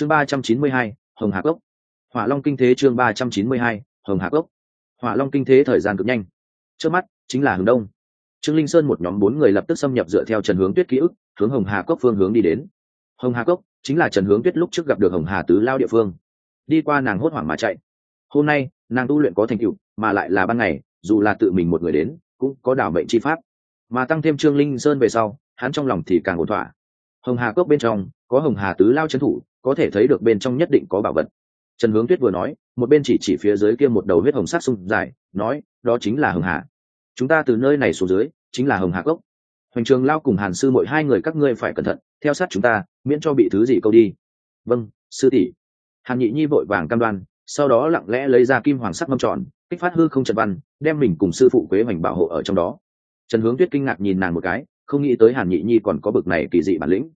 chương ba trăm chín mươi hai, hồng hà cốc. Hỏa long kinh thế chương ba trăm chín mươi hai, hồng hà cốc. Hỏa long kinh thế thời gian cực nhanh. Trước mắt, chính là hướng đông. Trương linh sơn một nhóm bốn người lập tức xâm nhập dựa theo trần hướng tuyết ký ức, hướng hồng hà cốc phương hướng đi đến. Hồng hà cốc chính là trần hướng tuyết lúc trước gặp được hồng hà tứ lao địa phương. Đi qua nàng hốt hoảng mà chạy. Hôm nay, nàng tu luyện có thành tựu, mà lại là ban ngày, dù là tự mình một người đến, cũng có đảo mệnh chi pháp. Mà tăng thêm trương linh sơn về sau, hắn trong lòng thì càng ổn thỏa. Hồng hà cốc bên trong, có hồng hà tứ lao trấn thủ có thể thấy được bên trong nhất định có bảo vật. Trần hướng tuyết vừa nói, một bên chỉ chỉ phía dưới kia một đầu huyết hồng sắc sung dài, nói, đó chính là hồng hà. Chúng ta từ nơi này xuống dưới, chính là hồng hà cốc. Hoành trường lao cùng hàn sư mỗi hai người các ngươi phải cẩn thận, theo sát chúng ta, miễn cho bị thứ gì câu đi. Vâng sư tỷ. Hàn nhị nhi vội vàng cam đoan, sau đó lặng lẽ lấy ra kim hoàng sắc mâm tròn, kích phát hư không trần văn, đem mình cùng sư phụ quế hoành bảo hộ ở trong đó. Trần hướng tuyết kinh ngạc nhìn nàng một cái, không nghĩ tới hàn nhị nhi còn có bực này kỳ dị bản lĩnh.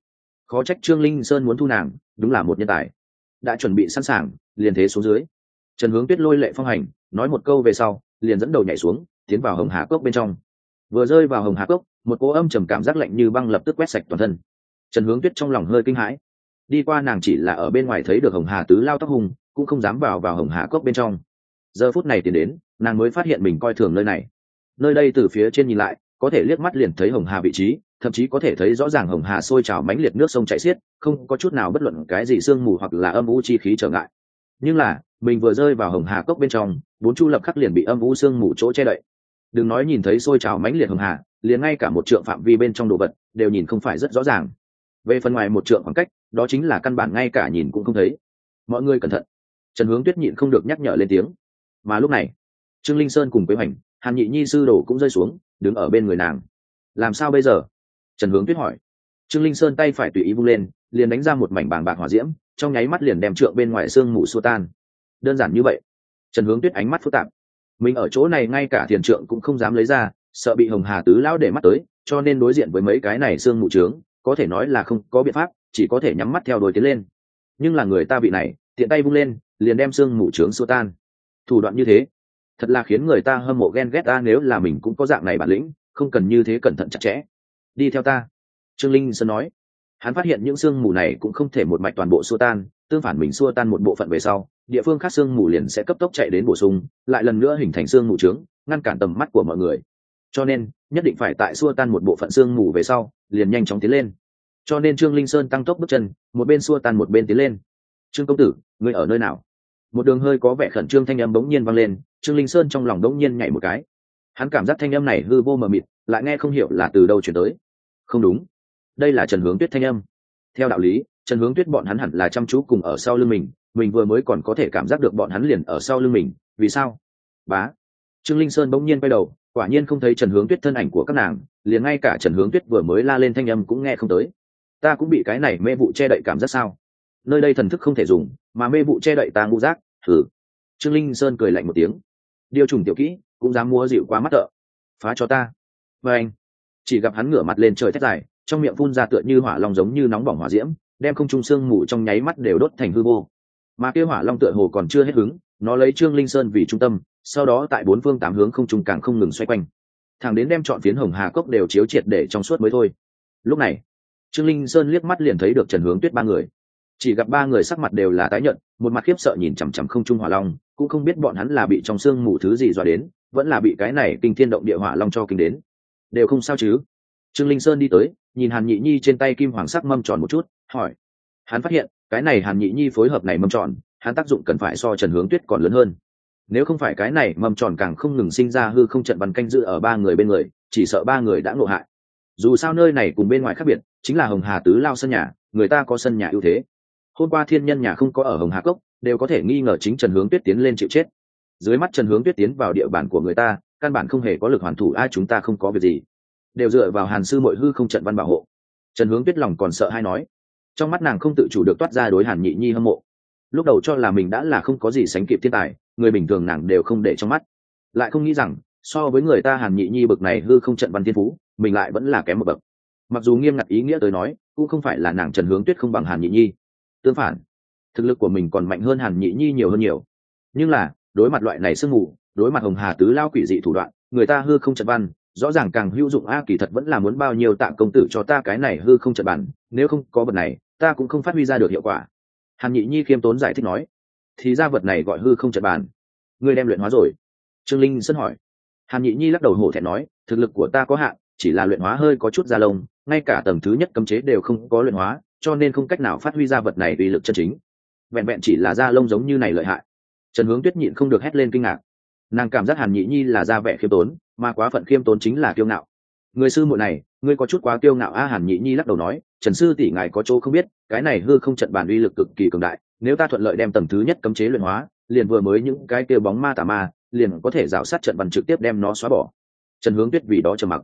Khó trách trương linh sơn muốn thu nàng đúng là một nhân tài. Đã chuẩn bị sẵn sàng, liền thế xuống dưới. Trần hướng tuyết lôi lệ phong hành, nói một câu về sau, liền dẫn đầu nhảy xuống, tiến vào hồng hà cốc bên trong. Vừa rơi vào hồng hà cốc, một cỗ âm trầm cảm giác lạnh như băng lập tức quét sạch toàn thân. Trần hướng tuyết trong lòng hơi kinh hãi. Đi qua nàng chỉ là ở bên ngoài thấy được hồng hà tứ lao tóc hùng, cũng không dám vào vào hồng hà cốc bên trong. Giờ phút này tiến đến, nàng mới phát hiện mình coi thường nơi này. Nơi đây từ phía trên nhìn lại có thể liếc mắt liền thấy hồng hà vị trí, thậm chí có thể thấy rõ ràng hồng hà sôi trào mãnh liệt nước sông chảy xiết, không có chút nào bất luận cái gì sương mù hoặc là âm u chi khí trở ngại. Nhưng là, mình vừa rơi vào hồng hà cốc bên trong, bốn chu lập khắc liền bị âm u sương mù chỗ che đậy. Đừng nói nhìn thấy sôi trào mãnh liệt hồng hà, liền ngay cả một trượng phạm vi bên trong đồ vật đều nhìn không phải rất rõ ràng. Về phần ngoài một trượng khoảng cách, đó chính là căn bản ngay cả nhìn cũng không thấy. Mọi người cẩn thận. Trần hướng tuyết nhịn không được nhắc nhở lên tiếng. Mà lúc này, trương linh sơn cùng quế hoành, hàn nhị nhi sư đồ cũng rơi xuống đứng ở bên người nàng. Làm sao bây giờ? Trần hướng tuyết hỏi. Trương linh sơn tay phải tùy ý vung lên, liền đánh ra một mảnh bàng bạc hỏa diễm, trong nháy mắt liền đem trượng bên ngoài xương mù xua tan. Đơn giản như vậy. Trần hướng tuyết ánh mắt phức tạp. Mình ở chỗ này ngay cả thiền trượng cũng không dám lấy ra, sợ bị hồng hà tứ lão để mắt tới, cho nên đối diện với mấy cái này xương mù trướng, có thể nói là không có biện pháp, chỉ có thể nhắm mắt theo đuổi tiến lên. Nhưng là người ta bị này, tiện tay vung lên, liền đem xương mù trướng xua tan. Thủ đoạn như thế thật là khiến người ta hâm mộ ghen ghét ta nếu là mình cũng có dạng này bản lĩnh, không cần như thế cẩn thận chặt chẽ. Đi theo ta. Trương linh sơn nói. Hắn phát hiện những sương mù này cũng không thể một mạch toàn bộ xua tan, tương phản mình xua tan một bộ phận về sau, địa phương khác sương mù liền sẽ cấp tốc chạy đến bổ sung, lại lần nữa hình thành sương mù trướng, ngăn cản tầm mắt của mọi người. Cho nên, nhất định phải tại xua tan một bộ phận sương mù về sau, liền nhanh chóng tiến lên. Cho nên trương linh sơn tăng tốc bước chân, một bên xua tan một bên tiến lên. Trương công tử, ngươi ở nơi nào? Một đường hơi có vẻ khẩn trương thanh âm bỗng nhiên vang lên, trương linh sơn trong lòng bỗng nhiên nhảy một cái. Hắn cảm giác thanh âm này hư vô mờ mịt, lại nghe không hiểu là từ đâu chuyển tới. Không đúng. Đây là trần hướng tuyết thanh âm. Theo đạo lý, trần hướng tuyết bọn hắn hẳn là chăm chú cùng ở sau lưng mình mình vừa mới còn có thể cảm giác được bọn hắn liền ở sau lưng mình, vì sao? Bá. Trương linh sơn bỗng nhiên quay đầu, quả nhiên không thấy trần hướng tuyết thân ảnh của các nàng, liền ngay cả trần hướng tuyết vừa mới la lên thanh âm cũng nghe không tới. Ta cũng bị cái này mê vụ che đậy cảm giác sao? Nơi đây thần thức không thể dùng mà mê vụ che đậy ta ngu giác, thử. Trương linh sơn cười lạnh một tiếng. Điều trùng tiểu kỹ, cũng dám mua dịu quá mắt thợ phá cho ta. Và anh, chỉ gặp hắn ngửa mặt lên trời thét dài, trong miệng phun ra tựa như hỏa long giống như nóng bỏng hỏa diễm, đem không trung sương mù trong nháy mắt đều đốt thành hư vô. Mà kia hỏa long tựa hồ còn chưa hết hứng, nó lấy trương linh sơn vì trung tâm, sau đó tại bốn phương tám hướng không trung càng không ngừng xoay quanh. Thẳng đến đem chọn phiến hồng hà cốc đều chiếu triệt để trong suốt mới thôi. Lúc này, trương linh sơn liếc mắt liền thấy được trần hướng tuyết ba người chỉ gặp ba người sắc mặt đều là tái nhợt, một mặt khiếp sợ nhìn chằm chằm không trung hỏa long, cũng không biết bọn hắn là bị trong xương mù thứ gì dọa đến, vẫn là bị cái này kinh thiên động địa hỏa long cho kinh đến. Đều không sao chứ? Trương linh sơn đi tới, nhìn hàn nhị nhi trên tay kim hoàng sắc mâm tròn một chút, hỏi. Hắn phát hiện, cái này hàn nhị nhi phối hợp này mâm tròn, hắn tác dụng cần phải so trần hướng tuyết còn lớn hơn. Nếu không phải cái này mâm tròn càng không ngừng sinh ra hư không trận bắn canh dự ở ba người bên người, chỉ sợ ba người đã ngộ hại. Dù sao nơi này cùng bên ngoài khác biệt, chính là hồng hà tứ lao sân nhà, người ta có sân nhà ưu thế hôm qua thiên nhân nhà không có ở hồng hà cốc, đều có thể nghi ngờ chính trần hướng tuyết tiến lên chịu chết. Dưới mắt trần hướng tuyết tiến vào địa bàn của người ta, căn bản không hề có lực hoàn thủ, ai chúng ta không có việc gì. Đều dựa vào hàn sư mội hư không trận văn bảo hộ. Trần hướng tuyết lòng còn sợ hay nói. Trong mắt nàng không tự chủ được toát ra đối hàn nhị nhi hâm mộ. Lúc đầu cho là mình đã là không có gì sánh kịp thiên tài, người bình thường nàng đều không để trong mắt. Lại không nghĩ rằng, so với người ta hàn nhị nhi bực này hư không trận văn thiên phú, mình lại vẫn là kém một bậc. Mặc dù nghiêm ngặt ý nghĩa tới nói, cũng không phải là nàng trần hướng tuyết không bằng hàn nhị nhi tương phản. Thực lực của mình còn mạnh hơn hàn nhị nhi nhiều hơn nhiều. Nhưng là, đối mặt loại này sương mù, đối mặt hồng hà tứ lao quỷ dị thủ đoạn, người ta hư không trận văn, rõ ràng càng hữu dụng a kỳ thật vẫn là muốn bao nhiêu tạm công tử cho ta cái này hư không trận bản, nếu không có vật này, ta cũng không phát huy ra được hiệu quả. Hàn nhị nhi khiêm tốn giải thích nói, thì ra vật này gọi hư không trận bàn ngươi đem luyện hóa rồi. Trương linh sơn hỏi. Hàn nhị nhi lắc đầu hổ thẹn nói, thực lực của ta có hạn, chỉ là luyện hóa hơi có chút da lông, ngay cả tầng thứ nhất cấm chế đều không có luyện hóa cho nên không cách nào phát huy ra vật này uy lực chân chính. Vẹn vẹn chỉ là da lông giống như này lợi hại. Trần hướng tuyết nhịn không được hét lên kinh ngạc. Nàng cảm giác hàn nhị nhi là da vẻ khiêm tốn, mà quá phận khiêm tốn chính là kiêu ngạo. Người sư muội này, ngươi có chút quá kiêu ngạo a, hàn nhị nhi lắc đầu nói, trần sư tỷ ngài có chỗ không biết, cái này hư không trận bản uy lực cực kỳ cường đại, nếu ta thuận lợi đem tầng thứ nhất cấm chế luyện hóa, liền vừa mới những cái kêu bóng ma tà ma, liền có thể rào sát trận bàn trực tiếp đem nó xóa bỏ. Trần hướng tuyết vì đó trầm mặc.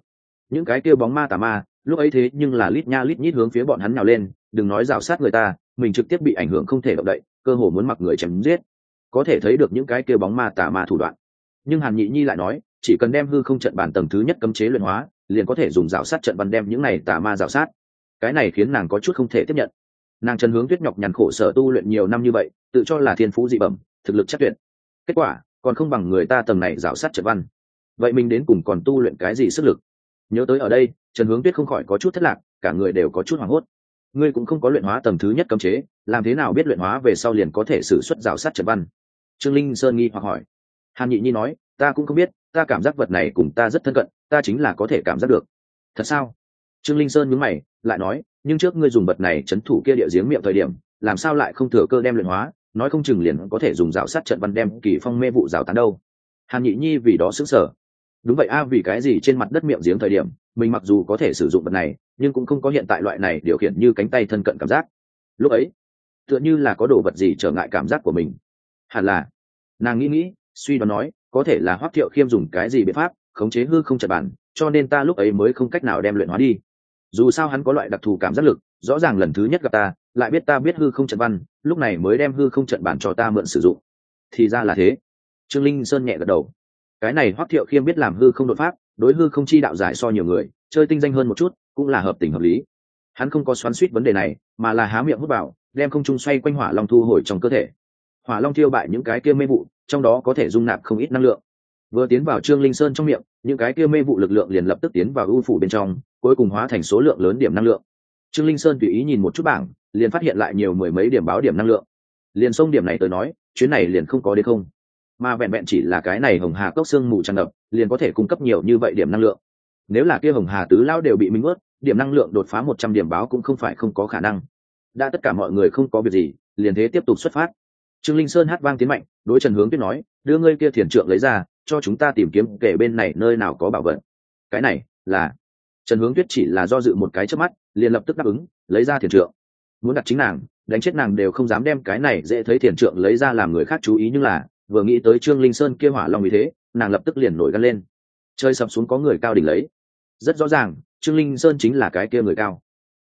Những cái kêu bóng ma tà ma, lúc ấy thế nhưng là lít nha lít nhít hướng phía bọn hắn nhào lên đừng nói rào sát người ta, mình trực tiếp bị ảnh hưởng không thể động đậy, cơ hồ muốn mặc người chém giết. Có thể thấy được những cái kêu bóng ma tà ma thủ đoạn. Nhưng hàn nhị nhi lại nói, chỉ cần đem hư không trận bản tầng thứ nhất cấm chế luyện hóa, liền có thể dùng rào sát trận văn đem những này tà ma rào sát. Cái này khiến nàng có chút không thể tiếp nhận. Nàng trần hướng tuyết nhọc nhằn khổ sở tu luyện nhiều năm như vậy, tự cho là thiên phú dị bẩm, thực lực chắc tuyệt. Kết quả, còn không bằng người ta tầng này rào sát trận văn. Vậy mình đến cùng còn tu luyện cái gì sức lực? Nhớ tới ở đây, trần hướng tuyết không khỏi có chút thất lạc, cả người đều có chút hoảng hốt ngươi cũng không có luyện hóa tầng thứ nhất cấm chế, làm thế nào biết luyện hóa về sau liền có thể xử suất rào sát trận văn? Trương linh sơn nghi hoặc hỏi. Hàn nhị nhi nói, ta cũng không biết, ta cảm giác vật này cùng ta rất thân cận, ta chính là có thể cảm giác được. Thật sao? Trương linh sơn nhướng mày, lại nói, nhưng trước ngươi dùng vật này chấn thủ kia địa giếng miệng thời điểm, làm sao lại không thừa cơ đem luyện hóa? Nói không chừng liền có thể dùng rào sát trận văn đem kỳ phong mê vụ rào tán đâu. Hàn nhị nhi vì đó xứng sở đúng vậy a, vì cái gì trên mặt đất miệng giếng thời điểm mình mặc dù có thể sử dụng vật này, nhưng cũng không có hiện tại loại này điều khiển như cánh tay thân cận cảm giác. Lúc ấy, tựa như là có đồ vật gì trở ngại cảm giác của mình. Hẳn là, nàng nghĩ nghĩ, suy đoán nói, có thể là hoắc thiệu khiêm dùng cái gì biện pháp khống chế hư không chật bản, cho nên ta lúc ấy mới không cách nào đem luyện hóa đi. Dù sao hắn có loại đặc thù cảm giác lực, rõ ràng lần thứ nhất gặp ta, lại biết ta biết hư không trận văn, lúc này mới đem hư không trận bản cho ta mượn sử dụng. Thì ra là thế. Trương linh sơn nhẹ gật đầu. Cái này hoắc thiệu khiêm biết làm hư không đột pháp đối hư không chi đạo giải so nhiều người, chơi tinh danh hơn một chút, cũng là hợp tình hợp lý. Hắn không có xoắn suýt vấn đề này, mà là há miệng hút vào, đem không trung xoay quanh hỏa long thu hồi trong cơ thể. Hỏa long thiêu bại những cái kia mê vụ, trong đó có thể dung nạp không ít năng lượng. Vừa tiến vào trương linh sơn trong miệng, những cái kia mê vụ lực lượng liền lập tức tiến vào ưu phủ bên trong, cuối cùng hóa thành số lượng lớn điểm năng lượng. Trương linh sơn tùy ý nhìn một chút bảng, liền phát hiện lại nhiều mười mấy điểm báo điểm năng lượng. Liền xông điểm này tới nói, chuyến này liền không có đến không. Mà vẹn vẹn chỉ là cái này hồng hà cốc xương mù tràn ngập liền có thể cung cấp nhiều như vậy điểm năng lượng. Nếu là kia hồng hà tứ lao đều bị minh ướt điểm năng lượng đột phá một trăm điểm báo cũng không phải không có khả năng. Đã tất cả mọi người không có việc gì, liền thế tiếp tục xuất phát. Trương linh sơn hát vang tiến mạnh, đối trần hướng tuyết nói, đưa ngươi kia thiền trượng lấy ra, cho chúng ta tìm kiếm kể bên này nơi nào có bảo vật. Cái này là, trần hướng tuyết chỉ là do dự một cái trước mắt, liền lập tức đáp ứng, lấy ra thiền trượng. Muốn đặt chính nàng, đánh chết nàng đều không dám đem cái này dễ thấy thiền trượng lấy ra làm người khác chú ý nhưng là, vừa nghĩ tới trương linh sơn kia hỏa long vì thế nàng lập tức liền nổi gân lên. Chơi sập xuống có người cao đỉnh lấy. Rất rõ ràng, trương linh sơn chính là cái kia người cao.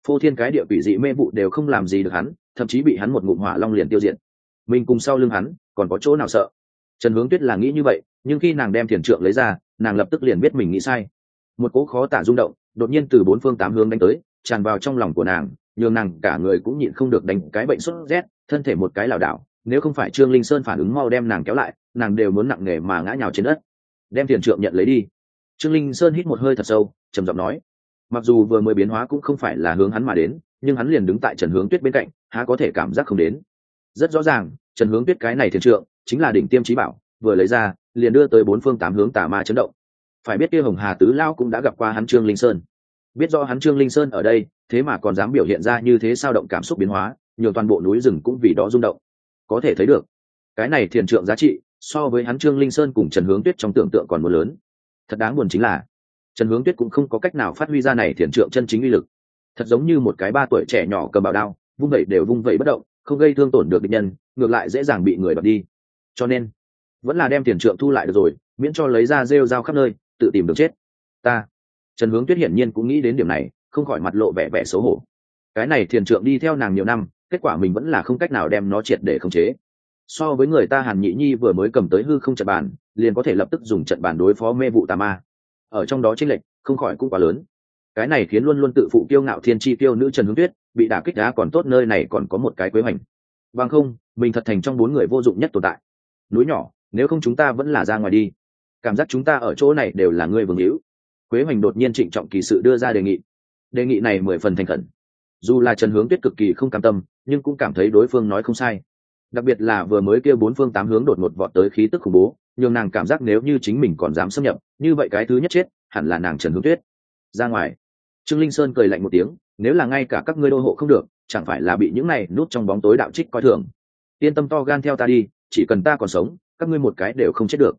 Phô thiên cái địa quỷ dị mê vụ đều không làm gì được hắn, thậm chí bị hắn một ngụm hỏa long liền tiêu diệt. Mình cùng sau lưng hắn, còn có chỗ nào sợ? Trần hướng tuyết là nghĩ như vậy, nhưng khi nàng đem thiền trượng lấy ra, nàng lập tức liền biết mình nghĩ sai. Một cỗ khó tả rung động, đột nhiên từ bốn phương tám hướng đánh tới, tràn vào trong lòng của nàng, nhường nàng cả người cũng nhịn không được đánh cái bệnh sốt rét, thân thể một cái lảo đảo, nếu không phải trương linh sơn phản ứng mau đem nàng kéo lại nàng đều muốn nặng nề mà ngã nhào trên đất. Đem tiền trượng nhận lấy đi. Trương linh sơn hít một hơi thật sâu, trầm giọng nói, mặc dù vừa mới biến hóa cũng không phải là hướng hắn mà đến, nhưng hắn liền đứng tại trần hướng tuyết bên cạnh, há có thể cảm giác không đến. Rất rõ ràng, trần hướng tuyết cái này thiền trượng, chính là đỉnh tiêm trí bảo, vừa lấy ra, liền đưa tới bốn phương tám hướng tà ma chấn động. Phải biết kia hồng hà tứ lao cũng đã gặp qua hắn trương linh sơn. Biết do hắn trương linh sơn ở đây, thế mà còn dám biểu hiện ra như thế sao động cảm xúc biến hóa, nhường toàn bộ núi rừng cũng vì đó rung động. Có thể thấy được, cái này thiền trượng giá trị so với hắn trương linh sơn cùng trần hướng tuyết trong tưởng tượng còn một lớn. Thật đáng buồn chính là, trần hướng tuyết cũng không có cách nào phát huy ra này thiền trượng chân chính uy lực. Thật giống như một cái ba tuổi trẻ nhỏ cầm bảo đao, vung vẩy đều vung vẩy bất động, không gây thương tổn được địch nhân, ngược lại dễ dàng bị người đập đi. Cho nên, vẫn là đem tiền trượng thu lại được rồi, miễn cho lấy ra rêu dao khắp nơi, tự tìm được chết. Ta, trần hướng tuyết hiển nhiên cũng nghĩ đến điểm này, không khỏi mặt lộ vẻ vẻ xấu hổ. Cái này thiền trượng đi theo nàng nhiều năm, kết quả mình vẫn là không cách nào đem nó triệt để khống chế so với người ta hàn nhị nhi vừa mới cầm tới hư không trận bàn, liền có thể lập tức dùng trận bàn đối phó mê vụ tà ma. Ở trong đó tranh lệch, không khỏi cũng quá lớn. Cái này khiến luôn luôn tự phụ kiêu ngạo thiên chi tiêu nữ trần hướng tuyết bị đả kích đá còn tốt nơi này còn có một cái quế hoành. Bằng không, mình thật thành trong bốn người vô dụng nhất tồn tại. Núi nhỏ, nếu không chúng ta vẫn là ra ngoài đi. Cảm giác chúng ta ở chỗ này đều là người vương hữu. Quế hoành đột nhiên trịnh trọng kỳ sự đưa ra đề nghị. Đề nghị này mười phần thành khẩn. Dù là trần hướng tuyết cực kỳ không cam tâm, nhưng cũng cảm thấy đối phương nói không sai đặc biệt là vừa mới kêu bốn phương tám hướng đột ngột vọt tới khí tức khủng bố, nhường nàng cảm giác nếu như chính mình còn dám xâm nhập, như vậy cái thứ nhất chết, hẳn là nàng trần hướng tuyết. Ra ngoài, trương linh sơn cười lạnh một tiếng, nếu là ngay cả các ngươi đô hộ không được, chẳng phải là bị những này nút trong bóng tối đạo trích coi thường. Yên tâm to gan theo ta đi, chỉ cần ta còn sống, các ngươi một cái đều không chết được.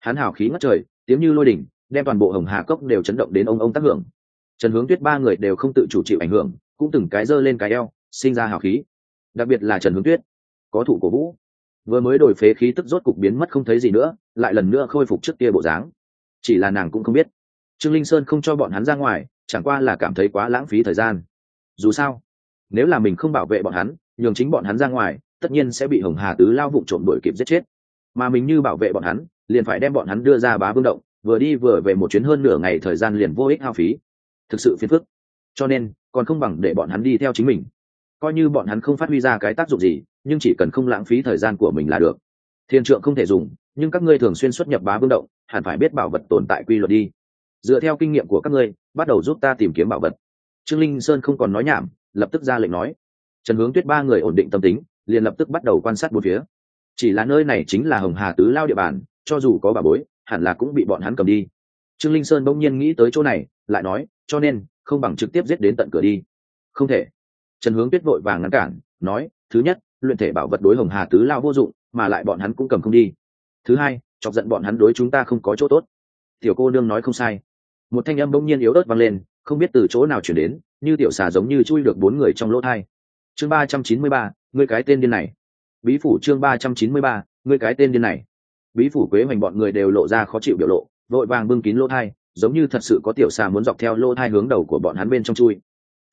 Hắn hào khí ngất trời, tiếng như lôi đỉnh, đem toàn bộ hồng hà cốc đều chấn động đến ông ông tác hưởng. Trần hướng tuyết ba người đều không tự chủ chịu ảnh hưởng, cũng từng cái giơ lên cái eo, sinh ra hào khí. Đặc biệt là trần hướng tuyết có thủ cổ vũ. Vừa mới đổi phế khí tức rốt cục biến mất không thấy gì nữa, lại lần nữa khôi phục trước kia bộ dáng. Chỉ là nàng cũng không biết. Trương linh sơn không cho bọn hắn ra ngoài, chẳng qua là cảm thấy quá lãng phí thời gian. Dù sao, nếu là mình không bảo vệ bọn hắn, nhường chính bọn hắn ra ngoài, tất nhiên sẽ bị hồng hà tứ lao vụ trộm đuổi kịp giết chết. Mà mình như bảo vệ bọn hắn, liền phải đem bọn hắn đưa ra bá vương động, vừa đi vừa về một chuyến hơn nửa ngày thời gian liền vô ích hao phí. Thực sự phiền phức. Cho nên, còn không bằng để bọn hắn đi theo chính mình. Coi như bọn hắn không phát huy ra cái tác dụng gì nhưng chỉ cần không lãng phí thời gian của mình là được. Thiên trượng không thể dùng, nhưng các ngươi thường xuyên xuất nhập bá vương động, hẳn phải biết bảo vật tồn tại quy luật đi. Dựa theo kinh nghiệm của các ngươi, bắt đầu giúp ta tìm kiếm bảo vật. Trương linh sơn không còn nói nhảm, lập tức ra lệnh nói. Trần hướng tuyết ba người ổn định tâm tính, liền lập tức bắt đầu quan sát bốn phía. Chỉ là nơi này chính là hồng hà tứ lao địa bàn, cho dù có bà bối, hẳn là cũng bị bọn hắn cầm đi. Trương linh sơn bỗng nhiên nghĩ tới chỗ này, lại nói, cho nên, không bằng trực tiếp giết đến tận cửa đi. Không thể. Trần hướng tuyết vội vàng ngăn cản, nói, thứ nhất luyện thể bảo vật đối hồng hà tứ lao vô dụng, mà lại bọn hắn cũng cầm không đi. Thứ hai, chọc giận bọn hắn đối chúng ta không có chỗ tốt. Tiểu cô nương nói không sai. Một thanh âm bỗng nhiên yếu ớt vang lên, không biết từ chỗ nào chuyển đến, như tiểu xà giống như chui được bốn người trong lỗ thai. Chương ba trăm chín mươi ba người cái tên điên này. Bí phủ chương ba trăm chín mươi ba người cái tên điên này. Bí phủ quế hoành bọn người đều lộ ra khó chịu biểu lộ, vội vàng bưng kín lỗ thai, giống như thật sự có tiểu xà muốn dọc theo lỗ thai hướng đầu của bọn hắn bên trong chui.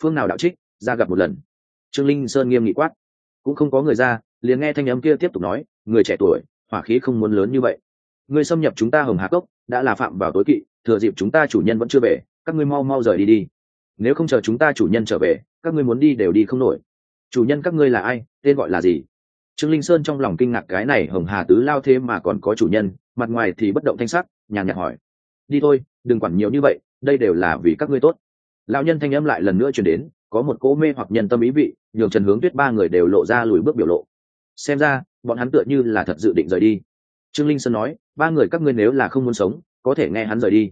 Phương nào đạo trích, ra gặp một lần. Trương linh sơn nghiêm nghị quát cũng không có người ra, liền nghe thanh âm kia tiếp tục nói, người trẻ tuổi, hỏa khí không muốn lớn như vậy. Người xâm nhập chúng ta hồng hà cốc, đã là phạm vào tối kỵ, thừa dịp chúng ta chủ nhân vẫn chưa về, các ngươi mau mau rời đi đi. Nếu không chờ chúng ta chủ nhân trở về, các ngươi muốn đi đều đi không nổi. Chủ nhân các ngươi là ai, tên gọi là gì? Trương linh sơn trong lòng kinh ngạc cái này hồng hà tứ lao thế mà còn có chủ nhân, mặt ngoài thì bất động thanh sắc, nhàn nhạt hỏi. Đi thôi, đừng quản nhiều như vậy, đây đều là vì các ngươi tốt. Lão nhân thanh âm lại lần nữa chuyển đến có một cỗ mê hoặc nhân tâm ý vị, nhường trần hướng tuyết ba người đều lộ ra lùi bước biểu lộ. Xem ra, bọn hắn tựa như là thật dự định rời đi. Trương linh sơn nói, ba người các ngươi nếu là không muốn sống, có thể nghe hắn rời đi.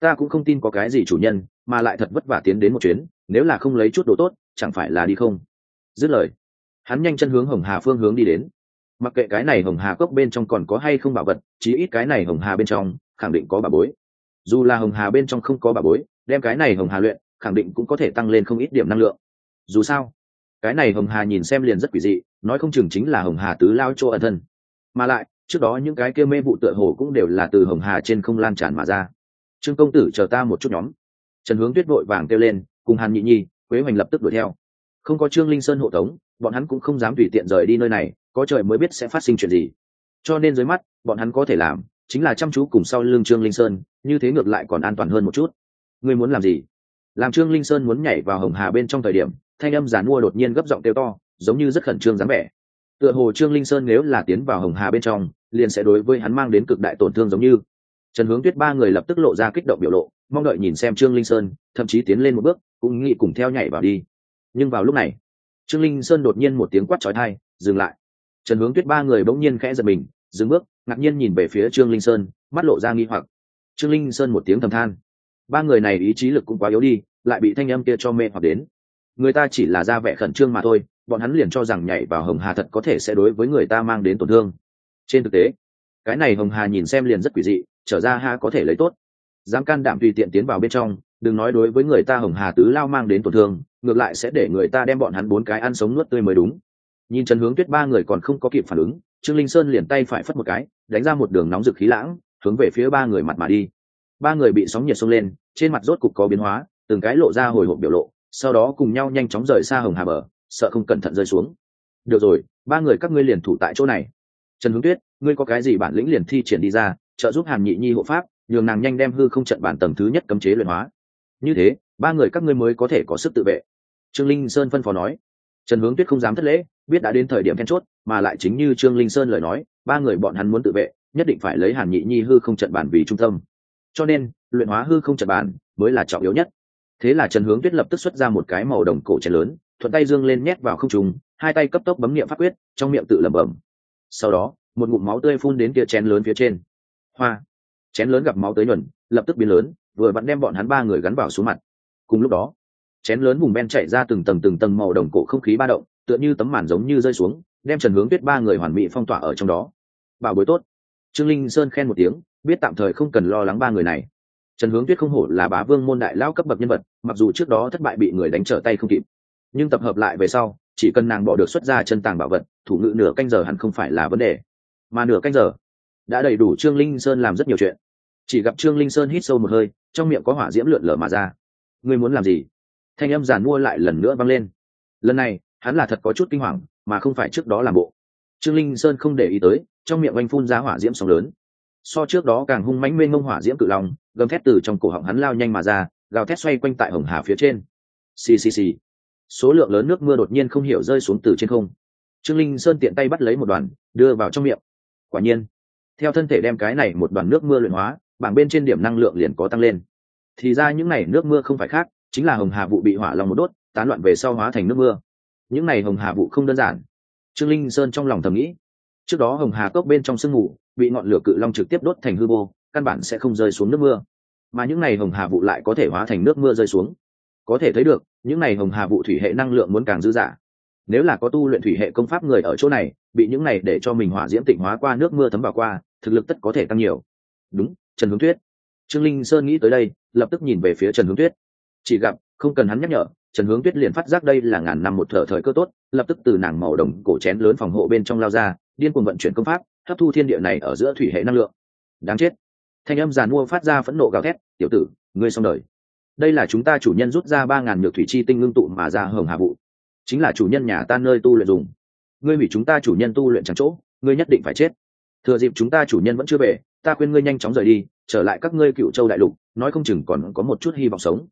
Ta cũng không tin có cái gì chủ nhân, mà lại thật vất vả tiến đến một chuyến, nếu là không lấy chút đồ tốt, chẳng phải là đi không? Dứt lời, hắn nhanh chân hướng hồng hà phương hướng đi đến. Mặc kệ cái này hồng hà cốc bên trong còn có hay không bảo vật, chí ít cái này hồng hà bên trong, khẳng định có bà bối. Dù là hồng hà bên trong không có bà bối, đem cái này hồng hà luyện khẳng định cũng có thể tăng lên không ít điểm năng lượng. Dù sao, cái này hồng hà nhìn xem liền rất quỷ dị, nói không chừng chính là hồng hà tứ lao chỗ ẩn thân. Mà lại, trước đó những cái kia mê vụ tựa hồ cũng đều là từ hồng hà trên không lan tràn mà ra. Trương công tử chờ ta một chút nhóm. Trần hướng tuyết vội vàng kêu lên, cùng hàn nhị nhi, quế hoành lập tức đuổi theo. Không có trương linh sơn hộ tống, bọn hắn cũng không dám tùy tiện rời đi nơi này, có trời mới biết sẽ phát sinh chuyện gì. Cho nên dưới mắt, bọn hắn có thể làm, chính là chăm chú cùng sau lưng trương linh sơn, như thế ngược lại còn an toàn hơn một chút. Ngươi muốn làm gì? Làm trương linh sơn muốn nhảy vào hồng hà bên trong thời điểm, thanh âm giàn mua đột nhiên gấp giọng kêu to, giống như rất khẩn trương dáng vẻ. Tựa hồ trương linh sơn nếu là tiến vào hồng hà bên trong, liền sẽ đối với hắn mang đến cực đại tổn thương giống như. Trần hướng tuyết ba người lập tức lộ ra kích động biểu lộ, mong đợi nhìn xem trương linh sơn, thậm chí tiến lên một bước, cũng nghĩ cùng theo nhảy vào đi. Nhưng vào lúc này, trương linh sơn đột nhiên một tiếng quát trói thai dừng lại. Trần hướng tuyết ba người bỗng nhiên khẽ giật mình, dừng bước, ngạc nhiên nhìn về phía trương linh sơn, mắt lộ ra nghi hoặc. Trương linh sơn một tiếng thầm than ba người này ý chí lực cũng quá yếu đi, lại bị thanh âm kia cho mê hoặc đến. Người ta chỉ là ra vẻ khẩn trương mà thôi, bọn hắn liền cho rằng nhảy vào hồng hà thật có thể sẽ đối với người ta mang đến tổn thương. Trên thực tế, cái này hồng hà nhìn xem liền rất quỷ dị, trở ra ha có thể lấy tốt. Dám can đảm tùy tiện tiến vào bên trong, đừng nói đối với người ta hồng hà tứ lao mang đến tổn thương, ngược lại sẽ để người ta đem bọn hắn bốn cái ăn sống nuốt tươi mới đúng. Nhìn trần hướng tuyết ba người còn không có kịp phản ứng, trương linh sơn liền tay phải phất một cái, đánh ra một đường nóng rực khí lãng, hướng về phía ba người mặt mà đi ba người bị sóng nhiệt xông lên, trên mặt rốt cục có biến hóa, từng cái lộ ra hồi hộp biểu lộ, sau đó cùng nhau nhanh chóng rời xa hồng hà bờ, sợ không cẩn thận rơi xuống. Được rồi, ba người các ngươi liền thủ tại chỗ này. Trần hướng tuyết, ngươi có cái gì bản lĩnh liền thi triển đi ra, trợ giúp hàn nhị nhi hộ pháp, nhường nàng nhanh đem hư không trận bản tầng thứ nhất cấm chế luyện hóa. Như thế, ba người các ngươi mới có thể có sức tự vệ. Trương linh sơn phân phó nói. Trần hướng tuyết không dám thất lễ, biết đã đến thời điểm then chốt, mà lại chính như trương linh sơn lời nói, ba người bọn hắn muốn tự vệ, nhất định phải lấy hàn nhị nhi hư không trận bản vì trung tâm cho nên, luyện hóa hư không trận bản mới là trọng yếu nhất. Thế là trần hướng tuyết lập tức xuất ra một cái màu đồng cổ chén lớn, thuận tay dương lên nhét vào không trùng hai tay cấp tốc bấm niệm pháp quyết, trong miệng tự lẩm bẩm. Sau đó, một ngụm máu tươi phun đến kia chén lớn phía trên. Hoa! Chén lớn gặp máu tới nhuần, lập tức biến lớn, vừa vặn đem bọn hắn ba người gắn vào xuống mặt. Cùng lúc đó, chén lớn vùng ben chạy ra từng tầng từng tầng màu đồng cổ không khí ba động, tựa như tấm màn giống như rơi xuống, đem trần hướng tuyết ba người hoàn mỹ phong tỏa ở trong đó. Bảo bối tốt. Trương linh sơn khen một tiếng biết tạm thời không cần lo lắng ba người này. Trần hướng tuyết không hổ là bá vương môn đại lao cấp bậc nhân vật, mặc dù trước đó thất bại bị người đánh trở tay không kịp. Nhưng tập hợp lại về sau, chỉ cần nàng bỏ được xuất ra chân tàng bảo vật, thủ ngự nửa canh giờ hẳn không phải là vấn đề. Mà nửa canh giờ, đã đầy đủ trương linh sơn làm rất nhiều chuyện. Chỉ gặp trương linh sơn hít sâu một hơi, trong miệng có hỏa diễm lượn lở mà ra. Ngươi muốn làm gì? Thanh âm giàn mua lại lần nữa vang lên. Lần này, hắn là thật có chút kinh hoàng, mà không phải trước đó làm bộ. Trương linh sơn không để ý tới, trong miệng anh phun ra hỏa diễm sóng lớn so trước đó càng hung mãnh mênh mông hỏa diễm cự long, gầm thét từ trong cổ họng hắn lao nhanh mà ra, gào thét xoay quanh tại hồng hà phía trên. Xì xì xì. Số lượng lớn nước mưa đột nhiên không hiểu rơi xuống từ trên không. Trương linh sơn tiện tay bắt lấy một đoàn, đưa vào trong miệng. Quả nhiên, theo thân thể đem cái này một đoàn nước mưa luyện hóa, bảng bên trên điểm năng lượng liền có tăng lên. Thì ra những n à y nước mưa không phải khác, chính là hồng hà vụ bị hỏa lòng một đốt, tán loạn về sau hóa thành nước mưa. Những n à y hồng hà vụ không đơn giản. Trương linh sơn trong lòng thầm nghĩ. Trước đó hồng hà cốc bên trong sương mù bị ngọn lửa cự long trực tiếp đốt thành hư vô, căn bản sẽ không rơi xuống nước mưa. Mà những n à y hồng hà vụ lại có thể hóa thành nước mưa rơi xuống. Có thể thấy được, những n à y hồng hà vụ thủy hệ năng lượng muốn càng dư dả. Nếu là có tu luyện thủy hệ công pháp người ở chỗ này, bị những này để cho mình hỏa diễm tịnh hóa qua nước mưa thấm vào qua, thực lực tất có thể tăng nhiều. Đúng, trần hướng tuyết. Trương linh sơn nghĩ tới đây, lập tức nhìn về phía trần hướng tuyết. Chỉ gặp, không cần hắn nhắc nhở, trần hướng tuyết liền phát giác đây là ngàn năm một thở thời cơ tốt, lập tức từ nàng màu đồng cổ chén lớn phòng hộ bên trong lao ra, điên cuồng vận chuyển công pháp hấp thu thiên địa này ở giữa thủy hệ năng lượng. Đáng chết. Thanh âm giàn mua phát ra phẫn nộ gào thét, tiểu tử, ngươi xong đời. Đây là chúng ta chủ nhân rút ra ba ngàn nhược thủy chi tinh ngưng tụ mà ra hồng hà vụ. Chính là chủ nhân nhà ta nơi tu luyện dùng. Ngươi hủy chúng ta chủ nhân tu luyện chẳng chỗ, ngươi nhất định phải chết. Thừa dịp chúng ta chủ nhân vẫn chưa về, ta khuyên ngươi nhanh chóng rời đi, trở lại các ngươi cựu châu đại lục, nói không chừng còn có một chút hy vọng sống.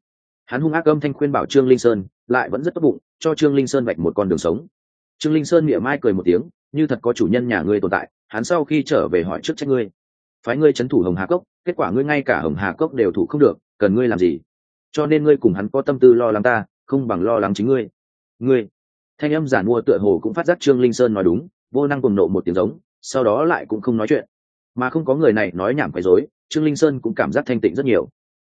Hắn hung ác âm thanh khuyên bảo trương linh sơn, lại vẫn rất tốt bụng, cho trương linh sơn vạch một con đường sống. Trương linh sơn miệng mai cười một tiếng như thật có chủ nhân nhà ngươi tồn tại hắn sau khi trở về hỏi trước trách ngươi. Phái ngươi c h ấ n thủ hồng hà cốc kết quả ngươi ngay cả hồng hà cốc đều thủ không được cần ngươi làm gì? Cho nên ngươi cùng hắn có tâm tư lo lắng ta không bằng lo lắng chính ngươi. Ngươi. Thanh âm giản mua tựa hồ cũng phát giác trương linh sơn nói đúng vô năng cùng nộ một tiếng giống sau đó lại cũng không nói chuyện. Mà không có người này nói nhảm quấy dối, trương linh sơn cũng cảm giác thanh tịnh rất nhiều.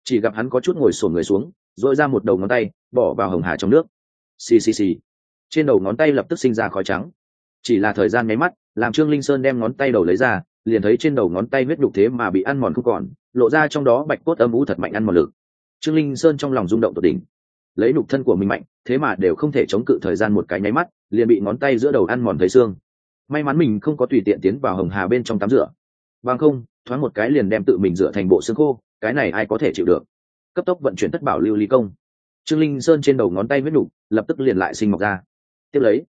Chỉ gặp hắn có chút ngồi sổn người xuống dội ra một đầu ngón tay bỏ vào hồng hà trong nước. Xì xì xì. Trên đầu ngón tay lập tức sinh ra khói trắng chỉ là thời gian nháy mắt, làm trương linh sơn đem ngón tay đầu lấy ra, liền thấy trên đầu ngón tay huyết nhục thế mà bị ăn mòn không còn, lộ ra trong đó bạch cốt âm ú thật mạnh ăn mòn lực. Trương linh sơn trong lòng rung động tột đỉnh. Lấy nhục thân của mình mạnh, thế mà đều không thể chống cự thời gian một cái nháy mắt, liền bị ngón tay giữa đầu ăn mòn thấy xương. May mắn mình không có tùy tiện tiến vào hồng hà bên trong tắm rửa. Bằng không, thoáng một cái liền đem tự mình rửa thành bộ xương khô, cái này ai có thể chịu được? Cấp tốc vận chuyển tất bảo lưu ly công. Trương linh sơn trên đầu ngón tay huyết nhục lập tức liền lại sinh mọc ra. Tiếp lấy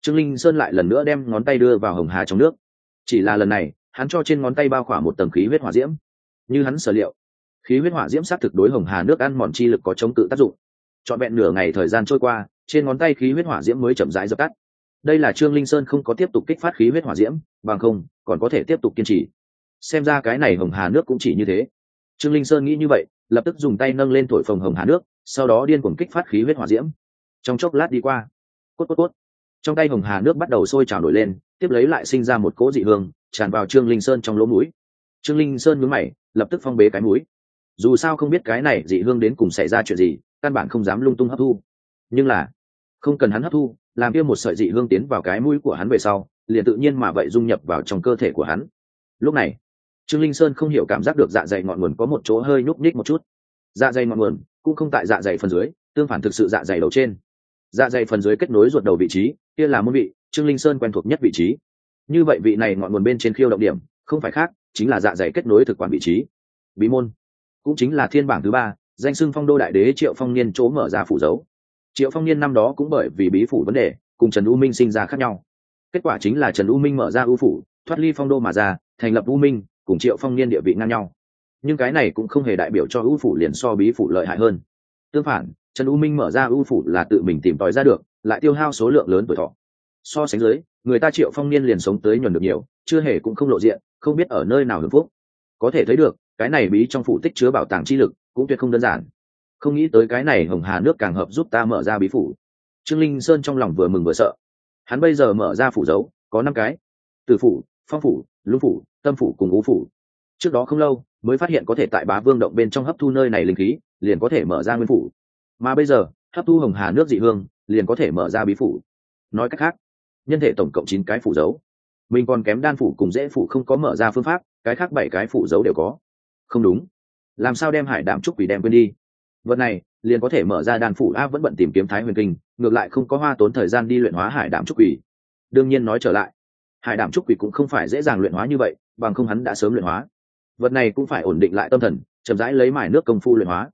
trương linh sơn lại lần nữa đem ngón tay đưa vào hồng hà trong nước. Chỉ là lần này, hắn cho trên ngón tay bao khỏa một tầng khí huyết hỏa diễm. Như hắn sở liệu, khí huyết hỏa diễm s á t thực đối hồng hà nước ăn mòn chi lực có chống cự tác dụng. C h ọ n vẹn nửa ngày thời gian trôi qua, trên ngón tay khí huyết hỏa diễm mới chậm rãi dập tắt. Đây là trương linh sơn không có tiếp tục kích phát khí huyết hỏa diễm, bằng không, còn có thể tiếp tục kiên trì. Xem ra cái này hồng hà nước cũng chỉ như thế. Trương linh sơn nghĩ như vậy, lập tức dùng tay nâng lên thổi phồng hồng hà nước, sau đó điên cuồng kích phát khí huyết hỏa diễm. Trong chốc lát đi qua. Cốt cốt cốt trong tay hồng hà nước bắt đầu sôi trào nổi lên, tiếp lấy lại sinh ra một cỗ dị hương, tràn vào trương linh sơn trong lỗ mũi. Trương linh sơn nhướng mày, lập tức phong bế cái mũi. Dù sao không biết cái này dị hương đến cùng xảy ra chuyện gì, căn bản không dám lung tung hấp thu. Nhưng là, không cần hắn hấp thu, làm kia một sợi dị hương tiến vào cái mũi của hắn về sau, liền tự nhiên mà vậy dung nhập vào trong cơ thể của hắn. Lúc này, trương linh sơn không hiểu cảm giác được dạ dày ngọn nguồn có một chỗ hơi nhúc nhích một chút. Dạ dày ngọn nguồn cũng không tại dạ dày phần dưới, tương phản thực sự dạ dày đầu trên. Dạ dày phần dưới kết nối ruột đầu vị trí kia là môn vị, trương linh sơn quen thuộc nhất vị trí. Như vậy vị này ngọn nguồn bên trên khiêu động điểm, không phải khác, chính là dạ dày kết nối thực quản vị trí. Bí môn, cũng chính là thiên bảng thứ ba, danh xưng phong đô đại đế triệu phong niên chỗ mở ra phủ dấu. Triệu phong niên năm đó cũng bởi vì bí phủ vấn đề, cùng trần u minh sinh ra khác nhau. Kết quả chính là trần u minh mở ra ưu phủ, thoát ly phong đô mà ra, thành lập u minh, cùng triệu phong niên địa vị ngang nhau. Nhưng cái này cũng không hề đại biểu cho ưu phủ liền so bí phủ lợi hại hơn. Tương phản, trần u minh mở ra ưu phủ là tự mình tìm tòi ra được lại tiêu hao số lượng lớn tuổi thọ. So sánh dưới, người ta triệu phong niên liền sống tới nhuần được nhiều, chưa hề cũng không lộ diện, không biết ở nơi nào hưng phúc. Có thể thấy được, cái này bí trong phủ tích chứa bảo tàng chi lực cũng tuyệt không đơn giản. Không nghĩ tới cái này hồng hà nước càng hợp giúp ta mở ra bí phủ. Trương linh sơn trong lòng vừa mừng vừa sợ. Hắn bây giờ mở ra phủ dấu có năm cái. Từ phủ, phong phủ lũng phủ, tâm phủ cùng ú phủ. Trước đó không lâu, mới phát hiện có thể tại bá vương động bên trong hấp thu nơi này linh khí, liền có thể mở ra nguyên phủ. Mà bây giờ, hấp thu hồng hà nước dị hương liền có thể mở ra bí phủ. Nói cách khác, nhân thể tổng cộng chín cái phủ dấu. Mình còn kém đan phủ cùng dễ phủ không có mở ra phương pháp, cái khác bảy cái phủ dấu đều có. Không đúng. Làm sao đem hải đảm trúc quỷ đem quên đi? Vật này, liền có thể mở ra đan phủ a vẫn bận tìm kiếm thái huyền kinh, ngược lại không có hoa tốn thời gian đi luyện hóa hải đảm trúc quỷ. Đương nhiên nói trở lại, hải đảm trúc quỷ cũng không phải dễ dàng luyện hóa như vậy, bằng không hắn đã sớm luyện hóa. Vật này cũng phải ổn định lại tâm thần, chậm rãi lấy mải nước công phu luyện hóa.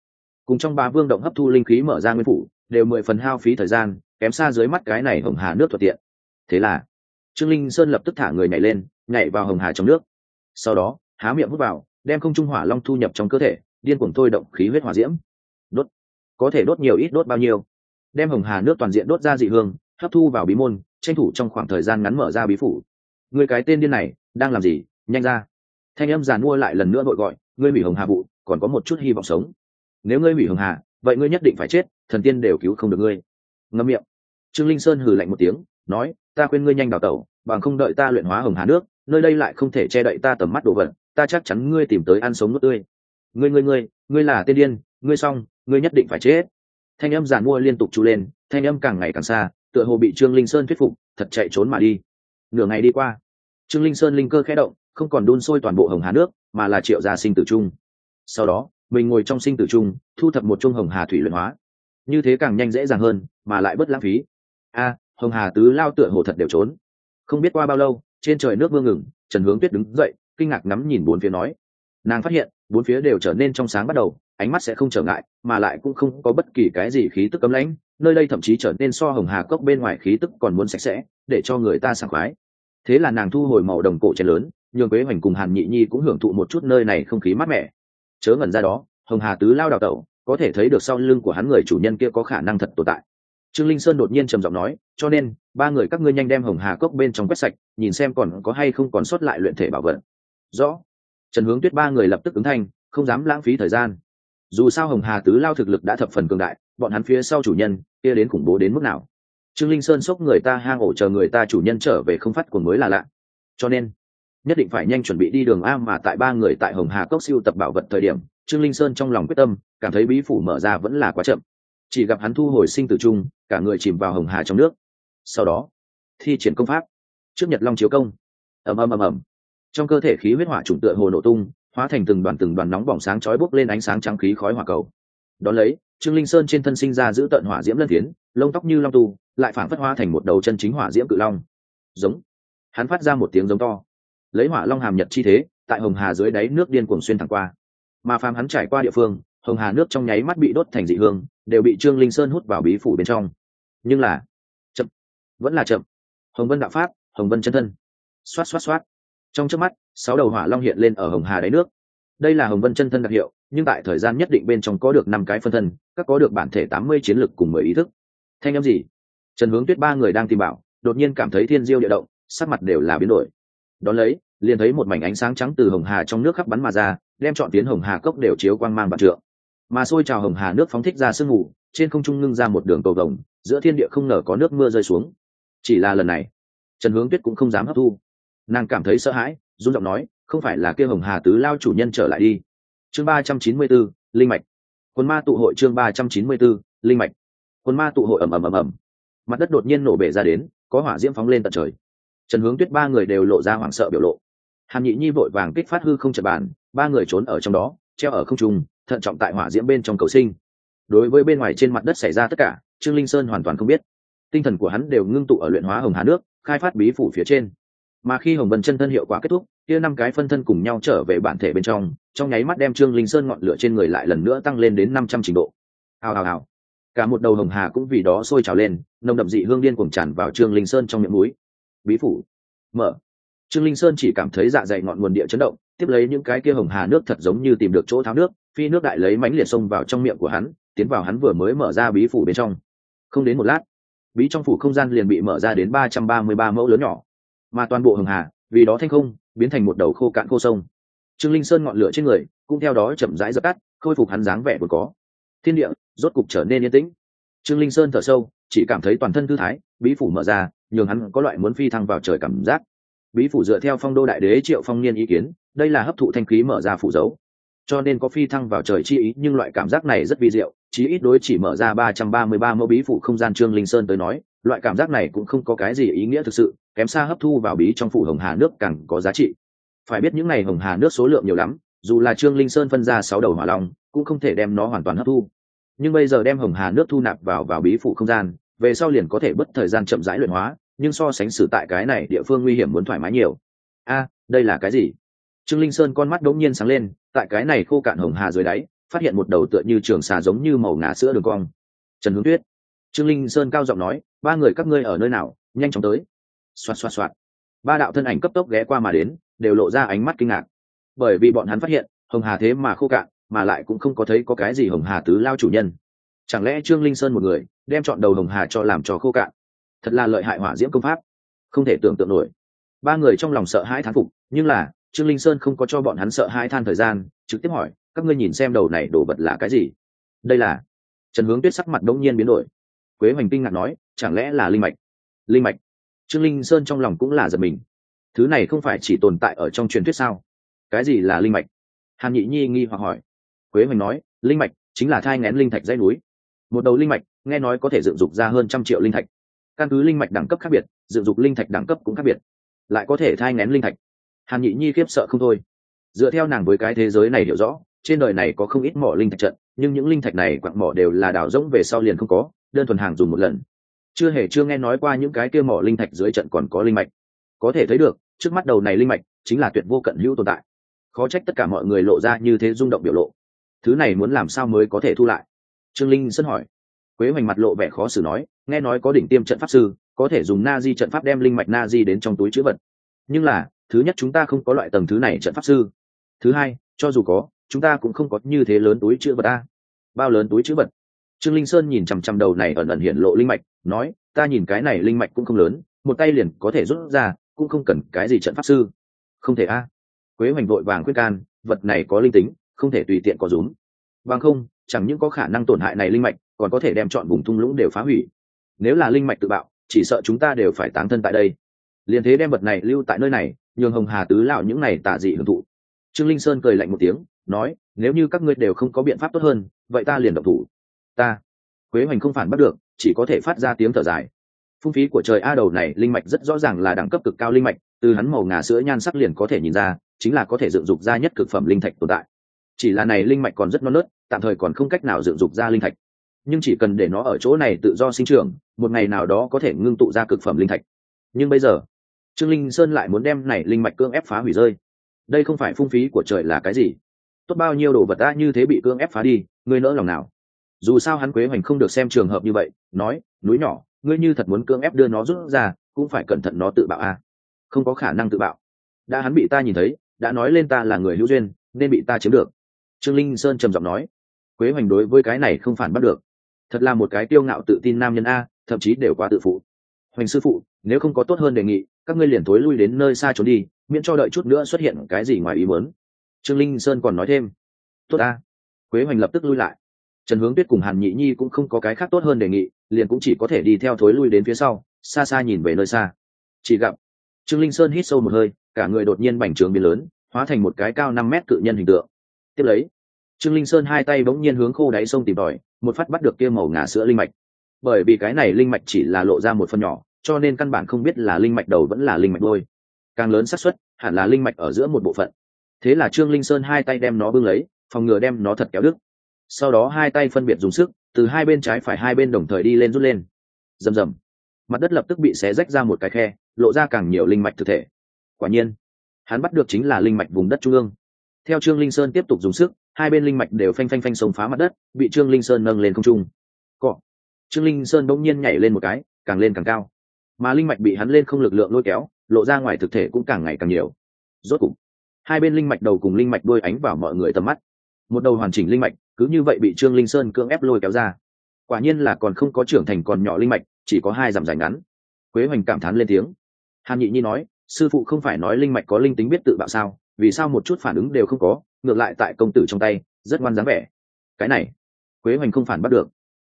Cùng trong ba vương động hấp thu linh khí mở ra nguyên phủ đều mười phần hao phí thời gian, kém xa dưới mắt cái này hồng hà nước thuận tiện. Thế là, trương linh sơn lập tức thả người nhảy lên, nhảy vào hồng hà trong nước. Sau đó, há miệng hút vào, đem không trung hỏa long thu nhập trong cơ thể, điên cuồng thôi động khí huyết hỏa diễm. Đốt. Có thể đốt nhiều ít đốt bao nhiêu? Đem hồng hà nước toàn diện đốt ra dị hương, hấp thu vào bí môn, tranh thủ trong khoảng thời gian ngắn mở ra bí phủ. Người cái tên điên này, đang làm gì? Nhanh ra. Thanh âm giàn mua lại lần nữa vội gọi, ngươi hủy hồng hà vụ còn có một chút hy vọng sống. Nếu ngươi hủy hồng hà vậy ngươi nhất định phải chết, thần tiên đều cứu không được ngươi. Ngâm miệng. Trương linh sơn hừ lạnh một tiếng, nói, ta khuyên ngươi nhanh đào tẩu, bằng không đợi ta luyện hóa hồng hà nước, nơi đây lại không thể che đậy ta tầm mắt đồ vật, ta chắc chắn ngươi tìm tới ăn sống nước tươi. Ngươi ngươi ngươi ngươi là tiên điên, ngươi xong, ngươi nhất định phải chết. Thanh âm giàn mua liên tục trụ lên, thanh âm càng ngày càng xa, tựa hồ bị trương linh sơn thuyết phục, thật chạy trốn mà đi. Nửa ngày đi qua, trương linh sơn linh cơ khẽ động, không còn đun sôi toàn bộ hồng hà nước, mà là triệu ra sinh tử chung. Sau đó mình ngồi trong sinh tử trung thu thập một chung hồng hà thủy luyện hóa. Như thế càng nhanh dễ dàng hơn, mà lại bất lãng phí. A, hồng hà tứ lao tựa hồ thật đều trốn. Không biết qua bao lâu, trên trời nước mưa ngừng, trần hướng tuyết đứng dậy, kinh ngạc ngắm nhìn bốn phía nói. Nàng phát hiện, bốn phía đều trở nên trong sáng bắt đầu, ánh mắt sẽ không trở ngại, mà lại cũng không có bất kỳ cái gì khí tức cấm lãnh, nơi đây thậm chí trở nên so hồng hà cốc bên ngoài khí tức còn muốn sạch sẽ, để cho người ta sảng khoái. Thế là nàng thu hồi màu đồng cổ chén lớn, nhường quế hoành cùng hàn nhị nhi cũng hưởng thụ một chút nơi này không khí mát mẻ chớ ngẩn ra đó, hồng hà tứ lao đào tẩu, có thể thấy được sau lưng của hắn người chủ nhân kia có khả năng thật tồn tại. Trương linh sơn đột nhiên trầm giọng nói, cho nên, ba người các ngươi nhanh đem hồng hà cốc bên trong quét sạch, nhìn xem còn có hay không còn sót lại luyện thể bảo vật. Rõ. Trần hướng tuyết ba người lập tức ứng thanh, không dám lãng phí thời gian. Dù sao hồng hà tứ lao thực lực đã thập phần cường đại, bọn hắn phía sau chủ nhân kia đến khủng bố đến mức nào? Trương linh sơn xốc người ta hang ổ chờ người ta chủ nhân trở về không phát cuồng mới là lạ. Cho nên nhất định phải nhanh chuẩn bị đi đường a mà tại ba người tại hồng hà cốc siêu tập bảo vật thời điểm, trương linh sơn trong lòng quyết tâm, cảm thấy bí phủ mở ra vẫn là quá chậm. Chỉ gặp hắn thu hồi sinh tử trung cả người chìm vào hồng hà trong nước. Sau đó, thi triển công pháp. Trước nhật long chiếu công. Ầm ầm ầm ầm. Trong cơ thể khí huyết hỏa trùng tựa hồ nổ tung, hóa thành từng đoàn từng đoàn nóng bỏng sáng chói bốc lên ánh sáng trắng khí khói hỏa cầu. Đón lấy, trương linh sơn trên thân sinh ra giữ tận hỏa diễm lân tiến lông tóc như long tu, lại phản phất hóa thành một đầu chân chính hỏa diễm cự long. Giống. Hắn phát ra một tiếng giống to lấy hỏa long hàm nhật chi thế, tại hồng hà dưới đáy nước điên cuồng xuyên thẳng qua. Mà phàm hắn trải qua địa phương, hồng hà nước trong nháy mắt bị đốt thành dị hương, đều bị trương linh sơn hút vào bí phủ bên trong. Nhưng là, chậm, vẫn là chậm. Hồng vân đạo pháp, hồng vân chân thân. Xoát xoát xoát. Trong trước mắt, sáu đầu hỏa long hiện lên ở hồng hà đáy nước. Đây là hồng vân chân thân đặc hiệu, nhưng tại thời gian nhất định bên trong có được năm cái phân thân, các có được bản thể tám mươi chiến lực cùng mười ý thức. Thanh â m gì? Trần hướng tuyết ba người đang tìm bảo, đột nhiên cảm thấy thiên diêu địa động, sắc mặt đều là biến đổi đón lấy, liền thấy một mảnh ánh sáng trắng từ hồng hà trong nước khắp bắn mà ra, đem chọn tiến hồng hà cốc đều chiếu quang mang vạn trượng. Mà xôi trào hồng hà nước phóng thích ra sương mù, trên không trung ngưng ra một đường cầu vồng, giữa thiên địa không ngờ có nước mưa rơi xuống. Chỉ là lần này, trần hướng tuyết cũng không dám hấp thu. Nàng cảm thấy sợ hãi, run giọng nói, không phải là kia hồng hà tứ lao chủ nhân trở lại đi. Chương ba trăm chín mươi bốn, linh mạch. Quân ma tụ hội chương ba trăm chín mươi bốn, linh mạch. Quân ma tụ hội ầm ầm ầm ầm. Mặt đất đột nhiên nổ bể ra đến, có hỏa diễm phóng lên tận trời trần hướng tuyết ba người đều lộ ra hoảng sợ biểu lộ. Hàn nhị nhi vội vàng kích phát hư không trật bàn, ba người trốn ở trong đó, treo ở không trung, thận trọng tại hỏa diễm bên trong cầu sinh. Đối với bên ngoài trên mặt đất xảy ra tất cả, trương linh sơn hoàn toàn không biết. Tinh thần của hắn đều ngưng tụ ở luyện hóa hồng hà nước, khai phát bí phủ phía trên. Mà khi hồng vân chân thân hiệu quả kết thúc, kia năm cái phân thân cùng nhau trở về bản thể bên trong trong nháy mắt đem trương linh sơn ngọn lửa trên người lại lần nữa tăng lên đến năm trăm trình độ. Hào hào hào. Cả một đầu hồng hà cũng vì đó sôi trào lên, nồng đậm dị hương điên cuồng tràn vào trương linh sơn trong miệng núi bí phủ. Mở. Trương linh sơn chỉ cảm thấy dạ dày ngọn nguồn địa chấn động, tiếp lấy những cái kia hồng hà nước thật giống như tìm được chỗ tháo nước, phi nước đại lấy mánh liệt xông vào trong miệng của hắn, tiến vào hắn vừa mới mở ra bí phủ bên trong. Không đến một lát, bí trong phủ không gian liền bị mở ra đến ba trăm ba mươi ba mẫu lớn nhỏ. Mà toàn bộ hồng hà, vì đó thanh không, biến thành một đầu khô cạn khô sông. Trương linh sơn ngọn lửa trên người cũng theo đó chậm rãi dập tắt, khôi phục hắn dáng vẻ vốn có. Thiên địa rốt cục trở nên yên tĩnh. Trương linh sơn thở sâu, chỉ cảm thấy toàn thân thư thái, bí phủ mở ra nhường hắn có loại muốn phi thăng vào trời cảm giác. Bí phủ dựa theo phong đô đại đế triệu phong niên ý kiến, đây là hấp thụ thanh khí mở ra phủ dấu. Cho nên có phi thăng vào trời chi ý, nhưng loại cảm giác này rất vi diệu, chí ít đối chỉ mở ra ba trăm ba mươi ba mẫu bí phủ không gian trương linh sơn tới nói, loại cảm giác này cũng không có cái gì ý nghĩa thực sự, kém xa hấp thu vào bí trong phủ hồng hà nước càng có giá trị. Phải biết những n à y hồng hà nước số lượng nhiều lắm, dù là trương linh sơn phân ra sáu đầu hỏa long, cũng không thể đem nó hoàn toàn hấp thu. Nhưng bây giờ đem hồng hà nước thu nạp vào vào bí phủ không gian, về sau liền có thể bất thời gian chậm rãi luyện hóa nhưng so sánh xử tại cái này địa phương nguy hiểm muốn thoải mái nhiều. A, đây là cái gì? Trương linh sơn con mắt đ ỗ n g nhiên sáng lên, tại cái này khô cạn hồng hà dưới đáy, phát hiện một đầu tựa như trường xà giống như màu ngà sữa đường cong. Trần hướng tuyết. Trương linh sơn cao giọng nói, ba người các ngươi ở nơi nào? Nhanh chóng tới. Xoạt xoạt xoạt. Ba đạo thân ảnh cấp tốc ghé qua mà đến, đều lộ ra ánh mắt kinh ngạc. Bởi vì bọn hắn phát hiện, hồng hà thế mà khô cạn, mà lại cũng không có thấy có cái gì hồng hà tứ lao chủ nhân. Chẳng lẽ trương linh sơn một người, đem chọn đầu hồng hà cho làm cho khô cạn? Thật là lợi hại hỏa diễm công pháp. Không thể tưởng tượng nổi. Ba người trong lòng sợ hãi thán phục, nhưng là, trương linh sơn không có cho bọn hắn sợ hãi than thời gian, trực tiếp hỏi, các ngươi nhìn xem đầu này đổ vật là cái gì? Đây là. Trần hướng tuyết sắc mặt đông nhiên biến đổi. Quế hoành kinh ngạc nói, chẳng lẽ là linh mạch? Linh mạch. Trương linh sơn trong lòng cũng là giật mình. Thứ này không phải chỉ tồn tại ở trong truyền thuyết sao? Cái gì là linh mạch? Hàn nhị nhi nghi hoặc hỏi. Quế hoành nói, linh mạch chính là thai ngén linh thạch dây núi. Một đầu linh mạch, nghe nói có thể dựng dục ra hơn trăm triệu linh thạch căn cứ linh mạch đẳng cấp khác biệt, dựng dục linh thạch đẳng cấp cũng khác biệt. Lại có thể thai ngén linh thạch. Hàn nhị nhi khiếp sợ không thôi. Dựa theo nàng với cái thế giới này hiểu rõ, trên đời này có không ít mỏ linh thạch trận, nhưng những linh thạch này quặng mỏ đều là đào rỗng về sau liền không có, đơn thuần hàng dùng một lần. Chưa hề chưa nghe nói qua những cái kia mỏ linh thạch dưới trận còn có linh mạch. Có thể thấy được, trước mắt đầu này linh mạch chính là tuyệt vô cận hữu tồn tại. Khó trách tất cả mọi người lộ ra như thế rung động biểu lộ. Thứ này muốn làm sao mới có thể thu lại? Trương linh sân hỏi. Quế hoành mặt lộ vẻ khó xử nói nghe nói có đỉnh tiêm trận pháp sư, có thể dùng na di trận pháp đem linh mạch na di đến trong túi chữ vật. Nhưng là, thứ nhất chúng ta không có loại tầng thứ này trận pháp sư. Thứ hai, cho dù có, chúng ta cũng không có như thế lớn túi chữ vật ta bao lớn túi chữ vật? Trương linh sơn nhìn chằm chằm đầu này ẩn ẩn hiện lộ linh mạch, nói, ta nhìn cái này linh mạch cũng không lớn, một tay liền có thể rút ra, cũng không cần cái gì trận pháp sư. Không thể a. Quế hoành vội vàng quyết can, vật này có linh tính, không thể tùy tiện có rúm bằng không, chẳng những có khả năng tổn hại này linh mạch, còn có thể đem chọn vùng thung lũng đều phá hủy nếu là linh mạch tự bạo, chỉ sợ chúng ta đều phải tán thân tại đây. Liền thế đem vật này lưu tại nơi này, nhường hồng hà tứ lão những này tả dị hưởng thụ. Trương linh sơn cười lạnh một tiếng, nói, nếu như các ngươi đều không có biện pháp tốt hơn, vậy ta liền độc thủ. Ta, quế hoành không phản bắt được, chỉ có thể phát ra tiếng thở dài. Phung phí của trời a đầu này, linh mạch rất rõ ràng là đẳng cấp cực cao linh mạch, từ hắn màu ngà sữa nhan sắc liền có thể nhìn ra, chính là có thể dựng dục ra nhất cực phẩm linh thạch tồn tại. Chỉ là này linh mạch còn rất non nớt, tạm thời còn không cách nào dựng dục ra linh thạch nhưng chỉ cần để nó ở chỗ này tự do sinh trưởng, một ngày nào đó có thể ngưng tụ ra cực phẩm linh thạch. Nhưng bây giờ, trương linh sơn lại muốn đem này linh mạch cương ép phá hủy rơi. Đây không phải phung phí của trời là cái gì? Tốt bao nhiêu đồ vật đã như thế bị cương ép phá đi, ngươi nỡ lòng nào? Dù sao hắn quế hoành không được xem trường hợp như vậy, nói, núi nhỏ, ngươi như thật muốn cương ép đưa nó rút ra, cũng phải cẩn thận nó tự bạo a à. không có khả năng tự bạo. Đã hắn bị ta nhìn thấy, đã nói lên ta là người hữu duyên, nên bị ta chiếm được. Trương linh sơn trầm giọng nói. Quế hoành đối với cái này không phản bắt được thật là một cái tiêu ngạo tự tin nam nhân a, thậm chí đều quá tự phụ. Hoành sư phụ, nếu không có tốt hơn đề nghị, các ngươi liền thối lui đến nơi xa trốn đi, miễn cho đợi chút nữa xuất hiện cái gì ngoài ý muốn. Trương linh sơn còn nói thêm. Tốt a. Quế hoành lập tức lui lại. Trần hướng tuyết cùng hàn nhị nhi cũng không có cái khác tốt hơn đề nghị, liền cũng chỉ có thể đi theo thối lui đến phía sau, xa xa nhìn về nơi xa. Chỉ gặp, trương linh sơn hít sâu một hơi, cả người đột nhiên bành trướng biến lớn, hóa thành một cái cao năm mét cự nhân hình tượng. Tiếp lấy trương linh sơn hai tay bỗng nhiên hướng khô đáy sông tìm tòi, một phát bắt được kia màu ngà sữa linh mạch. Bởi vì cái này linh mạch chỉ là lộ ra một phần nhỏ, cho nên căn bản không biết là linh mạch đầu vẫn là linh mạch đôi càng lớn xác suất, hẳn là linh mạch ở giữa một bộ phận. Thế là trương linh sơn hai tay đem nó bưng lấy, phòng ngừa đem nó thật kéo đứt. Sau đó hai tay phân biệt dùng sức, từ hai bên trái phải hai bên đồng thời đi lên rút lên. Rầm rầm. Mặt đất lập tức bị xé rách ra một cái khe, lộ ra càng nhiều linh mạch thực thể. Quả nhiên, hắn bắt được chính là linh mạch vùng đất trung ương. Theo trương linh sơn tiếp tục dùng sức hai bên linh mạch đều phanh phanh phanh sống phá mặt đất, bị trương linh sơn nâng lên không trung. Cọ. Trương linh sơn bỗng nhiên nhảy lên một cái, càng lên càng cao. Mà linh mạch bị hắn lên không lực lượng lôi kéo, lộ ra ngoài thực thể cũng càng ngày càng nhiều. Rốt cục, hai bên linh mạch đầu cùng linh mạch đôi ánh vào mọi người tầm mắt. Một đầu hoàn chỉnh linh mạch, cứ như vậy bị trương linh sơn cưỡng ép lôi kéo ra. Quả nhiên là còn không có trưởng thành còn nhỏ linh mạch, chỉ có hai dặm dài ngắn. Quế hoành cảm thán lên tiếng. Hàn nhị nhi nói, sư phụ không phải nói linh mạch có linh tính biết tự bạo sao? Vì sao một chút phản ứng đều không có? Ngược lại tại công tử trong tay, rất ngoan dáng vẻ. Cái này, quế hoành không phản bắt được.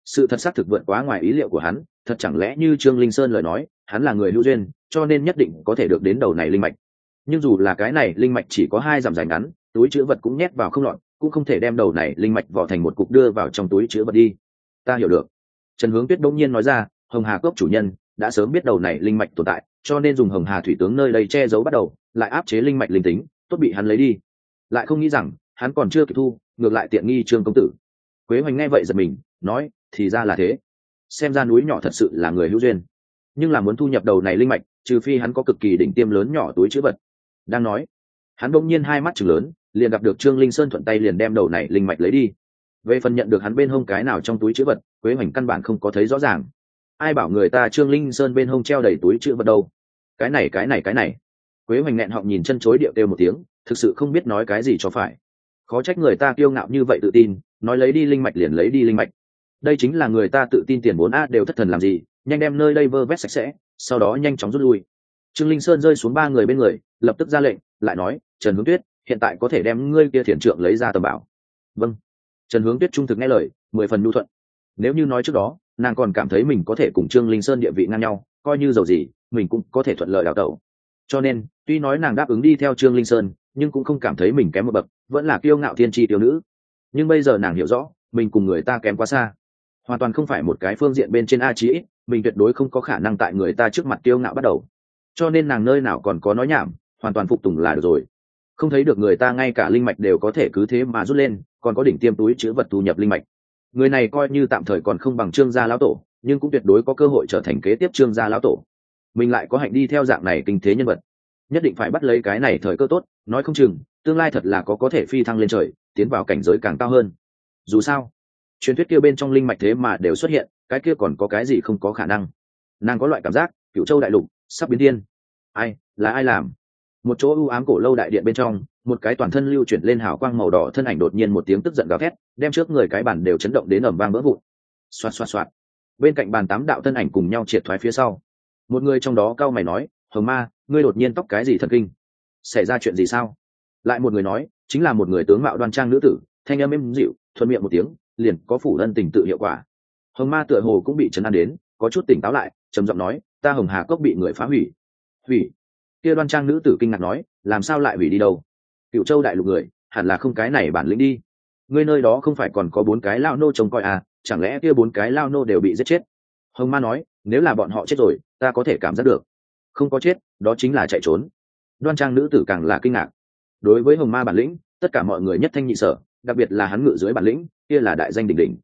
Sự thật xác thực vượt quá ngoài ý liệu của hắn, thật chẳng lẽ như trương linh sơn lời nói, hắn là người hữu duyên, cho nên nhất định có thể được đến đầu này linh mạch. Nhưng dù là cái này linh mạch chỉ có hai dặm dài ngắn, túi chữ vật cũng nhét vào không lọt, cũng không thể đem đầu này linh mạch vỏ thành một cục đưa vào trong túi chữ vật đi. Ta hiểu được. Trần hướng tuyết đông nhiên nói ra, hồng hà cốc chủ nhân đã sớm biết đầu này linh mạch tồn tại, cho nên dùng hồng hà thủy tướng nơi đây che giấu bắt đầu, lại áp chế linh mạch linh tính, tốt bị hắn lấy đi lại không nghĩ rằng hắn còn chưa kịp thu, ngược lại tiện nghi trương công tử. Quế hoành nghe vậy giật mình, nói, thì ra là thế. Xem ra núi nhỏ thật sự là người hữu duyên. Nhưng là muốn thu nhập đầu này linh mạch, trừ phi hắn có cực kỳ đỉnh tiêm lớn nhỏ túi chữ vật. Đang nói, hắn bỗng nhiên hai mắt chừng lớn, liền gặp được trương linh sơn thuận tay liền đem đầu này linh mạch lấy đi. Về phần nhận được hắn bên hông cái nào trong túi chữ vật, quế hoành căn bản không có thấy rõ ràng. Ai bảo người ta trương linh sơn bên hông treo đầy túi chữ vật đâu? Cái này cái này cái này. Quế hoành nghẹn họng nhìn chân chối điệu kêu một tiếng thực sự không biết nói cái gì cho phải. Khó trách người ta kiêu ngạo như vậy tự tin, nói lấy đi linh mạch liền lấy đi linh mạch. Đây chính là người ta tự tin tiền bốn a đều thất thần làm gì, nhanh đem nơi đây vơ vét sạch sẽ, sau đó nhanh chóng rút lui. Trương linh sơn rơi xuống ba người bên người, lập tức ra lệnh, lại nói, trần hướng tuyết, hiện tại có thể đem ngươi kia thiền trượng lấy ra tầm bảo. Vâng. Trần hướng tuyết trung thực nghe lời, mười phần nhu thuận. Nếu như nói trước đó, nàng còn cảm thấy mình có thể cùng trương linh sơn địa vị ngang nhau, coi như giàu gì, mình cũng có thể thuận lợi đào tẩu. Cho nên, tuy nói nàng đáp ứng đi theo trương linh sơn nhưng cũng không cảm thấy mình kém một bậc, vẫn là kiêu ngạo thiên tri tiêu nữ. Nhưng bây giờ nàng hiểu rõ, mình cùng người ta kém quá xa. Hoàn toàn không phải một cái phương diện bên trên a chí, mình tuyệt đối không có khả năng tại người ta trước mặt kiêu ngạo bắt đầu. Cho nên nàng nơi nào còn có nói nhảm, hoàn toàn phục tùng là được rồi. Không thấy được người ta ngay cả linh mạch đều có thể cứ thế mà rút lên, còn có đỉnh tiêm túi chữ vật thu nhập linh mạch. Người này coi như tạm thời còn không bằng trương gia lão tổ, nhưng cũng tuyệt đối có cơ hội trở thành kế tiếp trương gia lão tổ. Mình lại có hạnh đi theo dạng này kinh thế nhân vật nhất định phải bắt lấy cái này thời cơ tốt, nói không chừng, tương lai thật là có có thể phi thăng lên trời, tiến vào cảnh giới càng cao hơn. Dù sao, truyền thuyết kia bên trong linh mạch thế mà đều xuất hiện, cái kia còn có cái gì không có khả năng? Nàng có loại cảm giác, cựu châu đại lục sắp biến điên ai, là ai làm? Một chỗ ưu ám cổ lâu đại điện bên trong, một cái toàn thân lưu chuyển lên hào quang màu đỏ thân ảnh đột nhiên một tiếng tức giận gào thét, đem trước người cái bàn đều chấn động đến ẩm vang vỡ vụn. Xoạt xoạt xoạt. Bên cạnh bàn tám đạo thân ảnh cùng nhau triệt thoái phía sau. Một người trong đó cao mày nói, hồng ma ngươi đột nhiên tóc cái gì thần kinh? Xảy ra chuyện gì sao? Lại một người nói, chính là một người tướng mạo đoan trang nữ tử, thanh âm êm dịu, thuận miệng một tiếng, liền có phủ lân tình tự hiệu quả. Hồng ma tựa hồ cũng bị chấn an đến, có chút tỉnh táo lại, trầm giọng nói, ta hồng hà cốc bị người phá hủy. Hủy? Kia đoan trang nữ tử kinh ngạc nói, làm sao lại hủy đi đâu? Cựu châu đại lục người, hẳn là không cái này bản lĩnh đi. Ngươi nơi đó không phải còn có bốn cái lao nô trông coi à chẳng lẽ kia bốn cái lao nô đều bị giết chết? Hồng ma nói, nếu là bọn họ chết rồi, ta có thể cảm giác được không có chết, đó chính là chạy trốn. Đoan trang nữ tử càng là kinh ngạc. Đối với hồng ma bản lĩnh, tất cả mọi người nhất thanh nhị sở, đặc biệt là hắn ngự dưới bản lĩnh, kia là đại danh đỉnh đỉnh.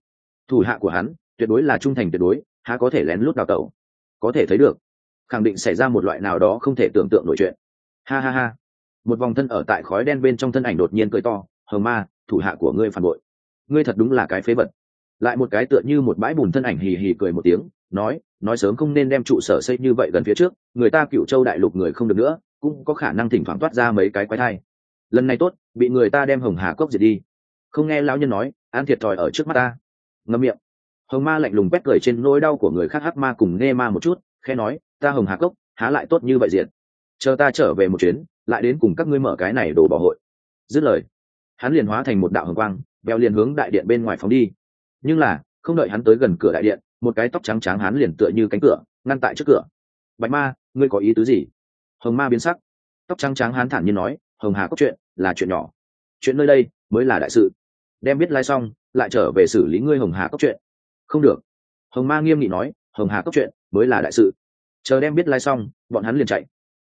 Thủ hạ của hắn, tuyệt đối là trung thành tuyệt đối, há có thể lén lút đào tẩu. Có thể thấy được, khẳng định xảy ra một loại nào đó không thể tưởng tượng nổi chuyện. Ha ha ha. Một vòng thân ở tại khói đen bên trong thân ảnh đột nhiên cười to hờ ma, thủ hạ của ngươi phản bội. Ngươi thật đúng là cái phế vật lại một cái tựa như một bãi bùn thân ảnh hì hì cười một tiếng, nói nói sớm không nên đem trụ sở xây như vậy gần phía trước, người ta cựu châu đại lục người không được nữa, cũng có khả năng thỉnh thoảng toát ra mấy cái quái thai. Lần này tốt, bị người ta đem hồng hà cốc diệt đi. Không nghe lão nhân nói, an thiệt thòi ở trước mắt ta. Ngâm miệng. Hồng ma lạnh lùng quét cười trên nỗi đau của người khác hắc ma cùng nghe ma một chút khe nói, ta hồng hà cốc, há lại tốt như vậy diện chờ ta trở về một chuyến, lại đến cùng các ngươi mở cái này đồ bỏ hội. Dứt lời, hắn liền hóa thành một đạo hồng quang, bèo liền hướng đại điện bên ngoài phóng đi nhưng là, không đợi hắn tới gần cửa đại điện, một cái tóc trắng trắng hắn liền tựa như cánh cửa, ngăn tại trước cửa. Bạch ma, ngươi có ý tứ gì? Hồng ma biến sắc. Tóc trắng trắng hắn thản nhiên nói, hồng hà cốc chuyện, là chuyện nhỏ. Chuyện nơi đây mới là đại sự. Đem biết lai xong, lại trở về xử lý ngươi hồng hà cốc chuyện. Không được. Hồng ma nghiêm nghị nói, hồng hà cốc chuyện, mới là đại sự. Chờ đem biết lai xong, bọn hắn liền chạy.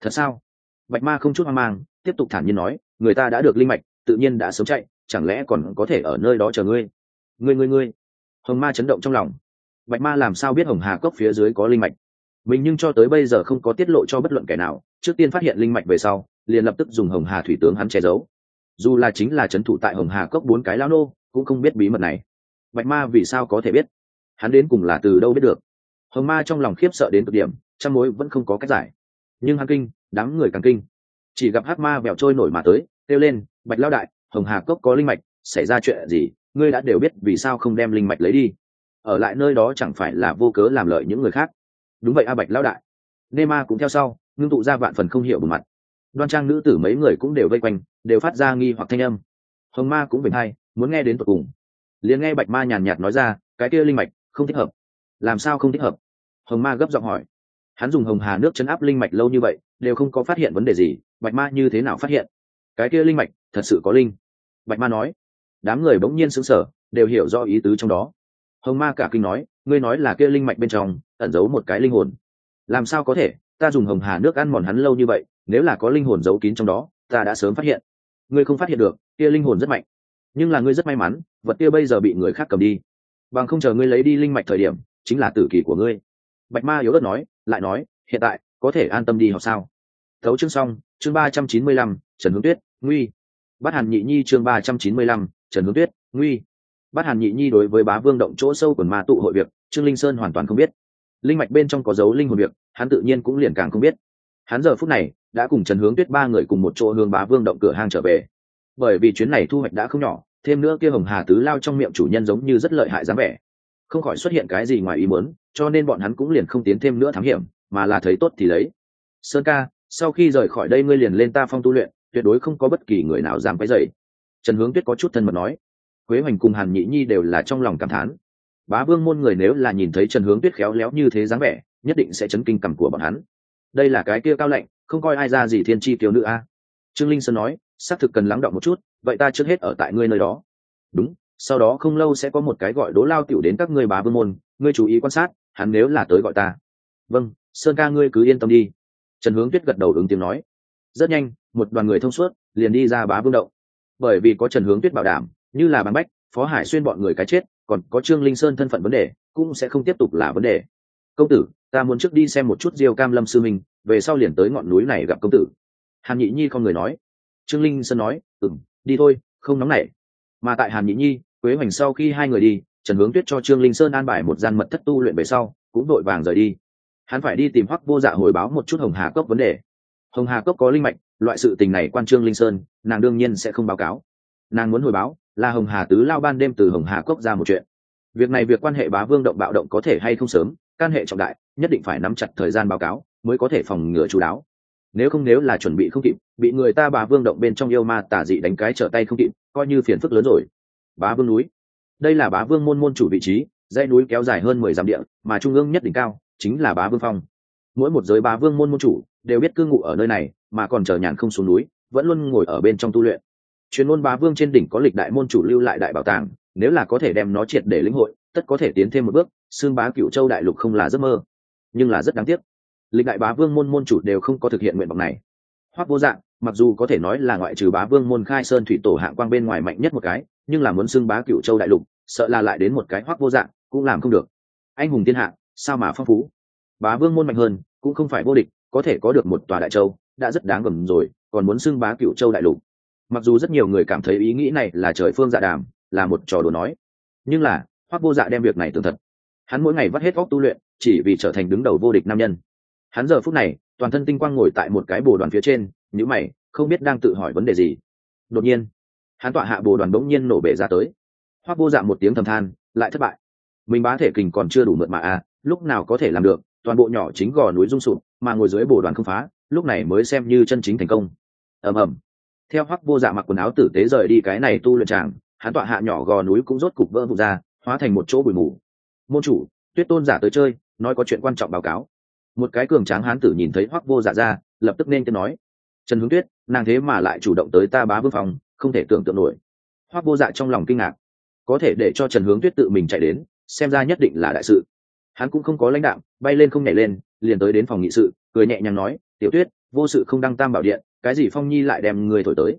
Thật sao? Bạch ma không chút hoang mang, tiếp tục thản nhiên nói, người ta đã được linh mạch, tự nhiên đã sớm chạy, chẳng lẽ còn có thể ở nơi đó chờ ngươi? Ngươi ngươi ngươi hồng ma chấn động trong lòng. Bạch ma làm sao biết hồng hà cốc phía dưới có linh mạch? Mình nhưng cho tới bây giờ không có tiết lộ cho bất luận kẻ nào, trước tiên phát hiện linh mạch về sau, liền lập tức dùng hồng hà thủy tướng hắn che giấu. Dù là chính là c h ấ n thủ tại hồng hà cốc bốn cái lao nô, cũng không biết bí mật này. Bạch ma vì sao có thể biết? Hắn đến cùng là từ đâu biết được? Hồng ma trong lòng khiếp sợ đến cực điểm trong mối vẫn không có cách giải. Nhưng hắn kinh, đám người càng kinh. Chỉ gặp hát ma vẹo trôi nổi mà tới, kêu lên, bạch lao đại, hồng hà cốc có linh mạch, xảy ra chuyện gì? Ngươi đã đều biết vì sao không đem linh mạch lấy đi. Ở lại nơi đó chẳng phải là vô cớ làm lợi những người khác. Đúng vậy a bạch lão đại. Nê ma cũng theo sau, ngưng tụ ra vạn phần không hiểu bề mặt. Đoan trang nữ tử mấy người cũng đều vây quanh, đều phát ra nghi hoặc thanh âm. Hồng ma cũng bình hay muốn nghe đến tột cùng. Liền nghe bạch ma nhàn nhạt nói ra, cái kia linh mạch, không thích hợp. Làm sao không thích hợp? Hồng ma gấp giọng hỏi. Hắn dùng hồng hà nước chấn áp linh mạch lâu như vậy, đều không có phát hiện vấn đề gì, bạch ma như thế nào phát hiện? Cái kia linh mạch, thật sự có linh. Bạch ma nói đám người bỗng nhiên sững sờ, đều hiểu rõ ý tứ trong đó. Hồng ma cả kinh nói, ngươi nói là kia linh mạch bên trong, ẩn giấu một cái linh hồn. Làm sao có thể? Ta dùng hồng hà nước ăn mòn hắn lâu như vậy, nếu là có linh hồn giấu kín trong đó, ta đã sớm phát hiện. Ngươi không phát hiện được, kia linh hồn rất mạnh. Nhưng là ngươi rất may mắn, vật kia bây giờ bị người khác cầm đi. Bằng không chờ ngươi lấy đi linh mạch thời điểm, chính là tử kỳ của ngươi. Bạch ma yếu đất nói, lại nói, hiện tại, có thể an tâm đi học sao? Thấu chương xong, chương ba trăm chín mươi lăm, trần hướng tuyết, nguy. Bắt hàn nhị nhi chương ba trăm chín mươi lăm trần hướng tuyết, nguy. Bắt hàn nhị nhi đối với bá vương động chỗ sâu quần ma tụ hội việc, trương linh sơn hoàn toàn không biết. Linh mạch bên trong có dấu linh hồn việc, hắn tự nhiên cũng liền càng không biết. Hắn giờ phút này đã cùng trần hướng tuyết ba người cùng một chỗ hướng bá vương động cửa hang trở về. Bởi vì chuyến này thu hoạch đã không nhỏ, thêm nữa kia hồng hà tứ lao trong miệng chủ nhân giống như rất lợi hại dáng vẻ. Không khỏi xuất hiện cái gì ngoài ý muốn, cho nên bọn hắn cũng liền không tiến thêm nữa thám hiểm, mà là thấy tốt thì lấy. Sơn ca, sau khi rời khỏi đây ngươi liền lên ta phong tu luyện, tuyệt đối không có bất kỳ người nào dám cái dậy trần hướng tuyết có chút thân mật nói. Quế hoành cùng hàn nhị nhi đều là trong lòng cảm thán. Bá vương môn người nếu là nhìn thấy trần hướng tuyết khéo léo như thế dáng vẻ, nhất định sẽ chấn kinh cầm của bọn hắn. Đây là cái kia cao lạnh không coi ai ra gì thiên tri tiểu nữ a. Trương linh sơn nói, xác thực cần lắng động một chút, vậy ta trước hết ở tại ngươi nơi đó. Đúng, sau đó không lâu sẽ có một cái gọi đố lao tiểu đến các ngươi bá vương môn, ngươi chú ý quan sát, hắn nếu là tới gọi ta. Vâng sơn ca ngươi cứ yên tâm đi. Trần hướng tuyết gật đầu ứng tiếng nói. Rất nhanh, một đoàn người thông suốt, liền đi ra bá vương động bởi vì có trần hướng tuyết bảo đảm, như là bàn bách, phó hải xuyên bọn người cái chết, còn có trương linh sơn thân phận vấn đề, cũng sẽ không tiếp tục là vấn đề. Công tử, ta muốn trước đi xem một chút diêu cam lâm sư minh, về sau liền tới ngọn núi này gặp công tử. Hàn nhị nhi không người nói. Trương linh sơn nói ừng đi thôi, không nóng nảy. Mà tại hàn nhị nhi, quế hoành sau khi hai người đi, trần hướng tuyết cho trương linh sơn an bài một gian mật thất tu luyện về sau, cũng đội vàng rời đi. Hắn phải đi tìm hoắc vô dạ hồi báo một chút hồng hà cốc vấn đề hồng hà cốc có linh mạch, loại sự tình này quan trương linh sơn, nàng đương nhiên sẽ không báo cáo. Nàng muốn hồi báo là hồng hà tứ lao ban đêm từ hồng hà cốc ra một chuyện. Việc này việc quan hệ bá vương động bạo động có thể hay không sớm, can hệ trọng đại, nhất định phải nắm chặt thời gian báo cáo, mới có thể phòng ngừa chú đáo. Nếu không nếu là chuẩn bị không kịp, bị người ta bá vương động bên trong yêu ma tả dị đánh cái trở tay không kịp, coi như phiền phức lớn rồi. Bá vương núi. Đây là bá vương môn môn chủ vị trí, dãy núi kéo dài hơn mười dặm địa, mà trung ương nhất đỉnh cao chính là bá vương phong. Mỗi một giới bá vương môn môn chủ đều biết cư ngụ ở nơi này, mà còn chờ nhàn không xuống núi, vẫn luôn ngồi ở bên trong tu luyện. Chuyên môn bá vương trên đỉnh có lịch đại môn chủ lưu lại đại bảo tàng, nếu là có thể đem nó triệt để lĩnh hội, tất có thể tiến thêm một bước, xương bá cựu châu đại lục không là giấc mơ, nhưng là rất đáng tiếc. Lịch đại bá vương môn môn chủ đều không có thực hiện nguyện vọng này. Hoác vô dạng, mặc dù có thể nói là ngoại trừ bá vương môn khai sơn thủy tổ hạng quang bên ngoài mạnh nhất một cái, nhưng là muốn xưng bá cựu châu đại lục, sợ là lại đến một cái hoác vô dạng, cũng làm không được. Anh hùng thiên hạ, sao mà phong phú? Bá vương môn mạnh hơn, cũng không phải vô địch có thể có được một tòa đại châu, đã rất đáng gầm rồi, còn muốn xưng bá cựu châu đại lục. Mặc dù rất nhiều người cảm thấy ý nghĩ này là trời phương dạ đàm, là một trò đùa nói. Nhưng là hoác vô dạ đem việc này tường thật. Hắn mỗi ngày vắt hết góc tu luyện, chỉ vì trở thành đứng đầu vô địch nam nhân. Hắn giờ phút này, toàn thân tinh quang ngồi tại một cái bồ đoàn phía trên nhữ mày, không biết đang tự hỏi vấn đề gì. Đột nhiên, hắn tọa hạ bồ đoàn bỗng nhiên nổ bể ra tới. Hoác vô dạ một tiếng thầm than, lại thất bại. Mình bá thể kình còn chưa đủ mượt mà à lúc nào có thể làm được, toàn bộ nhỏ chính gò núi rung sụp mà ngồi dưới bồ đoàn không phá, lúc này mới xem như chân chính thành công. Ầm ầm. Theo hoắc vô dạ mặc quần áo tử tế rời đi cái này tu luyện tràng, hắn tọa hạ nhỏ gò núi cũng rốt cục vỡ vụn ra, hóa thành một chỗ bụi mù. Môn chủ, tuyết tôn giả tới chơi, nói có chuyện quan trọng báo cáo. Một cái cường tráng hán tử nhìn thấy hoắc vô dạ ra, lập tức nên tiếng nói. Trần hướng tuyết, nàng thế mà lại chủ động tới ta bá vương phòng, không thể tưởng tượng nổi. Hoắc vô dạ trong lòng kinh ngạc. Có thể để cho trần hướng tuyết tự mình chạy đến, xem ra nhất định là đại sự. Hắn cũng không có lãnh đạo bay lên không nhảy lên liền tới đến phòng nghị sự, cười nhẹ nhàng nói, tiểu tuyết, vô sự không đăng tam bảo điện, cái gì phong nhi lại đem người thổi tới?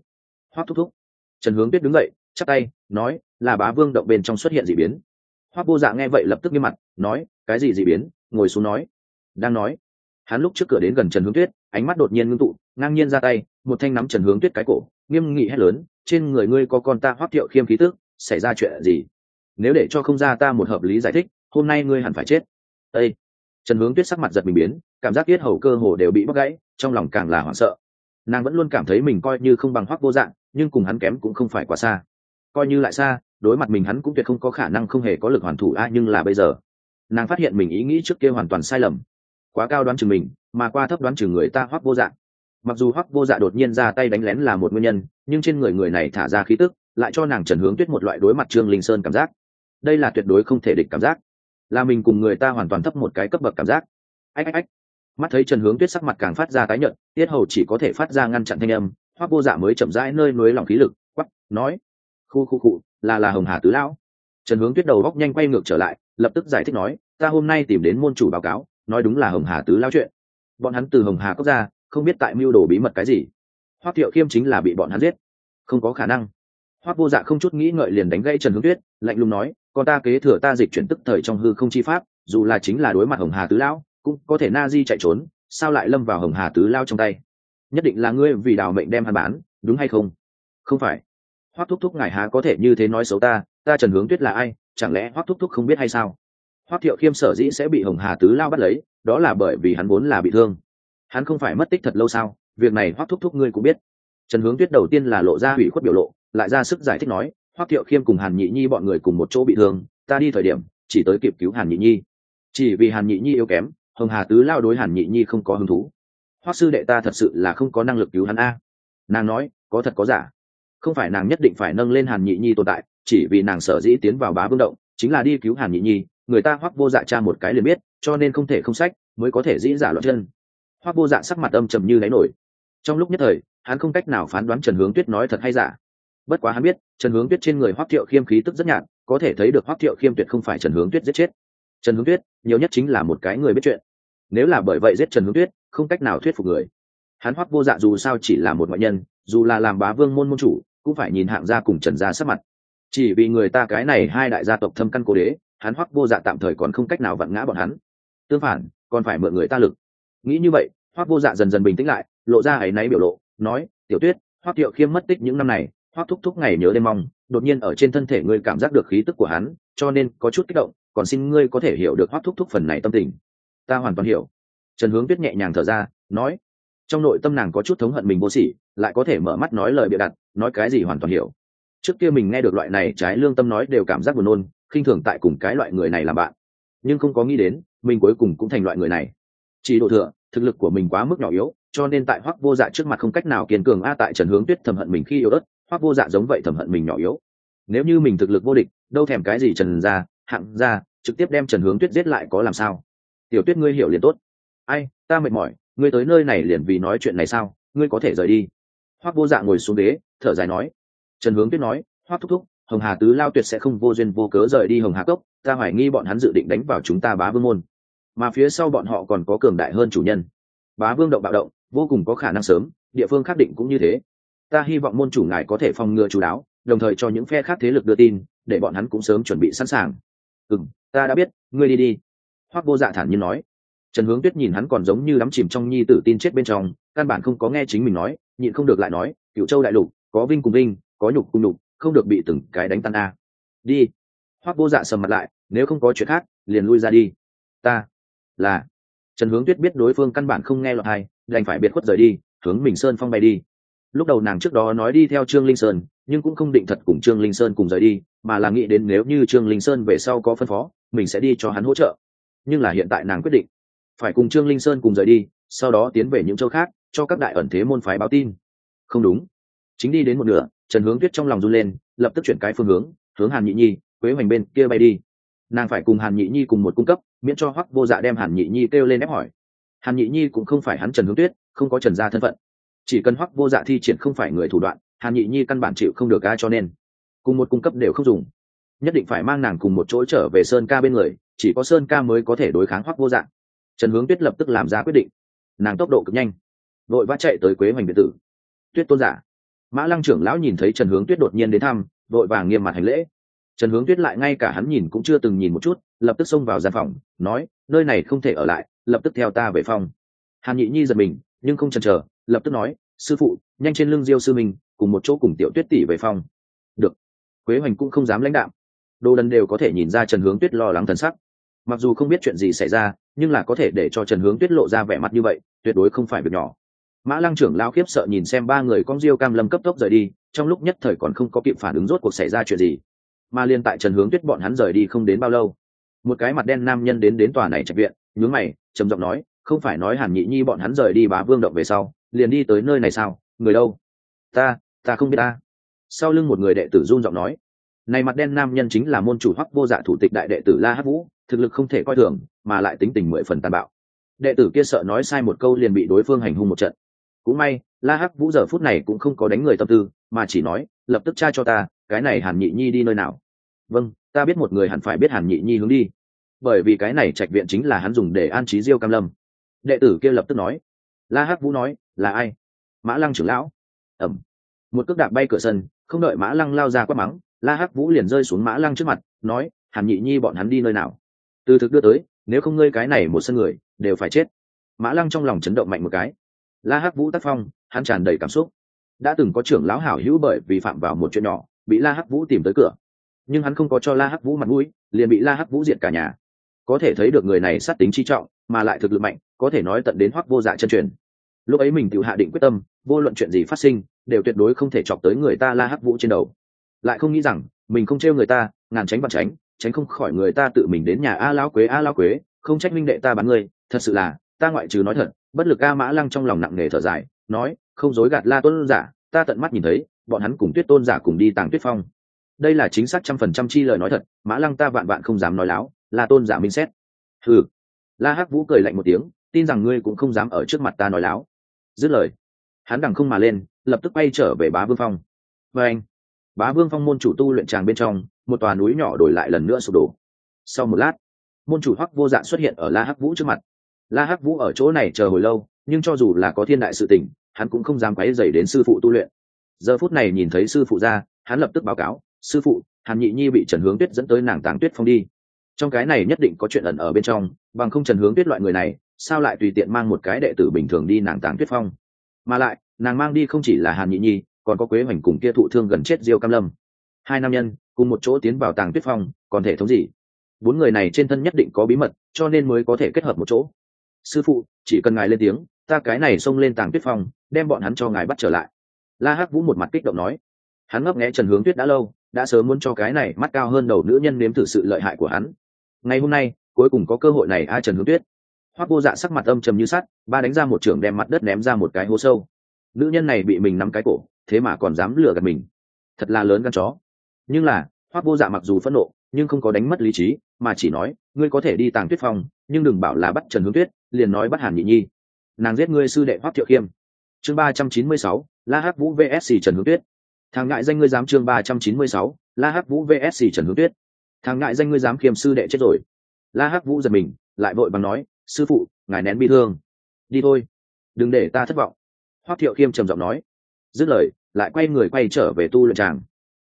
Hoác thúc thúc. Trần hướng tuyết đứng dậy, chắp tay, nói, là bá vương động bên trong xuất hiện d ị biến. Hoác vô dạ nghe vậy lập tức nghiêm mặt, nói, cái gì d ị biến? Ngồi xuống nói. Đang nói, hắn lúc trước cửa đến gần trần hướng tuyết, ánh mắt đột nhiên ngưng tụ, ngang nhiên ra tay, một thanh nắm trần hướng tuyết cái cổ, nghiêm nghị hét lớn, trên người ngươi có con ta hoác thiệu khiêm khí tước xảy ra chuyện gì? Nếu để cho không ra ta một hợp lý giải thích, hôm nay ngươi hẳn phải chết. Ây trần hướng tuyết sắc mặt giật mình biến, cảm giác tiết hầu cơ hồ đều bị bóc gãy, trong lòng càng là hoảng sợ. Nàng vẫn luôn cảm thấy mình coi như không bằng hoắc vô dạng, nhưng cùng hắn kém cũng không phải quá xa. Coi như lại xa, đối mặt mình hắn cũng tuyệt không có khả năng không hề có lực hoàn thủ a, nhưng là bây giờ, nàng phát hiện mình ý nghĩ trước kia hoàn toàn sai lầm. Quá cao đoán chừng mình, mà qua thấp đoán chừng người ta hoắc vô dạng. Mặc dù hoắc vô dạ đột nhiên ra tay đánh lén là một nguyên nhân, nhưng trên người người này thả ra khí tức, lại cho nàng trần hướng tuyết một loại đối mặt trương linh sơn cảm giác. Đây là tuyệt đối không thể địch cảm giác là mình cùng người ta hoàn toàn thấp một cái cấp bậc cảm giác. Ách ách ách. Mắt thấy trần hướng tuyết sắc mặt càng phát ra tái nhợt, tiết hầu chỉ có thể phát ra ngăn chặn thanh âm hoác vô dạ mới chậm rãi nơi nối lòng khí lực quắp nói, khu khu cụ là là hồng hà tứ lão. Trần hướng tuyết đầu góc nhanh quay ngược trở lại, lập tức giải thích nói, ta hôm nay tìm đến môn chủ báo cáo, nói đúng là hồng hà tứ lao chuyện. Bọn hắn từ hồng hà cốc ra không biết tại mưu đồ bí mật cái gì. Hoác thiệu khiêm chính là bị bọn hắn giết. Không có khả năng. Hoác vô dạ không chút nghĩ ngợi liền đánh gãy trần hướng tuyết, lạnh lùng nói con ta kế thừa ta dịch chuyển tức thời trong hư không chi pháp, dù là chính là đối mặt hồng hà tứ lão, cũng có thể na di chạy trốn, sao lại lâm vào hồng hà tứ lao trong tay? Nhất định là ngươi vì đào mệnh đem hắn bán, đúng hay không? Không phải. Hoác thúc thúc ngài há có thể như thế nói xấu ta ta trần hướng tuyết là ai, chẳng lẽ hoác thúc thúc không biết hay sao? Hoác thiệu khiêm sở dĩ sẽ bị hồng hà tứ lao bắt lấy, đó là bởi vì hắn vốn là bị thương. Hắn không phải mất tích thật lâu sao? Việc này hoác thúc thúc ngươi cũng biết. Trần hướng tuyết đầu tiên là lộ ra hủy khuất biểu lộ, lại ra sức giải thích nói Hoắc thiệu khiêm cùng hàn nhị nhi bọn người cùng một chỗ bị thương, ta đi thời điểm, chỉ tới kịp cứu hàn nhị nhi. Chỉ vì hàn nhị nhi yếu kém, hồng hà tứ lao đối hàn nhị nhi không có hứng thú. Hoắc sư đệ ta thật sự là không có năng lực cứu hắn a. Nàng nói, có thật có giả. Không phải nàng nhất định phải nâng lên hàn nhị nhi tồn tại, chỉ vì nàng sở dĩ tiến vào bá vương động, chính là đi cứu hàn nhị nhi, người ta Hoắc vô dạ cha một cái liền biết, cho nên không thể không sách, mới có thể dĩ giả loạn chân. Hoắc vô dạ sắc mặt âm trầm như đáy nổi. Trong lúc nhất thời, hắn không cách nào phán đoán trần hướng tuyết nói thật hay giả bất quá hắn biết, trần hướng tuyết trên người hoác thiệu khiêm khí tức rất nhạt, có thể thấy được hoác thiệu khiêm tuyệt không phải trần hướng tuyết giết chết. Trần hướng tuyết, nhiều nhất chính là một cái người biết chuyện. Nếu là bởi vậy giết trần hướng tuyết, không cách nào thuyết phục người. Hắn hoác vô dạ dù sao chỉ là một ngoại nhân, dù là làm bá vương môn môn chủ, cũng phải nhìn hạng gia cùng trần gia sắp mặt. Chỉ vì người ta cái này hai đại gia tộc thâm căn cố đế, hắn hoắc vô dạ tạm thời còn không cách nào vặn ngã bọn hắn. Tương phản, còn phải mượn người ta lực. Nghĩ như vậy, hoắc vô dạ dần dần bình tĩnh lại, lộ ra áy náy biểu lộ, nói, tiểu tuyết, hoắc thiệu khiêm mất tích những năm này hoắc thúc thúc ngày nhớ đêm mong, đột nhiên ở trên thân thể ngươi cảm giác được khí tức của hắn, cho nên có chút kích động, còn xin ngươi có thể hiểu được hoắc thúc thúc phần này tâm tình. Ta hoàn toàn hiểu. Trần hướng tuyết nhẹ nhàng thở ra, nói. Trong nội tâm nàng có chút thống hận mình vô sỉ, lại có thể mở mắt nói lời bịa đặt, nói cái gì hoàn toàn hiểu. Trước kia mình nghe được loại này trái lương tâm nói đều cảm giác buồn nôn, khinh thường tại cùng cái loại người này làm bạn. Nhưng không có nghĩ đến, mình cuối cùng cũng thành loại người này. Chỉ độ thừa, thực lực của mình quá mức nhỏ yếu, cho nên tại hoắc vô dạ trước mặt không cách nào kiên cường, a tại trần hướng tuyết thầm hận mình khi yếu ớt hoắc vô dạ giống vậy thầm hận mình nhỏ yếu. Nếu như mình thực lực vô địch, đâu thèm cái gì trần ra, hạng ra, trực tiếp đem trần hướng tuyết giết lại có làm sao? Tiểu tuyết ngươi hiểu liền tốt. Ai, ta mệt mỏi, ngươi tới nơi này liền vì nói chuyện này sao? Ngươi có thể rời đi. Hoắc vô dạ ngồi xuống ghế, thở dài nói. Trần hướng tuyết nói, hoắc thúc thúc, hồng hà tứ lao tuyệt sẽ không vô duyên vô cớ rời đi hồng hà cốc, ta hoài nghi bọn hắn dự định đánh vào chúng ta bá vương môn. Mà phía sau bọn họ còn có cường đại hơn chủ nhân. Bá vương động bạo động, vô cùng có khả năng sớm, địa phương khắc định cũng như thế ta hy vọng môn chủ ngài có thể phòng ngừa chú đáo, đồng thời cho những phe khác thế lực đưa tin, để bọn hắn cũng sớm chuẩn bị sẵn sàng. Ừ ta đã biết, ngươi đi đi. Hoác vô dạ thản nhiên nói. Trần hướng tuyết nhìn hắn còn giống như đắm chìm trong nhi tử tin chết bên trong, căn bản không có nghe chính mình nói, nhịn không được lại nói cựu châu đại lục, có vinh cùng vinh, có nhục cùng nhục, không được bị từng cái đánh tan a. Đi. Hoác vô dạ sầm mặt lại, nếu không có chuyện khác, liền lui ra đi. Ta là trần hướng tuyết biết đối phương căn bản không nghe lọt hay đành phải biệt khuất rời đi, hướng mình sơn phong bay đi lúc đầu nàng trước đó nói đi theo trương linh sơn, nhưng cũng không định thật cùng trương linh sơn cùng rời đi, mà là nghĩ đến nếu như trương linh sơn về sau có phân phó, mình sẽ đi cho hắn hỗ trợ. Nhưng là hiện tại nàng quyết định, phải cùng trương linh sơn cùng rời đi, sau đó tiến về những châu khác, cho các đại ẩn thế môn phái báo tin. Không đúng. Chính đi đến một nửa, trần hướng tuyết trong lòng run lên, lập tức chuyển cái phương hướng hướng hàn nhị nhi, quế hoành bên kia bay đi. Nàng phải cùng hàn nhị nhi cùng một cung cấp, miễn cho hoắc vô dạ đem hàn nhị nhi kêu lên ép hỏi. Hàn nhị nhi cũng không phải hắn trần hướng tuyết, không có trần gia thân phận chỉ cần hoắc vô dạ thi triển không phải người thủ đoạn, hàn nhị nhi căn bản chịu không được ai cho nên, cùng một cung cấp đều không dùng. Nhất định phải mang nàng cùng một chỗ trở về sơn ca bên người, chỉ có sơn ca mới có thể đối kháng hoắc vô dạng trần hướng tuyết lập tức làm ra quyết định. Nàng tốc độ cực nhanh, vội vã chạy tới quế hoành biệt tử. Tuyết tôn giả. Mã lăng trưởng lão nhìn thấy trần hướng tuyết đột nhiên đến thăm, vội vàng nghiêm mặt hành lễ. Trần hướng tuyết lại ngay cả hắn nhìn cũng chưa từng nhìn một chút, lập tức xông vào gian phòng, nói, nơi này không thể ở lại, lập tức theo ta về phòng. Hàn nhị nhi giật mình, nhưng không chần chờ, lập tức nói sư phụ nhanh trên lưng diêu sư mình cùng một chỗ cùng tiểu tuyết tỷ về phòng. Được. Quế hoành cũng không dám lãnh đạm, đồ đần đều có thể nhìn ra trần hướng tuyết lo lắng thần sắc. Mặc dù không biết chuyện gì xảy ra nhưng là có thể để cho trần hướng tuyết lộ ra vẻ mặt như vậy tuyệt đối không phải việc nhỏ. Mã lăng trưởng lao khiếp sợ nhìn xem ba người con diêu cam lâm cấp tốc rời đi trong lúc nhất thời còn không có kịp phản ứng rốt cuộc xảy ra chuyện gì. Mà liên tại trần hướng tuyết bọn hắn rời đi không đến bao lâu một cái mặt đen nam nhân đến đến tòa này trạch viện nhướng mày trầm giọng nói không phải nói hàn nhị nhi bọn hắn rời đi bá vương động về sau liền đi tới nơi này sao? Người đâu? Ta ta không biết ta. Sau lưng một người đệ tử run giọng nói. Này mặt đen nam nhân chính là môn chủ hoắc vô dạ thủ tịch đại đệ tử la hát vũ, thực lực không thể coi thường, mà lại tính tình mười phần tàn bạo. Đệ tử kia sợ nói sai một câu liền bị đối phương hành hung một trận. Cũng may, la hắc vũ giờ phút này cũng không có đánh người tâm tư, mà chỉ nói, lập tức tra cho ta, cái này hàn nhị nhi đi nơi nào? Vâng ta biết một người hẳn phải biết hàn nhị nhi hướng đi. Bởi vì cái này trạch viện chính là hắn dùng để an trí diêu cam lâm. Đệ tử kia lập tức nói. La hắc vũ nói là ai? Mã lăng trưởng lão. Ẩm một cước đạp bay cửa sân, không đợi mã lăng lao ra quát mắng, la hắc vũ liền rơi xuống mã lăng trước mặt, nói, hàn nhị nhi bọn hắn đi nơi nào? Từ thực đưa tới, nếu không ngơi cái này một sân người, đều phải chết. Mã lăng trong lòng chấn động mạnh một cái. La hắc vũ tác phong, hắn tràn đầy cảm xúc. Đã từng có trưởng lão hảo hữu bởi vì phạm vào một chuyện nhỏ, bị la hắc vũ tìm tới cửa. Nhưng hắn không có cho la hắc vũ mặt mũi, liền bị la hắc vũ diệt cả nhà. Có thể thấy được người này sát tính chi trọng, mà lại thực lực mạnh, có thể nói tận đến hoắc vô dạ chân truyền lúc ấy mình tự hạ định quyết tâm, vô luận chuyện gì phát sinh, đều tuyệt đối không thể chọc tới người ta la hắc vũ trên đầu. Lại không nghĩ rằng, mình không trêu người ta, ngàn tránh vặt tránh tránh không khỏi người ta tự mình đến nhà a lão quế, a lão quế, không trách minh đệ ta bắn ngươi, thật sự là, ta ngoại trừ nói thật, bất lực a mã lăng trong lòng nặng nề thở dài, nói, không dối gạt la tôn giả, ta tận mắt nhìn thấy, bọn hắn cùng tuyết tôn giả cùng đi tàng tuyết phong. Đây là chính xác trăm phần trăm chi lời nói thật, mã lăng ta vạn vạn không dám nói láo, la tôn giả minh xét. Ừ la hắc vũ cười lạnh một tiếng, tin rằng ngươi cũng không dám ở trước mặt ta nói láo dứt lời, hắn đằng không mà lên, lập tức bay trở về bá vương phong. Và anh, bá vương phong môn chủ tu luyện tràng bên trong, một tòa núi nhỏ đổi lại lần nữa sụp đổ. Sau một lát, môn chủ hoắc vô dạng xuất hiện ở la hắc vũ trước mặt. La hắc vũ ở chỗ này chờ hồi lâu, nhưng cho dù là có thiên đại sự tình, hắn cũng không dám quấy dày đến sư phụ tu luyện. Giờ phút này nhìn thấy sư phụ ra, hắn lập tức báo cáo, sư phụ, hàn nhị nhi bị trần hướng tuyết dẫn tới nàng tàng tuyết phong đi. Trong cái này nhất định có chuyện ẩn ở bên trong, bằng không trần hướng tuyết loại người này sao lại tùy tiện mang một cái đệ tử bình thường đi nàng tàng tuyết phong? Mà lại, nàng mang đi không chỉ là hàn nhị nhi, còn có quế hoành cùng kia thụ thương gần chết diêu cam lâm. Hai nam nhân, cùng một chỗ tiến vào tàng tuyết phong, còn thể thống gì? Bốn người này trên thân nhất định có bí mật, cho nên mới có thể kết hợp một chỗ. Sư phụ, chỉ cần ngài lên tiếng, ta cái này xông lên tàng tuyết phong, đem bọn hắn cho ngài bắt trở lại. La hắc vũ một mặt kích động nói. Hắn ngấp nghẽ trần hướng tuyết đã lâu, đã sớm muốn cho cái này mắt cao hơn đầu nữ nhân nếm thử sự lợi hại của hắn. Ngày hôm nay, cuối cùng có cơ hội này a trần hướng tuyết hoác vô dạ sắc mặt âm trầm như sắt, ba đánh ra một trưởng đem mặt đất ném ra một cái hố sâu. Nữ nhân này bị mình nắm cái cổ, thế mà còn dám lừa gạt mình. Thật là lớn gan chó. Nhưng là hoác vô dạ mặc dù phẫn nộ, nhưng không có đánh mất lý trí, mà chỉ nói, ngươi có thể đi tàng tuyết phong, nhưng đừng bảo là bắt trần hướng tuyết, liền nói bắt hàn nhị nhi. Nàng giết ngươi sư đệ hoác thiệu khiêm. Chương ba trăm chín mươi sáu, la hắc vũ vsc trần hướng tuyết. Thằng ngại danh ngươi dám chương ba trăm chín mươi sáu, la hắc vũ vsc trần hướng tuyết. Thằng ngại danh ngươi dám khiêm sư đệ chết rồi. La hắc vũ giật mình, lại vội bằng nói sư phụ, ngài nén bi thương. Đi thôi. Đừng để ta thất vọng. Hoắc thiệu khiêm trầm giọng nói. Dứt lời, lại quay người quay trở về tu luyện tràng.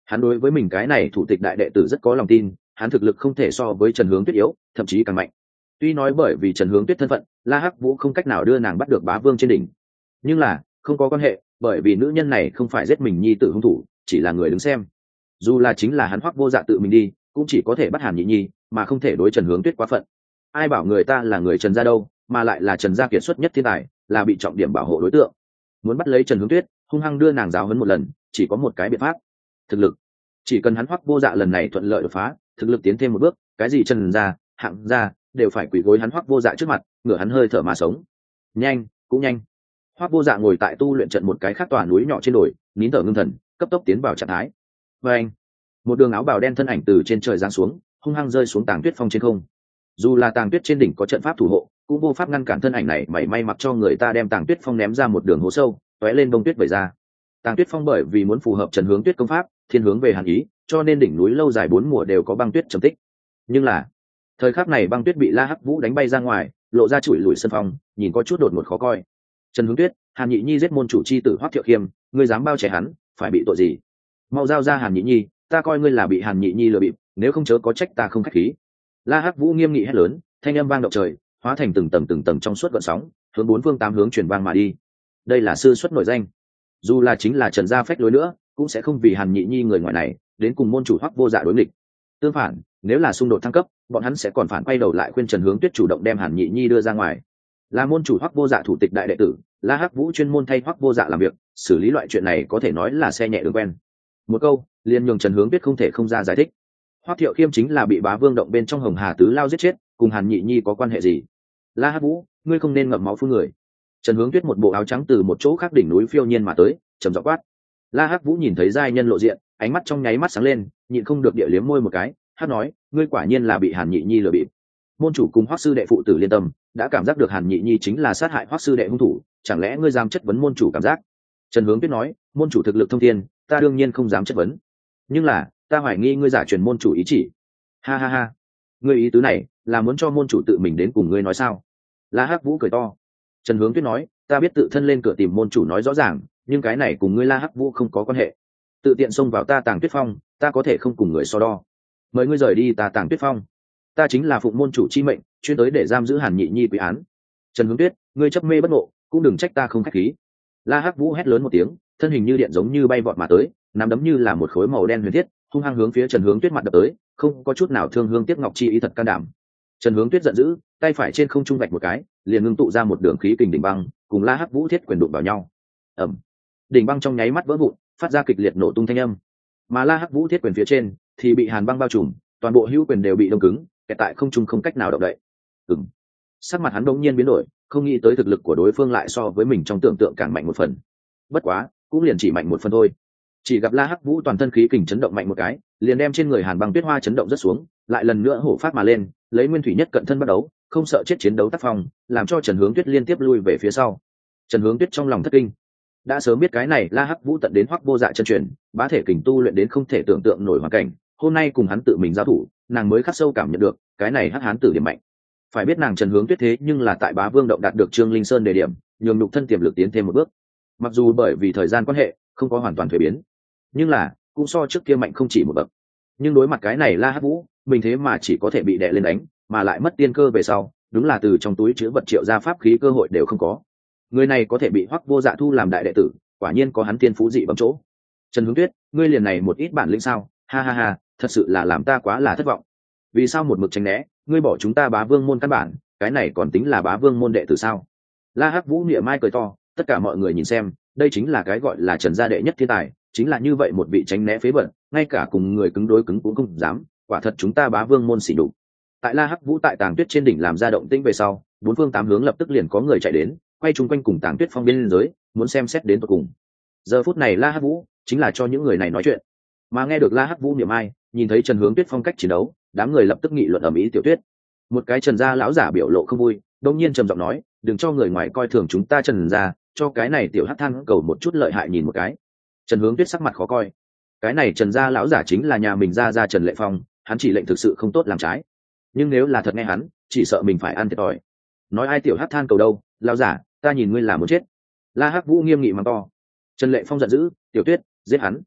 Hắn đối với mình cái này thủ tịch đại đệ tử rất có lòng tin, hắn thực lực không thể so với trần hướng tuyết yếu, thậm chí càng mạnh. Tuy nói bởi vì trần hướng tuyết thân phận, la hắc vũ không cách nào đưa nàng bắt được bá vương trên đỉnh. Nhưng là, không có quan hệ, bởi vì nữ nhân này không phải giết mình nhi tử hung thủ, chỉ là người đứng xem. Dù là chính là hắn hoắc vô dạ tự mình đi, cũng chỉ có thể bắt hàn nhị nhi, mà không thể đối trần hướng tuyết quá phận ai bảo người ta là người trần gia đâu, mà lại là trần gia kiệt xuất nhất thiên tài, là bị trọng điểm bảo hộ đối tượng. Muốn bắt lấy trần hướng tuyết, hung hăng đưa nàng giáo hấn một lần, chỉ có một cái biện pháp. Thực lực. Chỉ cần hắn hoắc vô dạ lần này thuận lợi đột phá, thực lực tiến thêm một bước, cái gì trần gia, hạng gia, đều phải quỳ gối hắn hoắc vô dạ trước mặt, ngửa hắn hơi thở mà sống. Nhanh, cũng nhanh. Hoắc vô dạ ngồi tại tu luyện trận một cái khác tòa núi nhỏ trên đồi, nín thở ngưng thần, cấp tốc tiến vào trạng thái. Và anh một đường áo bào đen thân ảnh từ trên trời giáng xuống, hung hăng rơi xuống Tảng tuyết phong trên không dù là tàng tuyết trên đỉnh có trận pháp thủ hộ, cũng vô pháp ngăn cản thân ảnh này, mảy may mặc cho người ta đem tàng tuyết phong ném ra một đường hố sâu t ó é lên bông tuyết vẩy ra. Tàng tuyết phong bởi vì muốn phù hợp trần hướng tuyết công pháp, thiên hướng về hàn ý, cho nên đỉnh núi lâu dài bốn mùa đều có băng tuyết trầm tích. Nhưng là, thời khắc này băng tuyết bị la hắc vũ đánh bay ra ngoài, lộ ra chùi lùi sân phong, nhìn có chút đột ngột khó coi. Trần hướng tuyết, hàn nhị nhi giết môn chủ c h i tử hoác thiệu khiêm, ngươi dám bao trẻ hắn, phải bị tội gì? Mau giao ra hàn nhị nhi, ta coi ngươi là bị hàn nhị nhi lừa bịp, nếu không chớ có trách ta không k h á c h khí la hắc vũ nghiêm nghị hét lớn, thanh âm vang động trời, hóa thành từng tầng từng tầng trong suốt gợn sóng, hướng bốn phương tám hướng chuyển vang mà đi. Đây là sư xuất nổi danh. Dù là chính là trần gia phách lối nữa, cũng sẽ không vì hàn nhị nhi người ngoài này, đến cùng môn chủ hoắc vô dạ đối nghịch. Tương phản, nếu là xung đột thăng cấp, bọn hắn sẽ còn phản quay đầu lại khuyên trần hướng tuyết chủ động đem hàn nhị nhi đưa ra ngoài. Là môn chủ hoắc vô dạ thủ tịch đại đệ tử, la hắc vũ chuyên môn thay hoắc vô dạ làm việc, xử lý loại chuyện này có thể nói là xe nhẹ đường quen. Một câu, liền nhường trần hướng biết không thể không ra giải thích hoắc thiệu khiêm chính là bị bá vương động bên trong hồng hà tứ lao giết chết, cùng hàn nhị nhi có quan hệ gì? La hắc vũ, ngươi không nên ngậm máu phun người. Trần hướng tuyết một bộ áo trắng từ một chỗ khác đỉnh núi phiêu nhiên mà tới, trầm giọng quát. La hắc vũ nhìn thấy giai nhân lộ diện, ánh mắt trong nháy mắt sáng lên, nhịn không được địa liếm môi một cái, hát nói, ngươi quả nhiên là bị hàn nhị nhi lừa bịp. Môn chủ cùng hoắc sư đệ phụ tử liên tâm, đã cảm giác được hàn nhị nhi chính là sát hại hoắc sư đệ hung thủ, chẳng lẽ ngươi dám chất vấn môn chủ cảm giác? Trần hướng tuyết nói, môn chủ thực lực thông thiên, ta đương nhiên không dám chất vấn. Nhưng là ta hoài nghi ngươi giả truyền môn chủ ý chỉ. Ha ha ha. Ngươi ý tứ này là muốn cho môn chủ tự mình đến cùng ngươi nói sao? La hắc vũ cười to. Trần hướng tuyết nói, ta biết tự thân lên cửa tìm môn chủ nói rõ ràng, nhưng cái này cùng ngươi la hắc vũ không có quan hệ. Tự tiện xông vào ta tàng tuyết phong, ta có thể không cùng người so đo. Mời ngươi rời đi ta tàng tuyết phong. Ta chính là phụng môn chủ chi mệnh, chuyên tới để giam giữ hàn nhị nhi quý án. Trần hướng tuyết, ngươi chấp mê bất ngộ, cũng đừng trách ta không khách khí. La hắc vũ hét lớn một tiếng, thân hình như điện giống như bay vọt mà tới, nắm đấm như là một khối màu đen huyền thiết hung hăng hướng phía trần hướng tuyết mặt đập tới, không có chút nào thương hương tiếc ngọc chi ý thật can đảm. Trần hướng tuyết giận dữ, tay phải trên không trung vạch một cái, liền ngưng tụ ra một đường khí kình đỉnh băng, cùng la hắc vũ thiết quyền đụng vào nhau. Ẩm đỉnh băng trong nháy mắt vỡ vụn, phát ra kịch liệt nổ tung thanh âm. Mà la hắc vũ thiết quyền phía trên, thì bị hàn băng bao trùm, toàn bộ hữu quyền đều bị đông cứng, kẹt tại không trung không cách nào động đậy. Ừng sắc mặt hắn đống nhiên biến đổi, không nghĩ tới thực lực của đối phương lại so với mình trong tưởng tượng càng mạnh một phần. Bất quá, cũng liền chỉ mạnh một phần thôi chỉ gặp la hắc vũ toàn thân khí kình chấn động mạnh một cái, liền đem trên người hàn băng tuyết hoa chấn động rất xuống, lại lần nữa hổ phát mà lên, lấy nguyên thủy nhất cận thân bắt đấu không sợ chết chiến đấu tác phong, làm cho trần hướng tuyết liên tiếp lui về phía sau. Trần hướng tuyết trong lòng thất kinh. Đã sớm biết cái này, la hắc vũ tận đến hoắc vô dạ chân truyền, bá thể kình tu luyện đến không thể tưởng tượng nổi hoàn cảnh, hôm nay cùng hắn tự mình giao thủ, nàng mới khắc sâu cảm nhận được, cái này hắc hán tử điểm mạnh. Phải biết nàng trần hướng tuyết thế nhưng là tại bá vương động đạt được trương linh sơn đề điểm, nhường nhục thân tiềm lực tiến thêm một bước. Mặc dù bởi vì thời gian quan hệ, không có hoàn toàn thuế biến nhưng là, cũng so trước kia mạnh không chỉ một bậc. Nhưng đối mặt cái này la hắc vũ, mình thế mà chỉ có thể bị đè lên đánh, mà lại mất tiên cơ về sau, đúng là từ trong túi chứa vật triệu ra pháp khí cơ hội đều không có. Người này có thể bị hoắc vô dạ thu làm đại đệ tử, quả nhiên có hắn tiên phú dị bấm chỗ. Trần hướng tuyết, ngươi liền này một ít bản lĩnh sao? Ha ha ha, thật sự là làm ta quá là thất vọng. Vì sao một mực tránh né, ngươi bỏ chúng ta bá vương môn căn bản, cái này còn tính là bá vương môn đệ tử sao? La hắc vũ niệm mai cười to, tất cả mọi người nhìn xem, đây chính là cái gọi là trần gia đệ nhất thiên tài chính là như vậy một vị tránh né phế vật, ngay cả cùng người cứng đối cứng cũng không dám, quả thật chúng ta bá vương môn xỉ đục tại la hắc vũ tại tàng tuyết trên đỉnh làm ra động tĩnh về sau, bốn phương tám hướng lập tức liền có người chạy đến, quay chung quanh cùng tàng tuyết phong biên giới muốn xem xét đến tận cùng. Giờ phút này la hắc vũ chính là cho những người này nói chuyện. Mà nghe được la hắc vũ niệm ai, nhìn thấy trần hướng tuyết phong cách chiến đấu, đám người lập tức nghị luận ở mỹ tiểu tuyết một cái trần gia lão giả biểu lộ không vui đông nhiên trầm giọng nói, đừng cho người ngoài coi thường chúng ta trần gia, cho cái này tiểu hát than cầu một chút lợi hại nhìn một cái trần hướng tuyết sắc mặt khó coi. Cái này trần gia lão giả chính là nhà mình ra ra trần lệ phong, hắn chỉ lệnh thực sự không tốt làm trái. Nhưng nếu là thật nghe hắn, chỉ sợ mình phải ăn thiệt thòi. Nói ai tiểu hát than cầu đâu, lão giả, ta nhìn ngươi là muốn chết. La hắc vũ nghiêm nghị mắng to. Trần lệ phong giận dữ, tiểu tuyết, giết hắn.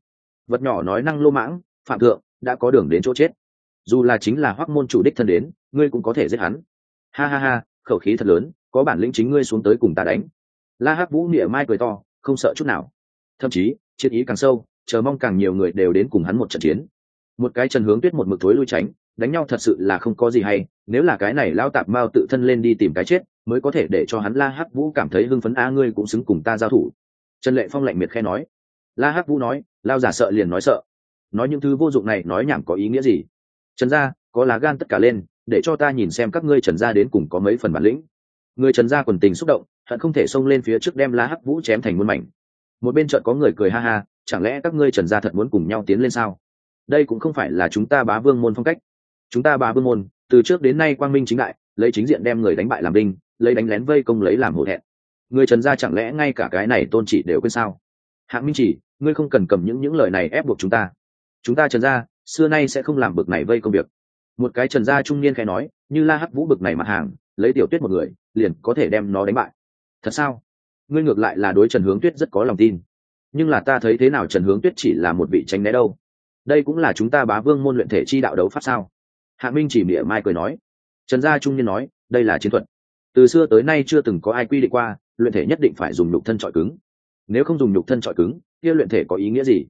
Vật nhỏ nói năng lô mãng, phạm thượng, đã có đường đến chỗ chết. Dù là chính là hoắc môn chủ đích thân đến, ngươi cũng có thể giết hắn. Ha ha ha, khẩu khí thật lớn, có bản lĩnh chính ngươi xuống tới cùng ta đánh. La hắc vũ nịa mai cười to, không sợ chút nào. Thậm chí chiến ý càng sâu, chờ mong càng nhiều người đều đến cùng hắn một trận chiến. Một cái trần hướng tuyết một mực thối lui tránh, đánh nhau thật sự là không có gì hay, nếu là cái này lao tạp mao tự thân lên đi tìm cái chết, mới có thể để cho hắn la hắc vũ cảm thấy hưng phấn, a, ngươi cũng xứng cùng ta giao thủ. Trần lệ phong lạnh miệt khe nói. La hắc vũ nói lao giả sợ liền nói sợ. Nói những thứ vô dụng này nói nhảm có ý nghĩa gì? Trần gia, có lá gan tất cả lên, để cho ta nhìn xem các ngươi trần gia đến cùng có mấy phần bản lĩnh. Người trần gia quần tình xúc động, hận không thể xông lên phía trước đem la hắc vũ chém thành muôn mảnh một bên chợt có người cười ha ha, chẳng lẽ các ngươi trần gia thật muốn cùng nhau tiến lên sao? Đây cũng không phải là chúng ta bá vương môn phong cách. Chúng ta bá vương môn, từ trước đến nay quang minh chính đại, lấy chính diện đem người đánh bại làm đinh, lấy đánh lén vây công lấy làm hổ thẹn. Người trần gia chẳng lẽ ngay cả cái này tôn chỉ đều quên sao? Hạng minh chỉ, ngươi không cần cầm những những lời này ép buộc chúng ta. Chúng ta trần gia, xưa nay sẽ không làm bực này vây công việc. Một cái trần gia trung niên khai nói, như la hắc vũ bực này mặt hàng, lấy tiểu tuyết một người, liền có thể đem nó đánh bại. Thật sao? Ngươi ngược lại là đối trần hướng tuyết rất có lòng tin. Nhưng là ta thấy thế nào trần hướng tuyết chỉ là một vị tránh né đâu? Đây cũng là chúng ta bá vương môn luyện thể chi đạo đấu pháp sao? Hạ minh chỉ mỉa mai cười nói. Trần gia trung nhiên nói, đây là chiến thuật. Từ xưa tới nay chưa từng có ai quy định qua, luyện thể nhất định phải dùng nhục thân trọi cứng. Nếu không dùng nhục thân trọi cứng, kia luyện thể có ý nghĩa gì?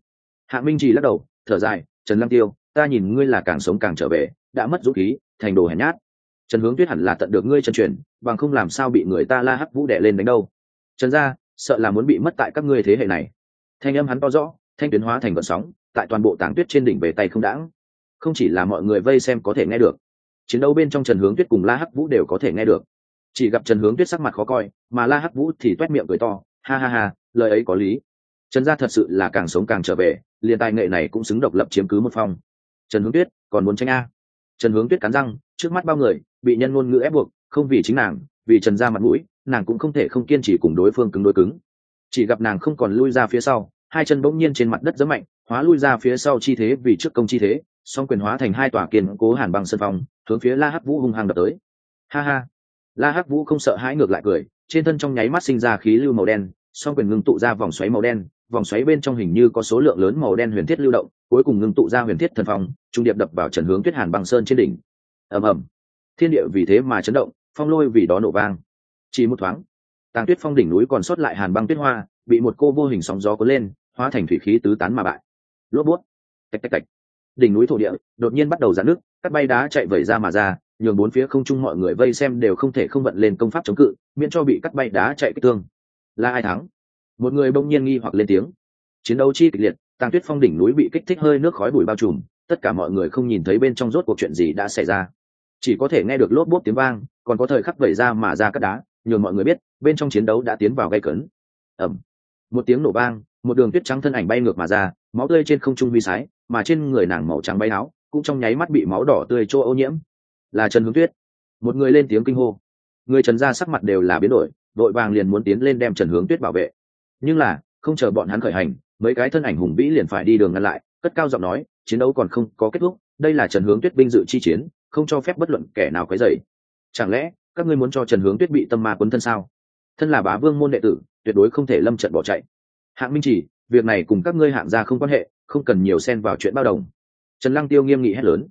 Hạ minh chỉ lắc đầu, thở dài, trần lăng tiêu, ta nhìn ngươi là càng sống càng trở về, đã mất dũng khí, thành đồ hèn nhát. Trần hướng tuyết hẳn là tận được ngươi chân truyền, bằng không làm sao bị người ta la hắc vũ đẻ lên đánh đâu? Trần gia, sợ là muốn bị mất tại các ngươi thế hệ này. Thanh âm hắn to rõ, thanh tuyến hóa thành vận sóng, tại toàn bộ tảng tuyết trên đỉnh về tay không đãng. Không chỉ là mọi người vây xem có thể nghe được, chiến đấu bên trong trần hướng tuyết cùng la hắc vũ đều có thể nghe được. Chỉ gặp trần hướng tuyết sắc mặt khó coi, mà la hắc vũ thì t u é t miệng cười to, ha ha ha, lời ấy có lý. Trần gia thật sự là càng sống càng trở về, liền tài nghệ này cũng xứng độc lập chiếm cứ một phong. Trần hướng tuyết, còn muốn tranh a. Trần hướng tuyết cắn răng, trước mắt bao người, bị nhân ngôn ngữ ép buộc, không vì chính nàng, vì trần Gia mặt mũi nàng cũng không thể không kiên trì cùng đối phương cứng đối cứng. Chỉ gặp nàng không còn lui ra phía sau, hai chân bỗng nhiên trên mặt đất rất mạnh, hóa lui ra phía sau chi thế vì trước công chi thế, song quyền hóa thành hai tòa kiên cố hàn băng sân phòng hướng phía la hắc vũ hung hăng đập tới. Ha ha! La hắc vũ không sợ hãi ngược lại cười, trên thân trong nháy mắt sinh ra khí lưu màu đen, song quyền ngưng tụ ra vòng xoáy màu đen, vòng xoáy bên trong hình như có số lượng lớn màu đen huyền thiết lưu động, cuối cùng ngưng tụ ra huyền thiết thần phong, trung điệp đập vào trần hướng tuyết hàn băng sơn trên đỉnh. Ầm ầm. Thiên địa vì thế mà chấn động, phong lôi vì đó nổ vang chỉ một thoáng. Tàng tuyết phong đỉnh núi còn sót lại hàn băng tuyết hoa, bị một cô vô hình sóng gió cuốn lên, hóa thành thủy khí tứ tán mà bại. Lốp bút. Tạch tạch tạch. Đỉnh núi thổ địa đột nhiên bắt đầu giãn nước cắt bay đá chạy vẩy ra mà ra, nhường bốn phía không trung mọi người vây xem đều không thể không vận lên công pháp chống cự, miễn cho bị cắt bay đá chạy kích thương. Là ai thắng? Một người bỗng nhiên nghi hoặc lên tiếng. Chiến đấu chi kịch liệt, tàng tuyết phong đỉnh núi bị kích thích hơi nước khói bụi bao trùm, tất cả mọi người không nhìn thấy bên trong rốt cuộc chuyện gì đã xảy ra. Chỉ có thể nghe được lốp bốt tiếng vang, còn có thời khắc vẩy ra mà ra cắt đá nhường mọi người biết, bên trong chiến đấu đã tiến vào gây cấn. Ẩm một tiếng nổ vang, một đường tuyết trắng thân ảnh bay ngược mà ra, máu tươi trên không trung huy sái, mà trên người nàng màu trắng bay áo, cũng trong nháy mắt bị máu đỏ tươi chỗ ô nhiễm. Là trần hướng tuyết. Một người lên tiếng kinh hô. Người trần ra sắc mặt đều là biến đổi, đội vàng liền muốn tiến lên đem trần hướng tuyết bảo vệ. Nhưng là, không chờ bọn hắn khởi hành, mấy cái thân ảnh hùng vĩ liền phải đi đường ngăn lại, cất cao giọng nói, chiến đấu còn không có kết thúc, đây là trần hướng tuyết binh dự chi chiến, không cho phép bất luận kẻ nào quấy dày chẳng lẽ các ngươi muốn cho trần hướng tuyết bị tâm ma quấn thân sao? Thân là bá vương môn đệ tử, tuyệt đối không thể lâm trận bỏ chạy. Hạng minh chỉ, việc này cùng các ngươi hạng gia không quan hệ, không cần nhiều xen vào chuyện bao đồng. Trần lăng tiêu nghiêm nghị hét lớn.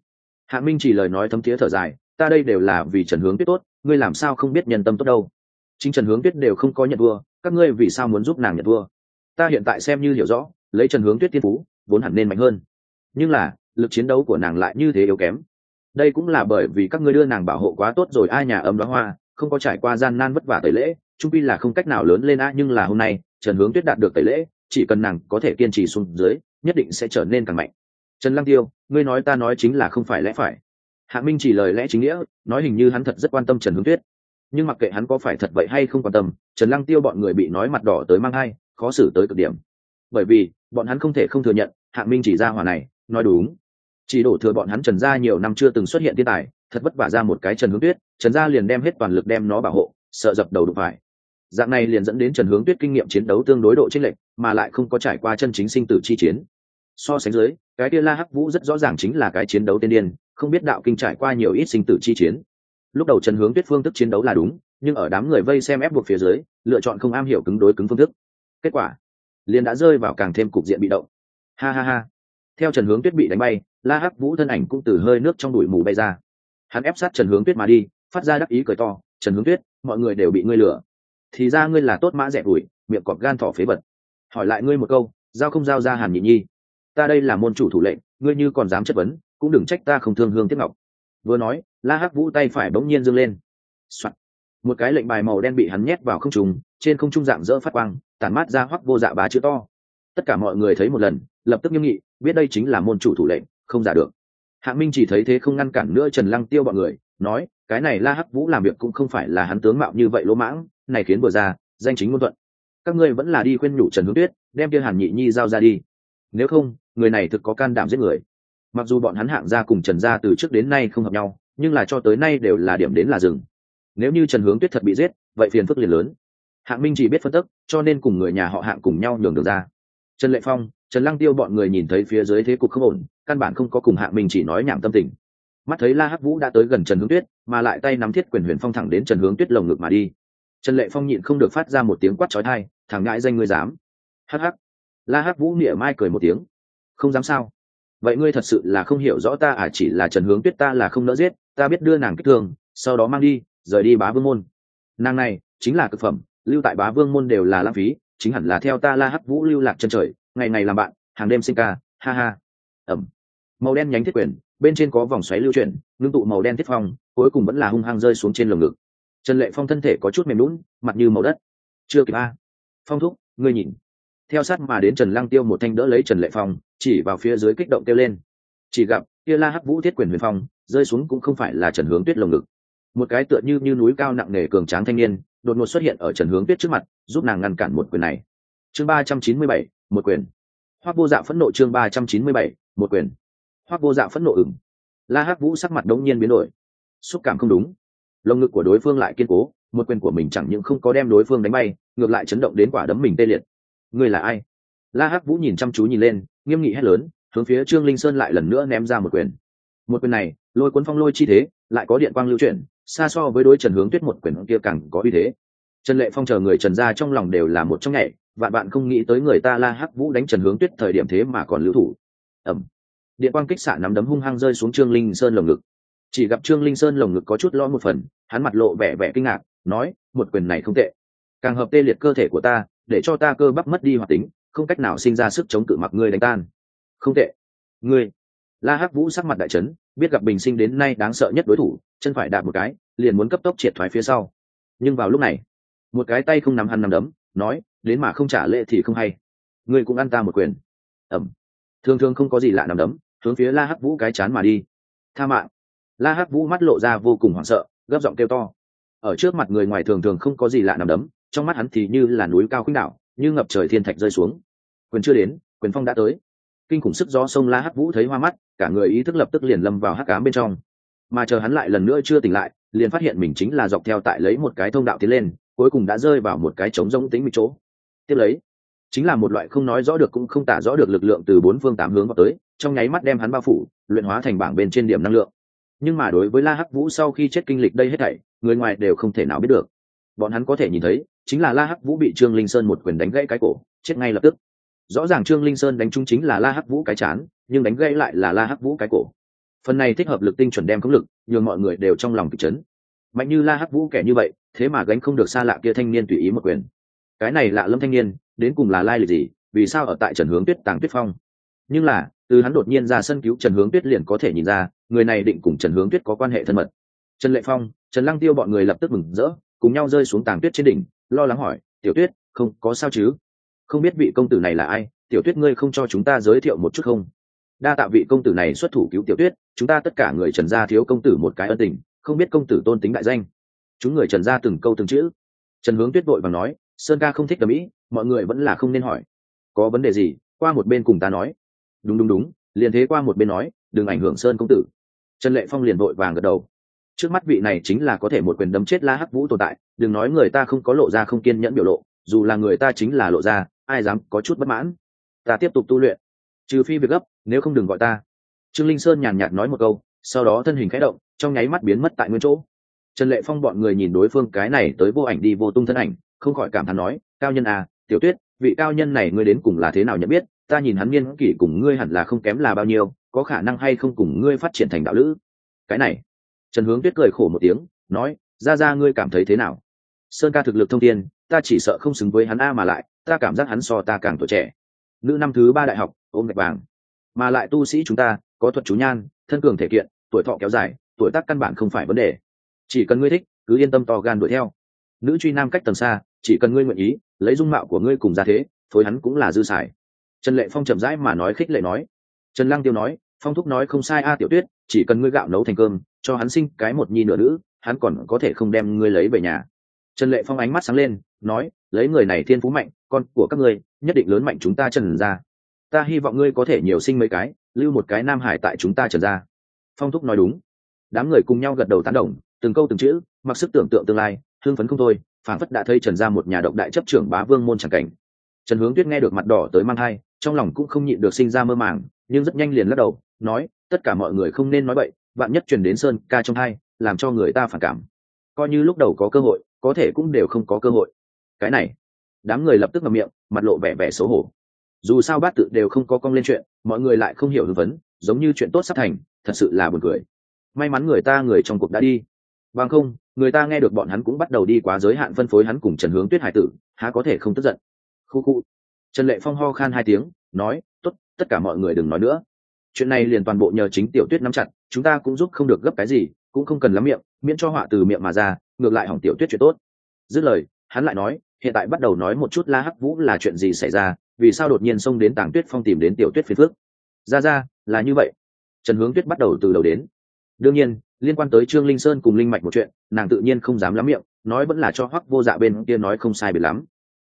Hạng minh chỉ lời nói thấm thiế thở dài, ta đây đều là vì trần hướng tuyết tốt, ngươi làm sao không biết nhân tâm tốt đâu? Chính trần hướng tuyết đều không có nhận vua các ngươi vì sao muốn giúp nàng nhận vua ta hiện tại xem như hiểu rõ, lấy trần hướng tuyết tiên phú, vốn hẳn nên mạnh hơn. Nhưng là, lực chiến đấu của nàng lại như thế yếu kém đây cũng là bởi vì các ngươi đưa nàng bảo hộ quá tốt rồi, ai nhà ấm đó hoa, không có trải qua gian nan vất vả tẩy lễ, trung pi là không cách nào lớn lên a nhưng là hôm nay, trần hướng tuyết đạt được tẩy lễ, chỉ cần nàng có thể kiên trì xuống dưới, nhất định sẽ trở nên càng mạnh. Trần lăng tiêu, ngươi nói ta nói chính là không phải lẽ phải. Hạ minh chỉ lời lẽ chính nghĩa, nói hình như hắn thật rất quan tâm trần hướng tuyết. Nhưng mặc kệ hắn có phải thật vậy hay không quan tâm, trần lăng tiêu bọn người bị nói mặt đỏ tới mang hai, khó xử tới cực điểm. Bởi vì, bọn hắn không thể không thừa nhận, hạ minh chỉ ra hòa này, nói đúng chỉ đổ thừa bọn hắn trần gia nhiều năm chưa từng xuất hiện thiên tài, thật vất vả ra một cái trần hướng tuyết, trần gia liền đem hết toàn lực đem nó bảo hộ, sợ dập đầu đụng phải. Dạng này liền dẫn đến trần hướng tuyết kinh nghiệm chiến đấu tương đối độ chênh lệch, mà lại không có trải qua chân chính sinh tử chi chiến. So sánh dưới, cái kia la hắc vũ rất rõ ràng chính là cái chiến đấu tiên điên, không biết đạo kinh trải qua nhiều ít sinh tử chi chiến. Lúc đầu trần hướng tuyết phương thức chiến đấu là đúng, nhưng ở đám người vây xem ép buộc phía dưới, lựa chọn không am hiểu cứng đối cứng phương thức. Kết quả, liền đã rơi vào càng thêm cục diện bị động. Ha ha ha. Theo trần hướng tuyết bị đánh bay la hắc vũ thân ảnh cũng từ hơi nước trong đùi mù bay ra. Hắn ép sát trần hướng tuyết mà đi, phát ra đắc ý cười to, trần hướng tuyết, mọi người đều bị ngươi lừa. Thì ra ngươi là tốt mã rẻ đùi miệng cọp gan thỏ phế vật. Hỏi lại ngươi một câu, giao không giao ra hàn nhị nhi? Ta đây là môn chủ thủ lệnh, ngươi như còn dám chất vấn, cũng đừng trách ta không thương hương tiếp ngọc. Vừa nói, la hắc vũ tay phải bỗng nhiên dâng lên、Soạn. một cái lệnh bài màu đen bị hắn nhét vào không trùng trên không trung dạng dỡ phát quang, tản mát ra hoắc vô dạ bá chữ to. Tất cả mọi người thấy một lần, lập tức nghiêm nghị, biết đây chính là môn chủ thủ lệnh không giả được. Hạ minh chỉ thấy thế không ngăn cản nữa trần lăng tiêu bọn người, nói, cái này la hắc vũ làm việc cũng không phải là hắn tướng mạo như vậy lỗ mãng, này khiến vừa ra, danh chính ngôn thuận. Các ngươi vẫn là đi khuyên nhủ trần hướng tuyết, đem kia hàn nhị nhi giao ra đi. Nếu không, người này thực có can đảm giết người. Mặc dù bọn hắn hạng gia cùng trần gia từ trước đến nay không hợp nhau, nhưng là cho tới nay đều là điểm đến là rừng nếu như trần hướng tuyết thật bị giết, vậy phiền phức liền lớn. Hạng minh chỉ biết phân tức, cho nên cùng người nhà họ hạng cùng nhau nhường được ra trần lệ phong, trần lăng tiêu bọn người nhìn thấy phía dưới thế cục không ổn, căn bản không có cùng hạng mình chỉ nói nhảm tâm tình. Mắt thấy la hắc vũ đã tới gần trần hướng tuyết, mà lại tay nắm thiết quyền huyền phong thẳng đến trần hướng tuyết lồng ngực mà đi. Trần lệ phong nhịn không được phát ra một tiếng quát trói thai thẳng ngại danh ngươi dám! Hắc hắc. La hắc vũ nịa mai cười một tiếng. Không dám sao? Vậy ngươi thật sự là không hiểu rõ ta à chỉ là trần hướng tuyết ta là không nỡ giết, ta biết đưa nàng kích thương, sau đó mang đi, rời đi bá vương môn. Nàng này chính là cực phẩm, lưu tại bá vương môn đều là lãng phí chính hẳn là theo ta la hắc vũ lưu lạc chân trời, ngày ngày làm bạn, hàng đêm sinh ca, ha ha. Ẩm. Màu đen nhánh thiết quyền, bên trên có vòng xoáy lưu chuyển, ngưng tụ màu đen thiết phong, cuối cùng vẫn là hung hăng rơi xuống trên lồng ngực. Trần lệ phong thân thể có chút mềm lún mặt như màu đất. Chưa kịp a. Phong thúc, ngươi nhìn. Theo sát mà đến trần lăng tiêu một thanh đỡ lấy trần lệ phong, chỉ vào phía dưới kích động kêu lên. Chỉ gặp kia la hắc vũ thiết quyền huyền phong, rơi xuống cũng không phải là trần hướng tuyết lồng ngực một cái tựa như như núi cao nặng nề cường tráng thanh niên, đột ngột xuất hiện ở trần hướng tuyết trước mặt, giúp nàng ngăn cản một quyền này. Chương ba trăm chín mươi bảy, một quyền. Hoác vô dạ phẫn nộ chương ba trăm chín mươi bảy, một quyền. Hoác vô dạ phẫn nộ ửng. La hắc vũ sắc mặt đống nhiên biến đổi. Xúc cảm không đúng. Lồng ngực của đối phương lại kiên cố, một quyền của mình chẳng những không có đem đối phương đánh bay, ngược lại chấn động đến quả đấm mình tê liệt. Người là ai? La hắc vũ nhìn chăm chú nhìn lên, nghiêm nghị hét lớn, hướng phía trương linh sơn lại lần nữa ném ra một quyền. Một quyền này, lôi cuốn phong lôi chi thế, lại có điện quang lưu chuyển xa so với đối trần hướng tuyết một quyền kia càng có uy thế. Trần lệ phong chờ người trần ra trong lòng đều là một trong nhảy vạn bạn không nghĩ tới người ta la hắc vũ đánh trần hướng tuyết thời điểm thế mà còn lưu thủ. Ẩm điện quang kích xạ nắm đấm hung hăng rơi xuống trương linh sơn lồng ngực. Chỉ gặp trương linh sơn lồng ngực có chút lõ một phần, hắn mặt lộ vẻ vẻ kinh ngạc, nói, một quyền này không tệ. Càng hợp tê liệt cơ thể của ta, để cho ta cơ bắp mất đi hoạt tính, không cách nào sinh ra sức chống cự mặc ngươi đánh tan. Không tệ. Ngươi la hắc vũ sắc mặt đại trấn biết gặp bình sinh đến nay đáng sợ nhất đối thủ, chân phải đạp một cái, liền muốn cấp tốc triệt thoái phía sau. Nhưng vào lúc này, một cái tay không nắm hắn nắm đấm, nói, đến mà không trả lệ thì không hay. Ngươi cũng ăn ta một quyền. Ẩm thường thường không có gì lạ nắm đấm, hướng phía la hắc vũ cái chán mà đi. Tha mạng. La hắc vũ mắt lộ ra vô cùng hoảng sợ, gấp giọng kêu to. Ở trước mặt người ngoài thường thường không có gì lạ nằm đấm, trong mắt hắn thì như là núi cao khuynh đảo, như ngập trời thiên thạch rơi xuống. Quyền chưa đến, quyền phong đã tới. Kinh khủng sức gió sông la hắc vũ thấy hoa mắt cả người ý thức lập tức liền lâm vào hắc cám bên trong. Mà chờ hắn lại lần nữa chưa tỉnh lại, liền phát hiện mình chính là dọc theo tại lấy một cái thông đạo tiến lên, cuối cùng đã rơi vào một cái trống rỗng tính mịch chỗ. Tiếp lấy, chính là một loại không nói rõ được cũng không tả rõ được lực lượng từ bốn phương tám hướng vào tới, trong nháy mắt đem hắn bao phủ, luyện hóa thành bảng bên trên điểm năng lượng. Nhưng mà đối với la hắc vũ sau khi chết kinh lịch đây hết thảy, người ngoài đều không thể nào biết được. Bọn hắn có thể nhìn thấy, chính là la hắc vũ bị trương linh sơn một quyền đánh gãy cái cổ, chết ngay lập tức. Rõ ràng trương linh sơn đánh trúng chính là la hắc vũ cái chán nhưng đánh gãy lại là la hắc vũ cái cổ. Phần này thích hợp lực tinh chuẩn đem công lực, nhường mọi người đều trong lòng kịch chấn. Mạnh như la hắc vũ kẻ như vậy, thế mà gánh không được xa lạ kia thanh niên tùy ý một quyền. Cái này lạ lâm thanh niên, đến cùng là lai lịch gì, vì sao ở tại trần hướng tuyết tàng tuyết phong? Nhưng là, từ hắn đột nhiên ra sân cứu trần hướng tuyết liền có thể nhìn ra, người này định cùng trần hướng tuyết có quan hệ thân mật. Trần lệ phong, trần lăng tiêu bọn người lập tức mừng rỡ, cùng nhau rơi xuống tàng tuyết trên đỉnh, lo lắng hỏi, tiểu tuyết, không, có sao chứ? Không biết vị công tử này là ai? Tiểu tuyết ngươi không cho chúng ta giới thiệu một chút không? Đa tạ vị công tử này xuất thủ cứu tiểu tuyết, chúng ta tất cả người trần gia thiếu công tử một cái ân tình, không biết công tử tôn tính đại danh. Chúng người trần gia từng câu từng chữ. Trần hướng tuyết vội và nói, sơn ca không thích cầm ý, mọi người vẫn là không nên hỏi. Có vấn đề gì, qua một bên cùng ta nói. Đúng đúng đúng, liền thế qua một bên nói, đừng ảnh hưởng sơn công tử. Trần lệ phong liền vội vàng gật đầu. Trước mắt vị này chính là có thể một quyền đấm chết la hắc vũ tồn tại, đừng nói người ta không có lộ ra không kiên nhẫn biểu lộ, dù là người ta chính là lộ ra, ai dám có chút bất mãn. Ta tiếp tục tu luyện. Trừ phi việc gấp nếu không đừng gọi ta. Trương linh sơn nhàn nhạt nói một câu, sau đó thân hình khẽ động, trong nháy mắt biến mất tại nguyên chỗ. Trần lệ phong bọn người nhìn đối phương cái này tới vô ảnh đi vô tung thân ảnh, không khỏi cảm thán nói, cao nhân à tiểu tuyết, vị cao nhân này ngươi đến cùng là thế nào nhận biết? Ta nhìn hắn niên kỷ cùng ngươi hẳn là không kém là bao nhiêu, có khả năng hay không cùng ngươi phát triển thành đạo lữ? Cái này, trần hướng tuyết cười khổ một tiếng, nói ra ra ngươi cảm thấy thế nào? Sơn ca thực lực thông tiên ta chỉ sợ không xứng với hắn a mà lại, ta cảm giác hắn so ta càng tuổi trẻ. Nữ năm thứ ba đại học, ôm gạch vàng mà lại tu sĩ chúng ta, có thuật chú nhan, thân cường thể kiện, tuổi thọ kéo dài, tuổi tác căn bản không phải vấn đề. Chỉ cần ngươi thích, cứ yên tâm to gan đuổi theo. Nữ truy nam cách tầng xa, chỉ cần ngươi nguyện ý, lấy dung mạo của ngươi cùng ra thế thối hắn cũng là dư xài. Trần lệ phong chậm rãi mà nói khích lệ nói. Trần lăng tiêu nói, phong thúc nói không sai a tiểu tuyết, chỉ cần ngươi gạo nấu thành cơm, cho hắn sinh cái một nhi nửa nữ, hắn còn có thể không đem ngươi lấy về nhà. Trần lệ phong ánh mắt sáng lên, nói, lấy người này thiên phú mạnh, con của các ngươi, nhất định lớn mạnh chúng ta trần ra ta hy vọng ngươi có thể nhiều sinh mấy cái, lưu một cái nam hải tại chúng ta trần ra phong thúc nói đúng. Đám người cùng nhau gật đầu tán đồng, từng câu từng chữ, mặc sức tưởng tượng tương lai thương phấn không thôi phản phất đã thấy trần ra một nhà độc đại chấp trưởng bá vương môn tràng cảnh. Trần hướng tuyết nghe được mặt đỏ tới mang hai trong lòng cũng không nhịn được sinh ra mơ màng, nhưng rất nhanh liền lắc đầu, nói, tất cả mọi người không nên nói bậy bạn nhất truyền đến sơn ca trong hai làm cho người ta phản cảm. Coi như lúc đầu có cơ hội, có thể cũng đều không có cơ hội. Cái này, đám người lập tức ngậm miệng, mặt lộ vẻ vẻ xấu hổ dù sao bát tự đều không có cong lên chuyện, mọi người lại không hiểu hư vấn giống như chuyện tốt sắp thành, thật sự là buồn cười. May mắn người ta người trong cuộc đã đi. Bằng không, người ta nghe được bọn hắn cũng bắt đầu đi quá giới hạn phân phối hắn cùng trần hướng tuyết hải tử, há có thể không tức giận. Khu khu. Trần lệ phong ho khan hai tiếng, nói t ố t tất cả mọi người đừng nói nữa. Chuyện này liền toàn bộ nhờ chính tiểu tuyết nắm chặt, chúng ta cũng giúp không được gấp cái gì, cũng không cần lắm miệng, miễn cho họa từ miệng mà ra, ngược lại hỏng tiểu tuyết chuyện tốt. Dứt lời, hắn lại nói, hiện tại bắt đầu nói một chút la hắc vũ là chuyện gì xảy ra vì sao đột nhiên xông đến tàng tuyết phong tìm đến tiểu tuyết phiền phước? Ra ra, là như vậy. Trần hướng tuyết bắt đầu từ đầu đến. Đương nhiên, liên quan tới trương linh sơn cùng linh mạch một chuyện, nàng tự nhiên không dám lắm miệng, nói vẫn là cho hoắc vô dạ bên kia nói không sai biệt lắm.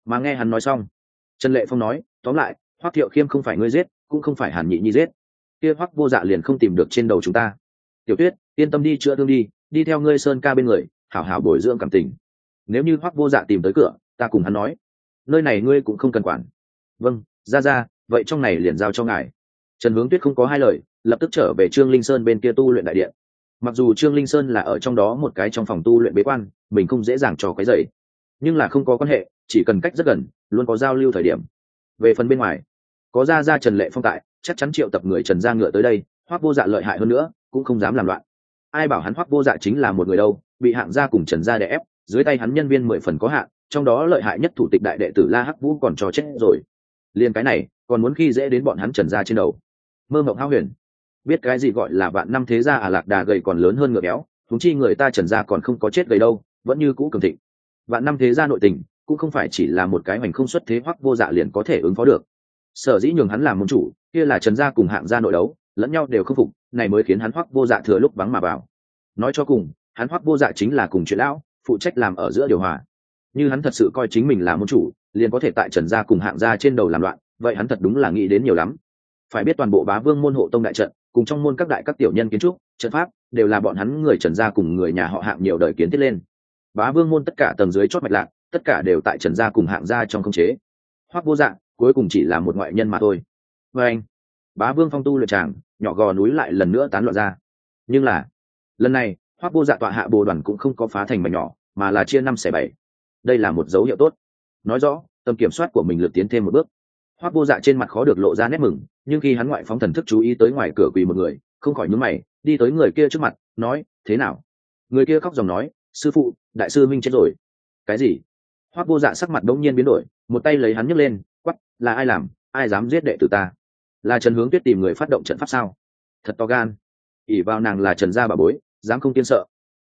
Mà nghe hắn nói xong, trần lệ phong nói, tóm lại, hoắc thiệu khiêm không phải ngươi giết, cũng không phải hàn nhị nhi giết. Kia hoắc vô dạ liền không tìm được trên đầu chúng ta. Tiểu tuyết, yên tâm đi, chữa thương đi đi theo ngươi sơn ca bên người, hảo hảo bồi dưỡng cảm tình. Nếu như hoắc vô dạ tìm tới cửa, ta cùng hắn nói. Nơi này ngươi cũng không cần quản vâng ra ra, vậy trong này liền giao cho ngài. Trần hướng tuyết không có hai lời, lập tức trở về trương linh sơn bên kia tu luyện đại điện. Mặc dù trương linh sơn là ở trong đó một cái trong phòng tu luyện bế quan, mình không dễ dàng cho cái dậy nhưng là không có quan hệ, chỉ cần cách rất gần, luôn có giao lưu thời điểm. Về phần bên ngoài, có ra ra trần lệ phong tại, chắc chắn triệu tập người trần ra ngựa tới đây, hoắc vô dạ lợi hại hơn nữa, cũng không dám làm loạn. Ai bảo hắn hoắc vô dạ chính là một người đâu, bị hạng gia cùng trần gia đè ép, dưới tay hắn nhân viên mười phần có hạn, trong đó lợi hại nhất thủ tịch đại đệ tử la hắc vũ còn cho chết rồi liền cái này, còn muốn khi dễ đến bọn hắn trần gia trên đầu. Mơ mộng hao huyền. Biết cái gì gọi là vạn năm thế gia à lạc đà gầy còn lớn hơn ngựa béo thúng chi người ta trần gia còn không có chết gầy đâu, vẫn như cũ cường thịnh. Vạn năm thế gia nội tình, cũng không phải chỉ là một cái hoành không xuất thế hoặc vô dạ liền có thể ứng phó được. Sở dĩ nhường hắn làm môn chủ, kia là trần gia cùng hạng gia nội đấu, lẫn nhau đều khâm phục, này mới khiến hắn hoắc vô dạ thừa lúc vắng mà vào. Nói cho cùng, hắn hoắc vô dạ chính là cùng chuyện lão, phụ trách làm ở giữa điều hòa. Như hắn thật sự coi chính mình là môn chủ liền có thể tại trần gia cùng hạng gia trên đầu làm loạn, vậy hắn thật đúng là nghĩ đến nhiều lắm. Phải biết toàn bộ bá vương môn hộ tông đại trận, cùng trong môn các đại các tiểu nhân kiến trúc, trận pháp, đều là bọn hắn người trần gia cùng người nhà họ hạng nhiều đời kiến thiết lên. Bá vương môn tất cả tầng dưới chót mạch lạc, tất cả đều tại trần gia cùng hạng gia trong không chế. Hoắc vô dạng, cuối cùng chỉ là một ngoại nhân mà thôi. Vê anh, bá vương phong tu lượt tràng, nhỏ gò núi lại lần nữa tán loạn ra. Nhưng là, lần này, hoắc vô dạ tọa hạ bồ đoàn cũng không có phá thành mảnh nhỏ, mà là chia năm xẻ bảy. Đây là một dấu hiệu tốt nói rõ, tầm kiểm soát của mình lượt tiến thêm một bước. Hoác vô dạ trên mặt khó được lộ ra nét mừng, nhưng khi hắn ngoại phóng thần thức chú ý tới ngoài cửa quỳ một người, không khỏi nhướng mày, đi tới người kia trước mặt, nói, thế nào? Người kia khóc dòng nói, sư phụ, đại sư minh chết rồi. Cái gì? Hoác vô dạ sắc mặt đông nhiên biến đổi, một tay lấy hắn nhấc lên quắp là ai làm? Ai dám giết đệ tử ta? Là trần hướng tuyết tìm người phát động trận pháp sao? Thật to gan. Ỉ vào nàng là trần gia bà bối, dám không tiên sợ.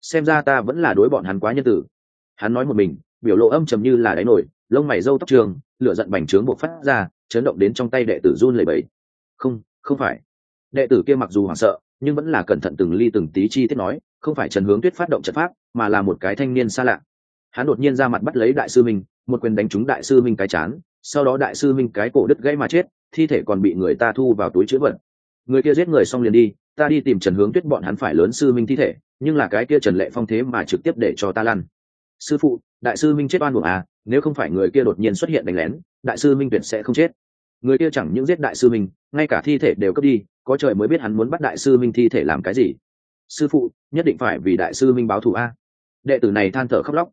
Xem ra ta vẫn là đối bọn hắn quá nhân tử. Hắn nói một mình, biểu lộ âm trầm như là đáy nổi lông mày râu tóc trường, lửa giận bành trướng buộc phát ra, chấn động đến trong tay đệ tử run lẩy bẩy. Không không phải. Đệ tử kia mặc dù hoảng sợ, nhưng vẫn là cẩn thận từng ly từng tí chi tiết nói, không phải trần hướng tuyết phát động trận pháp, mà là một cái thanh niên xa lạ. Hắn đột nhiên ra mặt bắt lấy đại sư minh, một quyền đánh trúng đại sư minh cái chán, sau đó đại sư minh cái cổ đứt gãy mà chết, thi thể còn bị người ta thu vào túi chữ vật. Người kia giết người xong liền đi, ta đi tìm trần hướng tuyết bọn hắn phải lớn sư minh thi thể, nhưng là cái kia trần lệ phong thế mà trực tiếp để cho ta lăn. Sư phụ, đại sư minh chết oan buộc à nếu không phải người kia đột nhiên xuất hiện đánh lén, đại sư minh tuyệt sẽ không chết. Người kia chẳng những giết đại sư minh, ngay cả thi thể đều cướp đi, có trời mới biết hắn muốn bắt đại sư minh thi thể làm cái gì. Sư phụ, nhất định phải vì đại sư minh báo thù a. Đệ tử này than thở khóc lóc.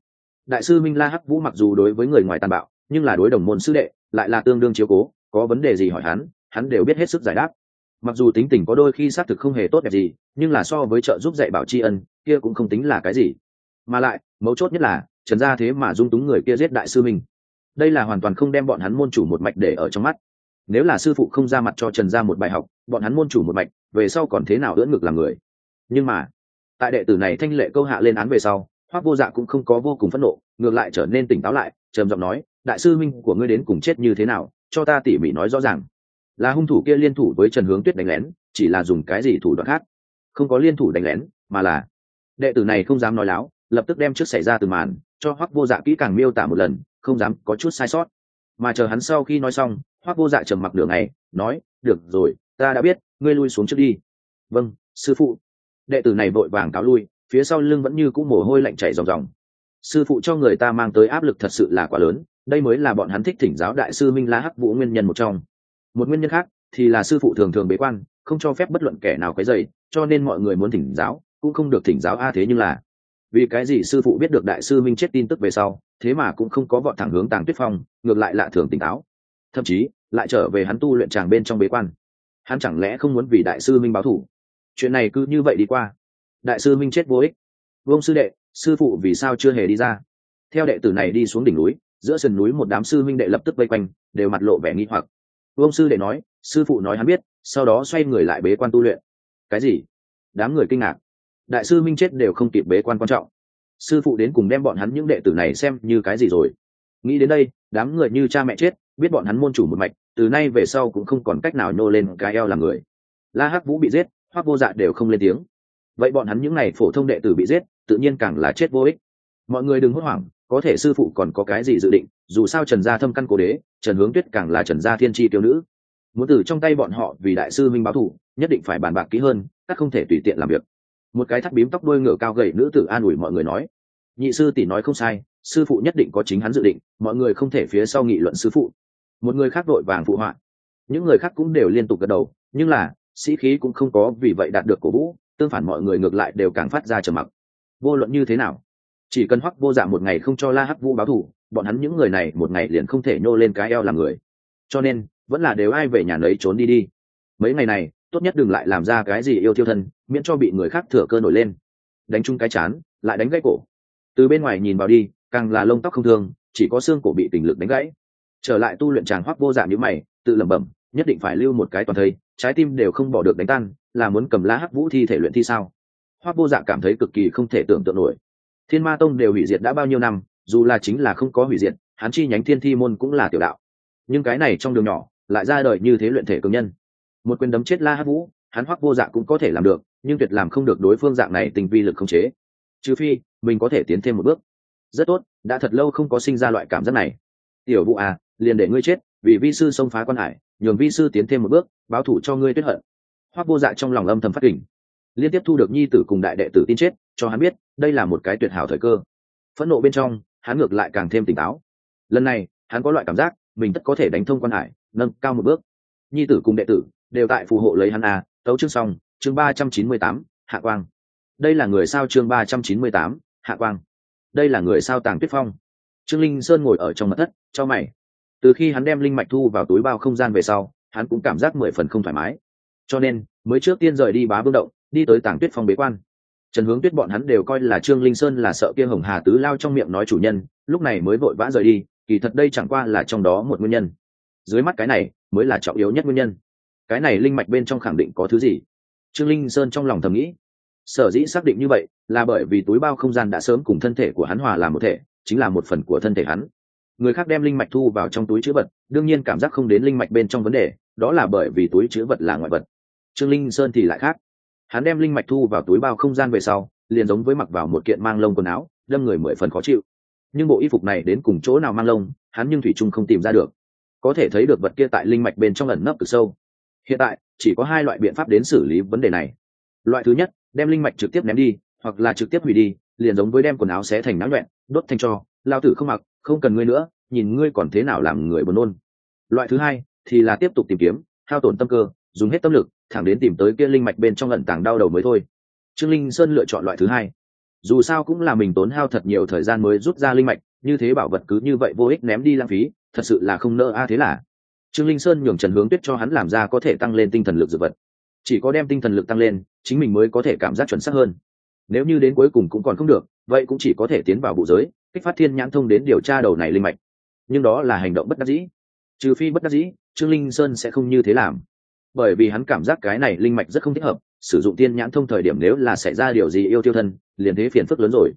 Đại sư minh la hắc vũ mặc dù đối với người ngoài tàn bạo, nhưng là đối đồng môn sư đệ, lại là tương đương chiếu cố, có vấn đề gì hỏi hắn hắn đều biết hết sức giải đáp. Mặc dù tính tình có đôi khi xác thực không hề tốt đẹp gì, nhưng là so với trợ giúp dạy bảo tri ân, kia cũng không tính là cái gì. Mà lại, mấu chốt nhất là trần gia thế mà dung túng người kia giết đại sư mình, đây là hoàn toàn không đem bọn hắn môn chủ một mạch để ở trong mắt. Nếu là sư phụ không ra mặt cho trần gia một bài học bọn hắn môn chủ một mạch về sau còn thế nào ưỡn ngực làm người? Nhưng mà tại đệ tử này thanh lệ câu hạ lên án về sau hoác vô dạ cũng không có vô cùng phẫn nộ ngược lại trở nên tỉnh táo lại trầm giọng nói đại sư minh của ngươi đến cùng chết như thế nào? Cho ta tỉ mỉ nói rõ ràng. Là hung thủ kia liên thủ với trần hướng tuyết đánh lén chỉ là dùng cái gì thủ đoạn khác? Không có liên thủ đánh lén mà là đệ tử này không dám nói láo lập tức đem trước xảy ra từ màn cho hoắc vô dạ kỹ càng miêu tả một lần, không dám có chút sai sót. Mà chờ hắn sau khi nói xong, hoắc vô dạ trầm mặc đường này nói, được rồi, ta đã biết, ngươi lui xuống trước đi. Vâng sư phụ. Đệ tử này vội vàng cáo lui, phía sau lưng vẫn như cũng mồ hôi lạnh chảy ròng ròng. Sư phụ cho người ta mang tới áp lực thật sự là quá lớn, đây mới là bọn hắn thích thỉnh giáo đại sư minh la hắc vũ nguyên nhân một trong. Một nguyên nhân khác thì là sư phụ thường thường bế quan, không cho phép bất luận kẻ nào cái dày cho nên mọi người muốn thỉnh giáo, cũng không được thỉnh giáo a thế nhưng là vì cái gì sư phụ biết được đại sư minh chết tin tức về sau, thế mà cũng không có vọt thẳng hướng tàng tuyết phong, ngược lại lạ thường tỉnh táo. Thậm chí, lại trở về hắn tu luyện tràng bên trong bế quan. Hắn chẳng lẽ không muốn vì đại sư minh báo thủ chuyện này cứ như vậy đi qua. Đại sư minh chết vô ích. Vương sư đệ, sư phụ vì sao chưa hề đi ra? Theo đệ tử này đi xuống đỉnh núi, giữa sườn núi một đám sư minh đệ lập tức vây quanh, đều mặt lộ vẻ nghi hoặc. Vương sư đệ nói, sư phụ nói hắn biết, sau đó xoay người lại bế quan tu luyện. Cái gì? Đám người kinh ngạc đại sư minh chết đều không kịp bế quan quan trọng. Sư phụ đến cùng đem bọn hắn những đệ tử này xem như cái gì rồi. Nghĩ đến đây đám người như cha mẹ chết biết bọn hắn môn chủ một mạch từ nay về sau cũng không còn cách nào nhô lên cái eo làm người. La hắc vũ bị giết hoác vô dạ đều không lên tiếng. Vậy bọn hắn những n à y phổ thông đệ tử bị giết tự nhiên càng là chết vô ích. Mọi người đừng hốt hoảng có thể sư phụ còn có cái gì dự định dù sao trần gia thâm căn cổ đế trần hướng tuyết càng là trần gia thiên tri tiêu nữ. Muốn từ trong tay bọn họ vì đại sư minh báo thù, nhất định phải bàn bạc kỹ hơn các không thể tùy tiện làm việc một cái thắt bím tóc đuôi ngựa cao gầy nữ tử an ủi mọi người nói. Nhị sư tỷ nói không sai, sư phụ nhất định có chính hắn dự định, mọi người không thể phía sau nghị luận sư phụ. Một người khác đội vàng phụ họa. Những người khác cũng đều liên tục gật đầu, nhưng là, sĩ khí cũng không có vì vậy đạt được cổ vũ, tương phản mọi người ngược lại đều càng phát ra trầm mặc. Vô luận như thế nào, chỉ cần hoắc vô dạ một ngày không cho la hắc vũ báo thù, bọn hắn những người này một ngày liền không thể nhô lên cái eo làm người. Cho nên, vẫn là đều ai về nhà lấy trốn đi đi. Mấy ngày này tốt nhất đừng lại làm ra cái gì yêu thiêu thân, miễn cho bị người khác thừa cơ nổi lên. Đánh chung cái chán, lại đánh gãy cổ. Từ bên ngoài nhìn vào đi, càng là lông tóc không thương, chỉ có xương cổ bị tình lực đánh gãy. Trở lại tu luyện tràng hoác vô dạng như mày, tự lẩm bẩm, nhất định phải lưu một cái toàn thây, trái tim đều không bỏ được đánh tan, là muốn cầm lá hắc vũ thi thể luyện thi sao? Hoác vô dạ cảm thấy cực kỳ không thể tưởng tượng nổi. Thiên ma tông đều hủy diệt đã bao nhiêu năm, dù là chính là không có hủy diệt, hắn chi nhánh thiên thi môn cũng là tiểu đạo. Nhưng cái này trong đường nhỏ, lại ra đời như thế luyện thể cường nhân một quyền đấm chết la hắc vũ, hắn hoắc vô dạ cũng có thể làm được, nhưng tuyệt làm không được đối phương dạng này tình vi lực không chế. Trừ phi, mình có thể tiến thêm một bước. Rất tốt, đã thật lâu không có sinh ra loại cảm giác này. Tiểu vũ à liền để ngươi chết, vì vi sư xông phá quan hải, nhường vi sư tiến thêm một bước, báo thủ cho ngươi tuyết hận. Hoắc vô dạ trong lòng âm thầm phát kỉnh liên tiếp thu được nhi tử cùng đại đệ tử tin chết, cho hắn biết, đây là một cái tuyệt hảo thời cơ. Phẫn nộ bên trong, hắn ngược lại càng thêm tỉnh táo. Lần này, hắn có loại cảm giác, mình tất có thể đánh thông quan hải, nâng cao một bước. Nhi tử cùng đệ tử đều tại phù hộ lấy hắn à tấu chương xong, chương ba trăm chín mươi tám, hạ quang. Đây là người sao chương ba trăm chín mươi tám, hạ quang. Đây là người sao tàng tuyết phong. Trương linh sơn ngồi ở trong mặt thất, cho mày. Từ khi hắn đem linh mạch thu vào túi bao không gian về sau, hắn cũng cảm giác mười phần không thoải mái. Cho nên, mới trước tiên rời đi bá vương động, đi tới tàng tuyết phong bế quan. Trần hướng tuyết bọn hắn đều coi là trương linh sơn là sợ kia hồng hà tứ lao trong miệng nói chủ nhân, lúc này mới vội vã rời đi, kỳ thật đây chẳng qua là trong đó một nguyên nhân. Dưới mắt cái này, mới là trọng yếu nhất nguyên nhân cái này linh mạch bên trong khẳng định có thứ gì? Trương linh sơn trong lòng thầm nghĩ. Sở dĩ xác định như vậy là bởi vì túi bao không gian đã sớm cùng thân thể của hắn hòa làm một thể, chính là một phần của thân thể hắn. Người khác đem linh mạch thu vào trong túi chữ vật, đương nhiên cảm giác không đến linh mạch bên trong vấn đề, đó là bởi vì túi chữ vật là ngoại vật. Trương linh sơn thì lại khác. Hắn đem linh mạch thu vào túi bao không gian về sau, liền giống với mặc vào một kiện mang lông quần áo, đâm người mười phần khó chịu. Nhưng bộ y phục này đến cùng chỗ nào mang lông, hắn nhưng thủy trung không tìm ra được. Có thể thấy được vật kia tại linh mạch bên trong ẩn nấp cực sâu hiện tại, chỉ có hai loại biện pháp đến xử lý vấn đề này. Loại thứ nhất, đem linh mạch trực tiếp ném đi, hoặc là trực tiếp hủy đi, liền giống với đem quần áo xé thành náo nhuẹn, đốt thành cho. Lao tử không mặc, không cần ngươi nữa, nhìn ngươi còn thế nào làm người buồn nôn. Loại thứ hai, thì là tiếp tục tìm kiếm, hao tổn tâm cơ, dùng hết tâm lực, thẳng đến tìm tới kia linh mạch bên trong lận tảng đau đầu mới thôi. Trương linh sơn lựa chọn loại thứ hai. Dù sao cũng là mình tốn hao thật nhiều thời gian mới rút ra linh mạch, như thế bảo vật cứ như vậy vô ích ném đi lãng phí, thật sự là không nỡ a, thế là trương linh sơn nhường trần hướng tuyết cho hắn làm ra có thể tăng lên tinh thần lực dược vật. Chỉ có đem tinh thần lực tăng lên, chính mình mới có thể cảm giác chuẩn xác hơn. Nếu như đến cuối cùng cũng còn không được, vậy cũng chỉ có thể tiến vào bộ giới, kích phát thiên nhãn thông đến điều tra đầu này linh mạch. Nhưng đó là hành động bất đắc dĩ. Trừ phi bất đắc dĩ, trương linh sơn sẽ không như thế làm. Bởi vì hắn cảm giác cái này linh mạch rất không thích hợp, sử dụng tiên nhãn thông thời điểm nếu là xảy ra điều gì yêu tiêu thân, liền thế phiền phức lớn rồi.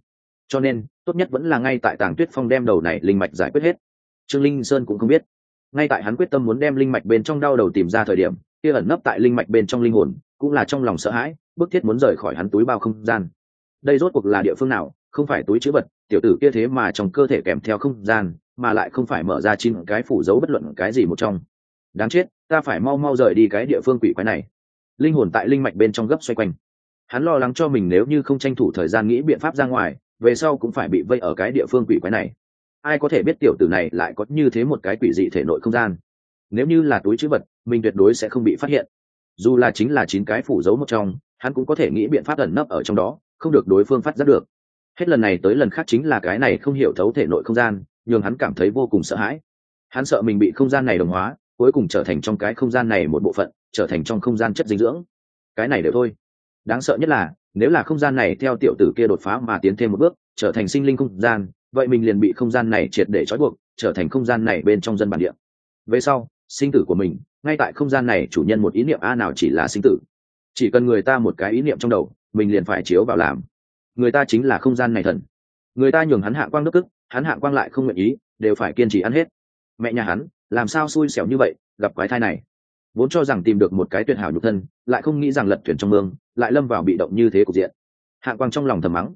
Cho nên, tốt nhất vẫn là ngay tại tàng tuyết phong đem đầu này linh mạch giải quyết hết. Trương linh sơn cũng không biết ngay tại hắn quyết tâm muốn đem linh mạch bên trong đau đầu tìm ra thời điểm, kia ẩn nấp tại linh mạch bên trong linh hồn, cũng là trong lòng sợ hãi, bức thiết muốn rời khỏi hắn túi bao không gian. Đây rốt cuộc là địa phương nào, không phải túi chữ vật, tiểu tử kia thế mà trong cơ thể kèm theo không gian, mà lại không phải mở ra chín cái phủ dấu bất luận cái gì một trong. Đáng chết, ta phải mau mau rời đi cái địa phương quỷ quái này. Linh hồn tại linh mạch bên trong gấp xoay quanh. Hắn lo lắng cho mình nếu như không tranh thủ thời gian nghĩ biện pháp ra ngoài, về sau cũng phải bị vây ở cái địa phương quỷ quái này ai có thể biết tiểu tử này lại có như thế một cái quỷ dị thể nội không gian? Nếu như là túi chữ vật, mình tuyệt đối sẽ không bị phát hiện. Dù là chính là chín cái phủ giấu một trong, hắn cũng có thể nghĩ biện pháp ẩn nấp ở trong đó, không được đối phương phát giác được. Hết lần này tới lần khác chính là cái này không hiểu thấu thể nội không gian, nhường hắn cảm thấy vô cùng sợ hãi. Hắn sợ mình bị không gian này đồng hóa, cuối cùng trở thành trong cái không gian này một bộ phận, trở thành trong không gian chất dinh dưỡng. Cái này đều thôi. Đáng sợ nhất là, nếu là không gian này theo tiểu tử kia đột phá mà tiến thêm một bước, trở thành sinh linh không gian vậy mình liền bị không gian này triệt để trói buộc, trở thành không gian này bên trong dân bản địa. Về sau, sinh tử của mình, ngay tại không gian này chủ nhân một ý niệm a nào chỉ là sinh tử. Chỉ cần người ta một cái ý niệm trong đầu, mình liền phải chiếu vào làm. Người ta chính là không gian này thần. Người ta nhường hắn hạ quang nước cức, hắn hạ quang lại không nguyện ý, đều phải kiên trì ăn hết. Mẹ nhà hắn, làm sao xui xẻo như vậy, gặp quái thai này. Vốn cho rằng tìm được một cái tuyệt hảo nhục thân, lại không nghĩ rằng lật thuyền trong mương, lại lâm vào bị động như thế cục diện. Hạ quang trong lòng thầm mắng.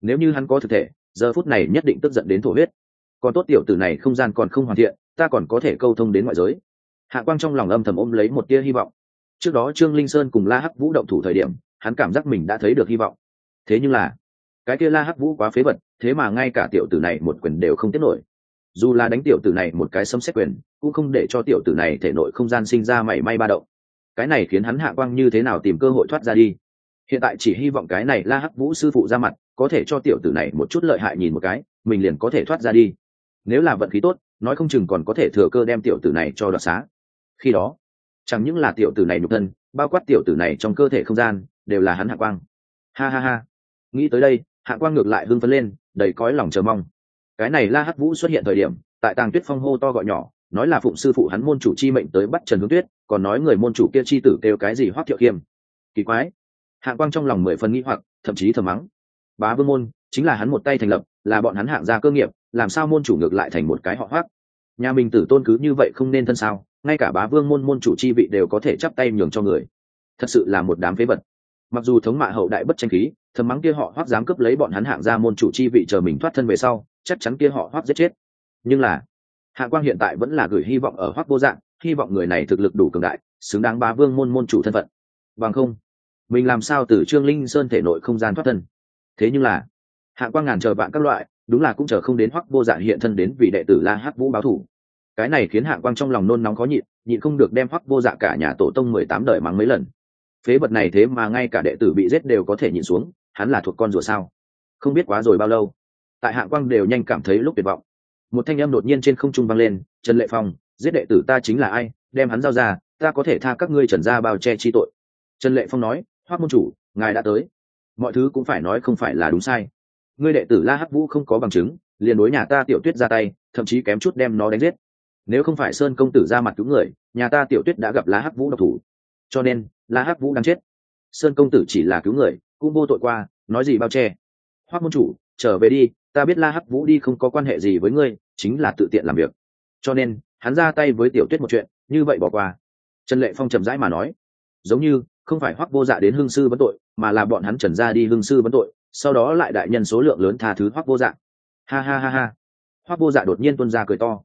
Nếu như hắn có thực thể giờ phút này nhất định tức giận đến thổ huyết. Còn tốt tiểu tử này không gian còn không hoàn thiện, ta còn có thể câu thông đến ngoại giới. Hạ quang trong lòng âm thầm ôm lấy một tia hy vọng. Trước đó trương linh sơn cùng la hắc vũ động thủ thời điểm, hắn cảm giác mình đã thấy được hy vọng. Thế nhưng là, cái kia la hắc vũ quá phế vật, thế mà ngay cả tiểu tử này một quyền đều không tiết nổi. Dù là đánh tiểu tử này một cái xâm xét quyền, cũng không để cho tiểu tử này thể nội không gian sinh ra mảy may ba động. Cái này khiến hắn hạ quang như thế nào tìm cơ hội thoát ra đi? Hiện tại chỉ hy vọng cái này la hắc vũ sư phụ ra mặt có thể cho tiểu tử này một chút lợi hại nhìn một cái, mình liền có thể thoát ra đi. Nếu là vận khí tốt, nói không chừng còn có thể thừa cơ đem tiểu tử này cho đoạt xá. Khi đó, chẳng những là tiểu tử này nhục thân, bao quát tiểu tử này trong cơ thể không gian, đều là hắn hạ quang. Ha ha ha. Nghĩ tới đây, hạ quang ngược lại hưng phấn lên, đầy cõi lòng chờ mong. Cái này la hắc vũ xuất hiện thời điểm, tại tàng tuyết phong hô to gọi nhỏ, nói là phụng sư phụ hắn môn chủ chi mệnh tới bắt trần hướng tuyết, còn nói người môn chủ kia chi tử kêu cái gì hoác thiệu khiêm kỳ quái. Hạ quang trong lòng mười phần nghĩ hoặc, thậm chí thờ mắng bá vương môn, chính là hắn một tay thành lập, là bọn hắn hạng gia cơ nghiệp, làm sao môn chủ ngược lại thành một cái họ hoác nhà mình tử tôn cứ như vậy không nên thân sao, ngay cả bá vương môn môn chủ chi vị đều có thể chắp tay nhường cho người. Thật sự là một đám phế vật. Mặc dù thống mạ hậu đại bất tranh khí, thầm mắng kia họ hoác dám cướp lấy bọn hắn hạng gia môn chủ chi vị chờ mình thoát thân về sau, chắc chắn kia họ hoác giết chết. Nhưng là, hạ quang hiện tại vẫn là gửi hy vọng ở hoác vô dạng, hy vọng người này thực lực đủ cường đại, xứng đáng bá vương môn môn chủ thân phận. Bằng không, mình làm sao từ trương linh sơn thể nội không gian thoát thân? Thế nhưng là, hạ quang ngàn chờ bạn các loại, đúng là cũng chờ không đến hoắc vô dạ hiện thân đến vì đệ tử la hắc vũ báo thủ. Cái này khiến hạ quang trong lòng nôn nóng khó nhịn nhịn không được đem hoắc vô dạ cả nhà tổ tông mười tám đời mắng mấy lần. Phế vật này thế mà ngay cả đệ tử bị giết đều có thể nhịn xuống, hắn là thuộc con rùa sao? Không biết quá rồi bao lâu. Tại hạ quang đều nhanh cảm thấy lúc tuyệt vọng. Một thanh âm đột nhiên trên không trung vang lên, trần lệ phong, giết đệ tử ta chính là ai? Đem hắn giao ra, ta có thể tha các ngươi trần ra bao che chi tội. Trần lệ phong nói, hoắc môn chủ, ngài đã tới mọi thứ cũng phải nói không phải là đúng sai. Ngươi đệ tử la hắc vũ không có bằng chứng, liền đối nhà ta tiểu tuyết ra tay, thậm chí kém chút đem nó đánh giết. Nếu không phải sơn công tử ra mặt cứu người, nhà ta tiểu tuyết đã gặp la hắc vũ độc thủ. Cho nên, la hắc vũ đang chết. Sơn công tử chỉ là cứu người, cũng vô tội qua, nói gì bao che. Hoác môn chủ, trở về đi, ta biết la hắc vũ đi không có quan hệ gì với ngươi, chính là tự tiện làm việc. Cho nên, hắn ra tay với tiểu tuyết một chuyện, như vậy bỏ qua. Trần lệ phong trầm rãi mà nói, giống như, không phải hoắc vô dạ đến hương sư vấn tội mà là bọn hắn trần ra đi hương sư vấn tội, sau đó lại đại nhân số lượng lớn tha thứ hoắc vô dạ. Ha ha ha ha. Hoắc vô dạ đột nhiên tuân ra cười to.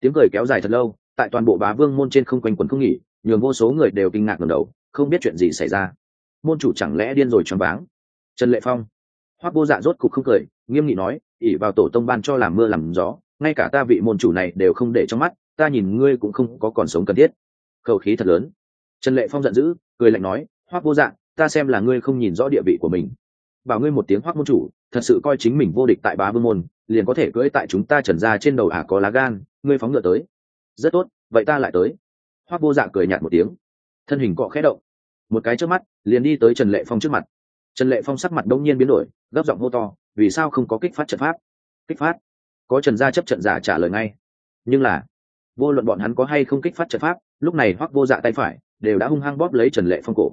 Tiếng cười kéo dài thật lâu, tại toàn bộ bá vương môn trên không quanh quần không nghỉ, nhường vô số người đều kinh ngạc ngầm đầu, không biết chuyện gì xảy ra. Môn chủ chẳng lẽ điên rồi choáng váng? Trần lệ phong. Hoắc vô dạ rốt cục không cười, nghiêm nghị nói ỉ vào tổ tông ban cho làm mưa làm gió, ngay cả ta vị môn chủ này đều không để trong mắt, ta nhìn ngươi cũng không có còn sống cần thiết. Khẩu khí thật lớn. Trần lệ phong giận dữ, cười lạnh nói hoác vô dạng ta xem là ngươi không nhìn rõ địa vị của mình. Bảo ngươi một tiếng hoác môn chủ, thật sự coi chính mình vô địch tại bá vương môn, liền có thể cưỡi tại chúng ta trần ra trên đầu ả có lá gan, ngươi phóng ngựa tới. Rất tốt, vậy ta lại tới. Hoác vô dạ cười nhạt một tiếng. Thân hình cọ khẽ động. Một cái trước mắt, liền đi tới trần lệ phong trước mặt. Trần lệ phong sắc mặt đông nhiên biến đổi, gấp giọng hô to, vì sao không có kích phát trận pháp? Kích phát? Có trần gia chấp trận giả trả lời ngay. Nhưng là, vô luận bọn hắn có hay không kích phát trận pháp, lúc này hoác vô dạ tay phải, đều đã hung hăng bóp lấy trần lệ phong cổ.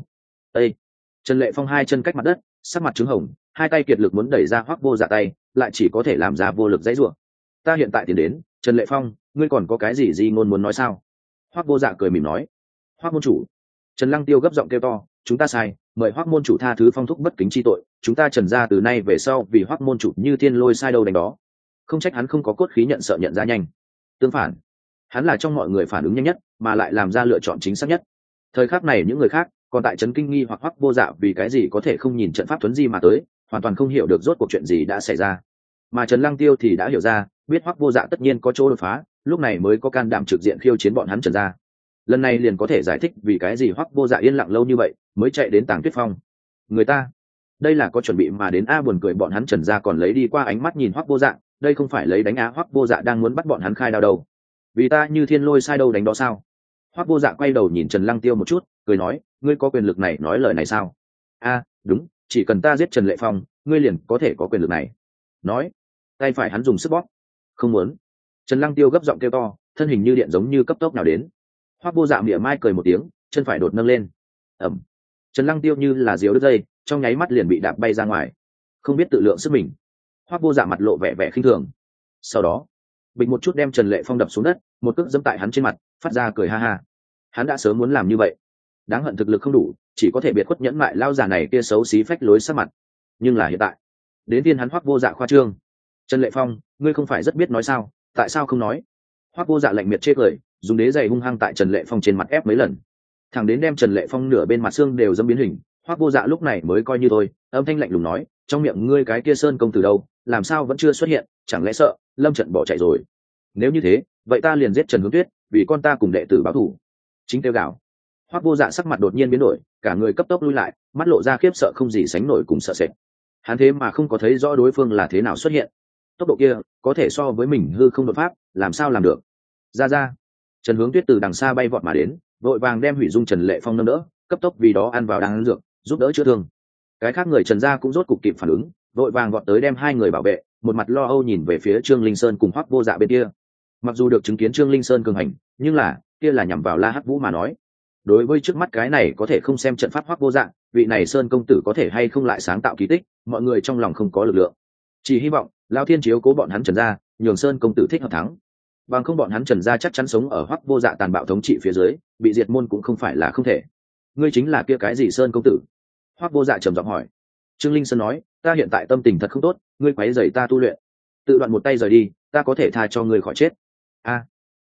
Ây trần lệ phong hai chân cách mặt đất, sắc mặt trứng hồng, hai tay kiệt lực muốn đẩy ra hoắc vô dạ tay, lại chỉ có thể làm ra vô lực dãy ruộng ta hiện tại tiến đến, trần lệ phong, ngươi còn có cái gì gì ngôn muốn nói sao? Hoắc vô dạ cười mỉm nói. Hoắc môn chủ. Trần lăng tiêu gấp giọng kêu to. Chúng ta sai, mời hoắc môn chủ tha thứ phong thúc bất kính chi tội, chúng ta trần ra từ nay về sau vì hoắc môn chủ như thiên lôi sai đâu đánh đó. Không trách hắn không có cốt khí nhận sợ nhận ra nhanh. Tương phản, hắn là trong mọi người phản ứng nhanh nhất, mà lại làm ra lựa chọn chính xác nhất. Thời khắc này những người khác còn tại trấn kinh nghi hoặc hoắc vô dạ vì cái gì có thể không nhìn trận pháp thuấn di mà tới, hoàn toàn không hiểu được rốt cuộc chuyện gì đã xảy ra. Mà trần lăng tiêu thì đã hiểu ra, biết hoắc vô dạ tất nhiên có chỗ đột phá, lúc này mới có can đảm trực diện khiêu chiến bọn hắn trần ra lần này liền có thể giải thích vì cái gì hoắc vô dạ yên lặng lâu như vậy mới chạy đến tàng tuyết phong. Người ta, đây là có chuẩn bị mà đến a buồn cười bọn hắn trần ra còn lấy đi qua ánh mắt nhìn hoắc vô dạ đây không phải lấy đánh á hoắc vô dạ đang muốn bắt bọn hắn khai đao đầu vì ta như thiên lôi sai đâu đánh đó sao? Hoắc vô dạ quay đầu nhìn trần lăng tiêu một chút, cười nói, ngươi có quyền lực này nói lời này sao? A, đúng, chỉ cần ta giết trần lệ phong, ngươi liền có thể có quyền lực này. Nói, tay phải hắn dùng sức bóp. Không muốn. Trần lăng tiêu gấp giọng kêu to, thân hình như điện giống như cấp tốc nào đến. Hoắc vô dạ mỉa mai cười một tiếng, chân phải đột nâng lên. Ẩm. Trần lăng tiêu như là diều đứt dây, trong nháy mắt liền bị đạp bay ra ngoài. Không biết tự lượng sức mình. Hoác vô dạ mặt lộ vẻ vẻ khinh thường. Sau đó, bịch một chút đem trần lệ phong đập xuống đất, một cước dẫm tại hắn trên mặt phát ra cười ha ha. Hắn đã sớm muốn làm như vậy. Đáng hận thực lực không đủ, chỉ có thể biệt khuất nhẫn mại lao già này kia xấu xí phách lối sắc mặt. Nhưng là hiện tại, đến tiên hắn hoác vô dạ khoa trương. Trần lệ phong, ngươi không phải rất biết nói sao, tại sao không nói? Hoác vô dạ lạnh miệt chê cười, dùng đế giày hung hăng tại trần lệ phong trên mặt ép mấy lần. Thằng đến đem trần lệ phong nửa bên mặt xương đều dâm biến hình hoác vô dạ lúc này mới coi như thôi, âm thanh lạnh lùng nói, trong miệng ngươi cái kia sơn công từ đâu, làm sao vẫn chưa xuất hiện, chẳng lẽ sợ, lâm trận bỏ chạy rồi? Nếu như thế, vậy ta liền giết trần hướng tuyết vì con ta cùng đệ tử báo thủ chính tiêu gạo hoắc vô dạ sắc mặt đột nhiên biến đổi, cả người cấp tốc lui lại, mắt lộ ra khiếp sợ không gì sánh nổi cùng sợ sệt. Hắn thế mà không có thấy rõ đối phương là thế nào xuất hiện. Tốc độ kia, có thể so với mình hư không đột pháp, làm sao làm được? Ra ra. Trần hướng tuyết từ đằng xa bay vọt mà đến, vội vàng đem hủy dung trần lệ phong nâng đỡ, cấp tốc vì đó ăn vào đang ăn dược, giúp đỡ chữa thương. Cái khác người trần gia cũng rốt cục kịp phản ứng, vội vàng gọn tới đem hai người bảo vệ, một mặt lo âu nhìn về phía trương linh sơn cùng hoắc vô dạ bên kia mặc dù được chứng kiến trương linh sơn cường hành, nhưng là, kia là nhằm vào la hắc vũ mà nói. Đối với trước mắt cái này có thể không xem trận pháp hoắc vô dạng, vị này sơn công tử có thể hay không lại sáng tạo kỳ tích, mọi người trong lòng không có lực lượng. Chỉ hy vọng, lao thiên chiếu cố bọn hắn trần gia, nhường sơn công tử thích hợp thắng. Bằng không bọn hắn trần gia chắc chắn sống ở hoắc vô dạ tàn bạo thống trị phía dưới, bị diệt môn cũng không phải là không thể. Ngươi chính là kia cái gì sơn công tử? Hoắc vô dạ trầm giọng hỏi. Trương linh sơn nói, ta hiện tại tâm tình thật không tốt, ngươi quấy dày ta tu luyện. Tự đoạn một tay rời đi, ta có thể tha cho ngươi khỏi chết a.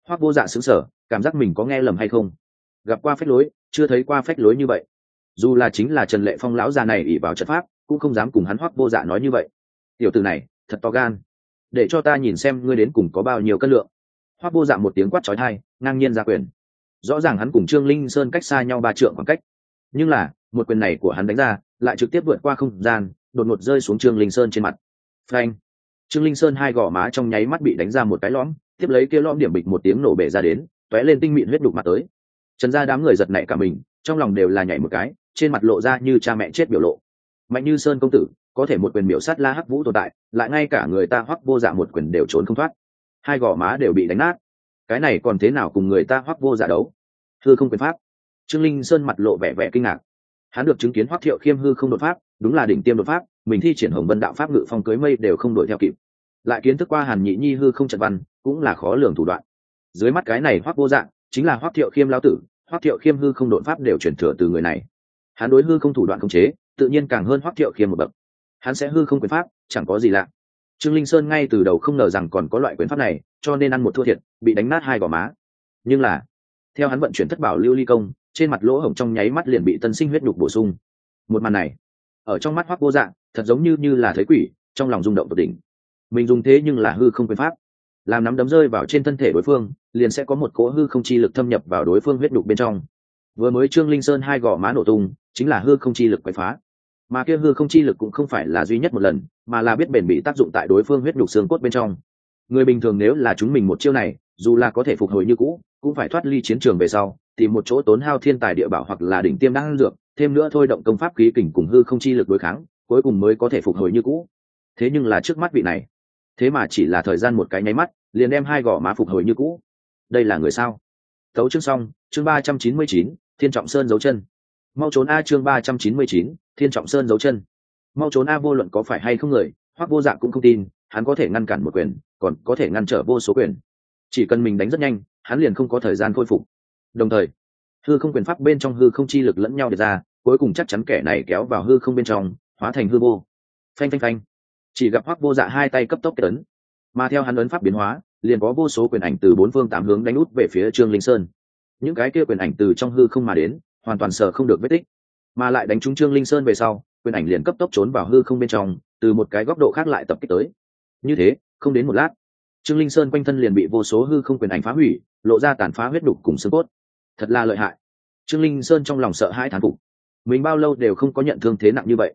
À, vô dạ xứng sở cảm giác mình có nghe lầm hay không? Gặp qua phách lối chưa thấy qua phách lối như vậy. Dù là chính là trần lệ phong lão già này ỉ vào trận pháp cũng không dám cùng hắn hoác vô dạ nói như vậy. Tiểu từ này thật to gan. Để cho ta nhìn xem ngươi đến cùng có bao nhiêu cân lượng. Hoác vô dạ một tiếng quát trói thai ngang nhiên ra quyền. Rõ ràng hắn cùng trương linh sơn cách xa nhau ba trượng khoảng cách. Nhưng là một quyền này của hắn đánh ra lại trực tiếp vượt qua không gian đột ngột rơi xuống trương linh sơn trên mặt. Frank trương linh sơn hai gò má trong nháy mắt bị đánh ra một cái lõm, tiếp lấy kia lõm điểm bịch một tiếng nổ bể ra đến t lên tinh mịn huyết đục mặt tới. Trần gia đám người giật nảy cả mình, trong lòng đều là nhảy một cái, trên mặt lộ ra như cha mẹ chết biểu lộ. Mạnh như sơn công tử, có thể một quyền miểu sát la hắc vũ tồn tại, lại ngay cả người ta hoắc vô dạ một quyền đều trốn không thoát. Hai gò má đều bị đánh nát. Cái này còn thế nào cùng người ta hoắc vô dạ đấu? Thưa không quyền pháp. Trương linh sơn mặt lộ vẻ vẻ kinh ngạc hắn được chứng kiến hoắc thiệu khiêm hư không đột pháp, đúng là đỉnh tiêm đột pháp, mình thi triển hồng vân đạo pháp ngự phong cưới mây đều không đổi theo kịp. Lại kiến thức qua hàn nhị nhi hư không trận văn, cũng là khó lường thủ đoạn. Dưới mắt cái này hoắc vô dạng, chính là hoắc thiệu khiêm lão tử, hoắc thiệu khiêm hư không đột pháp đều chuyển thừa từ người này. Hắn đối hư không thủ đoạn khống chế, tự nhiên càng hơn hoắc thiệu khiêm một bậc. Hắn sẽ hư không quyền pháp, chẳng có gì lạ. Trương linh sơn ngay từ đầu không ngờ rằng còn có loại quyền pháp này, cho nên ăn một thua thiệt, bị đánh nát hai gò má. Nhưng là, theo hắn vận chuyển thất bảo lưu ly công trên mặt lỗ hổng trong nháy mắt liền bị tân sinh huyết nhục bổ sung. Một màn này, ở trong mắt hoác vô dạng thật giống như như là thấy quỷ, trong lòng rung động tột đỉnh. Mình dùng thế nhưng là hư không quyền pháp. Làm nắm đấm rơi vào trên thân thể đối phương, liền sẽ có một cỗ hư không chi lực thâm nhập vào đối phương huyết nhục bên trong. Vừa mới trương linh sơn hai gò má nổ tung, chính là hư không chi lực quậy phá. Mà kia hư không chi lực cũng không phải là duy nhất một lần, mà là biết bền bị tác dụng tại đối phương huyết nhục xương cốt bên trong. Người bình thường nếu là chúng mình một chiêu này, dù là có thể phục hồi như cũ, cũng phải thoát ly chiến trường về sau tìm một chỗ tốn hao thiên tài địa bảo hoặc là đỉnh tiêm đang dược, thêm nữa thôi động công pháp khí kình cùng hư không chi lực đối kháng, cuối cùng mới có thể phục hồi như cũ. Thế nhưng là trước mắt vị này, thế mà chỉ là thời gian một cái nháy mắt, liền đem hai gò má phục hồi như cũ. Đây là người sao? Tấu chương xong, chương ba trăm chín mươi chín, thiên trọng sơn dấu chân. Mau trốn a chương ba trăm chín mươi chín, thiên trọng sơn dấu chân. Mau trốn a vô luận có phải hay không người, hoặc vô dạng cũng không tin, hắn có thể ngăn cản một quyền, còn có thể ngăn trở vô số quyền. Chỉ cần mình đánh rất nhanh, hắn liền không có thời gian khôi phục đồng thời, hư không quyền pháp bên trong hư không chi lực lẫn nhau để ra, cuối cùng chắc chắn kẻ này kéo vào hư không bên trong, hóa thành hư vô. Phanh phanh phanh. Chỉ gặp hoác vô dạ hai tay cấp tốc kết ấn. Mà theo hắn ấn pháp biến hóa, liền có vô số quyền ảnh từ bốn phương tám hướng đánh út về phía trương linh sơn. Những cái kia quyền ảnh từ trong hư không mà đến, hoàn toàn sợ không được vết tích. Mà lại đánh trúng trương linh sơn về sau, quyền ảnh liền cấp tốc trốn vào hư không bên trong, từ một cái góc độ khác lại tập kích tới. Như thế, không đến một lát, trương linh sơn quanh thân liền bị vô số hư không quyền ảnh phá hủy, lộ ra tàn phá huyết đục cùng xương cốt thật là lợi hại. Trương linh sơn trong lòng sợ hãi thán phục. Mình bao lâu đều không có nhận thương thế nặng như vậy.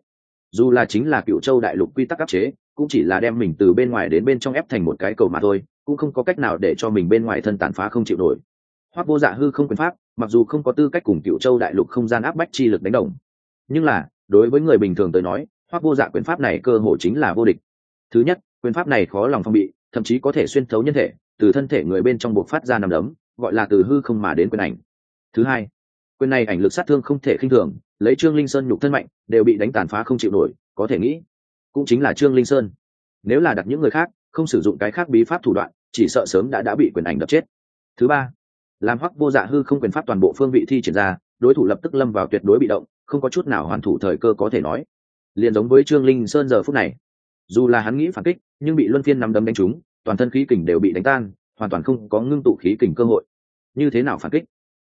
Dù là chính là cựu châu đại lục quy tắc áp chế, cũng chỉ là đem mình từ bên ngoài đến bên trong ép thành một cái cầu mà thôi, cũng không có cách nào để cho mình bên ngoài thân tàn phá không chịu nổi. Hoác vô dạ hư không quyền pháp, mặc dù không có tư cách cùng cựu châu đại lục không gian áp bách chi lực đánh đồng. Nhưng là, đối với người bình thường tới nói hoác vô dạ quyền pháp này cơ hồ chính là vô địch. Thứ nhất, quyền pháp này khó lòng phong bị, thậm chí có thể xuyên thấu nhân thể, từ thân thể người bên trong buộc phát ra nằm đấm, gọi là từ hư không mà đến quyền ảnh thứ hai, quyền này ảnh lực sát thương không thể khinh thường, lấy trương linh sơn nhục thân mạnh, đều bị đánh tàn phá không chịu nổi, có thể nghĩ, cũng chính là trương linh sơn. Nếu là đặt những người khác, không sử dụng cái khác bí pháp thủ đoạn, chỉ sợ sớm đã đã bị quyền ảnh đập chết. Thứ ba, làm hoắc vô dạ hư không quyền pháp toàn bộ phương vị thi triển ra, đối thủ lập tức lâm vào tuyệt đối bị động, không có chút nào hoàn thủ thời cơ có thể nói. Liền giống với trương linh sơn giờ phút này, dù là hắn nghĩ phản kích, nhưng bị luân phiên nắm đấm đánh trúng, toàn thân khí kình đều bị đánh tan, hoàn toàn không có ngưng tụ khí kình cơ hội. Như thế nào phản kích?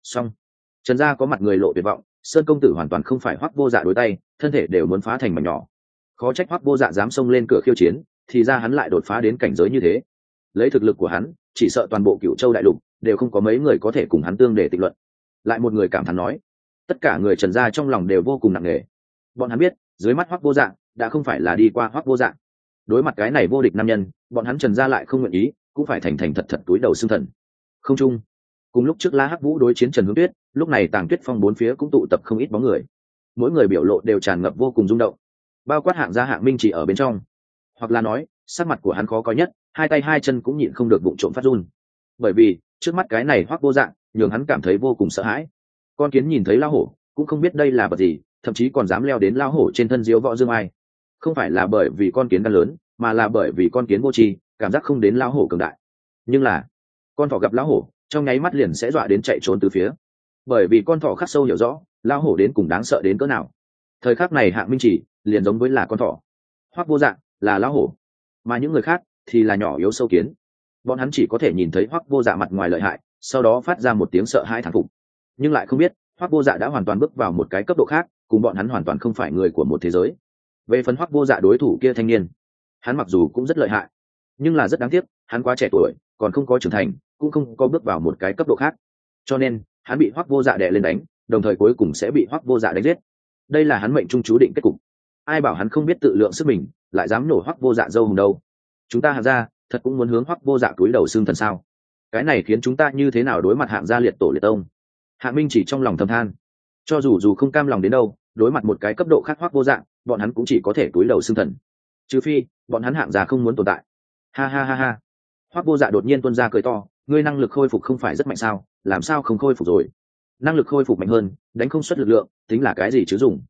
Xong. Trần gia có mặt người lộ tuyệt vọng, sơn công tử hoàn toàn không phải hoắc vô dạ đối tay, thân thể đều muốn phá thành mảnh nhỏ. Khó trách hoắc vô dạ dám xông lên cửa khiêu chiến, thì ra hắn lại đột phá đến cảnh giới như thế. Lấy thực lực của hắn, chỉ sợ toàn bộ cựu châu đại lục đều không có mấy người có thể cùng hắn tương để tịch luận. Lại một người cảm thán nói, tất cả người trần gia trong lòng đều vô cùng nặng nề. Bọn hắn biết, dưới mắt hoắc vô dạng đã không phải là đi qua hoắc vô dạng đối mặt cái này vô địch nam nhân, bọn hắn trần gia lại không nguyện ý, cũng phải thành thành thật thật túi đầu xương thần. Không chung cùng lúc trước la hắc vũ đối chiến trần hướng tuyết, lúc này tàng tuyết phong bốn phía cũng tụ tập không ít bóng người. Mỗi người biểu lộ đều tràn ngập vô cùng rung động. Bao quát hạng gia hạng minh chỉ ở bên trong. Hoặc là nói, sắc mặt của hắn khó có nhất, hai tay hai chân cũng nhịn không được bụng trộm phát run. Bởi vì, trước mắt cái này hoắc vô dạng, nhường hắn cảm thấy vô cùng sợ hãi. Con kiến nhìn thấy lao hổ, cũng không biết đây là vật gì, thậm chí còn dám leo đến lao hổ trên thân diếu võ dương ai. Không phải là bởi vì con kiến gan lớn, mà là bởi vì con kiến vô tri, cảm giác không đến lao hổ cường đại. Nhưng là, con thỏ gặp lão hổ trong nháy mắt liền sẽ dọa đến chạy trốn từ phía. Bởi vì con thỏ khắc sâu hiểu rõ lao hổ đến cùng đáng sợ đến cỡ nào. Thời khắc này hạng minh chỉ liền giống với là con thỏ. Hoắc vô dạng là lão hổ, mà những người khác thì là nhỏ yếu sâu kiến. Bọn hắn chỉ có thể nhìn thấy hoắc vô dạ mặt ngoài lợi hại, sau đó phát ra một tiếng sợ hãi thản phục. Nhưng lại không biết, hoắc vô dạ đã hoàn toàn bước vào một cái cấp độ khác, cùng bọn hắn hoàn toàn không phải người của một thế giới. Về phần hoắc vô dạ đối thủ kia thanh niên, hắn mặc dù cũng rất lợi hại, nhưng là rất đáng tiếc, hắn quá trẻ tuổi, còn không có trưởng thành cũng không có bước vào một cái cấp độ khác. Cho nên, hắn bị hoắc vô dạ đè lên đánh, đồng thời cuối cùng sẽ bị hoắc vô dạ đánh giết. Đây là hắn mệnh trung chú định kết cục. Ai bảo hắn không biết tự lượng sức mình, lại dám nổ hoắc vô dạ dâu hùng đâu? Chúng ta hạng ra thật cũng muốn hướng hoắc vô dạ cúi đầu xương thần sao? Cái này khiến chúng ta như thế nào đối mặt hạng gia liệt tổ liệt tông? Hạ minh chỉ trong lòng thầm than. Cho dù dù không cam lòng đến đâu, đối mặt một cái cấp độ khác hoắc vô dạng bọn hắn cũng chỉ có thể cúi đầu xương thần. Trừ phi, bọn hắn hạng già không muốn tồn tại. Ha ha ha ha. Hoắc vô dạ đột nhiên tuân ra cười to ngươi năng lực khôi phục không phải rất mạnh sao? Làm sao không khôi phục rồi? Năng lực khôi phục mạnh hơn, đánh không xuất lực lượng, tính là cái gì chứ dùng?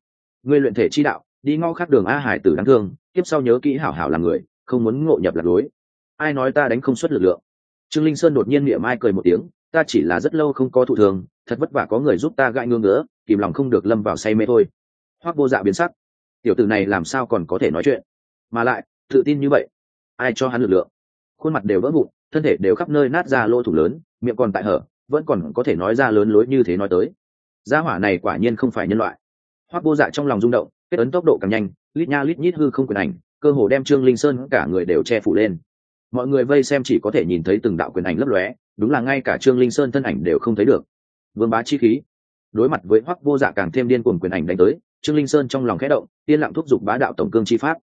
Ngươi luyện thể chi đạo, đi ngõ khác đường a hải tử đáng thương, tiếp sau nhớ kỹ hảo hảo là người, không muốn ngộ nhập lạc lối. Ai nói ta đánh không xuất lực lượng? Trương linh sơn đột nhiên miệng mai cười một tiếng, ta chỉ là rất lâu không có thụ thường, thật vất vả có người giúp ta gãi ngương nữa kìm lòng không được lâm vào say mê thôi. Hoác vô dạ biến sắc. Tiểu tử này làm sao còn có thể nói chuyện? Mà lại, tự tin như vậy, ai cho hắn lực lượng? Khuôn mặt đều vỡ vụn thân thể đều khắp nơi nát ra lỗ thủ lớn, miệng còn tại hở, vẫn còn có thể nói ra lớn lối như thế nói tới. Gia hỏa này quả nhiên không phải nhân loại. Hoác vô dạ trong lòng rung động, kết ấn tốc độ càng nhanh, lít nha lít nhít hư không quyền ảnh, cơ hồ đem trương linh sơn cả người đều che phủ lên. Mọi người vây xem chỉ có thể nhìn thấy từng đạo quyền ảnh lấp lóe, đúng là ngay cả trương linh sơn thân ảnh đều không thấy được. Vương bá chi khí. Đối mặt với hoắc vô dạ càng thêm điên cuồng quyền ảnh đánh tới, trương linh sơn trong lòng khẽ động, yên lặng thúc giục bá đạo tổng cương chi pháp.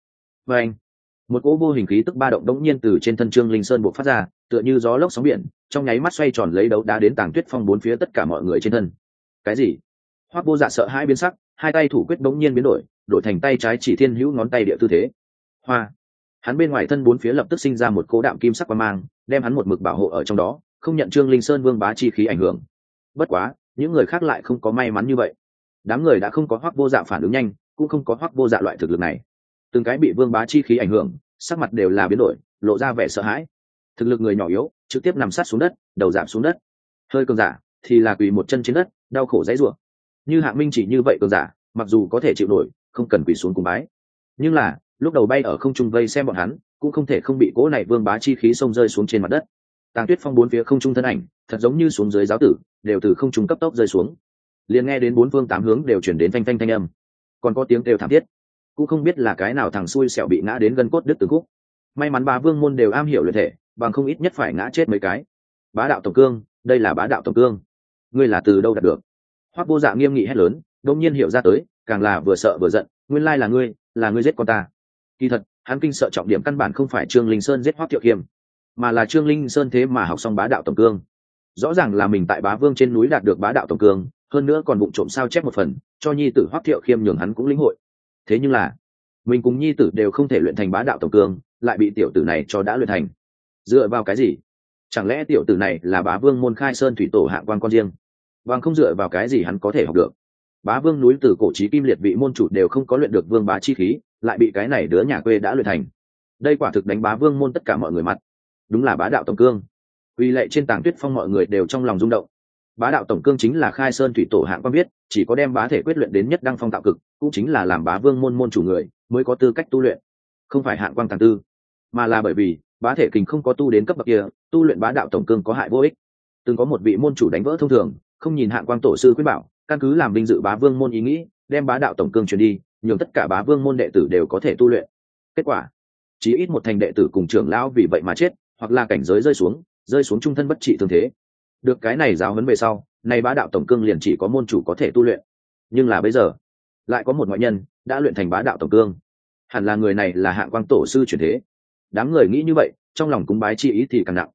Vê anh một cỗ vô hình khí tức ba động đống nhiên từ trên thân trương linh sơn buộc phát ra, tựa như gió lốc sóng biển, trong nháy mắt xoay tròn lấy đấu đá đến tàng tuyết phong bốn phía tất cả mọi người trên thân. Cái gì? Hoắc vô dạ sợ hai biến sắc, hai tay thủ quyết đống nhiên biến đổi đổi thành tay trái chỉ thiên hữu ngón tay địa tư thế. Hoa! Hắn bên ngoài thân bốn phía lập tức sinh ra một cỗ đạm kim sắc qua mang, đem hắn một mực bảo hộ ở trong đó, không nhận trương linh sơn vương bá chi khí ảnh hưởng. Bất quá, những người khác lại không có may mắn như vậy. Đám người đã không có hoác vô dạ phản ứng nhanh, cũng không có hoác vô dạ loại thực lực này từng cái bị vương bá chi khí ảnh hưởng, sắc mặt đều là biến đổi, lộ ra vẻ sợ hãi. Thực lực người nhỏ yếu, trực tiếp nằm sát xuống đất, đầu giảm xuống đất. Hơi cường giả thì là quỳ một chân trên đất, đau khổ dãy ruộng như hạ minh chỉ như vậy cường giả, mặc dù có thể chịu nổi, không cần quỳ xuống cùng bái. Nhưng là, lúc đầu bay ở không trung vây xem bọn hắn, cũng không thể không bị cỗ này vương bá chi khí xông rơi xuống trên mặt đất. Tàng tuyết phong bốn phía không trung thân ảnh, thật giống như xuống dưới giáo tử, đều từ không trung cấp tốc rơi xuống. Liền nghe đến bốn phương tám hướng đều chuyển đến thanh thanh thanh âm. Còn có tiếng kêu thảm thiết cũng không biết là cái nào thằng xui xẻo bị ngã đến gân cốt đứt từ khúc. May mắn ba vương môn đều am hiểu luyện thể, bằng không ít nhất phải ngã chết mấy cái. Bá đạo tổng cương, đây là bá đạo tổng cương. Ngươi là từ đâu đạt được? Hoắc vô dạ nghiêm nghị hét lớn đông nhiên hiểu ra tới, càng là vừa sợ vừa giận, nguyên lai là ngươi là ngươi giết con ta. Kỳ thật, hắn kinh sợ trọng điểm căn bản không phải trương linh sơn giết hoắc thiệu khiêm, mà là trương linh sơn thế mà học xong bá đạo tổng cương. Rõ ràng là mình tại bá vương trên núi đạt được bá đạo tổng cương, hơn nữa còn bụng trộm sao chép một phần, cho nhi tử hoắc thiệu khiêm nhường hắn cũng lĩnh hội thế nhưng là, mình cùng nhi tử đều không thể luyện thành bá đạo tổng cương, lại bị tiểu tử này cho đã luyện thành. Dựa vào cái gì? Chẳng lẽ tiểu tử này là bá vương môn khai sơn thủy tổ hạ quan con riêng? Vàng không dựa vào cái gì hắn có thể học được? Bá vương núi từ cổ trí kim liệt vị môn chủ đều không có luyện được vương bá chi khí, lại bị cái này đứa nhà quê đã luyện thành. Đây quả thực đánh bá vương môn tất cả mọi người mặt. Đúng là bá đạo tổng cương. Vì lệ trên tảng tuyết phong mọi người đều trong lòng rung động bá đạo tổng cương chính là khai sơn thủy tổ hạng quan biết, chỉ có đem bá thể quyết luyện đến nhất đăng phong tạo cực, cũng chính là làm bá vương môn môn chủ người, mới có tư cách tu luyện. Không phải hạng quang tàng tư, mà là bởi vì, bá thể kình không có tu đến cấp bậc kia, tu luyện bá đạo tổng cương có hại vô ích. Từng có một vị môn chủ đánh vỡ thông thường, không nhìn hạng quang tổ sư quyết bảo, căn cứ làm vinh dự bá vương môn ý nghĩ, đem bá đạo tổng cương truyền đi, nhường tất cả bá vương môn đệ tử đều có thể tu luyện. Kết quả, chỉ ít một thành đệ tử cùng trưởng lão vì vậy mà chết, hoặc là cảnh giới rơi xuống rơi xuống trung thân bất trị thương thế được cái này giáo huấn về sau, nay bá đạo tổng cương liền chỉ có môn chủ có thể tu luyện. Nhưng là bây giờ, lại có một ngoại nhân đã luyện thành bá đạo tổng cương. Hẳn là người này là hạng quang tổ sư truyền thế. Đám người nghĩ như vậy, trong lòng cúng bái chi ý thì càng nặng.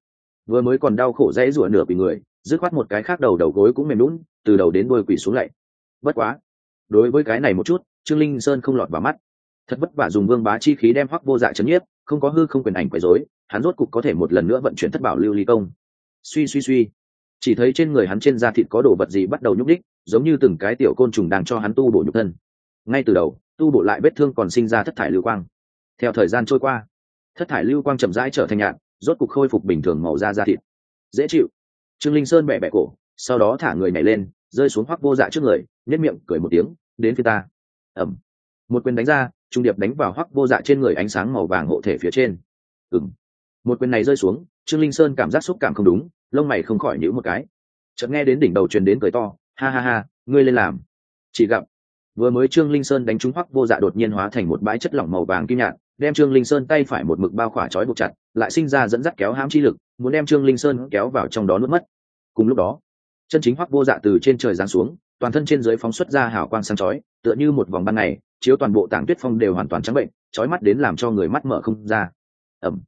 Vừa mới còn đau khổ dãy rủa nửa quỷ người, dứt khoát một cái khác đầu đầu gối cũng mềm lún từ đầu đến đôi quỷ xuống lạy. Bất quá, đối với cái này một chút, trương linh sơn không lọt vào mắt. Thật vất vả dùng vương bá chi khí đem hoắc vô dạ chấn nhiếp, không có hư không quyền ảnh quấy rối, hắn rốt cục có thể một lần nữa vận chuyển thất bảo lưu ly công. Suy suy suy chỉ thấy trên người hắn trên da thịt có đồ vật gì bắt đầu nhúc đích giống như từng cái tiểu côn trùng đang cho hắn tu bổ nhục thân. Ngay từ đầu, tu bổ lại vết thương còn sinh ra thất thải lưu quang. Theo thời gian trôi qua, thất thải lưu quang chậm rãi trở thành nhạt, rốt cục khôi phục bình thường màu da da thịt. Dễ chịu. Trương linh sơn bẹ bẹ cổ, sau đó thả người nhảy lên, rơi xuống hoắc vô dạ trước người nhất miệng cười một tiếng, đến phía ta. Ẩm một quyền đánh ra, trung điệp đánh vào hoắc vô dạ trên người ánh sáng màu vàng hộ thể phía trên. Ừng một quyền này rơi xuống, trương linh sơn cảm giác xúc cảm không đúng lông mày không khỏi nhữ một cái. Chợt nghe đến đỉnh đầu truyền đến cười to, ha ha ha, ngươi lên làm. Chỉ gặp, vừa mới trương linh sơn đánh trúng hoắc vô dạ đột nhiên hóa thành một bãi chất lỏng màu vàng kim nhạt, đem trương linh sơn tay phải một mực bao khỏa trói buộc chặt, lại sinh ra dẫn dắt kéo hãm chi lực, muốn đem trương linh sơn kéo vào trong đó nuốt mất. Cùng lúc đó, chân chính hoắc vô dạ từ trên trời giáng xuống, toàn thân trên dưới phóng xuất ra hào quang sáng chói, tựa như một vòng ban ngày, chiếu toàn bộ tảng tuyết phong đều hoàn toàn trắng bệnh, chói mắt đến làm cho người mắt mở không ra. Ẩm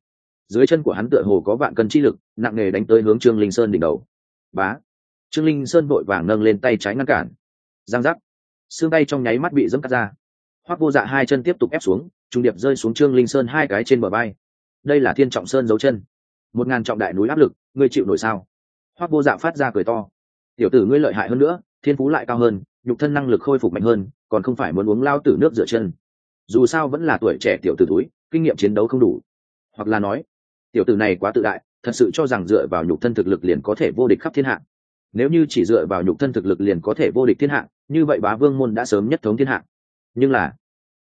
dưới chân của hắn tựa hồ có vạn cân chi lực, nặng nề đánh tới hướng trương linh sơn đỉnh đầu. Bá! Trương linh sơn vội vàng nâng lên tay trái ngăn cản. Giang giác! Xương tay trong nháy mắt bị dẫm cắt ra. Hoác vô dạ hai chân tiếp tục ép xuống, trung điệp rơi xuống trương linh sơn hai cái trên bờ bay đây là thiên trọng sơn dấu chân. Một ngàn trọng đại núi áp lực, ngươi chịu nổi sao? Hoác vô dạ phát ra cười to. Tiểu tử ngươi lợi hại hơn nữa, thiên phú lại cao hơn, nhục thân năng lực khôi phục mạnh hơn, còn không phải muốn uống lao tử nước rửa chân. Dù sao vẫn là tuổi trẻ tiểu tử túi kinh nghiệm chiến đấu không đủ. Hoặc là nói tiểu tử này quá tự đại, thật sự cho rằng dựa vào nhục thân thực lực liền có thể vô địch khắp thiên hạ. Nếu như chỉ dựa vào nhục thân thực lực liền có thể vô địch thiên hạ, như vậy bá vương môn đã sớm nhất thống thiên hạ. Nhưng là,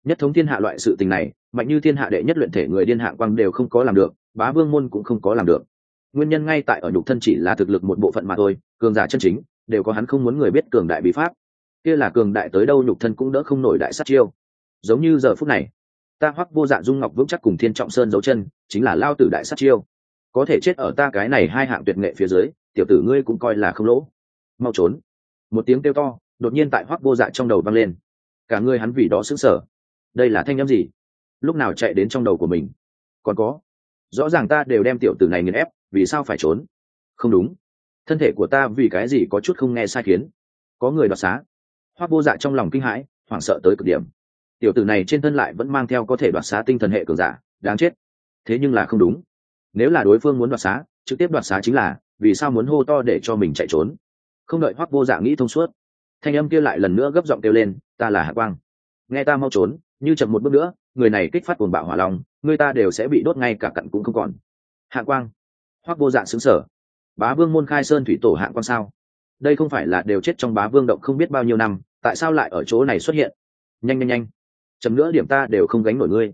nhất thống thiên hạ loại sự tình này, mạnh như thiên hạ đệ nhất luyện thể người điên hạ quang đều không có làm được, bá vương môn cũng không có làm được. Nguyên nhân ngay tại ở nhục thân chỉ là thực lực một bộ phận mà thôi, cường giả chân chính, đều có hắn không muốn người biết cường đại bí pháp. Kia là cường đại tới đâu nhục thân cũng đỡ không nổi đại sát chiêu. Giống như giờ phút này ta hoắc vô dạ dung ngọc vững chắc cùng thiên trọng sơn dấu chân, chính là lao tử đại sát chiêu. Có thể chết ở ta cái này hai hạng tuyệt nghệ phía dưới, tiểu tử ngươi cũng coi là không lỗ. Mau trốn. Một tiếng kêu to, đột nhiên tại hoắc vô dạ trong đầu vang lên. Cả người hắn vì đó sững sờ. Đây là thanh âm gì? Lúc nào chạy đến trong đầu của mình? Còn có. Rõ ràng ta đều đem tiểu tử này nghiền ép, vì sao phải trốn? Không đúng. Thân thể của ta vì cái gì có chút không nghe sai khiến? Có người đoạt xá. Hoắc vô dạ trong lòng kinh hãi, hoảng sợ tới cực điểm tiểu tử này trên thân lại vẫn mang theo có thể đoạt xá tinh thần hệ cường giả, đáng chết. Thế nhưng là không đúng. Nếu là đối phương muốn đoạt xá, trực tiếp đoạt xá chính là, vì sao muốn hô to để cho mình chạy trốn? Không đợi hoác vô dạ nghĩ thông suốt, thanh âm kia lại lần nữa gấp giọng kêu lên, ta là hạ quang. Nghe ta mau trốn, như chậm một bước nữa, người này kích phát cuồng bạo hỏa lòng người ta đều sẽ bị đốt ngay cả cặn cũng không còn. Hạ quang. Hoác vô dạ xứng sở bá vương môn khai sơn thủy tổ hạ quang sao? Đây không phải là đều chết trong bá vương động không biết bao nhiêu năm, tại sao lại ở chỗ này xuất hiện? Nhanh nhanh nhanh chấm nữa điểm ta đều không gánh nổi ngươi.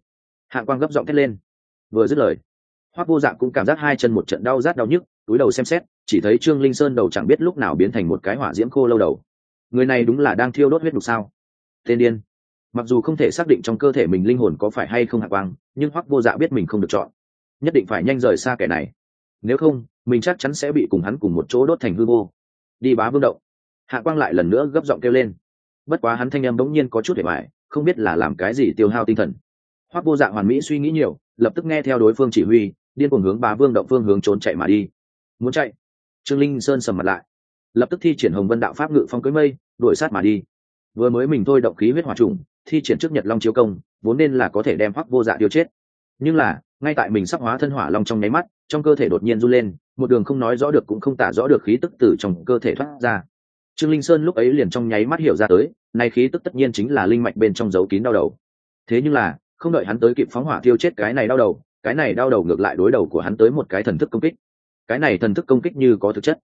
Hạ quang gấp giọng thét lên. Vừa dứt lời hoác vô dạng cũng cảm giác hai chân một trận đau rát đau nhức, túi đầu xem xét, chỉ thấy trương linh sơn đầu chẳng biết lúc nào biến thành một cái hỏa diễm khô lâu đầu. Người này đúng là đang thiêu đốt huyết đục sao? Tên điên. Mặc dù không thể xác định trong cơ thể mình linh hồn có phải hay không hạ quang, nhưng hoắc vô dạ biết mình không được chọn. Nhất định phải nhanh rời xa kẻ này. Nếu không, mình chắc chắn sẽ bị cùng hắn cùng một chỗ đốt thành hư vô. Đi bá vương động. Hạ quang lại lần nữa gấp giọng kêu lên. Bất quá hắn thanh em bỗng nhiên có chút để mải không biết là làm cái gì tiêu hao tinh thần. Hoắc vô dạ hoàn mỹ suy nghĩ nhiều, lập tức nghe theo đối phương chỉ huy, điên cuồng hướng bá vương động phương hướng trốn chạy mà đi. Muốn chạy? Trương linh sơn sầm mặt lại. Lập tức thi triển hồng vân đạo pháp ngự phong cưới mây, đuổi sát mà đi. Vừa mới mình thôi động khí huyết hỏa trùng, thi triển trước nhật long chiếu công, vốn nên là có thể đem hoắc vô dạ tiêu chết. Nhưng là, ngay tại mình sắp hóa thân hỏa long trong nháy mắt, trong cơ thể đột nhiên run lên, một đường không nói rõ được cũng không tả rõ được khí tức từ trong cơ thể thoát ra trương linh sơn lúc ấy liền trong nháy mắt hiểu ra tới, nay khí tức tất nhiên chính là linh mạch bên trong dấu kín đau đầu. Thế nhưng là, không đợi hắn tới kịp phóng hỏa tiêu chết cái này đau đầu, cái này đau đầu ngược lại đối đầu của hắn tới một cái thần thức công kích. Cái này thần thức công kích như có thực chất.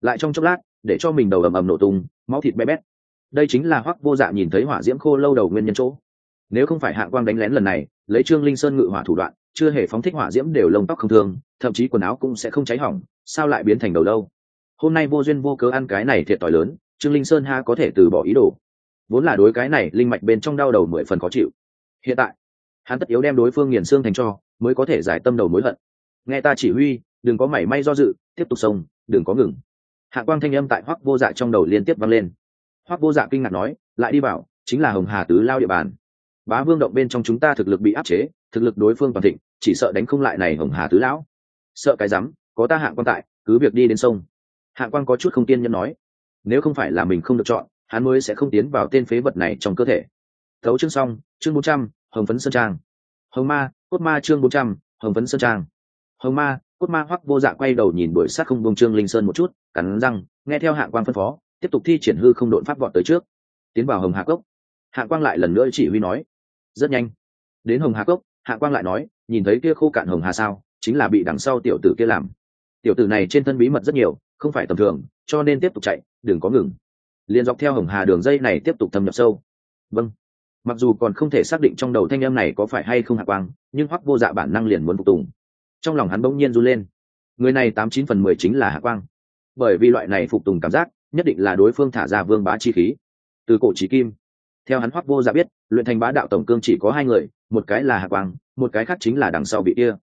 Lại trong chốc lát, để cho mình đầu ầm ầm nổ tung, máu thịt bé bét. Đây chính là hoắc vô dạ nhìn thấy hỏa diễm khô lâu đầu nguyên nhân chỗ. Nếu không phải hạng quang đánh lén lần này, lấy trương linh sơn ngự hỏa thủ đoạn, chưa hề phóng thích hỏa diễm đều lông tóc không thương, thậm chí quần áo cũng sẽ không cháy hỏng, sao lại biến thành đầu lâu? Hôm nay vô duyên vô cớ ăn cái này thiệt t lớn, trương linh sơn ha có thể từ bỏ ý đồ. Vốn là đối cái này linh mạch bên trong đau đầu mười phần khó chịu. Hiện tại, hắn tất yếu đem đối phương nghiền xương thành cho, mới có thể giải tâm đầu mối hận. Nghe ta chỉ huy, đừng có mảy may do dự, tiếp tục xông đừng có ngừng. Hạ quang thanh âm tại hoắc vô dạ trong đầu liên tiếp vang lên. Hoắc vô dạ kinh ngạc nói, lại đi bảo, chính là hồng hà tứ lao địa bàn. Bá vương động bên trong chúng ta thực lực bị áp chế, thực lực đối phương toàn thịnh, chỉ sợ đánh không lại này hồng hà tứ lão. Sợ cái rắm, có ta hạng quan tại, cứ việc đi đến sông hạng quan có chút không tiên nhân nói, nếu không phải là mình không được chọn, hắn mới sẽ không tiến vào tên phế vật này trong cơ thể. Thấu chương xong, chương bốn trăm, hồng phấn sơn trang. Hồng ma, cốt ma chương bốn trăm, hồng phấn sơn trang. Hồng ma, cốt ma hoắc vô dạ quay đầu nhìn đuổi sát không bông trương linh sơn một chút, cắn răng, nghe theo hạng quan phân phó, tiếp tục thi triển hư không độn pháp vọt tới trước. Tiến vào hồng hạ cốc. Hạng quang lại lần nữa chỉ huy nói, rất nhanh. Đến hồng hà cốc, hạ quang lại nói, nhìn thấy kia khô cạn hồng hà sao, chính là bị đằng sau tiểu tử kia làm. Tiểu tử này trên thân bí mật rất nhiều không phải tầm thường, cho nên tiếp tục chạy đừng có ngừng. Liền dọc theo hồng hà đường dây này tiếp tục thâm nhập sâu. Vâng. Mặc dù còn không thể xác định trong đầu thanh em này có phải hay không hạ quang, nhưng hoắc vô dạ bản năng liền muốn phục tùng. Trong lòng hắn bỗng nhiên run lên. Người này tám chín phần mười chính là hạ quang. Bởi vì loại này phục tùng cảm giác, nhất định là đối phương thả ra vương bá chi khí. Từ cổ trí kim. Theo hắn hoắc vô dạ biết, luyện thành bá đạo tổng cương chỉ có hai người, một cái là hạ quang, một cái khác chính là đằng sau bị kia.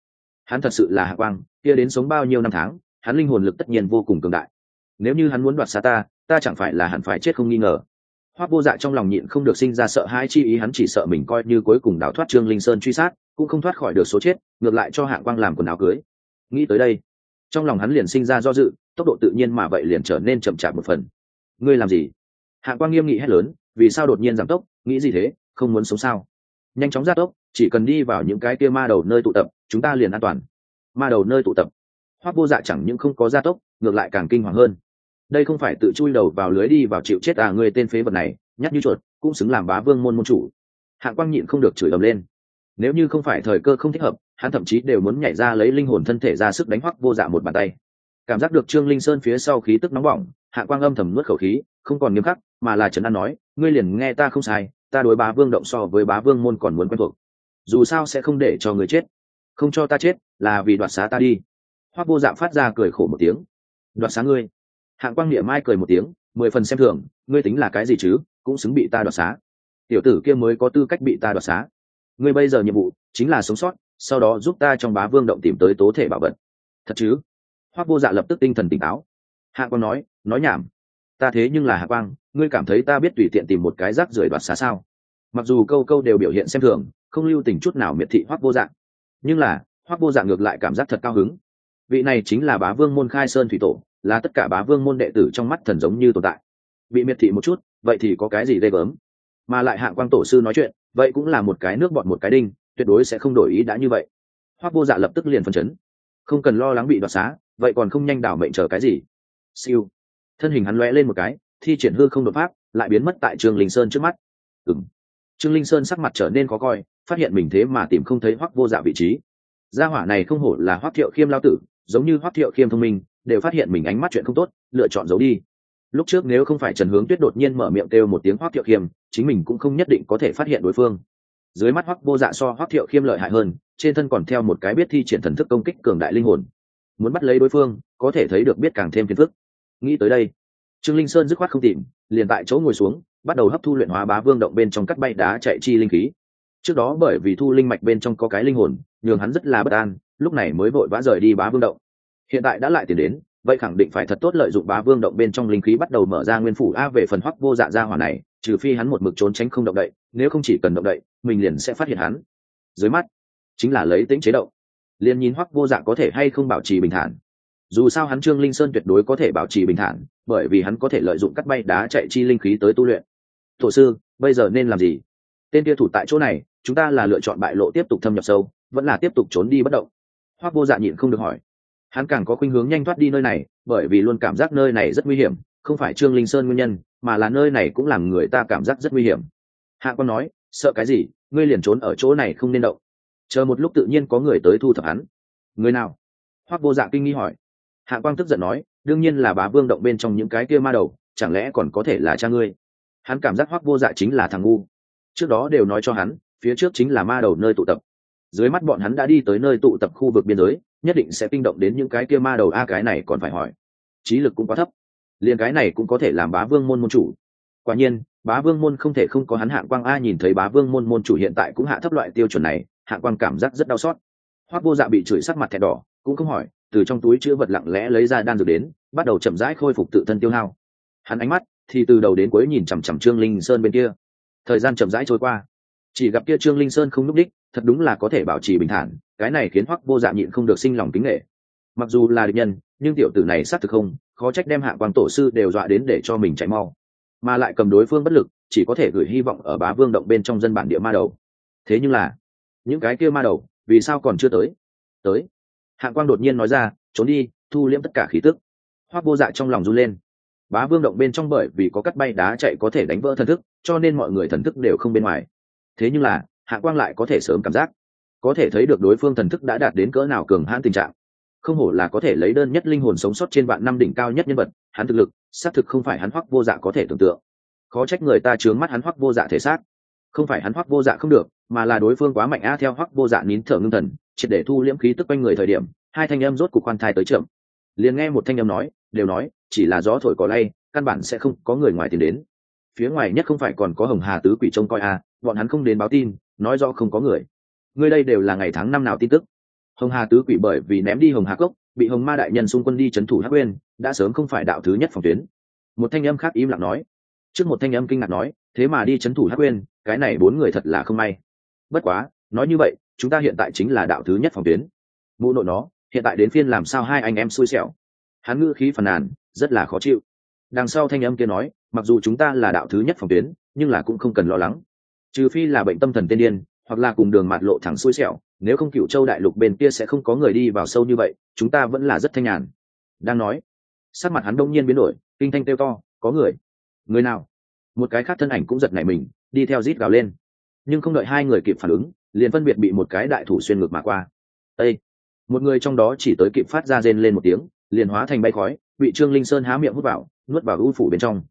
Hắn thật sự là hạ quang, kia đến sống bao nhiêu năm tháng hắn linh hồn lực tất nhiên vô cùng cường đại. Nếu như hắn muốn đoạt xa ta ta chẳng phải là hẳn phải chết không nghi ngờ. Hoác vô dạ trong lòng nhịn không được sinh ra sợ hãi chi ý, hắn chỉ sợ mình coi như cuối cùng đào thoát trương linh sơn truy sát, cũng không thoát khỏi được số chết, ngược lại cho hạng quang làm quần áo cưới. Nghĩ tới đây, trong lòng hắn liền sinh ra do dự, tốc độ tự nhiên mà vậy liền trở nên chậm chạp một phần. Ngươi làm gì? Hạng quang nghiêm nghị hét lớn, vì sao đột nhiên giảm tốc, nghĩ gì thế, không muốn sống sao? Nhanh chóng ra tốc, chỉ cần đi vào những cái kia ma đầu nơi tụ tập, chúng ta liền an toàn. Ma đầu nơi tụ tập hoác vô dạ chẳng những không có gia tốc, ngược lại càng kinh hoàng hơn. Đây không phải tự chui đầu vào lưới đi vào chịu chết à người tên phế vật này nhắc như chuột, cũng xứng làm bá vương môn môn chủ. Hạng quang nhịn không được chửi ầm lên. Nếu như không phải thời cơ không thích hợp, hắn thậm chí đều muốn nhảy ra lấy linh hồn thân thể ra sức đánh hoắc vô dạ một bàn tay. Cảm giác được trương linh sơn phía sau khí tức nóng bỏng Hạ quang âm thầm nuốt khẩu khí, không còn nghiêm khắc, mà là trấn an nói, ngươi liền nghe ta không sai, ta đối bá vương động so với bá vương môn còn muốn quen thuộc. Dù sao sẽ không để cho người chết. Không cho ta chết, là vì đoạt xá ta đi hoác vô dạng phát ra cười khổ một tiếng. Đoạt xá ngươi. Hạng quang niệm mai cười một tiếng, mười phần xem thường, ngươi tính là cái gì chứ, cũng xứng bị ta đoạt xá. Tiểu tử kia mới có tư cách bị ta đoạt xá. Ngươi bây giờ nhiệm vụ chính là sống sót, sau đó giúp ta trong bá vương động tìm tới tố thể bảo vật. Thật chứ? Hoác vô dạ lập tức tinh thần tỉnh táo. Hạ quang nói nói nhảm. Ta thế nhưng là hạ quang, ngươi cảm thấy ta biết tùy tiện tìm một cái rác rưởi đoạt xá sao? Mặc dù câu câu đều biểu hiện xem thường, không lưu tình chút nào miệt thị hoác vô dạng nhưng là hoác vô dạng ngược lại cảm giác thật cao hứng vị này chính là bá vương môn khai sơn thủy tổ, là tất cả bá vương môn đệ tử trong mắt thần giống như tồn tại. Bị miệt thị một chút, vậy thì có cái gì ghê gớm? Mà lại hạng quang tổ sư nói chuyện, vậy cũng là một cái nước bọn một cái đinh, tuyệt đối sẽ không đổi ý đã như vậy. Hoác vô dạ lập tức liền phân chấn. Không cần lo lắng bị đoạt xá, vậy còn không nhanh đảo mệnh chờ cái gì? Siêu. Thân hình hắn lóe lên một cái, thi triển hư không đột pháp, lại biến mất tại trường linh sơn trước mắt. Ừng trương linh sơn sắc mặt trở nên khó coi, phát hiện mình thế mà tìm không thấy hoắc vô dạ vị trí. Gia hỏa này không hổ là hoắc thiệu khiêm lao tử giống như hoắc thiệu khiêm thông minh, đều phát hiện mình ánh mắt chuyện không tốt, lựa chọn giấu đi. Lúc trước nếu không phải trần hướng tuyết đột nhiên mở miệng kêu một tiếng hoắc thiệu khiêm, chính mình cũng không nhất định có thể phát hiện đối phương. Dưới mắt hoắc vô dạ so hoắc thiệu khiêm lợi hại hơn, trên thân còn theo một cái biết thi triển thần thức công kích cường đại linh hồn. Muốn bắt lấy đối phương, có thể thấy được biết càng thêm phiền phức. Nghĩ tới đây, trương linh sơn dứt khoát không tìm, liền tại chỗ ngồi xuống, bắt đầu hấp thu luyện hóa bá vương động bên trong cắt bay đá chạy chi linh khí. Trước đó bởi vì thu linh mạch bên trong có cái linh hồn, nhường hắn rất là bất an lúc này mới vội vã rời đi bá vương động. Hiện tại đã lại tiền đến, vậy khẳng định phải thật tốt lợi dụng bá vương động bên trong linh khí bắt đầu mở ra nguyên phủ a về phần hoắc vô dạ ra hỏa này, trừ phi hắn một mực trốn tránh không động đậy, nếu không chỉ cần động đậy, mình liền sẽ phát hiện hắn. Dưới mắt, chính là lấy tính chế động liền nhìn hoắc vô dạ có thể hay không bảo trì bình thản. Dù sao hắn trương linh sơn tuyệt đối có thể bảo trì bình thản, bởi vì hắn có thể lợi dụng cắt bay đá chạy chi linh khí tới tu luyện. Thổ sư, bây giờ nên làm gì? Tên kia thủ tại chỗ này, chúng ta là lựa chọn bại lộ tiếp tục thâm nhập sâu, vẫn là tiếp tục trốn đi bất động hoác vô dạ nhịn không được hỏi. Hắn càng có khuynh hướng nhanh thoát đi nơi này, bởi vì luôn cảm giác nơi này rất nguy hiểm, không phải trương linh sơn nguyên nhân, mà là nơi này cũng làm người ta cảm giác rất nguy hiểm. Hạ con nói, sợ cái gì? Ngươi liền trốn ở chỗ này không nên động. Chờ một lúc tự nhiên có người tới thu thập hắn. Người nào? Hoác vô dạ kinh nghi hỏi. Hạ quang tức giận nói, đương nhiên là bá vương động bên trong những cái kia ma đầu, chẳng lẽ còn có thể là cha ngươi? Hắn cảm giác hoác vô dạ chính là thằng ngu. Trước đó đều nói cho hắn, phía trước chính là ma đầu nơi tụ tập dưới mắt bọn hắn đã đi tới nơi tụ tập khu vực biên giới, nhất định sẽ kinh động đến những cái kia ma đầu a cái này còn phải hỏi. Trí lực cũng quá thấp. Liền cái này cũng có thể làm bá vương môn môn chủ. Quả nhiên, bá vương môn không thể không có hắn hạng quang a nhìn thấy bá vương môn môn chủ hiện tại cũng hạ thấp loại tiêu chuẩn này, hạng quang cảm giác rất đau xót. Hoác vô dạ bị chửi sắc mặt thẹn đỏ, cũng không hỏi, từ trong túi chứa vật lặng lẽ lấy ra đan dược đến, bắt đầu chậm rãi khôi phục tự thân tiêu hao. Hắn ánh mắt thì từ đầu đến cuối nhìn chằm chằm trương linh sơn bên kia. Thời gian chậm rãi trôi qua. Chỉ gặp kia trương linh sơn không n ú c đích thật đúng là có thể bảo trì bình thản, cái này khiến hoắc vô dạ nhịn không được sinh lòng kính nghệ mặc dù là địch nhân, nhưng tiểu tử này xác thực không, khó trách đem hạ quan tổ sư đều dọa đến để cho mình chạy mau. Mà lại cầm đối phương bất lực, chỉ có thể gửi hy vọng ở bá vương động bên trong dân bản địa ma đầu. Thế nhưng là, những cái kia ma đầu, vì sao còn chưa tới? Tới. Hạ quang đột nhiên nói ra, trốn đi, thu liễm tất cả khí tức. Hoác vô dạ trong lòng run lên. Bá vương động bên trong bởi vì có cắt bay đá chạy có thể đánh vỡ thần thức, cho nên mọi người thần thức đều không bên ngoài. Thế nhưng là Hạ quang lại có thể sớm cảm giác. Có thể thấy được đối phương thần thức đã đạt đến cỡ nào cường hãn tình trạng. Không hổ là có thể lấy đơn nhất linh hồn sống sót trên vạn năm đỉnh cao nhất nhân vật, hắn thực lực, xác thực không phải hắn hoắc vô dạ có thể tưởng tượng. Khó trách người ta chướng mắt hắn hoắc vô dạ thể xác. Không phải hắn hoắc vô dạ không được, mà là đối phương quá mạnh a theo hoắc vô dạ nín thở ngưng thần, triệt để thu liễm khí tức quanh người thời điểm, hai thanh âm rốt cục quan thai tới trưởng liền nghe một thanh âm nói, đều nói, chỉ là gió thổi có lay, căn bản sẽ không có người ngoài tìm đến. Phía ngoài nhất không phải còn có hồng hà tứ quỷ trông coi a bọn hắn không đến báo tin nói rõ không có người. Ngươi đây đều là ngày tháng năm nào tin tức? Hồng hà tứ quỷ bởi vì ném đi hồng hà cốc, bị hồng ma đại nhân xung quân đi c h ấ n thủ hắc uyên, đã sớm không phải đạo thứ nhất phòng tuyến. Một thanh âm khác im lặng nói. Trước một thanh âm kinh ngạc nói, thế mà đi c h ấ n thủ hắc uyên, cái này bốn người thật là không may. Bất quá, nói như vậy, chúng ta hiện tại chính là đạo thứ nhất phòng tuyến. Mụ nội nó, hiện tại đến phiên làm sao hai anh em xui xẻo? Hắn ngữ khí phàn nàn, rất là khó chịu. Đằng sau thanh âm kia nói, mặc dù chúng ta là đạo thứ nhất phòng tuyến, nhưng là cũng không cần lo lắng trừ phi là bệnh tâm thần tiên điên, hoặc là cùng đường mạt lộ thẳng xui xẻo, nếu không cựu châu đại lục bên kia sẽ không có người đi vào sâu như vậy, chúng ta vẫn là rất thanh nhàn. Đang nói, sắc mặt hắn đông nhiên biến đổi, kinh thanh kêu to, có người? Người nào? Một cái khác thân ảnh cũng giật nảy mình, đi theo rít gào lên. Nhưng không đợi hai người kịp phản ứng, liền phân biệt bị một cái đại thủ xuyên ngược mà qua. Ây một người trong đó chỉ tới kịp phát ra rên lên một tiếng, liền hóa thành bay khói, bị trương linh sơn há miệng hút vào, nuốt vào ưu phủ bên trong.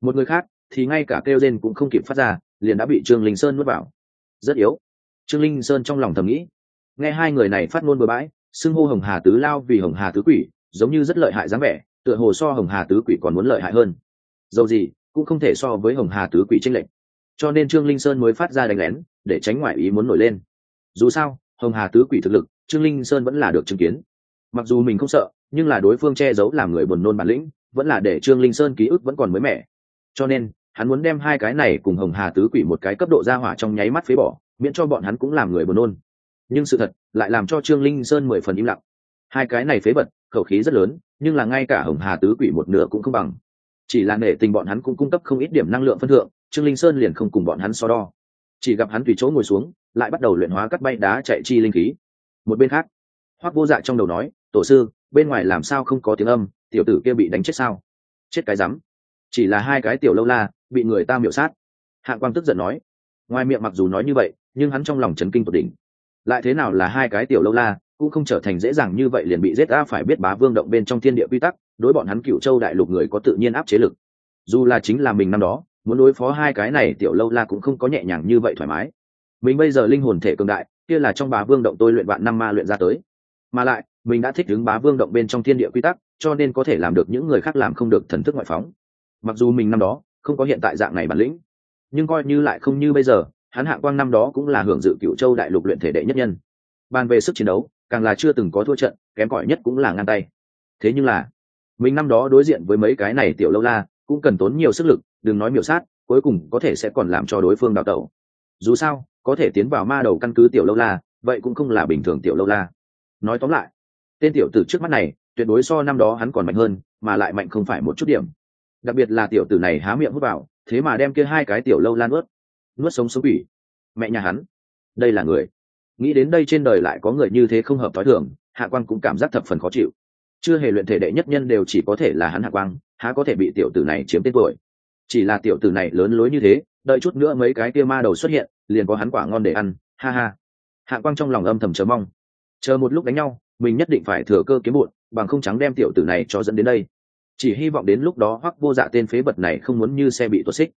Một người khác thì ngay cả kêu rên cũng không kịp phát ra liền đã bị trương linh sơn nuốt vào. Rất yếu. Trương linh sơn trong lòng thầm nghĩ. Nghe hai người này phát ngôn bừa bãi, xưng hô hồng hà tứ lao vì hồng hà tứ quỷ, giống như rất lợi hại dáng vẻ, tựa hồ so hồng hà tứ quỷ còn muốn lợi hại hơn. Dầu gì, cũng không thể so với hồng hà tứ quỷ tranh lệch. Cho nên trương linh sơn mới phát ra đánh lén, để tránh ngoại ý muốn nổi lên. Dù sao, hồng hà tứ quỷ thực lực, trương linh sơn vẫn là được chứng kiến. Mặc dù mình không sợ, nhưng là đối phương che giấu làm người buồn nôn bản lĩnh, vẫn là để trương linh sơn ký ức vẫn còn mới mẻ. Cho nên hắn muốn đem hai cái này cùng hồng hà tứ quỷ một cái cấp độ ra hỏa trong nháy mắt phế bỏ miễn cho bọn hắn cũng làm người buồn nôn. Nhưng sự thật lại làm cho trương linh sơn mười phần im lặng. Hai cái này phế vật, khẩu khí rất lớn nhưng là ngay cả hồng hà tứ quỷ một nửa cũng không bằng. Chỉ là nể tình bọn hắn cũng cung cấp không ít điểm năng lượng phân thượng trương linh sơn liền không cùng bọn hắn so đo. Chỉ gặp hắn tùy chỗ ngồi xuống lại bắt đầu luyện hóa cắt bay đá chạy chi linh khí. Một bên khác hoác vô dạ trong đầu nói tổ sư bên ngoài làm sao không có tiếng âm? Tiểu tử kia bị đánh chết sao? Chết cái rắm. Chỉ là hai cái tiểu lâu la bị người ta miểu sát. Hạng quang tức giận nói, ngoài miệng mặc dù nói như vậy, nhưng hắn trong lòng chấn kinh tột đỉnh. Lại thế nào là hai cái tiểu lâu la, cũng không trở thành dễ dàng như vậy liền bị giết ta phải biết bá vương động bên trong thiên địa quy tắc, đối bọn hắn cựu châu đại lục người có tự nhiên áp chế lực. Dù là chính là mình năm đó, muốn đối phó hai cái này tiểu lâu la cũng không có nhẹ nhàng như vậy thoải mái. Mình bây giờ linh hồn thể cường đại, kia là trong bá vương động tôi luyện bạn năm ma luyện ra tới. Mà lại, mình đã thích ứng bá vương động bên trong thiên địa quy tắc, cho nên có thể làm được những người khác làm không được thần thức ngoại phóng. Mặc dù mình năm đó không có hiện tại dạng này bản lĩnh. Nhưng coi như lại không như bây giờ, hắn hạ quang năm đó cũng là hưởng dự cựu châu đại lục luyện thể đệ nhất nhân. Bàn về sức chiến đấu, càng là chưa từng có thua trận, kém cỏi nhất cũng là ngang tay. Thế nhưng là, mình năm đó đối diện với mấy cái này tiểu lâu la, cũng cần tốn nhiều sức lực, đừng nói miểu sát, cuối cùng có thể sẽ còn làm cho đối phương đào tẩu. Dù sao, có thể tiến vào ma đầu căn cứ tiểu lâu la, vậy cũng không là bình thường tiểu lâu la. Nói tóm lại, tên tiểu tử trước mắt này, tuyệt đối so năm đó hắn còn mạnh hơn, mà lại mạnh không phải một chút điểm đặc biệt là tiểu tử này há miệng hút vào, thế mà đem kia hai cái tiểu lâu lan ướt, nuốt sống sống quỷ. Mẹ nhà hắn, đây là người. Nghĩ đến đây trên đời lại có người như thế không hợp t h ó i thường, hạ quang cũng cảm giác thập phần khó chịu. Chưa hề luyện thể đệ nhất nhân đều chỉ có thể là hắn hạ quang, há có thể bị tiểu tử này chiếm tên tuổi. Chỉ là tiểu tử này lớn lối như thế, đợi chút nữa mấy cái kia ma đầu xuất hiện, liền có hắn quả ngon để ăn, ha ha. Hạ quang trong lòng âm thầm chờ mong. Chờ một lúc đánh nhau, mình nhất định phải thừa cơ kiếm bụn bằng không trắng đem tiểu tử này cho dẫn đến đây chỉ hy vọng đến lúc đó hoắc vô dạ tên phế vật này không muốn như xe bị tuột xích.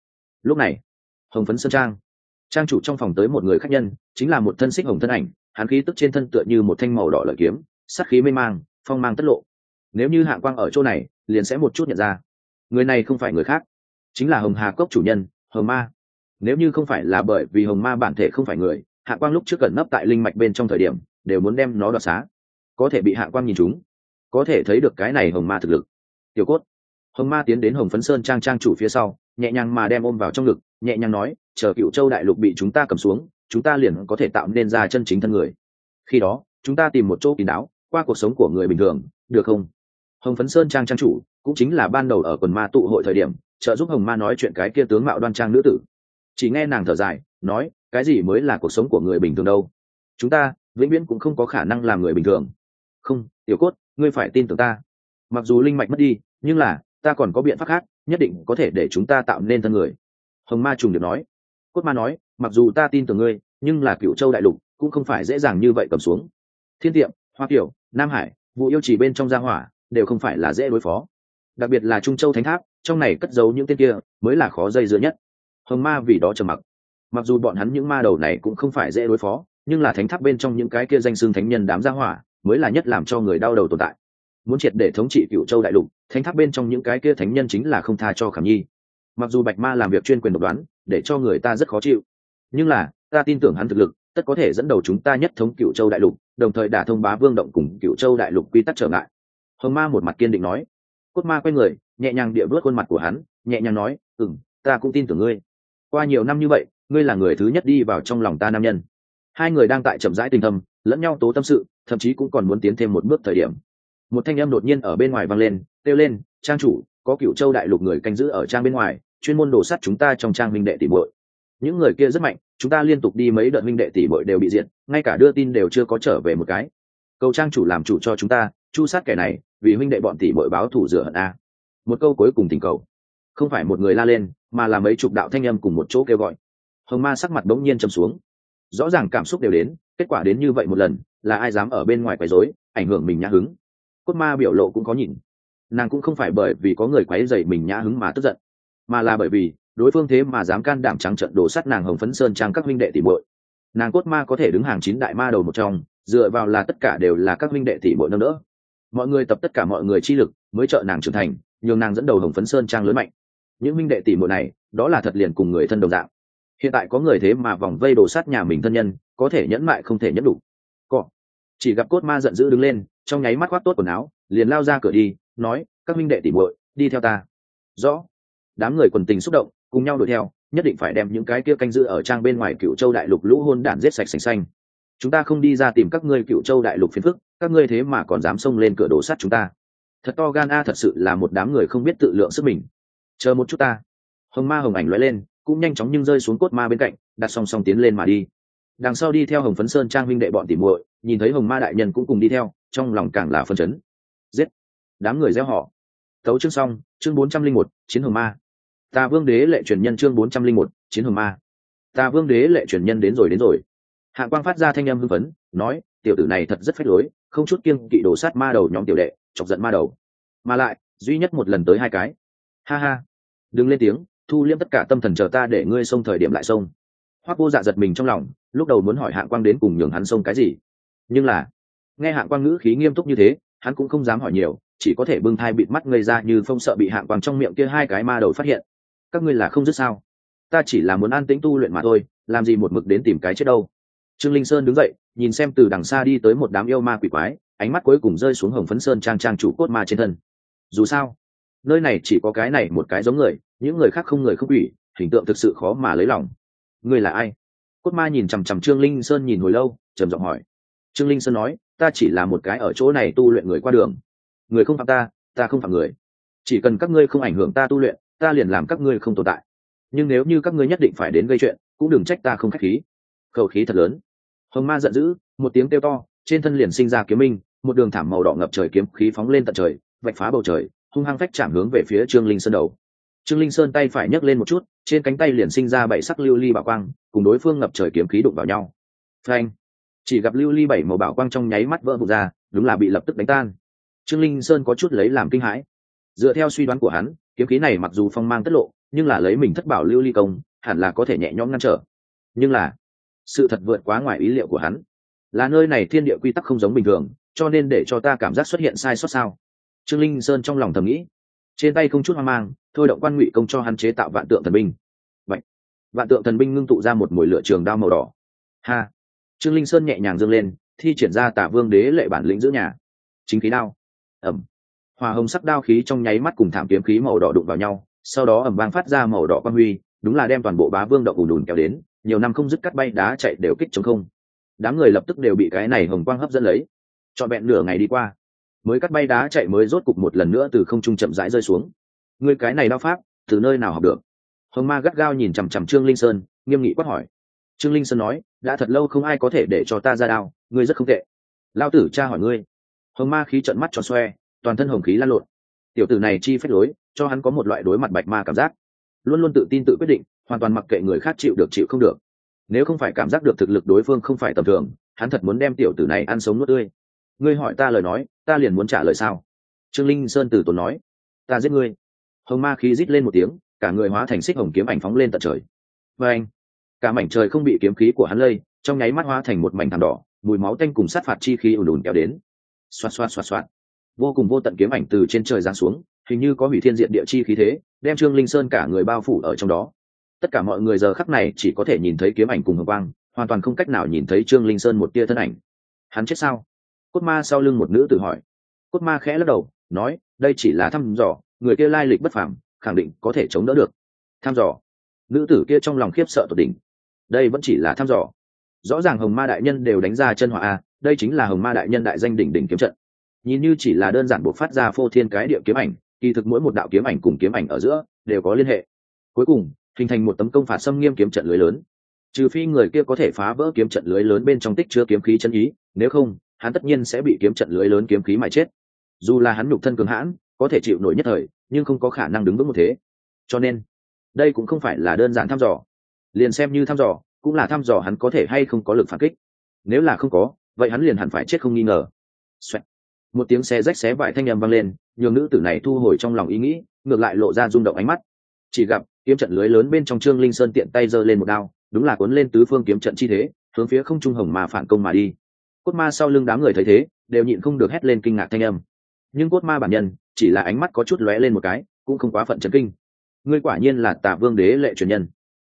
Lúc này, hồng phấn sơn trang. Trang chủ trong phòng tới một người khách nhân, chính là một thân xích hồng thân ảnh, hắn khí tức trên thân tựa như một thanh màu đỏ lợi kiếm sắc khí mê mang, phong mang tất lộ. Nếu như hạng quang ở chỗ này, liền sẽ một chút nhận ra. Người này không phải người khác, chính là hồng hà cốc chủ nhân, hồng ma. Nếu như không phải là bởi vì hồng ma bản thể không phải người, hạ quang lúc trước cẩn nấp tại linh mạch bên trong thời điểm, đều muốn đem nó đoạt xá. Có thể bị hạ Quang nhìn chúng có thể thấy được cái này hồng ma thực lực tiểu cốt. Hồng ma tiến đến hồng phấn sơn trang trang chủ phía sau, nhẹ nhàng mà đem ôm vào trong ngực, nhẹ nhàng nói, chờ cựu châu đại lục bị chúng ta cầm xuống, chúng ta liền có thể tạo nên ra chân chính thân người. Khi đó, chúng ta tìm một chỗ kín đáo, qua cuộc sống của người bình thường, được không? Hồng phấn sơn trang trang chủ, cũng chính là ban đầu ở quần ma tụ hội thời điểm, trợ giúp hồng ma nói chuyện cái kia tướng mạo đoan trang nữ tử. Chỉ nghe nàng thở dài, nói, cái gì mới là cuộc sống của người bình thường đâu? Chúng ta, vĩnh viễn cũng không có khả năng làm người bình thường. Không, tiểu cốt, ngươi phải tin tưởng ta. Mặc dù linh mạch mất đi nhưng là, ta còn có biện pháp khác, nhất định có thể để chúng ta tạo nên thân người. Hồng ma trùng điệp nói. Cốt ma nói, mặc dù ta tin tưởng ngươi, nhưng là cựu châu đại lục cũng không phải dễ dàng như vậy cầm xuống. Thiên tiệm, hoa kiểu nam hải, vụ yêu chỉ bên trong gia hỏa, đều không phải là dễ đối phó. Đặc biệt là trung châu thánh tháp, trong này cất giấu những tên kia, mới là khó dây dưa nhất. Hồng ma vì đó trầm mặc. Mặc dù bọn hắn những ma đầu này cũng không phải dễ đối phó, nhưng là thánh tháp bên trong những cái kia danh xương thánh nhân đám gia hỏa, mới là nhất làm cho người đau đầu tồn tại. Muốn triệt để thống trị cựu châu đại lục thánh tháp bên trong những cái kia thánh nhân chính là không tha cho khảm nhi. Mặc dù bạch ma làm việc chuyên quyền độc đoán, để cho người ta rất khó chịu. Nhưng là, ta tin tưởng hắn thực lực, tất có thể dẫn đầu chúng ta nhất thống cựu châu đại lục, đồng thời đả thông bá vương động cùng cựu châu đại lục quy tắc trở ngại. Hồng ma một mặt kiên định nói. Cốt ma quay người, nhẹ nhàng địa vớt khuôn mặt của hắn, nhẹ nhàng nói ừ m ta cũng tin tưởng ngươi. Qua nhiều năm như vậy, ngươi là người thứ nhất đi vào trong lòng ta nam nhân. Hai người đang tại chậm rãi tình thâm, lẫn nhau tố tâm sự, thậm chí cũng còn muốn tiến thêm một bước thời điểm một thanh âm đột nhiên ở bên ngoài vang lên, kêu lên, trang chủ, có cựu châu đại lục người canh giữ ở trang bên ngoài, chuyên môn đổ sắt chúng ta trong trang minh đệ tỷ bội những người kia rất mạnh, chúng ta liên tục đi mấy đợt minh đệ tỷ bội đều bị diệt, ngay cả đưa tin đều chưa có trở về một cái. Cầu trang chủ làm chủ cho chúng ta, chu sát kẻ này, vì huynh đệ bọn tỷ bội báo thủ rửa hận a. Một câu cuối cùng tình cầu. Không phải một người la lên, mà là mấy chục đạo thanh âm cùng một chỗ kêu gọi. Hồng ma sắc mặt bỗng nhiên châm xuống. Rõ ràng cảm xúc đều đến, kết quả đến như vậy một lần, là ai dám ở bên ngoài quấy rối, ảnh hưởng mình nhã hứng cốt ma biểu lộ cũng có nhìn. Nàng cũng không phải bởi vì có người quấy dậy mình nhã hứng mà tức giận, mà là bởi vì đối phương thế mà dám can đảm trắng trận đổ sắt nàng hồng phấn sơn trang các minh đệ tỷ muội. Nàng cốt ma có thể đứng hàng chín đại ma đầu một trong, dựa vào là tất cả đều là các minh đệ tỷ muội nâng đỡ. Mọi người tập tất cả mọi người chi lực mới trợ nàng trưởng thành, nhường nàng dẫn đầu hồng phấn sơn trang lớn mạnh. Những minh đệ tỷ muội này, đó là thật liền cùng người thân đồng dạng. Hiện tại có người thế mà vòng vây đổ sát nhà mình thân nhân, có thể nhẫn mại không thể nhẫn đủ chỉ gặp cốt ma giận dữ đứng lên, trong nháy mắt khoác tốt quần áo, liền lao ra cửa đi, nói, các minh đệ tỉ muội, đi theo ta. Rõ. Đám người quần tình xúc động, cùng nhau đuổi theo, nhất định phải đem những cái kia canh giữ ở trang bên ngoài cựu châu đại lục lũ hôn đản giết sạch sành xanh. Chúng ta không đi ra tìm các ngươi cựu châu đại lục phiền phức, các ngươi thế mà còn dám xông lên cửa đổ sát chúng ta. Thật to gan a, thật sự là một đám người không biết tự lượng sức mình. Chờ một chút ta. Hồng ma hồng ảnh lóe lên, cũng nhanh chóng nhưng rơi xuống cốt ma bên cạnh, đặt song song tiến lên mà đi đằng sau đi theo hồng phấn sơn trang huynh đệ bọn tỉ muội, nhìn thấy hồng ma đại nhân cũng cùng đi theo, trong lòng càng là phân chấn. Giết! Đám người gieo họ. Tấu chương xong, chương bốn trăm linh một, chiến hồng ma. Ta vương đế lệ truyền nhân chương bốn trăm linh một, chiến hồng ma. Ta vương đế lệ truyền nhân đến rồi đến rồi. Hạ quang phát ra thanh âm hưng phấn, nói, tiểu tử này thật rất phách lối, không chút kiêng kỵ đổ sát ma đầu nhóm tiểu đệ, chọc giận ma đầu. Mà lại, duy nhất một lần tới hai cái. Ha ha. Đừng lên tiếng, thu liễm tất cả tâm thần chờ ta để ngươi xông thời điểm lại xông hoác vô dạ giật mình trong lòng, lúc đầu muốn hỏi hạng quang đến cùng nhường hắn xông cái gì. Nhưng là, nghe hạng quang ngữ khí nghiêm túc như thế, hắn cũng không dám hỏi nhiều, chỉ có thể bưng thai bịt mắt ngây ra như phong sợ bị hạng quang trong miệng kia hai cái ma đầu phát hiện. Các ngươi là không dứt sao? Ta chỉ là muốn an tĩnh tu luyện mà thôi, làm gì một mực đến tìm cái chết đâu. Trương linh sơn đứng dậy, nhìn xem từ đằng xa đi tới một đám yêu ma quỷ quái, ánh mắt cuối cùng rơi xuống hồng phấn sơn trang trang chủ cốt ma trên thân. Dù sao, nơi này chỉ có cái này một cái giống người, những người khác không người không quỷ, hình tượng thực sự khó mà lấy lòng ngươi là ai? Cốt ma nhìn chằm chằm trương linh sơn nhìn hồi lâu, trầm giọng hỏi. Trương linh sơn nói, ta chỉ là một cái ở chỗ này tu luyện người qua đường. Người không phạm ta ta không phạm người. Chỉ cần các ngươi không ảnh hưởng ta tu luyện, ta liền làm các ngươi không tồn tại. Nhưng nếu như các ngươi nhất định phải đến gây chuyện, cũng đừng trách ta không k h á c h khí. Khẩu khí thật lớn. Hồng ma giận dữ, một tiếng kêu to, trên thân liền sinh ra kiếm minh, một đường thảm màu đỏ ngập trời kiếm khí phóng lên tận trời, vạch phá bầu trời, hung hăng phách chạm hướng về phía trương linh sơn đầu trương linh sơn tay phải nhấc lên một chút, trên cánh tay liền sinh ra bảy sắc lưu ly bảo quang, cùng đối phương ngập trời kiếm khí đụng vào nhau. Phanh! Chỉ gặp lưu ly bảy màu bảo quang trong nháy mắt vỡ vụt ra, đúng là bị lập tức đánh tan. Trương linh sơn có chút lấy làm kinh hãi. Dựa theo suy đoán của hắn, kiếm khí này mặc dù phong mang tất lộ, nhưng là lấy mình thất bảo lưu ly công, hẳn là có thể nhẹ nhõm ngăn trở. Nhưng là, sự thật vượt quá ngoài ý liệu của hắn. Là nơi này thiên địa quy tắc không giống bình thường, cho nên để cho ta cảm giác xuất hiện sai sót sao? Trương linh sơn trong lòng thầm nghĩ. Trên tay không chút hoang mang thôi động quan ngụy công cho hắn chế tạo vạn tượng thần binh. Vậy vạn tượng thần binh ngưng tụ ra một mùi lửa trường đao màu đỏ. Ha. Trương linh sơn nhẹ nhàng dâng lên, thi triển ra tả vương đế lệ bản lĩnh giữ nhà. Chính khí đao. Ẩm. Hòa hồng sắc đao khí trong nháy mắt cùng thảm kiếm khí màu đỏ đụng vào nhau, sau đó ẩm vang phát ra màu đỏ quan huy, đúng là đem toàn bộ bá vương động ùn ùn kéo đến, nhiều năm không dứt cắt bay đá chạy đều kích chống không. Đám người lập tức đều bị cái này hồng quang hấp dẫn lấy. Trọn vẹn nửa ngày đi qua, mới cắt bay đá chạy mới rốt cục một lần nữa từ không trung chậm rãi rơi xuống người cái này đao pháp, từ nơi nào học được? Hồng ma gắt gao nhìn chằm chằm trương linh sơn, nghiêm nghị quát hỏi. Trương linh sơn nói, đã thật lâu không ai có thể để cho ta ra đao, ngươi rất không tệ. Lao tử cha hỏi ngươi. Hồng ma khí trận mắt tròn xoe, toàn thân hồng khí lan lộn. Tiểu tử này chi phép lối, cho hắn có một loại đối mặt bạch ma cảm giác. Luôn luôn tự tin tự quyết định, hoàn toàn mặc kệ người khác chịu được chịu không được. Nếu không phải cảm giác được thực lực đối phương không phải tầm thường, hắn thật muốn đem tiểu tử này ăn sống nuốt tươi. Ngươi hỏi ta lời nói, ta liền muốn trả lời sao? Trương linh sơn từ tốn nói. Ta giết ngươi hồng ma khí rít lên một tiếng, cả người hóa thành xích hồng kiếm ảnh phóng lên tận trời. Và anh, cả mảnh trời không bị kiếm khí của hắn lây, trong nháy mắt hóa thành một mảnh thảm đỏ, mùi máu tanh cùng sát phạt chi khí ùn ùn kéo đến. Xoạt xoạt xoạt xoạt. Vô cùng vô tận kiếm ảnh từ trên trời giáng xuống, hình như có hủy thiên diện địa chi khí thế, đem trương linh sơn cả người bao phủ ở trong đó. Tất cả mọi người giờ khắc này chỉ có thể nhìn thấy kiếm ảnh cùng hồng quang, hoàn toàn không cách nào nhìn thấy trương linh sơn một tia thân ảnh. Hắn chết sao? Cốt ma sau lưng một nữ tử hỏi. Cốt ma khẽ lắc đầu, nói, đây chỉ là thăm dò người kia lai lịch bất phàm, khẳng định có thể chống đỡ được. Thăm dò. Nữ tử kia trong lòng khiếp sợ tột đỉnh. Đây vẫn chỉ là thăm dò. Rõ ràng hồng ma đại nhân đều đánh ra chân hỏa a, đây chính là hồng ma đại nhân đại danh đỉnh đỉnh kiếm trận. Nhìn như chỉ là đơn giản buộc phát ra phô thiên cái địa kiếm ảnh, kỳ thực mỗi một đạo kiếm ảnh cùng kiếm ảnh ở giữa đều có liên hệ. Cuối cùng, hình thành một tấm công phạt xâm nghiêm kiếm trận lưới lớn. Trừ phi người kia có thể phá vỡ kiếm trận lưới lớn bên trong tích chứa kiếm khí chân ý, nếu không, hắn tất nhiên sẽ bị kiếm trận lưới lớn kiếm khí mà chết. Dù là hắn nhục thân cường hãn có thể chịu nổi nhất thời, nhưng không có khả năng đứng vững một thế. Cho nên, đây cũng không phải là đơn giản thăm dò. Liền xem như thăm dò, cũng là thăm dò hắn có thể hay không có lực phản kích. Nếu là không có, vậy hắn liền hẳn phải chết không nghi ngờ、Xoẹt. Một tiếng xe rách xé vải thanh â m vang lên, nhường nữ tử này thu hồi trong lòng ý nghĩ, ngược lại lộ ra rung động ánh mắt. Chỉ gặp, kiếm trận lưới lớn bên trong trương linh sơn tiện tay giơ lên một đao, đúng là cuốn lên tứ phương kiếm trận chi thế, hướng phía không trung hồng mà phản công mà đi. Cốt ma sau lưng đám người thấy thế, đều nhịn không được hét lên kinh ngạc thanh âm nhưng cốt ma bản nhân chỉ là ánh mắt có chút lóe lên một cái, cũng không quá phận chấn kinh. Ngươi quả nhiên là tả vương đế lệ truyền nhân.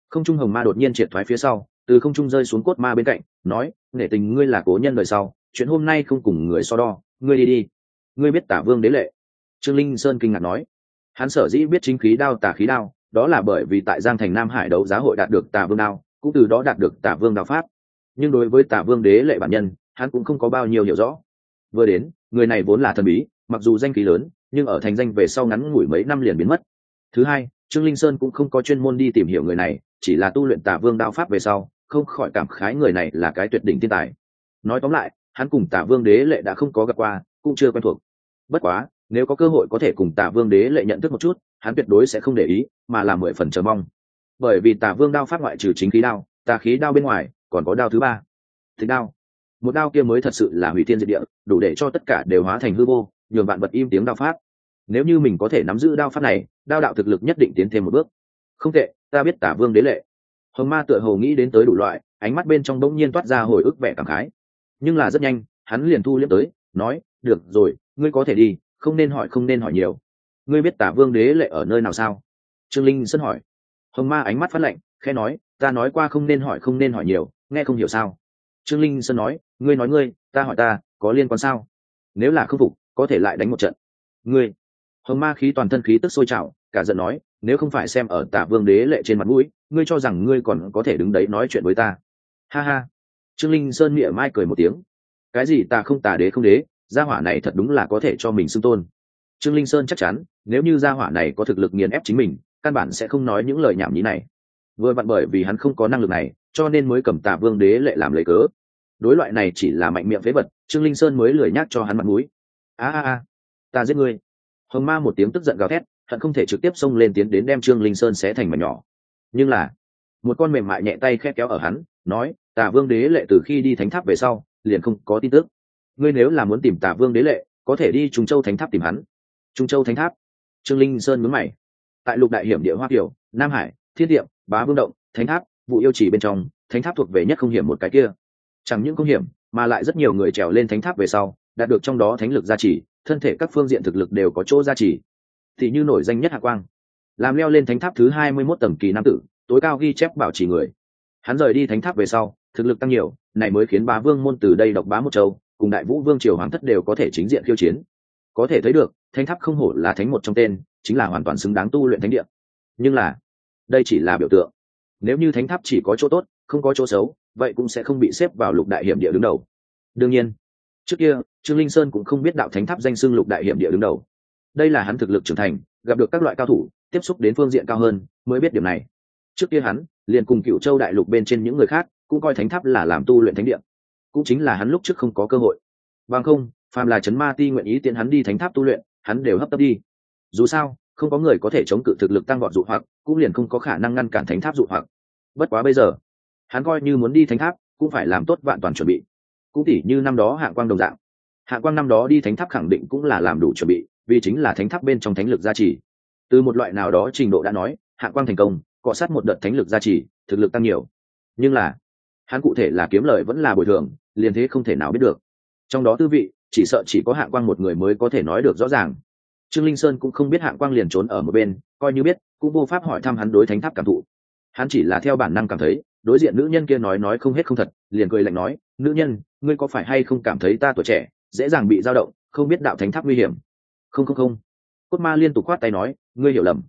Không trung hồng ma đột nhiên triệt thoái phía sau, từ không trung rơi xuống cốt ma bên cạnh, nói nể tình ngươi là cố nhân đời sau, chuyện hôm nay không cùng người so đo, ngươi đi đi. Ngươi biết tả vương đế lệ? Trương linh sơn kinh ngạc nói. Hắn sở dĩ biết chính khí đao tả khí đao, đó là bởi vì tại giang thành nam hải đấu giá hội đạt được tả vương đao, cũng từ đó đạt được tả vương đao pháp. Nhưng đối với tả vương đế lệ bản nhân, hắn cũng không có bao nhiêu hiểu rõ. Vừa đến, người này vốn là thần bí mặc dù danh khí lớn, nhưng ở thành danh về sau ngắn ngủi mấy năm liền biến mất. Thứ hai, trương linh sơn cũng không có chuyên môn đi tìm hiểu người này, chỉ là tu luyện tả vương đao pháp về sau, không khỏi cảm khái người này là cái tuyệt đỉnh thiên tài. Nói tóm lại, hắn cùng tả vương đế lệ đã không có gặp qua, cũng chưa quen thuộc. Bất quá, nếu có cơ hội có thể cùng tả vương đế lệ nhận thức một chút, hắn tuyệt đối sẽ không để ý, mà là mười phần chờ mong. Bởi vì tả vương đao pháp ngoại trừ chính khí đao, tà khí đao bên ngoài, còn có đao thứ ba. Thích đao. Một đao kia mới thật sự là hủy thiên diệt địa, đủ để cho tất cả đều hóa thành hư vô nhường bạn vật im tiếng đao pháp nếu như mình có thể nắm giữ đao pháp này, đao đạo thực lực nhất định tiến thêm một bước. Không tệ, ta biết tả vương đế lệ. Hồng ma tựa hồ nghĩ đến tới đủ loại, ánh mắt bên trong bỗng nhiên toát ra hồi ức vẻ cảm khái. Nhưng là rất nhanh, hắn liền thu liếm tới, nói, được rồi, ngươi có thể đi, không nên hỏi, không nên hỏi nhiều. Ngươi biết tả vương đế lệ ở nơi nào sao? Trương linh sân hỏi. Hồng ma ánh mắt phát lạnh khe nói, ta nói qua không nên hỏi, không nên hỏi nhiều, nghe không hiểu sao? Trương linh sơn nói, ngươi nói ngươi, ta hỏi ta, có liên quan sao? Nếu là không phục có thể lại đánh một trận. Ngươi, hồng ma khí toàn thân khí tức sôi trào, cả giận nói, nếu không phải xem ở tạ vương đế lệ trên mặt mũi, ngươi cho rằng ngươi còn có thể đứng đấy nói chuyện với ta. Ha ha. Trương linh sơn mỉa mai cười một tiếng. Cái gì ta không tà đế không đế, gia hỏa này thật đúng là có thể cho mình xưng tôn. Trương linh sơn chắc chắn, nếu như gia hỏa này có thực lực nghiền ép chính mình, căn bản sẽ không nói những lời nhảm nhí này. Vừa vặn bởi vì hắn không có năng lực này, cho nên mới cầm tạ vương đế lệ làm lấy cớ. Đối loại này chỉ là mạnh miệng phế vật, trương linh sơn mới lười nhắc cho hắn mặt mũi a a a, ta giết ngươi. Hồng ma một tiếng tức giận gào thét, hận không thể trực tiếp xông lên tiến đến đem trương linh sơn xé thành mảnh nhỏ. Nhưng là, một con mềm mại nhẹ tay khét kéo ở hắn, nói tả vương đế lệ từ khi đi thánh tháp về sau, liền không có tin tức. Ngươi nếu là muốn tìm tả vương đế lệ, có thể đi trung châu thánh tháp tìm hắn. Trung châu thánh tháp. Trương linh sơn mướn mày. Tại lục đại hiểm địa hoa kiều, nam hải, thiên tiệm, bá vương động, thánh tháp, vụ yêu chỉ bên trong, thánh tháp thuộc về nhất không hiểm một cái kia. Chẳng những không hiểm, mà lại rất nhiều người trèo lên thánh tháp về sau đạt được trong đó thánh lực gia trì, thân thể các phương diện thực lực đều có chỗ gia trì. Thì như nổi danh nhất hạ quang, làm leo lên thánh tháp thứ hai mươi mốt tầng kỳ nam tử, tối cao ghi chép bảo trì người. Hắn rời đi thánh tháp về sau, thực lực tăng nhiều, này mới khiến bá vương môn từ đây độc bá một châu, cùng đại vũ vương triều hoàng thất đều có thể chính diện khiêu chiến. Có thể thấy được, thánh tháp không hổ là thánh một trong tên, chính là hoàn toàn xứng đáng tu luyện thánh địa. Nhưng là, đây chỉ là biểu tượng. Nếu như thánh tháp chỉ có chỗ tốt, không có chỗ xấu, vậy cũng sẽ không bị xếp vào lục đại hiểm địa đứng đầu. Đương nhiên, trước kia trương linh sơn cũng không biết đạo thánh tháp danh xưng lục đại hiểm địa đứng đầu. Đây là hắn thực lực trưởng thành, gặp được các loại cao thủ, tiếp xúc đến phương diện cao hơn, mới biết điểm này. Trước kia hắn, liền cùng cựu châu đại lục bên trên những người khác, cũng coi thánh tháp là làm tu luyện thánh địa. Cũng chính là hắn lúc trước không có cơ hội. Bằng không, phàm là Trấn ma ti nguyện ý tiến hắn đi thánh tháp tu luyện, hắn đều hấp tấp đi. Dù sao, không có người có thể chống cự thực lực tăng vọt dụ hoặc, cũng liền không có khả năng ngăn cản thánh tháp dụ hoặc. Bất quá bây giờ, hắn coi như muốn đi thánh tháp, cũng phải làm tốt vạn toàn chuẩn bị. Cũng tỉ như năm đó hạng quang đồng dạng Hạ quang năm đó đi thánh tháp khẳng định cũng là làm đủ chuẩn bị, vì chính là thánh tháp bên trong thánh lực gia trì. Từ một loại nào đó trình độ đã nói, Hạ quang thành công, cọ sát một đợt thánh lực gia trì, thực lực tăng nhiều. Nhưng là, hắn cụ thể là kiếm lời vẫn là bồi thường, liền thế không thể nào biết được. Trong đó tư vị, chỉ sợ chỉ có Hạ quang một người mới có thể nói được rõ ràng. Trương linh sơn cũng không biết Hạ quang liền trốn ở một bên, coi như biết, cũng vô pháp hỏi thăm hắn đối thánh tháp cảm thụ. Hắn chỉ là theo bản năng cảm thấy, đối diện nữ nhân kia nói nói không hết không thật, liền cười lạnh nói, nữ nhân, ngươi có phải hay không cảm thấy ta tuổi trẻ dễ dàng bị dao động, không biết đạo thánh tháp nguy hiểm. Không không không. Cốt ma liên tục khoát tay nói, ngươi hiểu lầm.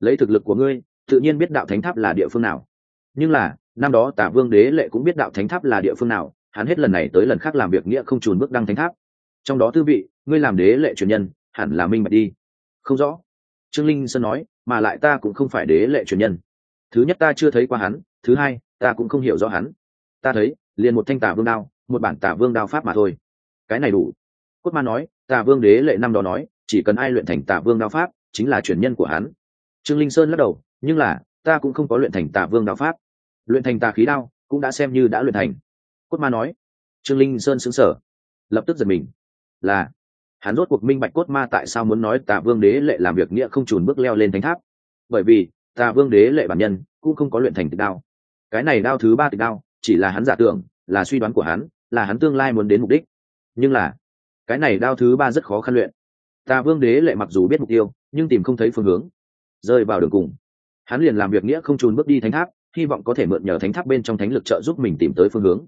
Lấy thực lực của ngươi, tự nhiên biết đạo thánh tháp là địa phương nào. Nhưng là, năm đó tả vương đế lệ cũng biết đạo thánh tháp là địa phương nào, hắn hết lần này tới lần khác làm việc nghĩa không trùn bước đăng thánh tháp. Trong đó tư vị, ngươi làm đế lệ truyền nhân, hẳn là minh bạch đi. Không rõ. Trương linh sơn nói, mà lại ta cũng không phải đế lệ truyền nhân. Thứ nhất ta chưa thấy qua hắn, thứ hai, ta cũng không hiểu rõ hắn. Ta thấy, liền một thanh tả vương đao, một bản tả vương đao pháp mà thôi cái này đủ. Cốt ma nói, tà vương đế lệ năm đó nói, chỉ cần ai luyện thành tà vương đao pháp, chính là truyền nhân của hắn. Trương linh sơn lắc đầu, nhưng là, ta cũng không có luyện thành tà vương đao pháp. Luyện thành tà khí đao, cũng đã xem như đã luyện thành. Cốt ma nói. Trương linh sơn xứng sở lập tức giật mình. Là, hắn rốt cuộc minh bạch cốt ma tại sao muốn nói tà vương đế lệ làm việc nghĩa không trùn bước leo lên thánh tháp. Bởi vì, tà vương đế lệ bản nhân, cũng không có luyện thành tịch đao. Cái này đao thứ ba tịch đao, chỉ là hắn giả tưởng, là suy đoán của hắn, là hắn tương lai muốn đến mục đích nhưng là, cái này đao thứ ba rất khó khăn luyện. Tà vương đế lệ mặc dù biết mục tiêu, nhưng tìm không thấy phương hướng. Rơi vào đường cùng. Hắn liền làm việc nghĩa không trùn bước đi thánh tháp, hy vọng có thể mượn nhờ thánh tháp bên trong thánh lực trợ giúp mình tìm tới phương hướng.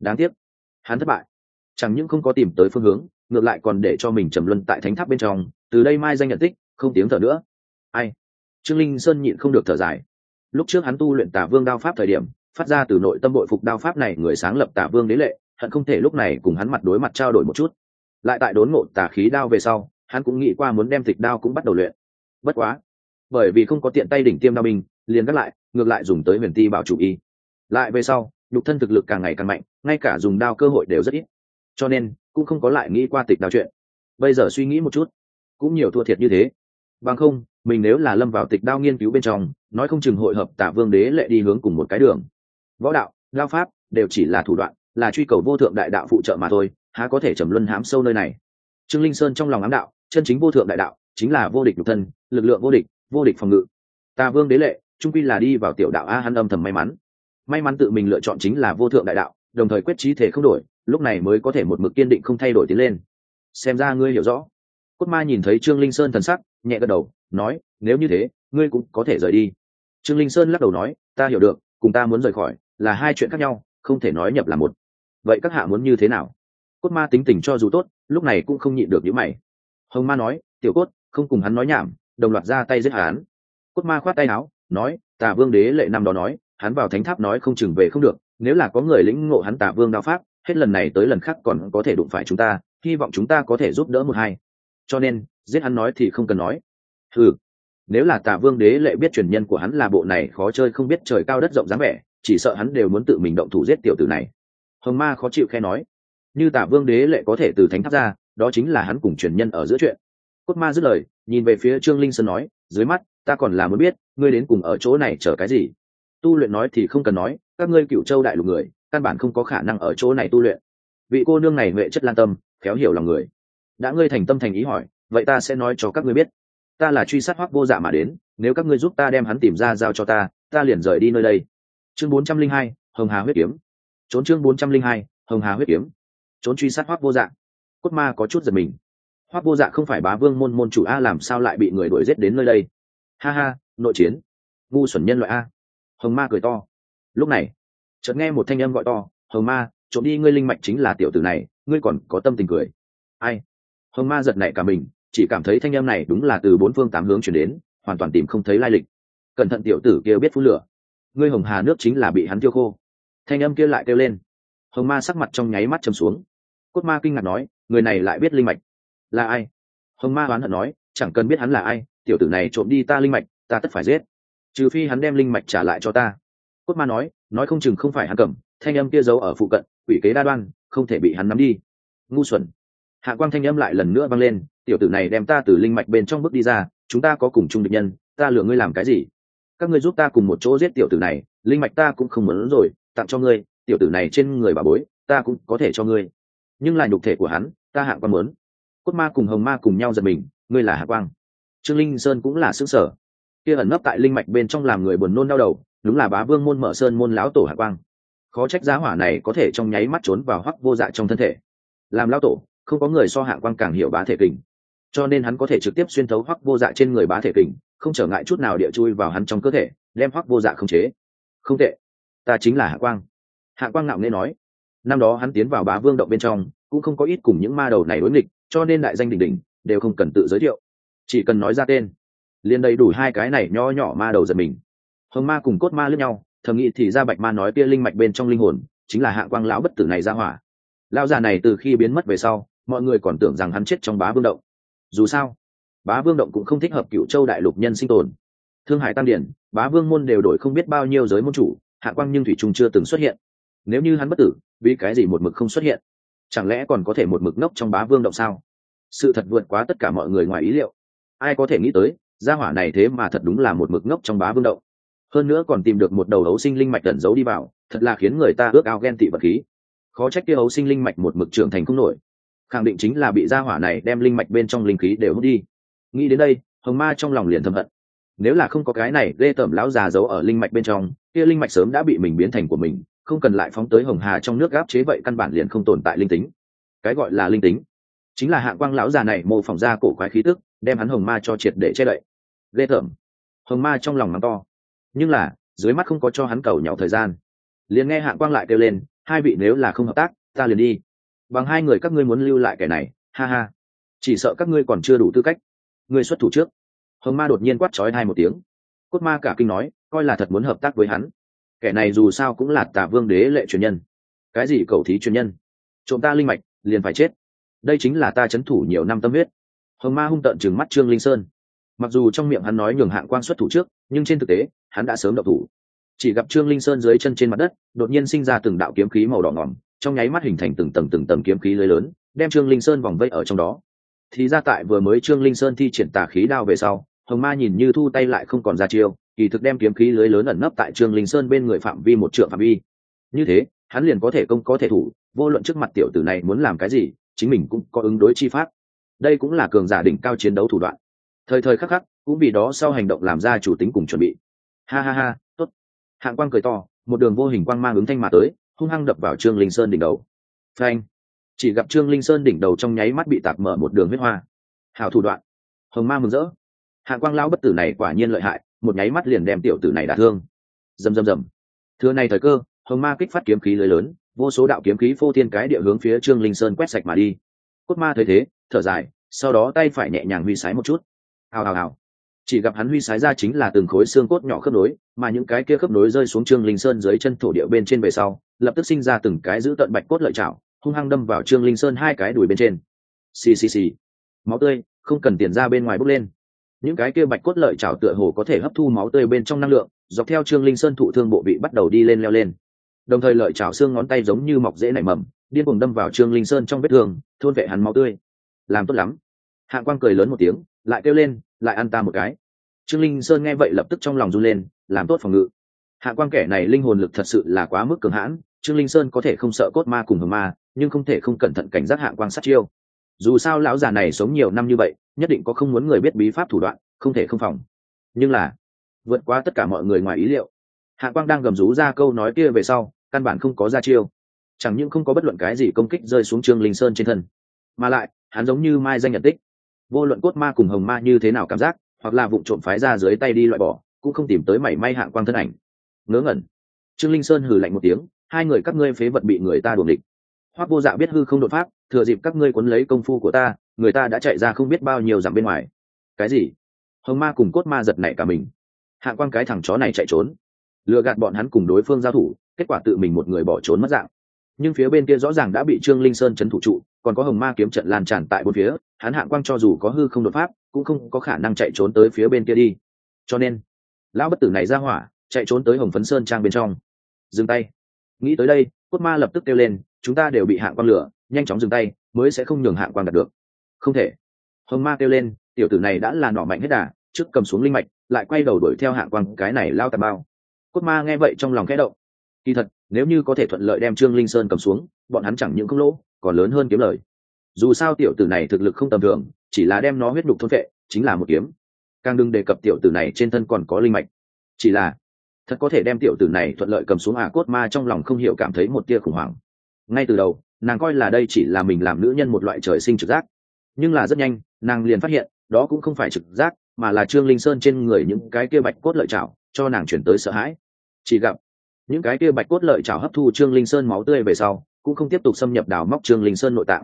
Đáng tiếc, hắn thất bại. Chẳng những không có tìm tới phương hướng, ngược lại còn để cho mình trầm luân tại thánh tháp bên trong, từ đây mai danh nhận tích, không tiếng thở nữa. Ai? Trương linh sơn nhịn không được thở dài. Lúc trước hắn tu luyện tả vương đao pháp thời điểm, phát ra từ nội tâm bội phục đao pháp này người sáng lập tả vương đế lệ hận không thể lúc này cùng hắn mặt đối mặt trao đổi một chút. Lại tại đốn ngộ tà khí đao về sau, hắn cũng nghĩ qua muốn đem tịch đao cũng bắt đầu luyện. Bất quá, bởi vì không có tiện tay đỉnh tiêm đao binh, liền gác lại, ngược lại dùng tới huyền ti bảo chủ y. Lại về sau, nhục thân thực lực càng ngày càng mạnh, ngay cả dùng đao cơ hội đều rất ít. Cho nên, cũng không có lại nghĩ qua tịch đao chuyện. Bây giờ suy nghĩ một chút, cũng nhiều thua thiệt như thế. Bằng không, mình nếu là lâm vào tịch đao nghiên cứu bên trong, nói không chừng hội hợp tả vương đế lệ đi hướng cùng một cái đường. Võ đạo, đao pháp, đều chỉ là thủ đoạn là truy cầu vô thượng đại đạo phụ trợ mà thôi, há có thể trầm luân hãm sâu nơi này? Trương linh sơn trong lòng ám đạo, chân chính vô thượng đại đạo chính là vô địch nhục thân, lực lượng vô địch vô địch phòng ngự. Ta vương đế lệ, trung quy là đi vào tiểu đạo a hắn âm thầm may mắn. May mắn tự mình lựa chọn chính là vô thượng đại đạo, đồng thời quyết trí thể không đổi, lúc này mới có thể một mực kiên định không thay đổi tiến lên. Xem ra ngươi hiểu rõ. Cốt ma nhìn thấy trương linh sơn thần sắc, nhẹ gật đầu, nói, nếu như thế, ngươi cũng có thể rời đi. Trương linh sơn lắc đầu nói, ta hiểu được, cùng ta muốn rời khỏi là hai chuyện khác nhau, không thể nói nhập là một vậy các hạ muốn như thế nào? Cốt ma tính tình cho dù tốt, lúc này cũng không nhịn được những mày. Hồng ma nói, tiểu cốt, không cùng hắn nói nhảm, đồng loạt ra tay giết hắn. Cốt ma khoát tay áo, nói, tà vương đế lệ năm đó nói, hắn vào thánh tháp nói không chừng về không được, nếu là có người lĩnh ngộ hắn tà vương đạo pháp, hết lần này tới lần khác còn có thể đụng phải chúng ta, hy vọng chúng ta có thể giúp đỡ một hai. Cho nên, giết hắn nói thì không cần nói. Ừ nếu là tà vương đế lệ biết truyền nhân của hắn là bộ này khó chơi không biết trời cao đất rộng dáng vẻ, chỉ sợ hắn đều muốn tự mình động thủ giết tiểu tử này hồng ma khó chịu khe nói, như Tả vương đế lệ có thể từ thánh tháp ra, đó chính là hắn cùng truyền nhân ở giữa chuyện. Cốt ma dứt lời, nhìn về phía trương linh sơn nói, dưới mắt, ta còn là muốn biết, ngươi đến cùng ở chỗ này chờ cái gì? Tu luyện nói thì không cần nói, các ngươi cựu châu đại lục người, căn bản không có khả năng ở chỗ này tu luyện. Vị cô nương này huệ chất lan tâm, khéo hiểu lòng người. Đã ngươi thành tâm thành ý hỏi, vậy ta sẽ nói cho các ngươi biết. Ta là truy sát hoác vô dạ mà đến, nếu các ngươi giúp ta đem hắn tìm ra giao cho ta ta liền rời đi nơi đây. Chương bốn trăm linh hai, hồng hà huyết kiếm trốn chương bốn trăm linh hai, hồng hà huyết kiếm. Trốn truy sát hoác vô dạng cốt ma có chút giật mình. Hoác vô dạ không phải bá vương môn môn chủ a, làm sao lại bị người đuổi giết đến nơi đây? Ha ha, nội chiến. Ngu xuẩn nhân loại a. Hồng ma cười to. Lúc này, chợt nghe một thanh âm gọi to, hồng ma, trộm đi ngươi linh mạch chính là tiểu tử này, ngươi còn có tâm tình cười. Ai? Hồng ma giật nảy cả mình, chỉ cảm thấy thanh âm này đúng là từ bốn phương tám hướng chuyển đến, hoàn toàn tìm không thấy lai lịch. Cẩn thận tiểu tử kia biết phun lửa. Ngươi hồng hà nước chính là bị hắn tiêu khô thanh âm kia lại kêu lên. Hồng ma sắc mặt trong nháy mắt chầm xuống. Cốt ma kinh ngạc nói, người này lại biết linh mạch. Là ai? Hồng ma oán hận nói, chẳng cần biết hắn là ai, tiểu tử này trộm đi ta linh mạch, ta tất phải giết. Trừ phi hắn đem linh mạch trả lại cho ta. Cốt ma nói nói không chừng không phải hắn cầm, thanh âm kia giấu ở phụ cận, quỷ kế đa đoan, không thể bị hắn nắm đi. Ngu xuẩn. Hạ quang thanh âm lại lần nữa vang lên, tiểu tử này đem ta từ linh mạch bên trong bước đi ra, chúng ta có cùng chung địch nhân, ta lừa ngươi làm cái gì? Các ngươi giúp ta cùng một chỗ giết tiểu tử này, linh mạch ta cũng không muốn rồi tặng cho ngươi, tiểu tử này trên người bà bối, ta cũng có thể cho ngươi. Nhưng là nhục thể của hắn, ta hạ quan mớn cốt ma cùng hồng ma cùng nhau giật mình, ngươi là hạ quang. Trương linh sơn cũng là xứng sở. Kia ẩn nấp tại linh mạch bên trong làm người buồn nôn đau đầu, đúng là bá vương môn mở sơn môn lão tổ hạ quang. Khó trách giá hỏa này có thể trong nháy mắt trốn vào hoắc vô dạ trong thân thể. Làm lão tổ, không có người so hạ quang càng hiểu bá thể kình. Cho nên hắn có thể trực tiếp xuyên thấu hoắc vô dạ trên người bá thể kình, không trở ngại chút nào địa chui vào hắn trong cơ thể, đem hoắc vô dạ không chế. Không tệ ta chính là hạ quang. Hạ quang ngạo nghễ nói. Năm đó hắn tiến vào bá vương động bên trong, cũng không có ít cùng những ma đầu này đối nghịch, cho nên đại danh đỉnh đỉnh, đều không cần tự giới thiệu. Chỉ cần nói ra tên, liền đầy đủ hai cái này nho nhỏ ma đầu giật mình. Hồng ma cùng cốt ma lướt nhau, thầm nghĩ thì ra bạch ma nói kia linh mạch bên trong linh hồn, chính là hạ quang lão bất tử này ra hỏa. Lão già này từ khi biến mất về sau, mọi người còn tưởng rằng hắn chết trong bá vương động. Dù sao, bá vương động cũng không thích hợp cựu châu đại lục nhân sinh tồn. Thương hải tam điển, bá vương môn đều đổi không biết bao nhiêu giới môn chủ hạ quang nhưng thủy trung chưa từng xuất hiện. Nếu như hắn bất tử, vì cái gì một mực không xuất hiện? Chẳng lẽ còn có thể một mực ngốc trong bá vương động sao? Sự thật vượt quá tất cả mọi người ngoài ý liệu. Ai có thể nghĩ tới, gia hỏa này thế mà thật đúng là một mực ngốc trong bá vương động. Hơn nữa còn tìm được một đầu ấu sinh linh mạch tẩn giấu đi vào, thật là khiến người ta ước ao ghen tị vật khí. Khó trách kia ấu sinh linh mạch một mực trưởng thành không nổi. Khẳng định chính là bị gia hỏa này đem linh mạch bên trong linh khí đều hút đi. Nghĩ đến đây, hồng ma trong lòng liền thầm hận nếu là không có cái này, ghê tởm lão già giấu ở linh mạch bên trong, kia linh mạch sớm đã bị mình biến thành của mình, không cần lại phóng tới hồng hà trong nước gáp chế vậy căn bản liền không tồn tại linh tính. Cái gọi là linh tính, chính là hạng quang lão già này mô phỏng ra cổ quái khí tức, đem hắn hồng ma cho triệt để che đậy. Ghê tởm. Hồng ma trong lòng mắng to. Nhưng là, dưới mắt không có cho hắn cầu nhỏ thời gian. Liền nghe hạng quang lại kêu lên, hai vị nếu là không hợp tác, ta liền đi. Bằng hai người các ngươi muốn lưu lại kẻ này, ha ha. Chỉ sợ các ngươi còn chưa đủ tư cách. Ngươi xuất thủ trước hồng ma đột nhiên quát trói hai một tiếng. Cốt ma cả kinh nói, coi là thật muốn hợp tác với hắn. Kẻ này dù sao cũng là tả vương đế lệ truyền nhân. Cái gì cầu thí truyền nhân? Trộm ta linh mạch, liền phải chết. Đây chính là ta c h ấ n thủ nhiều năm tâm huyết. Hồng ma hung tợn chừng mắt trương linh sơn. Mặc dù trong miệng hắn nói nhường hạng quang xuất thủ trước, nhưng trên thực tế, hắn đã sớm đậu thủ. Chỉ gặp trương linh sơn dưới chân trên mặt đất, đột nhiên sinh ra từng đạo kiếm khí màu đỏ ngỏm, trong nháy mắt hình thành từng tầng từng tầng kiếm khí lưới lớn, đem trương linh sơn vòng vây ở trong đó thì ra tại vừa mới trương linh sơn thi triển tà khí đao về sau, hồng ma nhìn như thu tay lại không còn ra chiêu, kỳ thực đem kiếm khí lưới lớn ẩn nấp tại trương linh sơn bên người phạm vi một trượng phạm vi. Như thế, hắn liền có thể công có thể thủ, vô luận trước mặt tiểu tử này muốn làm cái gì, chính mình cũng có ứng đối chi pháp. Đây cũng là cường giả đỉnh cao chiến đấu thủ đoạn. Thời thời khắc khắc, cũng vì đó sau hành động làm ra chủ tính cùng chuẩn bị. Ha ha ha, tốt. Hạng quang cười to, một đường vô hình quang mang ứng thanh mà tới, hung hăng đập vào trương linh sơn đỉnh đầu. Phanh chỉ gặp trương linh sơn đỉnh đầu trong nháy mắt bị tạc mở một đường huyết hoa. Hào thủ đoạn. Hồng ma mừng rỡ. Hạ quang lão bất tử này quả nhiên lợi hại, một nháy mắt liền đem tiểu tử này đả thương. Rầm rầm rầm. Thưa này thời cơ, hồng ma kích phát kiếm khí lưới lớn, vô số đạo kiếm khí phô thiên cái địa hướng phía trương linh sơn quét sạch mà đi. Cốt ma thấy thế, thở dài, sau đó tay phải nhẹ nhàng huy sái một chút. Hào hào hào. Chỉ gặp hắn huy sái ra chính là từng khối xương cốt nhỏ khớp nối, mà những cái kia khớp nối rơi xuống trương linh sơn dưới chân thổ địa bên trên về sau, lập tức sinh ra từng cái giữ tận bạch cốt lợi chảo hung hăng đâm vào trương linh sơn hai cái đùi bên trên. Xì xì xì. Máu tươi không cần tiền ra bên ngoài bốc lên. Những cái kia bạch cốt lợi chảo tựa hồ có thể hấp thu máu tươi bên trong năng lượng, dọc theo trương linh sơn thụ thương bộ vị bắt đầu đi lên leo lên. Đồng thời lợi chảo xương ngón tay giống như mọc dễ nảy mầm, điên cuồng đâm vào trương linh sơn trong vết thương, thôn vệ hắn máu tươi. Làm tốt lắm. Hạ quang cười lớn một tiếng, lại kêu lên, lại ăn ta một cái. Trương linh sơn nghe vậy lập tức trong lòng run lên, làm tốt phòng ngự. Hạ quang kẻ này linh hồn lực thật sự là quá mức cường hãn trương linh sơn có thể không sợ cốt ma cùng hồng ma, nhưng không thể không cẩn thận cảnh giác hạng quang sát chiêu. Dù sao lão già này sống nhiều năm như vậy, nhất định có không muốn người biết bí pháp thủ đoạn, không thể không phòng. Nhưng là, vượt qua tất cả mọi người ngoài ý liệu. Hạ quang đang gầm rú ra câu nói kia về sau, căn bản không có ra chiêu. Chẳng những không có bất luận cái gì công kích rơi xuống trương linh sơn trên thân, mà lại, hắn giống như mai danh nhận tích. Vô luận cốt ma cùng hồng ma như thế nào cảm giác, hoặc là vụ trộm phái ra dưới tay đi loại bỏ, cũng không tìm tới mảy may hạng quang thân ảnh. Ngớ ngẩn. Trương linh sơn hừ lạnh một tiếng hai người các ngươi phế vật bị người ta đuổi địch hoắc vô dạ biết hư không đột pháp, thừa dịp các ngươi cuốn lấy công phu của ta, người ta đã chạy ra không biết bao nhiêu dặm bên ngoài. Cái gì? Hồng ma cùng cốt ma giật nảy cả mình. Hạ quan cái thằng chó này chạy trốn. Lừa gạt bọn hắn cùng đối phương giao thủ, kết quả tự mình một người bỏ trốn mất dạng. Nhưng phía bên kia rõ ràng đã bị trương linh sơn chấn thủ trụ, còn có hồng ma kiếm trận lan tràn tại bốn phía, hắn hạng quang cho dù có hư không đột pháp, cũng không có khả năng chạy trốn tới phía bên kia đi. Cho nên, lão bất tử này ra hỏa, chạy trốn tới hồng phấn sơn trang bên trong. Dừng tay nghĩ tới đây, cốt ma lập tức kêu lên, chúng ta đều bị hạng quang lửa, nhanh chóng dừng tay, mới sẽ không nhường hạng quang đạt được. Không thể. Hồng ma kêu lên, tiểu tử này đã là nỏ mạnh hết đà, trước cầm xuống linh mạch, lại quay đầu đuổi theo hạng quang, cái này lao tà bao. Cốt ma nghe vậy trong lòng khẽ động. Kỳ thật, nếu như có thể thuận lợi đem trương linh sơn cầm xuống, bọn hắn chẳng những không lỗ, còn lớn hơn kiếm lời. Dù sao tiểu tử này thực lực không tầm thường, chỉ là đem nó huyết nhục thôn vệ chính là một kiếm. Càng đừng đề cập tiểu tử này trên thân còn có linh mạch. Chỉ là thật có thể đem tiểu tử này thuận lợi cầm xuống à cốt ma trong lòng không hiểu cảm thấy một tia khủng hoảng. Ngay từ đầu, nàng coi là đây chỉ là mình làm nữ nhân một loại trời sinh trực giác. Nhưng là rất nhanh, nàng liền phát hiện, đó cũng không phải trực giác, mà là trương linh sơn trên người những cái kia bạch cốt lợi chảo cho nàng chuyển tới sợ hãi. Chỉ gặp, những cái kia bạch cốt lợi chảo hấp thu trương linh sơn máu tươi về sau, cũng không tiếp tục xâm nhập đào móc trương linh sơn nội tạng.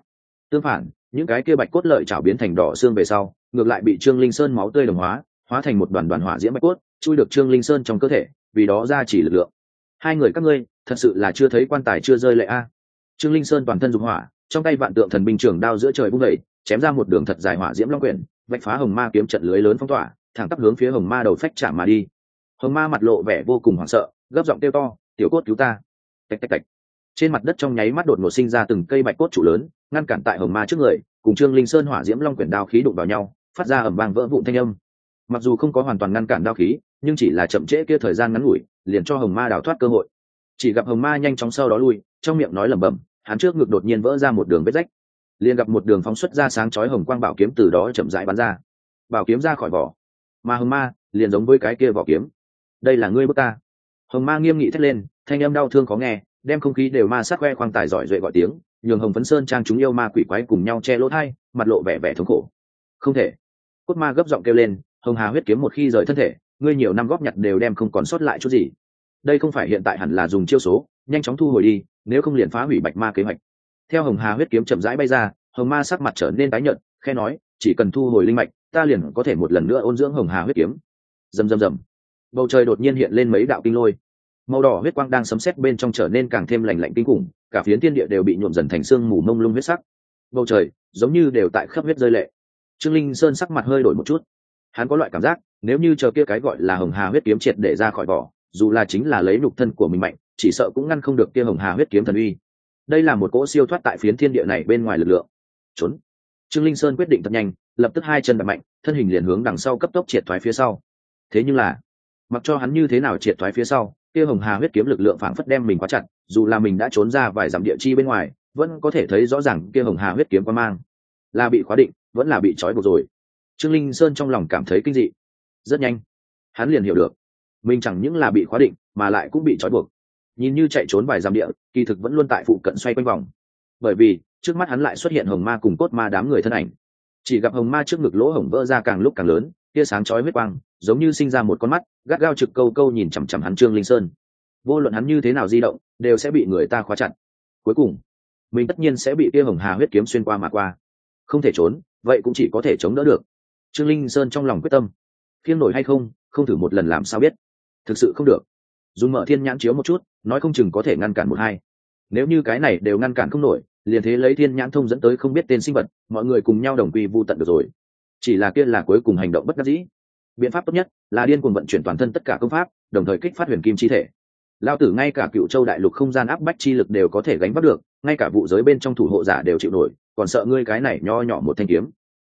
Tương phản, những cái kia bạch cốt lợi chảo biến thành đỏ xương về sau, ngược lại bị trương linh sơn máu tươi đồng hóa hóa thành một đoàn đoàn hỏa diễm bạch cốt chui được trương linh sơn trong cơ thể, vì đó ra chỉ lực lượng. Hai người các ngươi, thật sự là chưa thấy quan tài chưa rơi lệ a. Trương linh sơn toàn thân dùng hỏa, trong tay vạn tượng thần binh trường đao giữa trời bung vẩy chém ra một đường thật dài hỏa diễm long quyển, vạch phá hồng ma kiếm trận lưới lớn phong tỏa, thẳng tắp hướng phía hồng ma đầu phách chạm mà đi. Hồng ma mặt lộ vẻ vô cùng hoảng sợ, gấp giọng kêu to, tiểu cốt cứu ta! Tạch tạch tạch. Trên mặt đất trong nháy mắt đột ngột sinh ra từng cây bạch cốt trụ lớn, ngăn cản tại hồng ma trước người, cùng trương linh sơn hỏa diễm long quyển đao khí đụng vào nhau, phát ra ẩm vàng vỡ vụn thanh âm mặc dù không có hoàn toàn ngăn cản đao khí, nhưng chỉ là chậm trễ kia thời gian ngắn ngủi, liền cho hồng ma đào thoát cơ hội. Chỉ gặp hồng ma nhanh chóng sau đó lui, trong miệng nói lẩm bẩm, hắn trước ngực đột nhiên vỡ ra một đường vết rách. Liền gặp một đường phóng xuất ra sáng chói hồng quang bảo kiếm từ đó chậm rãi bắn ra. Bảo kiếm ra khỏi vỏ. Mà hồng ma liền giống với cái kia vỏ kiếm. Đây là ngươi bước ta. Hồng ma nghiêm nghị thét lên, thanh âm đau thương có nghe, đem không khí đều ma sát khoe khoang tài giỏi duệ gọi tiếng, nhường hồng phấn sơn trang chúng yêu ma quỷ quái cùng nhau che lỗ thai mặt lộ vẻ vẻ thống khổ. Không thể. Cốt ma gấp giọng kêu lên hồng hà huyết kiếm một khi rời thân thể, ngươi nhiều năm góp nhặt đều đem không còn sót lại chút gì. Đây không phải hiện tại hẳn là dùng chiêu số, nhanh chóng thu hồi đi, nếu không liền phá hủy bạch ma kế hoạch. Theo hồng hà huyết kiếm chậm rãi bay ra, hồng ma sắc mặt trở nên tái nhợt khe nói, chỉ cần thu hồi linh mạch, ta liền có thể một lần nữa ôn dưỡng hồng hà huyết kiếm. Rầm rầm rầm. Bầu trời đột nhiên hiện lên mấy đạo kinh lôi. Màu đỏ huyết quang đang sấm sét bên trong trở nên càng thêm lạnh lạnh kinh khủng, cả phiến thiên địa đều bị nhuộm dần thành xương mù mông lung huyết sắc. Bầu trời giống như đều tại khắp huyết rơi lệ. Trương linh sơn sắc mặt hơi đổi một chút hắn có loại cảm giác, nếu như chờ kia cái gọi là hồng hà huyết kiếm triệt để ra khỏi vỏ, dù là chính là lấy nhục thân của mình mạnh, chỉ sợ cũng ngăn không được kia hồng hà huyết kiếm thần uy. Đây là một cỗ siêu thoát tại phiến thiên địa này bên ngoài lực lượng. Trốn. Trương linh sơn quyết định thật nhanh, lập tức hai chân đập mạnh, thân hình liền hướng đằng sau cấp tốc triệt thoái phía sau. Thế nhưng là, mặc cho hắn như thế nào triệt thoái phía sau, kia hồng hà huyết kiếm lực lượng phảng phất đem mình quá chặt, dù là mình đã trốn ra vài dặm địa chi bên ngoài, vẫn có thể thấy rõ ràng kia hồng hà huyết kiếm qua mang. Là bị khóa định, vẫn là bị trói buộc rồi trương linh sơn trong lòng cảm thấy kinh dị. Rất nhanh, hắn liền hiểu được. Mình chẳng những là bị khóa định, mà lại cũng bị trói buộc. Nhìn như chạy trốn vài dặm địa, kỳ thực vẫn luôn tại phụ cận xoay quanh vòng. Bởi vì, trước mắt hắn lại xuất hiện hồng ma cùng cốt ma đám người thân ảnh. Chỉ gặp hồng ma trước ngực lỗ hổng vỡ ra càng lúc càng lớn, tia sáng chói huyết quang, giống như sinh ra một con mắt, gắt gao trực câu câu nhìn chằm chằm hắn trương linh sơn. Vô luận hắn như thế nào di động, đều sẽ bị người ta khóa chặt. Cuối cùng, mình tất nhiên sẽ bị tia hồng hà huyết kiếm xuyên qua mà qua. Không thể trốn, vậy cũng chỉ có thể chống đỡ được trương linh sơn trong lòng quyết tâm. Khiêng nổi hay không không thử một lần làm sao biết. Thực sự không được. Dùng mở thiên nhãn chiếu một chút, nói không chừng có thể ngăn cản một hai. Nếu như cái này đều ngăn cản không nổi, liền thế lấy thiên nhãn thông dẫn tới không biết tên sinh vật, mọi người cùng nhau đồng quy vu tận được rồi. Chỉ là kia là cuối cùng hành động bất đắc dĩ. Biện pháp tốt nhất là điên cuồng vận chuyển toàn thân tất cả công pháp, đồng thời kích phát huyền kim chi thể. Lao tử ngay cả cựu châu đại lục không gian áp bách chi lực đều có thể gánh vác được, ngay cả vụ giới bên trong thủ hộ giả đều chịu nổi, còn sợ ngươi cái này nho nhỏ một thanh kiếm.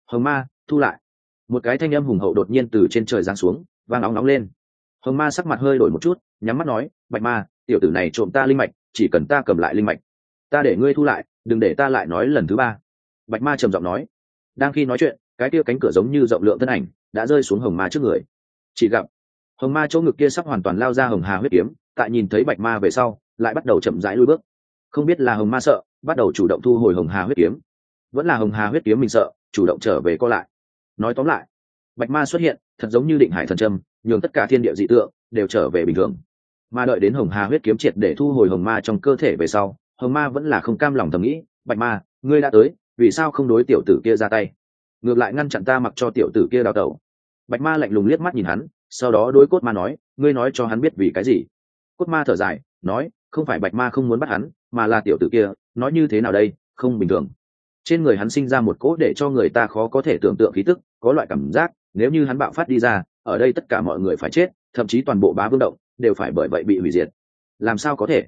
Hồng ma, thu lại một cái thanh âm hùng hậu đột nhiên từ trên trời giáng xuống, vang nóng nóng lên. Hồng ma sắc mặt hơi đổi một chút, nhắm mắt nói, bạch ma, tiểu tử này trộm ta linh mạch, chỉ cần ta cầm lại linh mạch, ta để ngươi thu lại, đừng để ta lại nói lần thứ ba. Bạch ma trầm giọng nói. Đang khi nói chuyện, cái kia cánh cửa giống như rộng lượng thân ảnh đã rơi xuống hồng ma trước người. Chỉ gặp, hồng ma chỗ ngực kia sắp hoàn toàn lao ra hồng hà huyết kiếm, tại nhìn thấy bạch ma về sau, lại bắt đầu chậm rãi lui bước. Không biết là hồng ma sợ, bắt đầu chủ động thu hồi hồng hà huyết kiếm. Vẫn là hồng hà huyết kiếm mình sợ, chủ động trở về co lại nói tóm lại, bạch ma xuất hiện, thật giống như định hải thần trâm nhường tất cả thiên địa dị tượng đều trở về bình thường. Mà đợi đến hồng hà huyết kiếm triệt để thu hồi hồng ma trong cơ thể về sau, hồng ma vẫn là không cam lòng thầm nghĩ, bạch ma, ngươi đã tới, vì sao không đối tiểu tử kia ra tay? Ngược lại ngăn chặn ta mặc cho tiểu tử kia đào tẩu. Bạch ma lạnh lùng liếc mắt nhìn hắn, sau đó đối cốt ma nói, ngươi nói cho hắn biết vì cái gì? Cốt ma thở dài, nói, không phải bạch ma không muốn bắt hắn, mà là tiểu tử kia, nói như thế nào đây, không bình thường trên người hắn sinh ra một cỗ để cho người ta khó có thể tưởng tượng khí tức, có loại cảm giác, nếu như hắn bạo phát đi ra, ở đây tất cả mọi người phải chết, thậm chí toàn bộ bá vương động, đều phải bởi vậy bị hủy diệt. Làm sao có thể?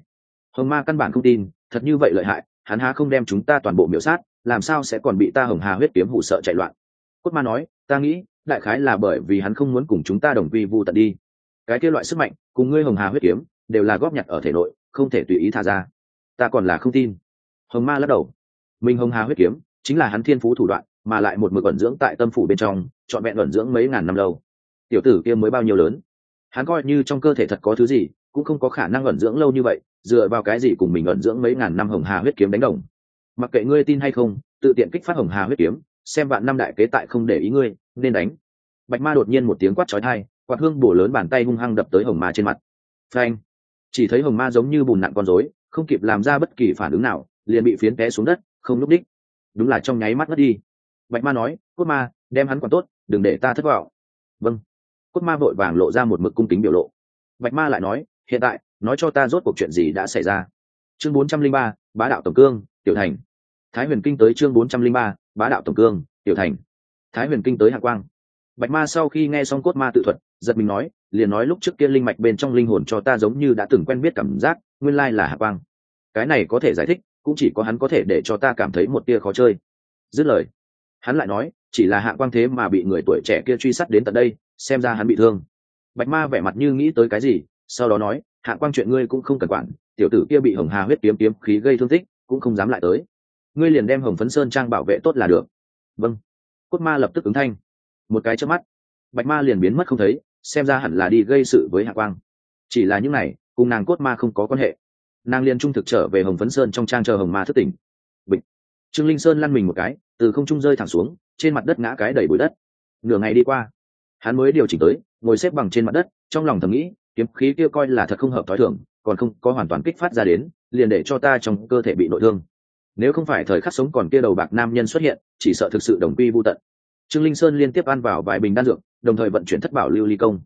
Hồng ma căn bản không tin, thật như vậy lợi hại, hắn há không đem chúng ta toàn bộ miểu sát, làm sao sẽ còn bị ta hồng hà huyết kiếm hù sợ chạy loạn? Cốt ma nói, ta nghĩ, đại khái là bởi vì hắn không muốn cùng chúng ta đồng quy vu tận đi. Cái kia loại sức mạnh, cùng ngươi hồng hà huyết kiếm, đều là góp nhặt ở thể nội, không thể tùy ý thả ra. Ta còn là không tin. Hồng ma lắc đầu minh hồng hà huyết kiếm, chính là hắn thiên phú thủ đoạn, mà lại một mực ẩn dưỡng tại tâm phủ bên trong, trọn vẹn ẩn dưỡng mấy ngàn năm lâu. Tiểu tử kia mới bao nhiêu lớn? Hắn coi như trong cơ thể thật có thứ gì, cũng không có khả năng ẩn dưỡng lâu như vậy, dựa vào cái gì cùng mình ẩn dưỡng mấy ngàn năm hồng hà huyết kiếm đánh đồng? Mặc kệ ngươi tin hay không, tự tiện kích phát hồng hà huyết kiếm, xem bạn năm đại kế tại không để ý ngươi, nên đánh. Bạch ma đột nhiên một tiếng quát trói thai quạt hương bổ lớn bàn tay hung hăng đập tới hồng ma trên mặt. Phanh! Chỉ thấy hồng ma giống như bùn nặng con rối, không kịp làm ra bất kỳ phản ứng nào, liền bị phiến té xuống đất không lúc đích. Đúng là trong nháy mắt mất đi. Bạch ma nói, cốt ma, đem hắn còn tốt, đừng để ta thất vọng. Vâng. Cốt ma vội vàng lộ ra một mực cung kính biểu lộ. Bạch ma lại nói, hiện tại, nói cho ta rốt cuộc chuyện gì đã xảy ra. Chương bốn trăm linh ba, bá đạo tổng cương, tiểu thành. Thái huyền kinh tới chương bốn trăm linh ba, bá đạo tổng cương, tiểu thành. Thái huyền kinh tới hạ quang. Bạch ma sau khi nghe xong cốt ma tự thuật, giật mình nói, liền nói lúc trước kia linh mạch bên trong linh hồn cho ta giống như đã từng quen biết cảm giác, nguyên lai là hạ quang. Cái này có thể giải thích cũng chỉ có hắn có thể để cho ta cảm thấy một tia khó chơi. Dứt lời, hắn lại nói, chỉ là hạ quang thế mà bị người tuổi trẻ kia truy sát đến tận đây, xem ra hắn bị thương. Bạch ma vẻ mặt như nghĩ tới cái gì, sau đó nói, hạ quang chuyện ngươi cũng không cần quản, tiểu tử kia bị hồng hà huyết kiếm kiếm khí gây thương tích, cũng không dám lại tới. Ngươi liền đem hồng phấn sơn trang bảo vệ tốt là được. Vâng. Cốt ma lập tức ứng thanh. Một cái trước mắt, bạch ma liền biến mất không thấy, xem ra hẳn là đi gây sự với hạ quang. Chỉ là những này, cùng nàng cốt ma không có quan hệ nàng liền trung thực trở về hồng phấn sơn trong trang chờ hồng ma thất tỉnh. Bịch. Trương linh sơn lăn mình một cái, từ không trung rơi thẳng xuống, trên mặt đất ngã cái đầy bụi đất. Nửa ngày đi qua, hắn mới điều chỉnh tới, ngồi xếp bằng trên mặt đất, trong lòng thầm nghĩ, kiếm khí kia coi là thật không hợp thói thường, còn không có hoàn toàn kích phát ra đến, liền để cho ta trong cơ thể bị nội thương. Nếu không phải thời khắc sống còn kia đầu bạc nam nhân xuất hiện, chỉ sợ thực sự đồng quy vô tận. Trương linh sơn liên tiếp ăn vào vài bình đan dược, đồng thời vận chuyển thất bảo lưu ly công.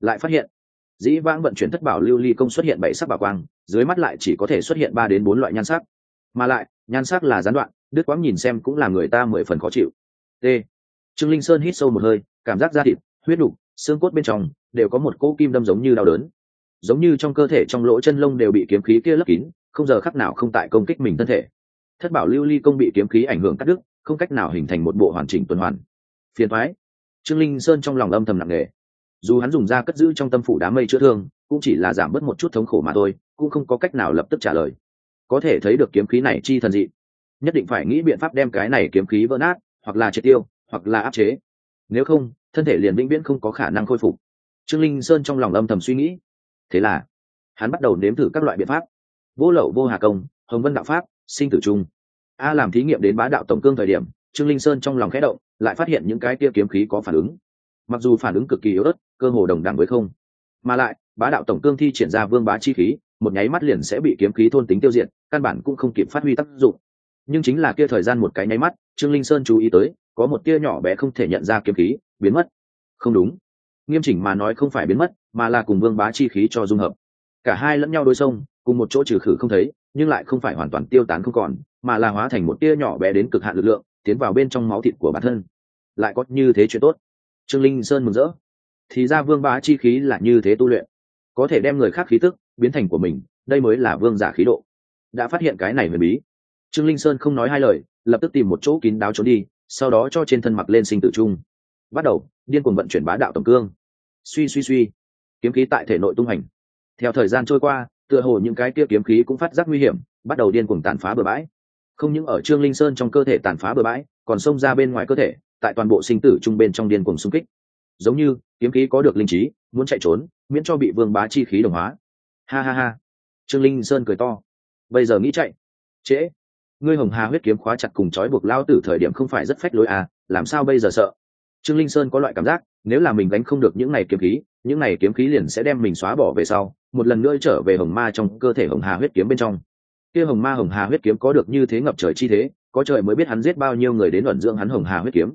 Lại phát hiện dĩ vãng vận chuyển thất bảo lưu ly công xuất hiện bảy sắc bảo quang, dưới mắt lại chỉ có thể xuất hiện ba đến bốn loại nhan sắc. Mà lại, nhan sắc là gián đoạn đứt quãng nhìn xem cũng là người ta mười phần khó chịu. T. Trương linh sơn hít sâu một hơi, cảm giác da thịt, huyết đục xương cốt bên trong đều có một cỗ kim đâm giống như đau đớn. Giống như trong cơ thể trong lỗ chân lông đều bị kiếm khí kia lấp kín, không giờ khắc nào không tại công kích mình thân thể. Thất bảo lưu ly công bị kiếm khí ảnh hưởng cắt đứt, không cách nào hình thành một bộ hoàn chỉnh tuần hoàn. Phiền thoái trương linh sơn trong lòng âm thầm nặng nề dù hắn dùng ra cất giữ trong tâm phủ đám mây chữa thương, cũng chỉ là giảm bớt một chút thống khổ mà thôi, cũng không có cách nào lập tức trả lời. Có thể thấy được kiếm khí này chi thần dị. Nhất định phải nghĩ biện pháp đem cái này kiếm khí vỡ nát, hoặc là triệt tiêu, hoặc là áp chế. Nếu không, thân thể liền vĩnh viễn không có khả năng khôi phục. Trương linh sơn trong lòng âm thầm suy nghĩ. Thế là, hắn bắt đầu nếm thử các loại biện pháp. Vô lậu, vô hà công, hồng vân đạo pháp, sinh tử trung. A làm thí nghiệm đến bá đạo tổng cương thời điểm, trương linh sơn trong lòng khẽ động, lại phát hiện những cái kia kiếm khí có phản ứng mặc dù phản ứng cực kỳ yếu ớt, cơ hồ đồng đẳng với không. Mà lại, bá đạo tổng cương thi triển ra vương bá chi khí, một nháy mắt liền sẽ bị kiếm khí thôn tính tiêu diệt, căn bản cũng không kịp phát huy tác dụng. Nhưng chính là kia thời gian một cái nháy mắt, trương linh sơn chú ý tới, có một tia nhỏ bé không thể nhận ra kiếm khí, biến mất. Không đúng. Nghiêm chỉnh mà nói không phải biến mất, mà là cùng vương bá chi khí cho dung hợp. Cả hai lẫn nhau đôi sông cùng một chỗ trừ khử không thấy, nhưng lại không phải hoàn toàn tiêu tán không còn, mà là hóa thành một tia nhỏ bé đến cực hạn lực lượng, tiến vào bên trong máu thịt của bản thân. Lại có như thế chuyện tốt trương linh sơn mừng rỡ. Thì ra vương bá chi khí là như thế tu luyện. Có thể đem người khác khí tức biến thành của mình, đây mới là vương giả khí độ. Đã phát hiện cái này huyền bí. Trương linh sơn không nói hai lời, lập tức tìm một chỗ kín đáo trốn đi, sau đó cho trên thân mặc lên sinh tử trung. Bắt đầu, điên cuồng vận chuyển bá đạo tổng cương. Suy suy suy. Kiếm khí tại thể nội tung hành. Theo thời gian trôi qua, tựa hồ những cái kia kiếm khí cũng phát giác nguy hiểm, bắt đầu điên cuồng tàn phá bừa bãi. Không những ở trương linh sơn trong cơ thể tàn phá bừa bãi, còn xông ra bên ngoài cơ thể tại toàn bộ sinh tử trung bên trong điên cuồng xung kích. Giống như, kiếm khí có được linh trí, muốn chạy trốn, miễn cho bị vương bá chi khí đồng hóa. Ha ha ha. Trương linh sơn cười to. Bây giờ nghĩ chạy. Trễ. Ngươi hồng hà huyết kiếm khóa chặt cùng trói buộc lao tử thời điểm không phải rất phách lối à làm sao bây giờ sợ? Trương linh sơn có loại cảm giác, nếu là mình đánh không được những này kiếm khí, những này kiếm khí liền sẽ đem mình xóa bỏ về sau, một lần nữa trở về hồng ma trong cơ thể hồng hà huyết kiếm bên trong. Kia hồng ma hồng hà huyết kiếm có được như thế ngập trời chi thế, có trời mới biết hắn giết bao nhiêu người đến luận dưỡng hắn hồng hà huyết kiếm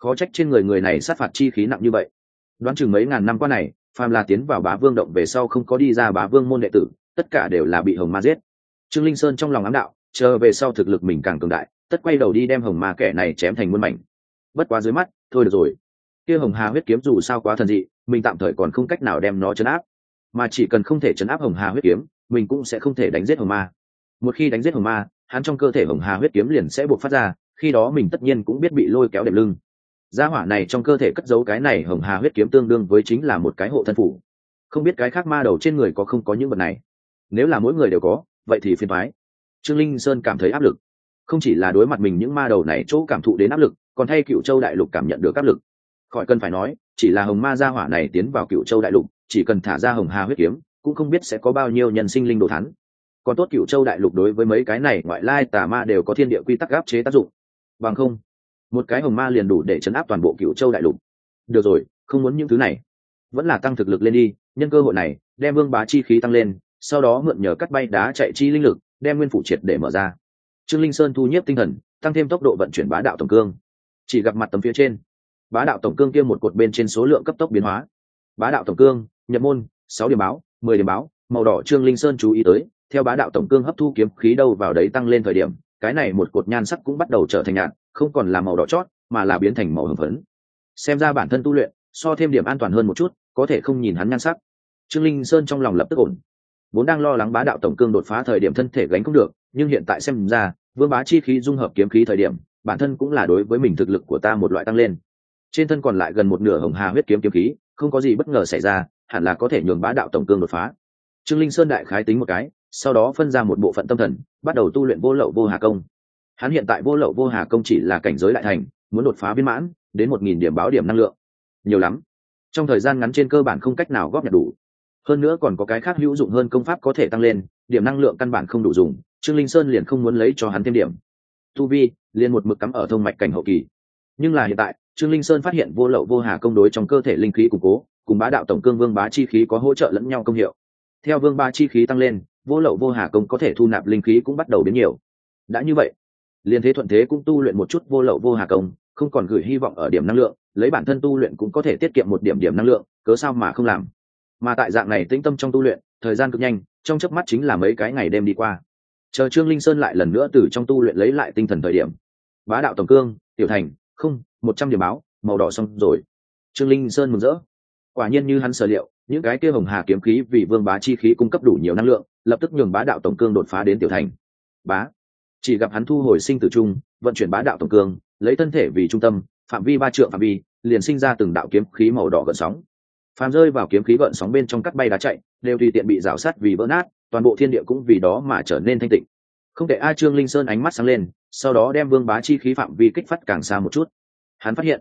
khó trách trên người người này sát phạt chi khí nặng như vậy. Đoán chừng mấy ngàn năm qua này, phàm là tiến vào bá vương động về sau không có đi ra bá vương môn đệ tử, tất cả đều là bị hồng ma giết. Trương linh sơn trong lòng ám đạo, chờ về sau thực lực mình càng cường đại, tất quay đầu đi đem hồng ma kẻ này chém thành muôn mảnh. Bất quá dưới mắt, thôi được rồi. Kia hồng hà huyết kiếm dù sao quá thần dị, mình tạm thời còn không cách nào đem nó chấn áp. Mà chỉ cần không thể chấn áp hồng hà huyết kiếm, mình cũng sẽ không thể đánh giết hồng ma. Một khi đánh giết hồng ma, hắn trong cơ thể hồng hà huyết kiếm liền sẽ buộc phát ra, khi đó mình tất nhiên cũng biết bị lôi kéo đệm lưng gia hỏa này trong cơ thể cất giấu cái này hồng hà huyết kiếm tương đương với chính là một cái hộ thân phủ. Không biết cái khác ma đầu trên người có không có những vật này. Nếu là mỗi người đều có, vậy thì phiền thoái trương linh sơn cảm thấy áp lực. Không chỉ là đối mặt mình những ma đầu này chỗ cảm thụ đến áp lực, còn thay cựu châu đại lục cảm nhận được áp lực. Khỏi cần phải nói, chỉ là hồng ma gia hỏa này tiến vào cựu châu đại lục, chỉ cần thả ra hồng hà huyết kiếm, cũng không biết sẽ có bao nhiêu nhân sinh linh đồ thắn còn tốt cựu châu đại lục đối với mấy cái này ngoại lai tà ma đều có thiên địa quy tắc áp chế tác dụng. Bằng không một cái hồng ma liền đủ để chấn áp toàn bộ cựu châu đại lục. Được rồi, không muốn những thứ này. Vẫn là tăng thực lực lên đi, nhân cơ hội này, đem vương bá chi khí tăng lên, sau đó mượn nhờ cắt bay đá chạy chi linh lực, đem nguyên phủ triệt để mở ra. Trương linh sơn thu nhếp tinh thần, tăng thêm tốc độ vận chuyển bá đạo tổng cương. Chỉ gặp mặt tấm phía trên, bá đạo tổng cương kia một cột bên trên số lượng cấp tốc biến hóa. Bá đạo tổng cương, nhập môn, sáu điểm báo, mười điểm báo, màu đỏ trương linh sơn chú ý tới, theo bá đạo tổng cương hấp thu kiếm khí đâu vào đấy tăng lên thời điểm, cái này một cột nhan sắc cũng bắt đầu trở thành nhạt không còn là màu đỏ chót, mà là biến thành màu hồng phấn. Xem ra bản thân tu luyện, so thêm điểm an toàn hơn một chút, có thể không nhìn hắn nhan sắc. Trương linh sơn trong lòng lập tức ổn. Vốn đang lo lắng bá đạo tổng cương đột phá thời điểm thân thể gánh không được, nhưng hiện tại xem ra, vương bá chi khí dung hợp kiếm khí thời điểm, bản thân cũng là đối với mình thực lực của ta một loại tăng lên. Trên thân còn lại gần một nửa hồng hà huyết kiếm kiếm khí, không có gì bất ngờ xảy ra, hẳn là có thể nhường bá đạo tổng cương đột phá. Trương linh sơn đại khái tính một cái, sau đó phân ra một bộ phận tâm thần, bắt đầu tu luyện vô lậu vô hà công hắn hiện tại vô lậu vô hà công chỉ là cảnh giới đại thành, muốn đột phá viên mãn, đến một nghìn điểm báo điểm năng lượng. Nhiều lắm. Trong thời gian ngắn trên cơ bản không cách nào góp nhặt đủ. Hơn nữa còn có cái khác hữu dụng hơn công pháp có thể tăng lên, điểm năng lượng căn bản không đủ dùng, trương linh sơn liền không muốn lấy cho hắn thêm điểm. Tu vi, liền một mực cắm ở thông mạch cảnh hậu kỳ. Nhưng là hiện tại, trương linh sơn phát hiện vô lậu vô hà công đối trong cơ thể linh khí củng cố, cùng bá đạo tổng cương vương bá chi khí có hỗ trợ lẫn nhau công hiệu. Theo vương ba chi khí tăng lên, vô lậu vô hà công có thể thu nạp linh khí cũng bắt đầu biến nhiều. Đã như vậy liên thế thuận thế cũng tu luyện một chút vô lậu vô hà công, không còn gửi hy vọng ở điểm năng lượng, lấy bản thân tu luyện cũng có thể tiết kiệm một điểm điểm năng lượng, cớ sao mà không làm? Mà tại dạng này tĩnh tâm trong tu luyện, thời gian cực nhanh, trong chớp mắt chính là mấy cái ngày đêm đi qua. Chờ trương linh sơn lại lần nữa từ trong tu luyện lấy lại tinh thần thời điểm. Bá đạo tổng cương, tiểu thành, không, một trăm điểm báo, màu đỏ xong rồi. Trương linh sơn mừng rỡ. Quả nhiên như hắn sở liệu, những cái kia hồng hà kiếm khí vì vương bá chi khí cung cấp đủ nhiều năng lượng, lập tức nhường bá đạo tổng cương đột phá đến tiểu thành. Bá chỉ gặp hắn thu hồi sinh tử trung vận chuyển bá đạo tổng cương, lấy thân thể vì trung tâm, phạm vi ba trượng phạm vi, liền sinh ra từng đạo kiếm khí màu đỏ gợn sóng. Phàm rơi vào kiếm khí gợn sóng bên trong cắt bay đá chạy, đều tùy tiện bị rào sát vì vỡ nát, toàn bộ thiên địa cũng vì đó mà trở nên thanh tịnh. Không thể a trương linh sơn ánh mắt sáng lên, sau đó đem vương bá chi khí phạm vi kích phát càng xa một chút. Hắn phát hiện,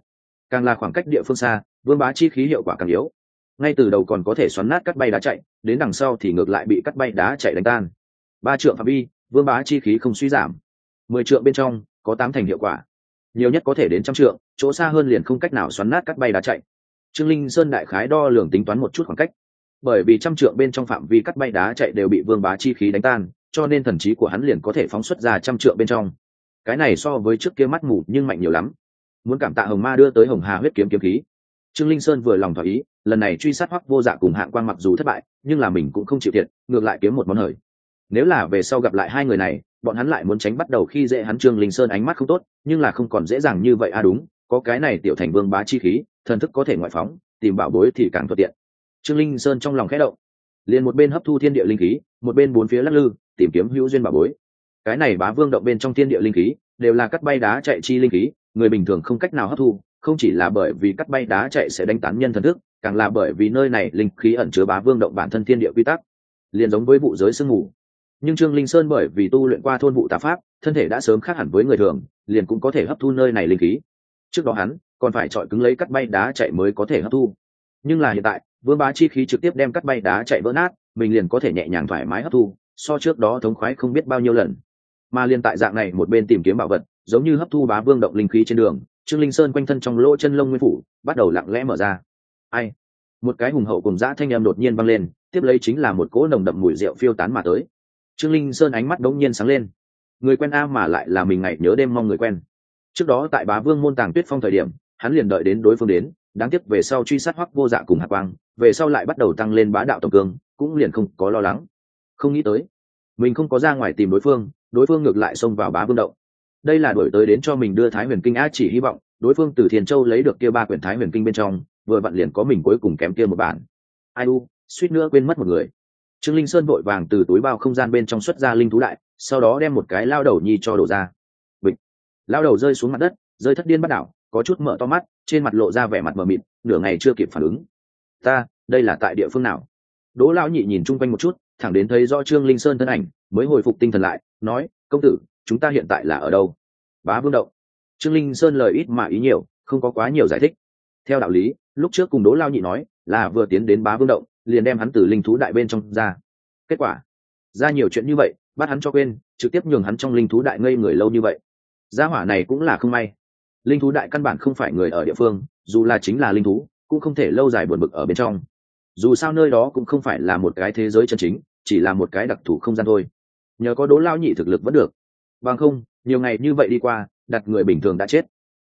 càng là khoảng cách địa phương xa, vương bá chi khí hiệu quả càng yếu. Ngay từ đầu còn có thể xoắn nát cắt bay đá chạy, đến đằng sau thì ngược lại bị cắt bay đá chạy đánh tan. Ba trượng phạm vi vương bá chi khí không suy giảm. Mười trượng bên trong, có tám thành hiệu quả. Nhiều nhất có thể đến trăm trượng, chỗ xa hơn liền không cách nào xoắn nát cắt bay đá chạy. Trương linh sơn đại khái đo lường tính toán một chút khoảng cách. Bởi vì trăm trượng bên trong phạm vi cắt bay đá chạy đều bị vương bá chi khí đánh tan, cho nên thần trí của hắn liền có thể phóng xuất ra trăm trượng bên trong. Cái này so với trước kia mắt mù nhưng mạnh nhiều lắm. Muốn cảm tạ hồng ma đưa tới hồng hà huyết kiếm kiếm khí. Trương linh sơn vừa lòng thỏa ý, lần này truy sát hoắc vô dạ cùng hạng quang mặc dù thất bại, nhưng là mình cũng không chịu thiệt, ngược lại kiếm một món hời nếu là về sau gặp lại hai người này, bọn hắn lại muốn tránh bắt đầu khi dễ hắn trương linh sơn ánh mắt không tốt, nhưng là không còn dễ dàng như vậy à đúng, có cái này tiểu thành vương bá chi khí, thần thức có thể ngoại phóng, tìm bảo bối thì càng thuận tiện. Trương linh sơn trong lòng khẽ động, liền một bên hấp thu thiên địa linh khí, một bên bốn phía lắc lư, tìm kiếm hữu duyên bảo bối. Cái này bá vương động bên trong thiên địa linh khí, đều là cắt bay đá chạy chi linh khí, người bình thường không cách nào hấp thu, không chỉ là bởi vì cắt bay đá chạy sẽ đánh tán nhân thần thức, càng là bởi vì nơi này linh khí ẩn chứa bá vương động bản thân thiên địa quy tắc. Liền giống với vụ giới sương mù nhưng trương linh sơn bởi vì tu luyện qua thôn vụ tà pháp, thân thể đã sớm khác hẳn với người thường, liền cũng có thể hấp thu nơi này linh khí. Trước đó hắn còn phải chọi cứng lấy cắt bay đá chạy mới có thể hấp thu. Nhưng là hiện tại, vương bá chi khí trực tiếp đem cắt bay đá chạy vỡ nát, mình liền có thể nhẹ nhàng thoải mái hấp thu, so trước đó thống khoái không biết bao nhiêu lần. Mà liền tại dạng này một bên tìm kiếm bảo vật, giống như hấp thu bá vương động linh khí trên đường, trương linh sơn quanh thân trong lỗ chân lông nguyên phủ bắt đầu lặng lẽ mở ra. Ai? Một cái hùng hậu cùng dã thanh em đột nhiên văng lên, tiếp lấy chính là một cỗ nồng đậm mùi rượu phiêu tán mà tới trương linh sơn ánh mắt đống nhiên sáng lên. Người quen a mà lại là mình ngày nhớ đêm mong người quen. Trước đó tại bá vương môn tàng tuyết phong thời điểm, hắn liền đợi đến đối phương đến, đáng tiếc về sau truy sát hoắc vô dạ cùng hạ quang, về sau lại bắt đầu tăng lên bá đạo tổng cương, cũng liền không có lo lắng. Không nghĩ tới, mình không có ra ngoài tìm đối phương đối phương ngược lại xông vào bá vương động. Đây là đổi tới đến cho mình đưa thái huyền kinh a chỉ hy vọng, đối phương từ thiền châu lấy được kia ba quyển thái huyền kinh bên trong, vừa vặn liền có mình cuối cùng kém kia một bản. Ai u, suýt nữa quên mất một người trương linh sơn vội vàng từ túi bao không gian bên trong xuất ra linh thú đại, sau đó đem một cái lao đầu nhi cho đổ ra. Bịch. Lao đầu rơi xuống mặt đất, rơi thất điên bắt đảo, có chút mở to mắt, trên mặt lộ ra vẻ mặt mờ mịt, nửa ngày chưa kịp phản ứng. Ta, đây là tại địa phương nào? Đỗ lão nhị nhìn chung quanh một chút, thẳng đến thấy do trương linh sơn thân ảnh, mới hồi phục tinh thần lại, nói, công tử, chúng ta hiện tại là ở đâu? Bá vương động. Trương linh sơn lời ít mà ý nhiều, không có quá nhiều giải thích. Theo đạo lý, lúc trước cùng đỗ lao nhị nói, là vừa tiến đến bá vương động liền đem hắn từ linh thú đại bên trong ra. Kết quả, ra nhiều chuyện như vậy, bắt hắn cho quên, trực tiếp nhường hắn trong linh thú đại ngây người lâu như vậy. Gia hỏa này cũng là không may. Linh thú đại căn bản không phải người ở địa phương, dù là chính là linh thú, cũng không thể lâu dài buồn bực ở bên trong. Dù sao nơi đó cũng không phải là một cái thế giới chân chính, chỉ là một cái đặc thù không gian thôi. Nhờ có đố lao nhị thực lực vẫn được. Bằng không, nhiều ngày như vậy đi qua, đặt người bình thường đã chết.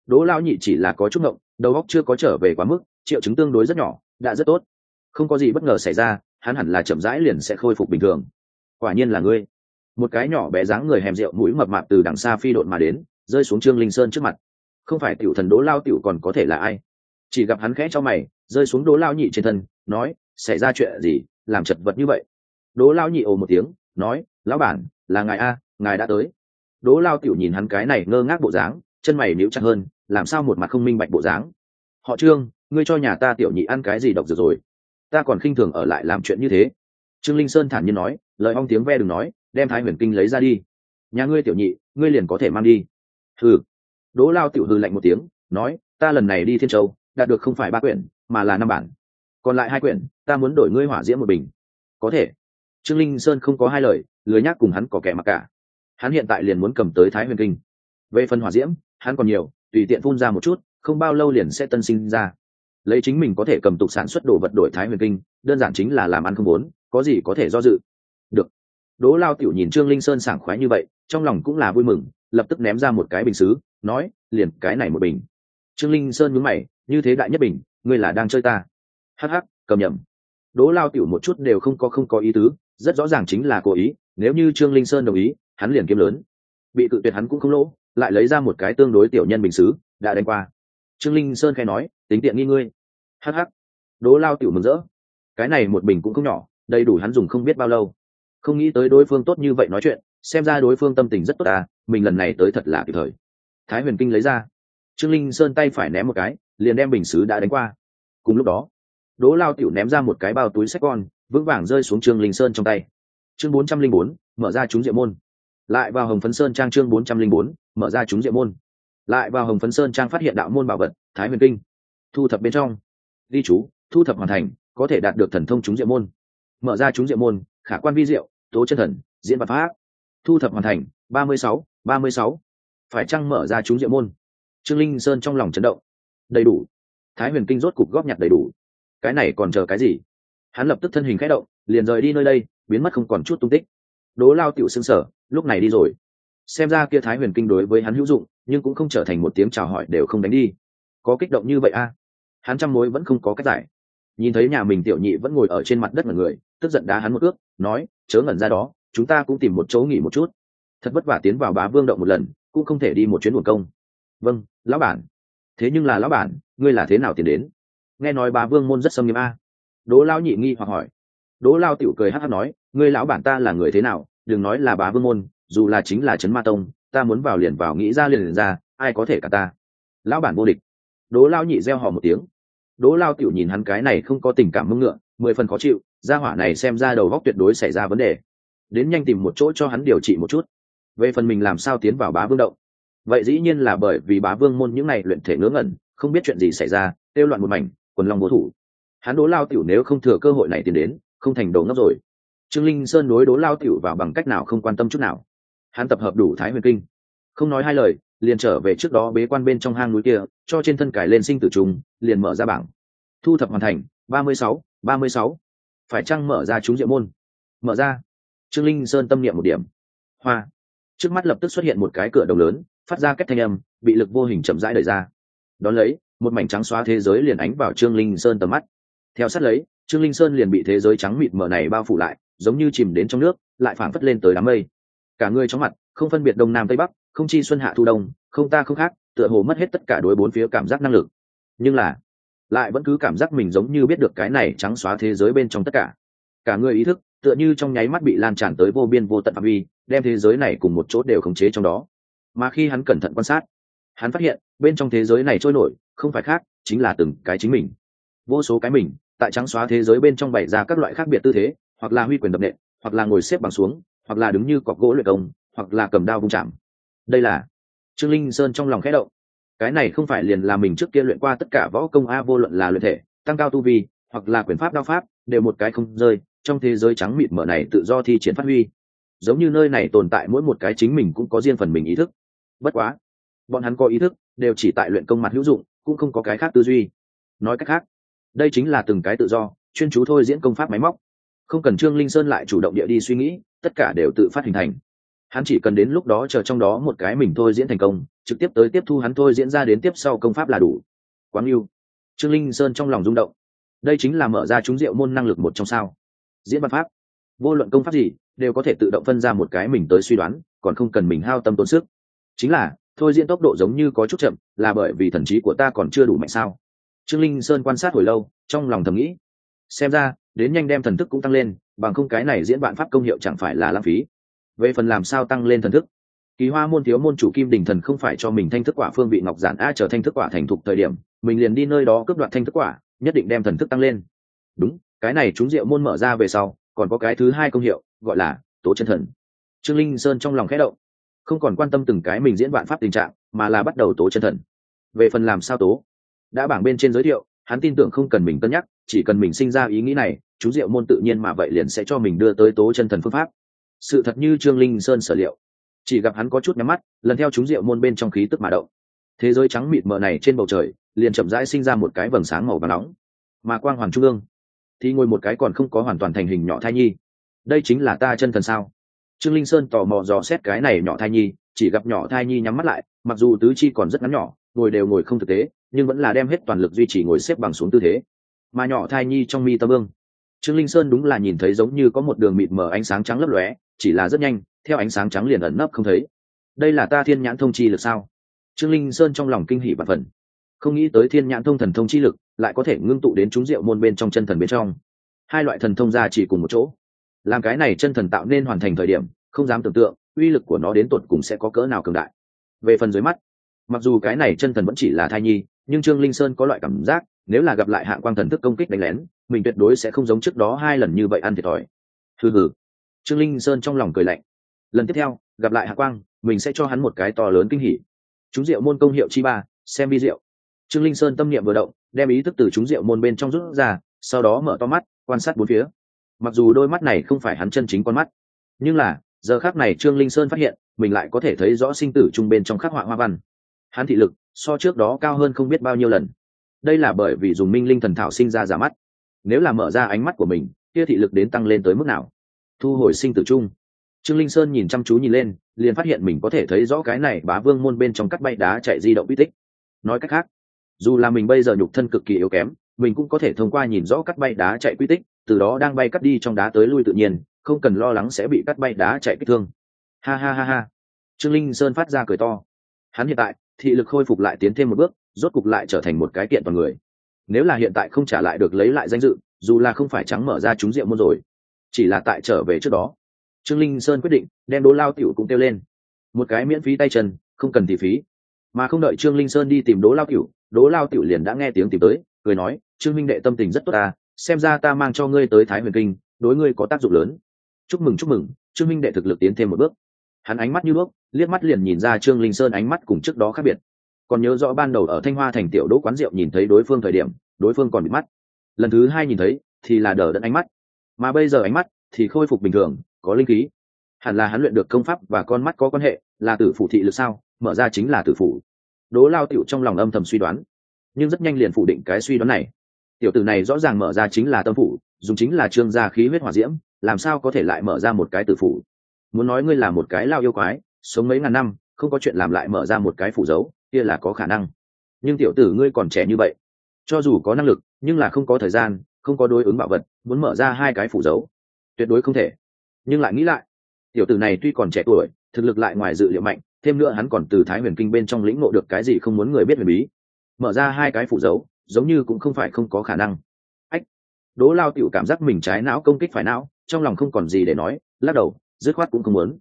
Đố lao nhị chỉ là có chút ngộng, đầu óc chưa có trở về quá mức, triệu chứng tương đối rất nhỏ, đã rất tốt không có gì bất ngờ xảy ra, hắn hẳn là chậm rãi liền sẽ khôi phục bình thường. Quả nhiên là ngươi. Một cái nhỏ bé dáng người hèm rượu mũi mập mạp từ đằng xa phi độn mà đến, rơi xuống trương linh sơn trước mặt. Không phải tiểu thần đố lao tiểu còn có thể là ai? Chỉ gặp hắn khẽ cho mày, rơi xuống đố lao nhị trên thân, nói, xảy ra chuyện gì? Làm chật vật như vậy? Đố lao nhị ồ một tiếng, nói, lão bản, là ngài a, ngài đã tới. Đố lao tiểu nhìn hắn cái này ngơ ngác bộ dáng, chân mày níu chặt hơn, làm sao một mặt không minh bạch bộ dáng? Họ trương, ngươi cho nhà ta tiểu nhị ăn cái gì độc dược rồi? Ta còn khinh thường ở lại làm chuyện như thế. Trương linh sơn thản nhiên nói, lời ong tiếng ve đừng nói, đem thái huyền kinh lấy ra đi. Nhà ngươi tiểu nhị, ngươi liền có thể mang đi. Hừ. Đỗ lao tiểu hư lạnh một tiếng, nói, ta lần này đi thiên châu, đạt được không phải ba quyển, mà là năm bản. Còn lại hai quyển, ta muốn đổi ngươi hỏa diễm một bình. Có thể. Trương linh sơn không có hai lời, lười nhác cùng hắn có kẻ mặc cả. Hắn hiện tại liền muốn cầm tới thái huyền kinh. Về phần hỏa diễm, hắn còn nhiều, tùy tiện phun ra một chút, không bao lâu liền sẽ tân sinh ra lấy chính mình có thể cầm tục sản xuất đồ vật đổi thái huyền kinh, đơn giản chính là làm ăn không muốn, có gì có thể do dự. Được. Đỗ lao tiểu nhìn trương linh sơn sảng khoái như vậy, trong lòng cũng là vui mừng, lập tức ném ra một cái bình xứ, nói, liền cái này một bình. Trương linh sơn nhúng mày, như thế đại nhất bình, ngươi là đang chơi ta? Hắc hắc, cầm nhầm. Đỗ lao tiểu một chút đều không có không có ý tứ, rất rõ ràng chính là cố ý, nếu như trương linh sơn đồng ý, hắn liền kiếm lớn. Bị cự tuyệt hắn cũng không lỗ, lại lấy ra một cái tương đối tiểu nhân bình xứ, đã đánh qua. Trương linh sơn khai nói, tính tiện nghi ngươi hắc hắc. Đỗ lao tiểu mừng rỡ. Cái này một bình cũng không nhỏ, đầy đủ hắn dùng không biết bao lâu. Không nghĩ tới đối phương tốt như vậy nói chuyện, xem ra đối phương tâm tình rất tốt à mình lần này tới thật là kịp thời. Thái huyền kinh lấy ra. Trương linh sơn tay phải ném một cái, liền đem bình xứ đã đánh qua. Cùng lúc đó đỗ lao tiểu ném ra một cái bao túi sách con, vững vàng rơi xuống trương linh sơn trong tay. Chương bốn trăm linh bốn, mở ra chúng diệu môn. Lại vào hồng phấn sơn trang chương bốn trăm linh bốn, mở ra chúng diệu môn. Lại vào hồng phấn sơn trang phát hiện đạo môn bảo vật, thái huyền kinh. Thu thập bên trong ghi chú, thu thập hoàn thành, có thể đạt được thần thông chúng diệu môn. Mở ra chúng diệu môn, khả quan vi diệu, tố chân thần, diễn vật pháp. Thu thập hoàn thành, ba mươi sáu, ba mươi sáu. Phải chăng mở ra chúng diệu môn? Trương linh sơn trong lòng chấn động. Đầy đủ. Thái huyền kinh rốt cục góp nhặt đầy đủ. Cái này còn chờ cái gì? Hắn lập tức thân hình khẽ động, liền rời đi nơi đây, biến mất không còn chút tung tích. Đố lao tiểu xương sở, lúc này đi rồi. Xem ra kia thái huyền kinh đối với hắn hữu dụng, nhưng cũng không trở thành một tiếng chào hỏi đều không đánh đi. Có kích động như vậy a hắn trăm mối vẫn không có cách giải. Nhìn thấy nhà mình tiểu nhị vẫn ngồi ở trên mặt đất mọi người tức giận đá hắn một ước nói chớ ngẩn ra đó chúng ta cũng tìm một chỗ nghỉ một chút. Thật vất vả tiến vào bá vương động một lần cũng không thể đi một chuyến buồn công. Vâng lão bản. Thế nhưng là lão bản ngươi là thế nào tiến đến? Nghe nói bá vương môn rất xâm nghiêm a. Đỗ lao nhị nghi hoặc hỏi. Đỗ lao tiểu cười hát hát nói ngươi lão bản ta là người thế nào đừng nói là bá vương môn dù là chính là trấn ma tông ta muốn vào liền vào nghĩ ra liền, liền ra ai có thể cả ta? Lão bản vô địch đố lao nhị reo hò một tiếng. Đố lao tiểu nhìn hắn cái này không có tình cảm mưng ngựa, mười phần khó chịu, gia hỏa này xem ra đầu góc tuyệt đối xảy ra vấn đề. Đến nhanh tìm một chỗ cho hắn điều trị một chút. Về phần mình làm sao tiến vào bá vương động? Vậy dĩ nhiên là bởi vì bá vương môn những này luyện thể ngớ ngẩn, không biết chuyện gì xảy ra, tiêu loạn một mảnh, quần long bố thủ. Hắn đố lao tiểu nếu không thừa cơ hội này tiến đến, không thành đồ ngốc rồi. Trương linh sơn đối đố lao tiểu vào bằng cách nào không quan tâm chút nào. Hắn tập hợp đủ thái huyền kinh. Không nói hai lời liền trở về trước đó bế quan bên trong hang núi kia, cho trên thân cải lên sinh tử trùng, liền mở ra bảng. Thu thập hoàn thành, ba mươi sáu, ba mươi sáu. Phải chăng mở ra chúng diệu môn? Mở ra. Trương linh sơn tâm niệm một điểm. Hoa. Trước mắt lập tức xuất hiện một cái cửa đồng lớn, phát ra kết thanh âm, bị lực vô hình chậm rãi đẩy ra. Đón lấy, một mảnh trắng xóa thế giới liền ánh vào trương linh sơn tầm mắt. Theo sát lấy, trương linh sơn liền bị thế giới trắng mịt mờ này bao phủ lại, giống như chìm đến trong nước, lại phảng phất lên tới đám mây. Cả người chóng mặt, không phân biệt đông nam tây bắc không chi xuân hạ thu đông, không ta không khác, tựa hồ mất hết tất cả đối bốn phía cảm giác năng lực. Nhưng là, lại vẫn cứ cảm giác mình giống như biết được cái này trắng xóa thế giới bên trong tất cả. Cả người ý thức, tựa như trong nháy mắt bị lan tràn tới vô biên vô tận phạm vi, đem thế giới này cùng một chỗ đều khống chế trong đó. Mà khi hắn cẩn thận quan sát, hắn phát hiện, bên trong thế giới này trôi nổi, không phải khác, chính là từng cái chính mình. Vô số cái mình, tại trắng xóa thế giới bên trong bày ra các loại khác biệt tư thế, hoặc là huy quyền đập nện, hoặc là ngồi xếp bằng xuống, hoặc là đứng như cọc gỗ luyện công, hoặc là cầm đao vung chạm đây là trương linh sơn trong lòng khẽ động. Cái này không phải liền là mình trước kia luyện qua tất cả võ công a, vô luận là luyện thể, tăng cao tu vi, hoặc là quyền pháp, đao pháp, đều một cái không rơi, trong thế giới trắng mịt mở này tự do thi triển phát huy. Giống như nơi này tồn tại mỗi một cái chính mình cũng có riêng phần mình ý thức. Bất quá, bọn hắn có ý thức, đều chỉ tại luyện công mặt hữu dụng, cũng không có cái khác tư duy. Nói cách khác, đây chính là từng cái tự do, chuyên chú thôi diễn công pháp máy móc. Không cần trương linh sơn lại chủ động địa đi suy nghĩ, tất cả đều tự phát hình thành hắn chỉ cần đến lúc đó chờ trong đó một cái mình thôi diễn thành công, trực tiếp tới tiếp thu hắn thôi diễn ra đến tiếp sau công pháp là đủ. Quáng yêu trương linh sơn trong lòng rung động. Đây chính là mở ra chúng diệu môn năng lực một trong sao. Diễn văn pháp. Vô luận công pháp gì, đều có thể tự động phân ra một cái mình tới suy đoán, còn không cần mình hao tâm tốn sức. Chính là, thôi diễn tốc độ giống như có chút chậm, là bởi vì thần trí của ta còn chưa đủ mạnh sao. Trương linh sơn quan sát hồi lâu, trong lòng thầm nghĩ. Xem ra, đến nhanh đem thần thức cũng tăng lên, bằng không cái này diễn vạn pháp công hiệu chẳng phải là lãng phí về phần làm sao tăng lên thần thức. Kỳ hoa môn thiếu môn chủ kim đình thần không phải cho mình thanh thức quả, phương vị ngọc giản a chờ thanh thức quả thành thục thời điểm, mình liền đi nơi đó cướp đoạt thanh thức quả, nhất định đem thần thức tăng lên. Đúng, cái này chúng diệu môn mở ra về sau, còn có cái thứ hai công hiệu, gọi là tố chân thần. Trương linh sơn trong lòng khẽ động, không còn quan tâm từng cái mình diễn vạn pháp tình trạng, mà là bắt đầu tố chân thần. Về phần làm sao tố, đã bảng bên trên giới thiệu, hắn tin tưởng không cần mình cân nhắc, chỉ cần mình sinh ra ý nghĩ này chú diệu môn tự nhiên mà vậy liền sẽ cho mình đưa tới tố chân thần phương pháp sự thật như trương linh sơn sở liệu. Chỉ gặp hắn có chút nhắm mắt, lần theo chúng diệu môn bên trong khí tức mà động. Thế giới trắng mịt mờ này trên bầu trời, liền chậm rãi sinh ra một cái vầng sáng màu và nóng. Mà quang hoàng trung ương, thì ngồi một cái còn không có hoàn toàn thành hình nhỏ thai nhi. Đây chính là ta chân thần sao? Trương linh sơn tò mò dò xét cái này nhỏ thai nhi, chỉ gặp nhỏ thai nhi nhắm mắt lại, mặc dù tứ chi còn rất ngắn nhỏ, ngồi đều ngồi không thực tế, nhưng vẫn là đem hết toàn lực duy trì ngồi xếp bằng xuống tư thế. Mà nhỏ thai nhi trong mi tâm ương, trương linh sơn đúng là nhìn thấy giống như có một đường mịt mờ ánh sáng trắng lấp lóe chỉ là rất nhanh, theo ánh sáng trắng liền ẩn nấp không thấy. Đây là ta thiên nhãn thông chi lực sao? Trương linh sơn trong lòng kinh hỉ và phần. Không nghĩ tới thiên nhãn thông thần thông chi lực lại có thể ngưng tụ đến chúng diệu môn bên trong chân thần bên trong. Hai loại thần thông ra chỉ cùng một chỗ. Làm cái này chân thần tạo nên hoàn thành thời điểm, không dám tưởng tượng, uy lực của nó đến tột cùng sẽ có cỡ nào cường đại. Về phần dưới mắt, mặc dù cái này chân thần vẫn chỉ là thai nhi, nhưng trương linh sơn có loại cảm giác, nếu là gặp lại hạng quang thần thức công kích đánh lén, mình tuyệt đối sẽ không giống trước đó hai lần như vậy ăn thiệt thòi. Thư hừ trương linh sơn trong lòng cười lạnh. Lần tiếp theo, gặp lại Hạ quang, mình sẽ cho hắn một cái to lớn kinh hỉ. Chúng diệu môn công hiệu chi ba, xem vi diệu trương linh sơn tâm niệm vừa động, đem ý thức từ chúng diệu môn bên trong rút ra, sau đó mở to mắt, quan sát bốn phía. Mặc dù đôi mắt này không phải hắn chân chính con mắt, nhưng là, giờ khác này trương linh sơn phát hiện, mình lại có thể thấy rõ sinh tử chung bên trong khắc họa hoa văn. Hắn thị lực, so trước đó cao hơn không biết bao nhiêu lần. Đây là bởi vì dùng minh linh thần thảo sinh ra giả mắt. Nếu là mở ra ánh mắt của mình, kia thị lực đến tăng lên tới mức nào? Thu hồi sinh tử trung, trương linh sơn nhìn chăm chú nhìn lên liền phát hiện mình có thể thấy rõ cái này bá vương môn bên trong cắt bay đá chạy di động uy tích. Nói cách khác dù là mình bây giờ nhục thân cực kỳ yếu kém mình cũng có thể thông qua nhìn rõ cắt bay đá chạy quy tích từ đó đang bay cắt đi trong đá tới lui tự nhiên không cần lo lắng sẽ bị cắt bay đá chạy kích thương. Ha ha ha ha. Trương linh sơn phát ra cười to. Hắn hiện tại thị lực khôi phục lại tiến thêm một bước rốt cục lại trở thành một cái kiện toàn người. Nếu là hiện tại không trả lại được lấy lại danh dự dù là không phải trắng mở ra chúng rượu môn rồi chỉ là tại trở về trước đó. Trương linh sơn quyết định, đem đỗ lao tiểu cũng kêu lên. Một cái miễn phí tay chân, không cần thì phí. Mà không đợi trương linh sơn đi tìm đỗ lao tiểu đỗ lao tiểu liền đã nghe tiếng tìm tới, cười nói, trương minh đệ tâm tình rất tốt ta, xem ra ta mang cho ngươi tới thái huyền kinh, đối ngươi có tác dụng lớn. Chúc mừng chúc mừng. Trương minh đệ thực lực tiến thêm một bước. Hắn ánh mắt như bước liếc mắt liền nhìn ra trương linh sơn ánh mắt cùng trước đó khác biệt. Còn nhớ rõ ban đầu ở thanh hoa thành tiểu đỗ quán rượu nhìn thấy đối phương thời điểm, đối phương còn bị mắt. Lần thứ hai nhìn thấy, thì là đờ đẫn ánh mắt mà bây giờ ánh mắt thì khôi phục bình thường, có linh khí. Hẳn là hắn luyện được công pháp và con mắt có quan hệ, là tử phủ thị lực sao? Mở ra chính là tử phủ. đố lao tiểu trong lòng âm thầm suy đoán, nhưng rất nhanh liền phủ định cái suy đoán này. Tiểu tử này rõ ràng mở ra chính là tâm phủ, dùng chính là trương gia khí huyết hỏa diễm, làm sao có thể lại mở ra một cái tử phủ? Muốn nói ngươi là một cái lao yêu quái, sống mấy ngàn năm, không có chuyện làm lại mở ra một cái phủ dấu kia là có khả năng. Nhưng tiểu tử ngươi còn trẻ như vậy, cho dù có năng lực, nhưng là không có thời gian không có đối ứng bảo vật, muốn mở ra hai cái phủ dấu. Tuyệt đối không thể. Nhưng lại nghĩ lại, tiểu tử này tuy còn trẻ tuổi, thực lực lại ngoài dự liệu mạnh, thêm nữa hắn còn từ thái huyền kinh bên trong lĩnh ngộ được cái gì không muốn người biết huyền bí. Mở ra hai cái phủ dấu, giống như cũng không phải không có khả năng. Ách. Đố lao tiểu cảm giác mình trái não công kích phải não, trong lòng không còn gì để nói, lắc đầu, dứt khoát cũng không muốn.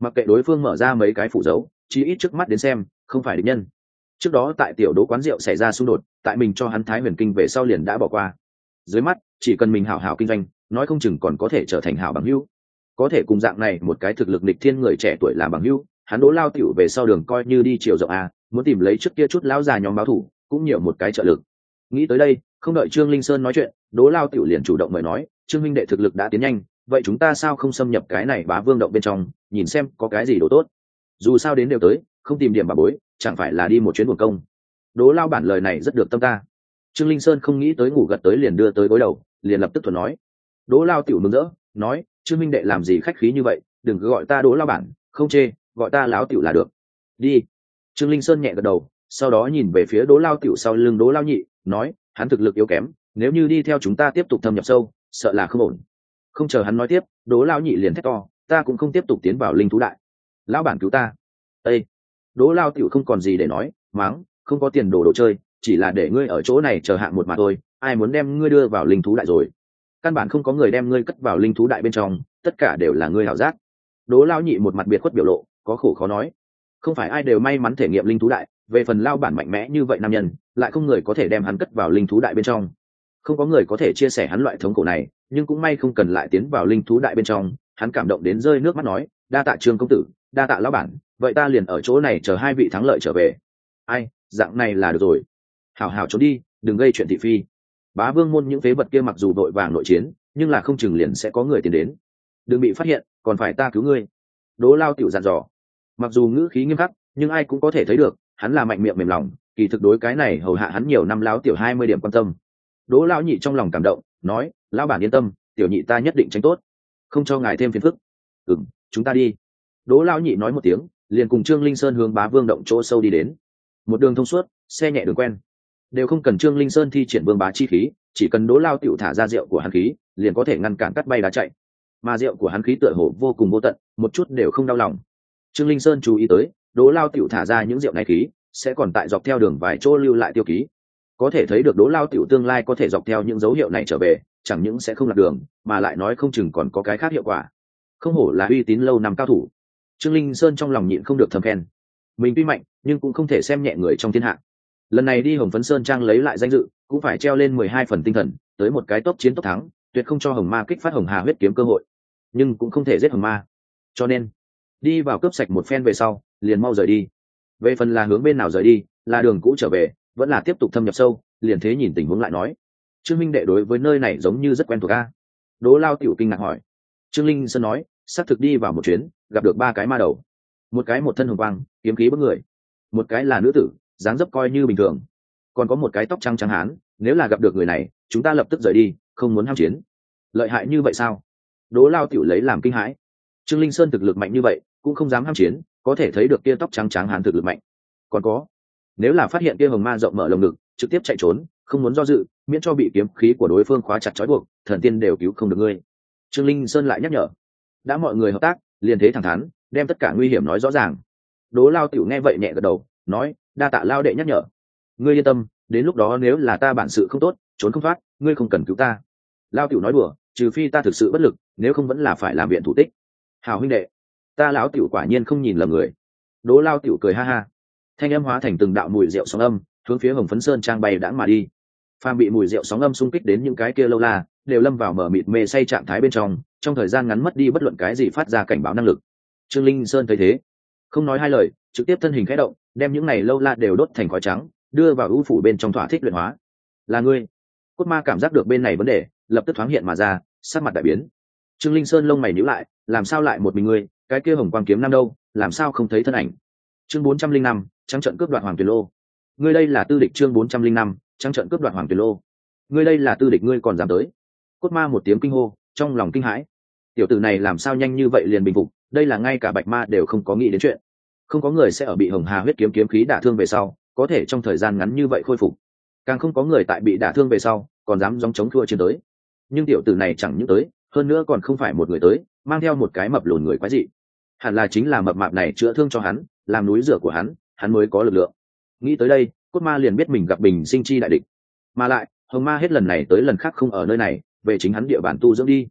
Mặc kệ đối phương mở ra mấy cái phủ dấu, chí ít trước mắt đến xem, không phải định nhân. Trước đó tại tiểu đố quán rượu xảy ra xung đột, tại mình cho hắn thái huyền kinh về sau liền đã bỏ qua dưới mắt, chỉ cần mình hảo hảo kinh doanh, nói không chừng còn có thể trở thành hảo bằng hữu. Có thể cùng dạng này một cái thực lực nịch thiên người trẻ tuổi làm bằng hữu, hắn đố lao tiểu về sau đường coi như đi chiều rộng a, muốn tìm lấy trước kia chút lão già nhóm báo thủ, cũng nhiều một cái trợ lực. Nghĩ tới đây, không đợi trương linh sơn nói chuyện đố lao tiểu liền chủ động mời nói, trương minh đệ thực lực đã tiến nhanh, vậy chúng ta sao không xâm nhập cái này bá vương động bên trong, nhìn xem có cái gì đồ tốt? Dù sao đến đều tới, không tìm điểm bà bối, chẳng phải là đi một chuyến buồn công. Đố lao bản lời này rất được tâm ta trương linh sơn không nghĩ tới ngủ gật tới liền đưa tới gối đầu, liền lập tức thuận nói. Đố lao tiểu mừng rỡ, nói, trương minh đệ làm gì khách khí như vậy, đừng cứ gọi ta đố lao bản, không chê, gọi ta láo tiểu là được. Đi. Trương linh sơn nhẹ gật đầu, sau đó nhìn về phía đố lao tiểu sau lưng đố lao nhị, nói, hắn thực lực yếu kém, nếu như đi theo chúng ta tiếp tục thâm nhập sâu, sợ là không ổn. Không chờ hắn nói tiếp đố lao nhị liền thét to, ta cũng không tiếp tục tiến vào linh thú đại. Lão bản cứu ta. Ây đố lao tiểu không còn gì để nói, mắng, không có tiền đồ đồ chơi chỉ là để ngươi ở chỗ này chờ hạng một mà thôi, ai muốn đem ngươi đưa vào linh thú đại rồi? Căn bản không có người đem ngươi cất vào linh thú đại bên trong, tất cả đều là ngươi hảo giác. Đố lao nhị một mặt biệt khuất biểu lộ, có khổ khó nói. Không phải ai đều may mắn thể nghiệm linh thú đại, về phần lao bản mạnh mẽ như vậy nam nhân, lại không người có thể đem hắn cất vào linh thú đại bên trong. Không có người có thể chia sẻ hắn loại thống cổ này, nhưng cũng may không cần lại tiến vào linh thú đại bên trong, hắn cảm động đến rơi nước mắt nói, đa tạ trương công tử, đa tạ lão bản, vậy ta liền ở chỗ này chờ hai vị thắng lợi trở về. Ai, dạng này là được rồi hảo hảo trốn đi, đừng gây chuyện thị phi. Bá vương môn những phế vật kia mặc dù vội vàng nội chiến, nhưng là không chừng liền sẽ có người tiến đến. Đừng bị phát hiện, còn phải ta cứu ngươi. Đố lao tiểu dặn dò. Mặc dù ngữ khí nghiêm khắc, nhưng ai cũng có thể thấy được, hắn là mạnh miệng mềm lòng, kỳ thực đối cái này hầu hạ hắn nhiều năm lao tiểu hai mươi điểm quan tâm. Đố lao nhị trong lòng cảm động, nói, lão bản yên tâm, tiểu nhị ta nhất định tránh tốt, không cho ngài thêm phiền phức. Ừ chúng ta đi. Đố lao nhị nói một tiếng, liền cùng trương linh sơn hướng bá vương động chỗ sâu đi đến. Một đường thông suốt, xe nhẹ đường quen đều không cần trương linh sơn thi triển vương bá chi khí, chỉ cần đố lao tiểu thả ra rượu của hắn khí, liền có thể ngăn cản cắt bay đá chạy. Mà rượu của hắn khí tựa hồ vô cùng vô tận, một chút đều không đau lòng. Trương linh sơn chú ý tới đố lao tiểu thả ra những rượu này khí, sẽ còn tại dọc theo đường vài chỗ lưu lại tiêu ký. Có thể thấy được đố lao tiểu tương lai có thể dọc theo những dấu hiệu này trở về, chẳng những sẽ không lạc đường, mà lại nói không chừng còn có cái khác hiệu quả. Không hổ là uy tín lâu năm cao thủ. Trương linh sơn trong lòng nhịn không được thầm khen. Mình tuy mạnh, nhưng cũng không thể xem nhẹ người trong thiên hạ lần này đi hồng phấn sơn trang lấy lại danh dự, cũng phải treo lên mười hai phần tinh thần, tới một cái tốc chiến tốc thắng, tuyệt không cho hồng ma kích phát hồng hà huyết kiếm cơ hội. Nhưng cũng không thể giết hồng ma. Cho nên, đi vào cướp sạch một phen về sau, liền mau rời đi. Về phần là hướng bên nào rời đi, là đường cũ trở về, vẫn là tiếp tục thâm nhập sâu, liền thế nhìn tình huống lại nói. Trương minh đệ đối với nơi này giống như rất quen thuộc a. Đố lao tiểu kinh ngạc hỏi. Trương linh sơn nói, xác thực đi vào một chuyến, gặp được ba cái ma đầu. Một cái một thân hồng quang, kiếm khí bất người. Một cái là nữ tử dáng dấp coi như bình thường. Còn có một cái tóc trắng trắng hán, nếu là gặp được người này, chúng ta lập tức rời đi, không muốn ham chiến. Lợi hại như vậy sao? Đố lao tiểu lấy làm kinh hãi. Trương linh sơn thực lực mạnh như vậy, cũng không dám ham chiến, có thể thấy được kia tóc trắng trắng hán thực lực mạnh. Còn có, nếu là phát hiện kia hồng ma rộng mở lồng ngực, trực tiếp chạy trốn, không muốn do dự, miễn cho bị kiếm khí của đối phương khóa chặt trói buộc, thần tiên đều cứu không được ngươi. Trương linh sơn lại nhắc nhở. Đã mọi người hợp tác, liền thế thẳng thắn, đem tất cả nguy hiểm nói rõ ràng. Đố lao tiểu nghe vậy nhẹ gật đầu, nói đa tạ lao đệ nhắc nhở. Ngươi yên tâm, đến lúc đó nếu là ta bản sự không tốt, trốn không thoát, ngươi không cần cứu ta. Lao tiểu nói đùa, trừ phi ta thực sự bất lực, nếu không vẫn là phải làm viện thủ tích. Hào huynh đệ, ta lão tiểu quả nhiên không nhìn lầm người. Đố lao tiểu cười ha ha. Thanh âm hóa thành từng đạo mùi rượu sóng âm, hướng phía hồng phấn sơn trang bay đãng mà đi. Phàm bị mùi rượu sóng âm xung kích đến những cái kia lâu la, đều lâm vào mở mịt mê say trạng thái bên trong trong thời gian ngắn mất đi bất luận cái gì phát ra cảnh báo năng lực. Trương linh sơn thấy thế, không nói hai lời trực tiếp thân hình khẽ động, đem những này lâu la đều đốt thành khói trắng, đưa vào ưu phủ bên trong thỏa thích luyện hóa. Là ngươi? Cốt ma cảm giác được bên này vấn đề, lập tức thoáng hiện mà ra, sắc mặt đại biến. Trương linh sơn lông mày nhíu lại, làm sao lại một mình ngươi? Cái kia hồng quang kiếm năm đâu? Làm sao không thấy thân ảnh? Chương bốn trăm linh năm, trắng trận cướp đoạt hoàng tuyền lô. Ngươi đây là tư địch chương bốn trăm linh năm, trắng trận cướp đoạt hoàng tuyền lô. Ngươi đây là tư địch ngươi còn dám tới? Cốt ma một tiếng kinh hô, trong lòng kinh hãi. Tiểu tử này làm sao nhanh như vậy liền bình phục? Đây là ngay cả bạch ma đều không có nghĩ đến chuyện không có người sẽ ở bị hồng hà huyết kiếm kiếm khí đả thương về sau, có thể trong thời gian ngắn như vậy khôi phục. Càng không có người tại bị đả thương về sau, còn dám dòng chống thua chiến tới. Nhưng tiểu tử này chẳng những tới, hơn nữa còn không phải một người tới, mang theo một cái mập lùn người quái dị. Hẳn là chính là mập mạp này chữa thương cho hắn, làm núi rửa của hắn hắn mới có lực lượng. Nghĩ tới đây, cốt ma liền biết mình gặp bình sinh chi đại địch. Mà lại, hồng ma hết lần này tới lần khác không ở nơi này, về chính hắn địa bàn tu dưỡng đi.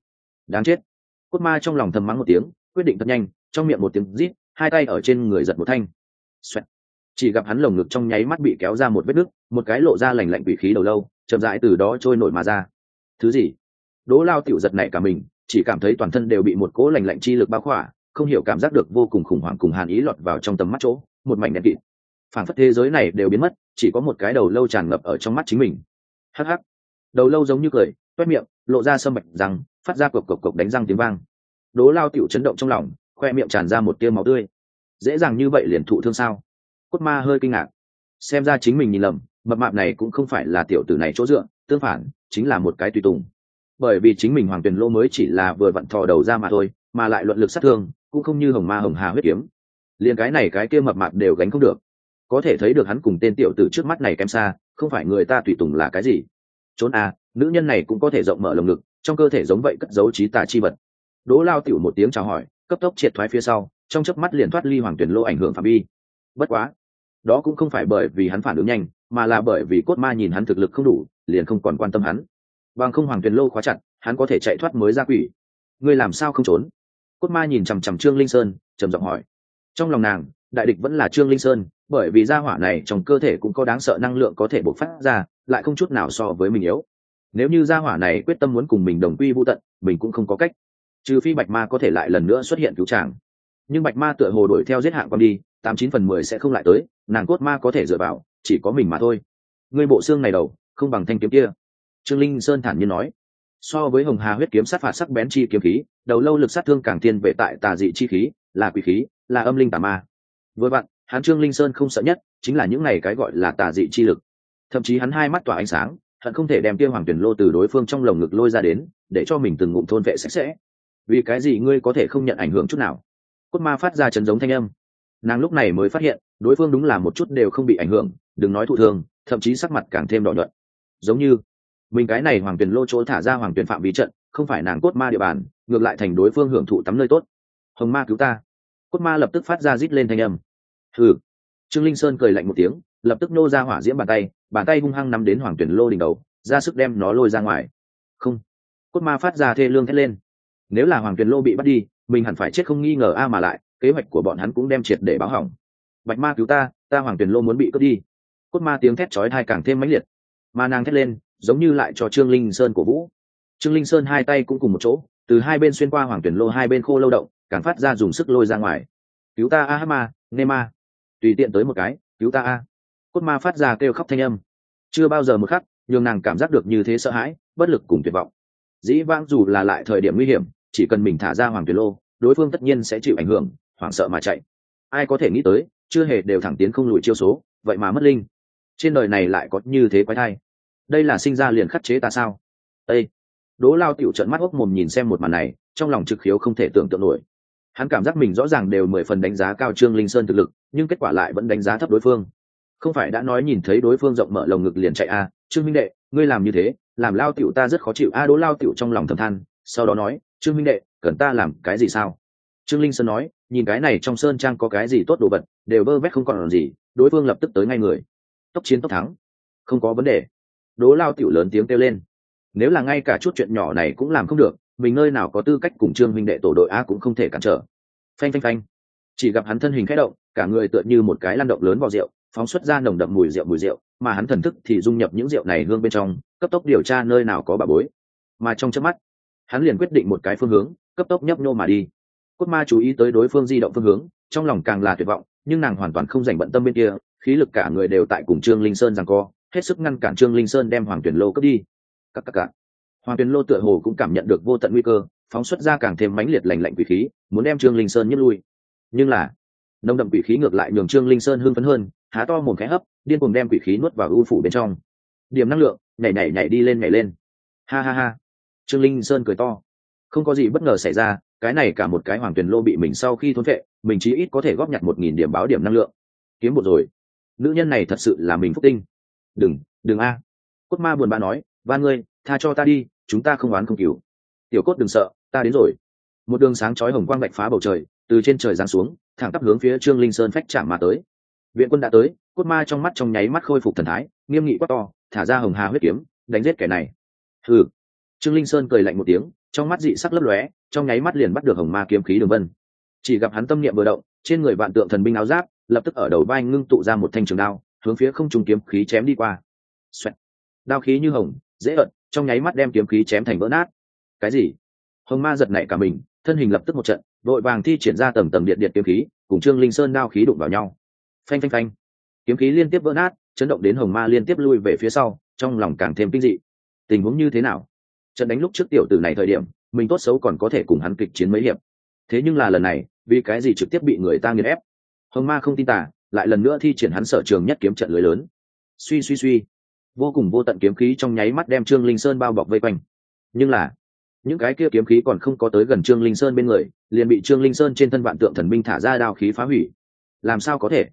Đáng chết. Cốt ma trong lòng thầm mắng một tiếng, quyết định thật nhanh, trong miệng một tiếng rít hai tay ở trên người giật một thanh. Xoẹt. chỉ gặp hắn lồng ngực trong nháy mắt bị kéo ra một vết nứt, một cái lộ ra lành lạnh vị khí đầu lâu, chậm rãi từ đó trôi nổi mà ra. Thứ gì? Đỗ lao tiểu giật này cả mình, chỉ cảm thấy toàn thân đều bị một cỗ lành lạnh chi lực bao khỏa, không hiểu cảm giác được vô cùng khủng hoảng cùng hàn ý lọt vào trong tầm mắt chỗ, một mảnh đen kịt. Phản phất thế giới này đều biến mất, chỉ có một cái đầu lâu tràn ngập ở trong mắt chính mình. Hắc hắc. Đầu lâu giống như cười, toét miệng, lộ ra sâm mạch răng phát ra cộc cộc cộc đánh răng tiếng vang. Đố lao tiểu chấn động trong lòng khoe miệng tràn ra một tia máu tươi. Dễ dàng như vậy liền thụ thương sao? Cốt ma hơi kinh ngạc. Xem ra chính mình nhìn lầm, mập mạp này cũng không phải là tiểu tử này chỗ dựa, tương phản, chính là một cái tùy tùng. Bởi vì chính mình hoàng tuyền lô mới chỉ là vừa vặn thò đầu ra mà thôi, mà lại luận lực sát thương, cũng không như hồng ma hồng hà huyết kiếm. Liền cái này cái kia mập mạp đều gánh không được. Có thể thấy được hắn cùng tên tiểu tử trước mắt này kém xa, không phải người ta tùy tùng là cái gì. Trốn à nữ nhân này cũng có thể rộng mở lồng ngực, trong cơ thể giống vậy cất dấu trí tà chi vật. Đỗ lao tiểu một tiếng chào hỏi cấp tốc triệt thoái phía sau, trong chớp mắt liền thoát ly hoàng tuyển lô ảnh hưởng phạm vi. Bất quá, đó cũng không phải bởi vì hắn phản ứng nhanh, mà là bởi vì cốt ma nhìn hắn thực lực không đủ, liền không còn quan tâm hắn. Bằng không hoàng tuyển lô khóa chặt, hắn có thể chạy thoát mới ra quỷ. Ngươi làm sao không trốn? Cốt ma nhìn chằm chằm trương linh sơn, trầm giọng hỏi. Trong lòng nàng, đại địch vẫn là trương linh sơn, bởi vì gia hỏa này trong cơ thể cũng có đáng sợ năng lượng có thể bộc phát ra, lại không chút nào so với mình yếu. Nếu như gia hỏa này quyết tâm muốn cùng mình đồng quy vô tận, mình cũng không có cách trừ phi bạch ma có thể lại lần nữa xuất hiện cứu tràng nhưng bạch ma tựa hồ đuổi theo giết hạng con đi, tám chín phần mười sẽ không lại tới, nàng cốt ma có thể dựa vào, chỉ có mình mà thôi. Ngươi bộ xương này đầu, không bằng thanh kiếm kia. Trương linh sơn thản nhiên nói. So với hồng hà huyết kiếm sát phạt sắc bén chi kiếm khí, đầu lâu lực sát thương càng tiên vệ tại tà dị chi khí, là quỷ khí, là âm linh tà ma. Với bạn hắn trương linh sơn không sợ nhất, chính là những này cái gọi là tà dị chi lực. Thậm chí hắn hai mắt tỏa ánh sáng, hận không thể đem tiêu hoàng tuyển lô từ đối phương trong lồng ngực lôi ra đến, để cho mình từng ngụm thôn vệ sạch sẽ vì cái gì ngươi có thể không nhận ảnh hưởng chút nào? Cốt ma phát ra chấn giống thanh âm. Nàng lúc này mới phát hiện đối phương đúng là một chút đều không bị ảnh hưởng đừng nói thụ thương thậm chí sắc mặt càng thêm đỏ nhuận. Giống như mình cái này hoàng tuyển lô chỗ thả ra hoàng tuyển phạm vi trận không phải nàng cốt ma địa bàn ngược lại thành đối phương hưởng thụ tắm nơi tốt. Hồng ma cứu ta. Cốt ma lập tức phát ra rít lên thanh âm. Hừ, trương linh sơn cười lạnh một tiếng lập tức nô ra hỏa diễm bàn tay bàn tay hung hăng nắm đến hoàng tuyển lô đỉnh đầu ra sức đem nó lôi ra ngoài. Không. Cốt ma phát ra thê lương thét lên nếu là hoàng tuyền lô bị bắt đi, mình hẳn phải chết không nghi ngờ a mà lại, kế hoạch của bọn hắn cũng đem triệt để báo hỏng. Bạch ma cứu ta ta hoàng tuyền lô muốn bị cướp đi. Cốt ma tiếng thét chói thai càng thêm mãnh liệt. Ma nàng thét lên, giống như lại cho trương linh sơn cổ vũ. Trương linh sơn hai tay cũng cùng một chỗ, từ hai bên xuyên qua hoàng tuyển lô hai bên khô lâu động, càng phát ra dùng sức lôi ra ngoài. Cứu ta a hát ma, nê ma. Tùy tiện tới một cái, cứu ta a. Cốt ma phát ra kêu khóc thanh âm. Chưa bao giờ một khắc, nhường nàng cảm giác được như thế sợ hãi, bất lực cùng tuyệt vọng. Dĩ vãng dù là lại thời điểm nguy hiểm chỉ cần mình thả ra hoàng tuyệt lô đối phương tất nhiên sẽ chịu ảnh hưởng hoảng sợ mà chạy. Ai có thể nghĩ tới chưa hề đều thẳng tiến không lùi chiêu số vậy mà mất linh. Trên đời này lại có như thế quái thai. Đây là sinh ra liền khắc chế ta sao? Ê! Đố lao tiểu trận mắt ốc mồm nhìn xem một màn này trong lòng trực khiếu không thể tưởng tượng nổi. Hắn cảm giác mình rõ ràng đều mười phần đánh giá cao trương linh sơn thực lực nhưng kết quả lại vẫn đánh giá thấp đối phương. Không phải đã nói nhìn thấy đối phương rộng mở lồng ngực liền chạy à, trương minh đệ ngươi làm như thế làm lao tiểu ta rất khó chịu. A à, đố lao tiểu trong lòng thầm than sau đó nói trương minh đệ, cần ta làm cái gì sao? Trương linh sơn nói, nhìn cái này trong sơn trang có cái gì tốt đồ vật, đều vơ vét không còn làm gì, đối phương lập tức tới ngay người. Tốc chiến tốc thắng. Không có vấn đề. Đố lao tiểu lớn tiếng kêu lên. Nếu là ngay cả chút chuyện nhỏ này cũng làm không được, mình nơi nào có tư cách cùng trương minh đệ tổ đội a cũng không thể cản trở. Phanh phanh phanh. Chỉ gặp hắn thân hình khẽ động, cả người tựa như một cái lan động lớn vào rượu, phóng xuất ra nồng đậm mùi rượu mùi rượu, mà hắn thần thức thì dung nhập những rượu này hương bên trong, cấp tốc điều tra nơi nào có bà bối. Mà trong chớp mắt hắn liền quyết định một cái phương hướng, cấp tốc nhấp nhô mà đi. Cốt ma chú ý tới đối phương di động phương hướng, trong lòng càng là tuyệt vọng, nhưng nàng hoàn toàn không dành bận tâm bên kia, khí lực cả người đều tại cùng trương linh sơn rằng co, hết sức ngăn cản trương linh sơn đem hoàng tuyển lô cướp đi. Các các các hoàng tuyển lô tựa hồ cũng cảm nhận được vô tận nguy cơ, phóng xuất ra càng thêm mãnh liệt lành lạnh quỷ khí, muốn đem trương linh sơn nhấc lui. Nhưng là nông đậm quỷ khí ngược lại nhường trương linh sơn hưng phấn hơn, há to mồm khẽ hấp, điên cuồng đem quỷ khí nuốt vào ưu phủ bên trong. Điểm năng lượng, nhảy nhảy nhảy đi lên nhảy lên. Ha ha ha trương linh sơn cười to. Không có gì bất ngờ xảy ra, cái này cả một cái hoàng tuyền lô bị mình sau khi thốn vệ mình chí ít có thể góp nhặt một nghìn điểm báo điểm năng lượng. Kiếm một rồi. Nữ nhân này thật sự là mình phúc tinh. Đừng đừng a. Cốt ma buồn bã nói, ba ngươi, tha cho ta đi, chúng ta không oán không cứu tiểu cốt đừng sợ, ta đến rồi. Một đường sáng chói hồng quang bạch phá bầu trời, từ trên trời giáng xuống, thẳng tắp hướng phía trương linh sơn phách chạm mà tới. Viện quân đã tới, cốt ma trong mắt trong nháy mắt khôi phục thần thái, nghiêm nghị quát to, thả ra hồng hà huyết kiếm, đánh giết kẻ này. Ừ trương linh sơn cười lạnh một tiếng, trong mắt dị sắc lấp lóe, trong nháy mắt liền bắt được hồng ma kiếm khí đường vân. Chỉ gặp hắn tâm niệm vừa động, trên người vạn tượng thần binh áo giáp, lập tức ở đầu vai ngưng tụ ra một thanh trường đao, hướng phía không trung kiếm khí chém đi qua. Xoẹt. đao khí như hồng, dễ ợt, trong nháy mắt đem kiếm khí chém thành vỡ nát. Cái gì? Hồng ma giật nảy cả mình, thân hình lập tức một trận, đội vàng thi triển ra tầng tầng điện điện kiếm khí, cùng trương linh sơn đao khí đụng vào nhau. Phanh phanh phanh. Kiếm khí liên tiếp vỡ nát, chấn động đến hồng ma liên tiếp lui về phía sau, trong lòng càng thêm kinh dị. Tình huống như thế nào? Trận đánh lúc trước tiểu tử này thời điểm, mình tốt xấu còn có thể cùng hắn kịch chiến mấy hiệp. Thế nhưng là lần này, vì cái gì trực tiếp bị người ta nghiền ép? Hồng ma không tin tả lại lần nữa thi triển hắn sở trường nhất kiếm trận lưới lớn. Suy suy suy. Vô cùng vô tận kiếm khí trong nháy mắt đem trương linh sơn bao bọc vây quanh. Nhưng là, những cái kia kiếm khí còn không có tới gần trương linh sơn bên người, liền bị trương linh sơn trên thân vạn tượng thần minh thả ra đao khí phá hủy. Làm sao có thể?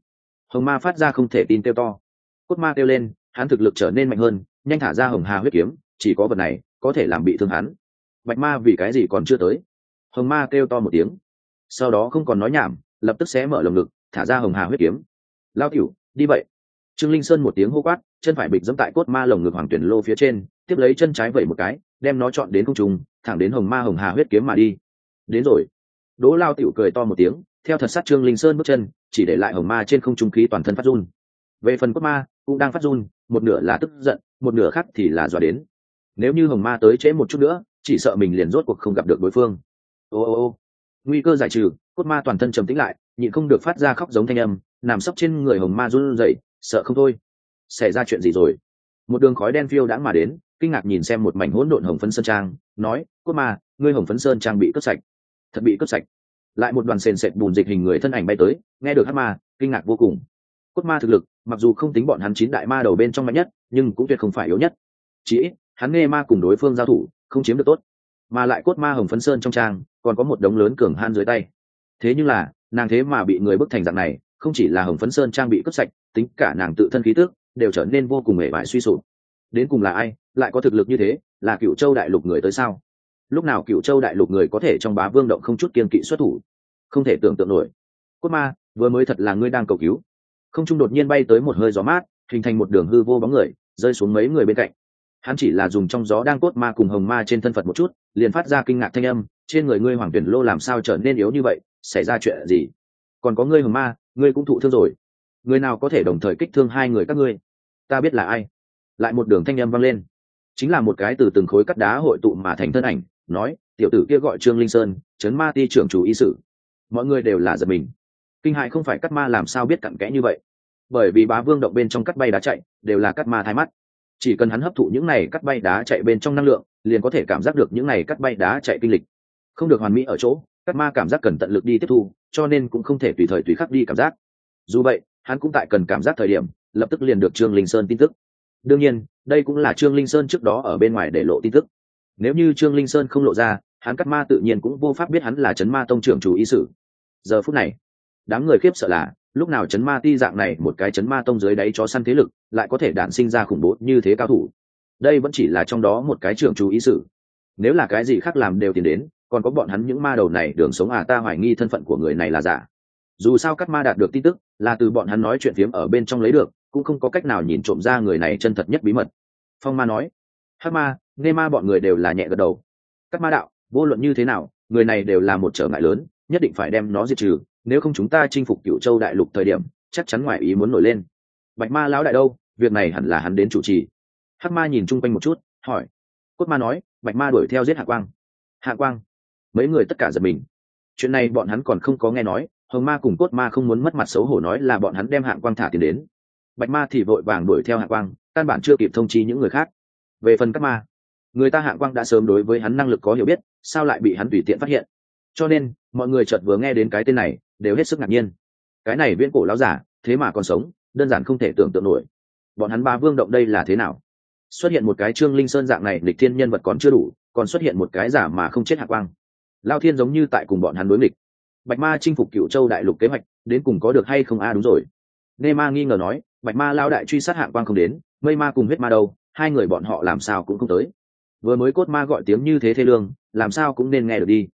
Hồng ma phát ra không thể tin kêu to. Cốt ma kêu lên, hắn thực lực trở nên mạnh hơn, nhanh thả ra hồng hà huyết kiếm, chỉ có vật này có thể làm bị thương hắn. Bạch ma vì cái gì còn chưa tới? Hồng ma kêu to một tiếng. Sau đó không còn nói nhảm lập tức xé mở lồng ngực thả ra hồng hà huyết kiếm. Lao tiểu, đi vậy. Trương linh sơn một tiếng hô quát chân phải bịch dẫm tại cốt ma lồng ngực hoàng tuyển lô phía trên tiếp lấy chân trái vẩy một cái đem nó chọn đến không trùng thẳng đến hồng ma hồng hà huyết kiếm mà đi. Đến rồi. Đỗ lao tiểu cười to một tiếng theo thật sát trương linh sơn bước chân chỉ để lại hồng ma trên không trung khí toàn thân phát run. Về phần cốt ma cũng đang phát run một nửa là tức giận một nửa khác thì là dọa đến nếu như hồng ma tới trễ một chút nữa, chỉ sợ mình liền rốt cuộc không gặp được đối phương. Ô ô ô. Nguy cơ giải trừ, cốt ma toàn thân trầm tĩnh lại, nhịn không được phát ra khóc giống thanh âm, nằm sấp trên người hồng ma run rẩy, sợ không thôi. Xảy ra chuyện gì rồi? Một đường khói đen phiêu đã mà đến, kinh ngạc nhìn xem một mảnh hỗn độn hồng phấn sơn trang, nói, cốt ma, ngươi hồng phấn sơn trang bị cướp sạch. Thật bị cướp sạch. Lại một đoàn sền sệt bùn dịch hình người thân ảnh bay tới, nghe được hát ma, kinh ngạc vô cùng. Cốt ma thực lực, mặc dù không tính bọn hắn chín đại ma đầu bên trong mạnh nhất, nhưng cũng tuyệt không phải yếu nhất. Chỉ ít hắn nghe ma cùng đối phương giao thủ, không chiếm được tốt, mà lại cốt ma hồng phấn sơn trong trang, còn có một đống lớn cường han dưới tay. Thế nhưng là, nàng thế mà bị người bức thành dạng này, không chỉ là hồng phấn sơn trang bị cướp sạch, tính cả nàng tự thân khí tước đều trở nên vô cùng hề vải suy sụp. Đến cùng là ai, lại có thực lực như thế, là cựu châu đại lục người tới sao? Lúc nào cựu châu đại lục người có thể trong bá vương động không chút kiên kỵ xuất thủ? Không thể tưởng tượng nổi. Cốt ma, vừa mới thật là ngươi đang cầu cứu. Không trung đột nhiên bay tới một hơi gió mát, hình thành một đường hư vô bóng người, rơi xuống mấy người bên cạnh hắn chỉ là dùng trong gió đang cốt ma cùng hồng ma trên thân phật một chút, liền phát ra kinh ngạc thanh âm, trên người ngươi hoàng tuyển lô làm sao trở nên yếu như vậy, xảy ra chuyện gì? Còn có ngươi hồng ma, ngươi cũng thụ thương rồi. Người nào có thể đồng thời kích thương hai người các ngươi? Ta biết là ai. Lại một đường thanh âm vang lên. Chính là một cái từ từng khối cắt đá hội tụ mà thành thân ảnh, nói, tiểu tử kia gọi trương linh sơn, chấn ma ti trưởng chủ y sử mọi người đều là giật mình. Kinh hại không phải cắt ma làm sao biết cặn kẽ như vậy? Bởi vì bá vương động bên trong cắt bay đá chạy, đều là cắt ma thái mắt chỉ cần hắn hấp thụ những này cắt bay đá chạy bên trong năng lượng, liền có thể cảm giác được những này cắt bay đá chạy kinh lịch. Không được hoàn mỹ ở chỗ, cắt ma cảm giác cần tận lực đi tiếp thu, cho nên cũng không thể tùy thời tùy khắc đi cảm giác. Dù vậy, hắn cũng tại cần cảm giác thời điểm, lập tức liền được trương linh sơn tin tức. Đương nhiên, đây cũng là trương linh sơn trước đó ở bên ngoài để lộ tin tức. Nếu như trương linh sơn không lộ ra, hắn cắt ma tự nhiên cũng vô pháp biết hắn là chấn ma tông trưởng chủ ý sử. Giờ phút này, đám người khiếp sợ là lúc nào chấn ma ti dạng này một cái chấn ma tông dưới đáy cho săn thế lực, lại có thể đản sinh ra khủng bố như thế cao thủ. Đây vẫn chỉ là trong đó một cái trưởng chú ý sự. Nếu là cái gì khác làm đều tiền đến, còn có bọn hắn những ma đầu này đường sống à ta hoài nghi thân phận của người này là giả. Dù sao các ma đạt được tin tức, là từ bọn hắn nói chuyện phiếm ở bên trong lấy được, cũng không có cách nào nhìn trộm ra người này chân thật nhất bí mật. Phong ma nói hát ma nghe ma bọn người đều là nhẹ gật đầu. Các ma đạo, vô luận như thế nào, người này đều là một trở ngại lớn nhất định phải đem nó diệt trừ, nếu không chúng ta chinh phục cựu châu đại lục thời điểm, chắc chắn ngoại ý muốn nổi lên. Bạch ma lão đại đâu? Việc này hẳn là hắn đến chủ trì. Hắc ma nhìn chung quanh một chút, hỏi. Cốt ma nói, bạch ma đuổi theo giết hạ quang. Hạ quang. Mấy người tất cả giật mình. Chuyện này bọn hắn còn không có nghe nói, hồng ma cùng cốt ma không muốn mất mặt xấu hổ nói là bọn hắn đem hạ quang thả tiền đến. Bạch ma thì vội vàng đuổi theo hạ quang, căn bản chưa kịp thông chi những người khác. Về phần các ma, người ta hạ quang đã sớm đối với hắn năng lực có hiểu biết, sao lại bị hắn tùy tiện phát hiện? Cho nên mọi người chợt vừa nghe đến cái tên này đều hết sức ngạc nhiên. Cái này viễn cổ lão giả, thế mà còn sống, đơn giản không thể tưởng tượng nổi. Bọn hắn ba vương động đây là thế nào? Xuất hiện một cái trương linh sơn dạng này lịch thiên nhân vật còn chưa đủ, còn xuất hiện một cái giả mà không chết hạ quang. Lao thiên giống như tại cùng bọn hắn đối nghịch. Bạch ma chinh phục cựu châu đại lục kế hoạch, đến cùng có được hay không? A đúng rồi. Nê ma nghi ngờ nói, bạch ma lao đại truy sát hạng quang không đến, mây ma cùng huyết ma đâu, hai người bọn họ làm sao cũng không tới. Vừa mới cốt ma gọi tiếng như thế thê lương, làm sao cũng nên nghe được đi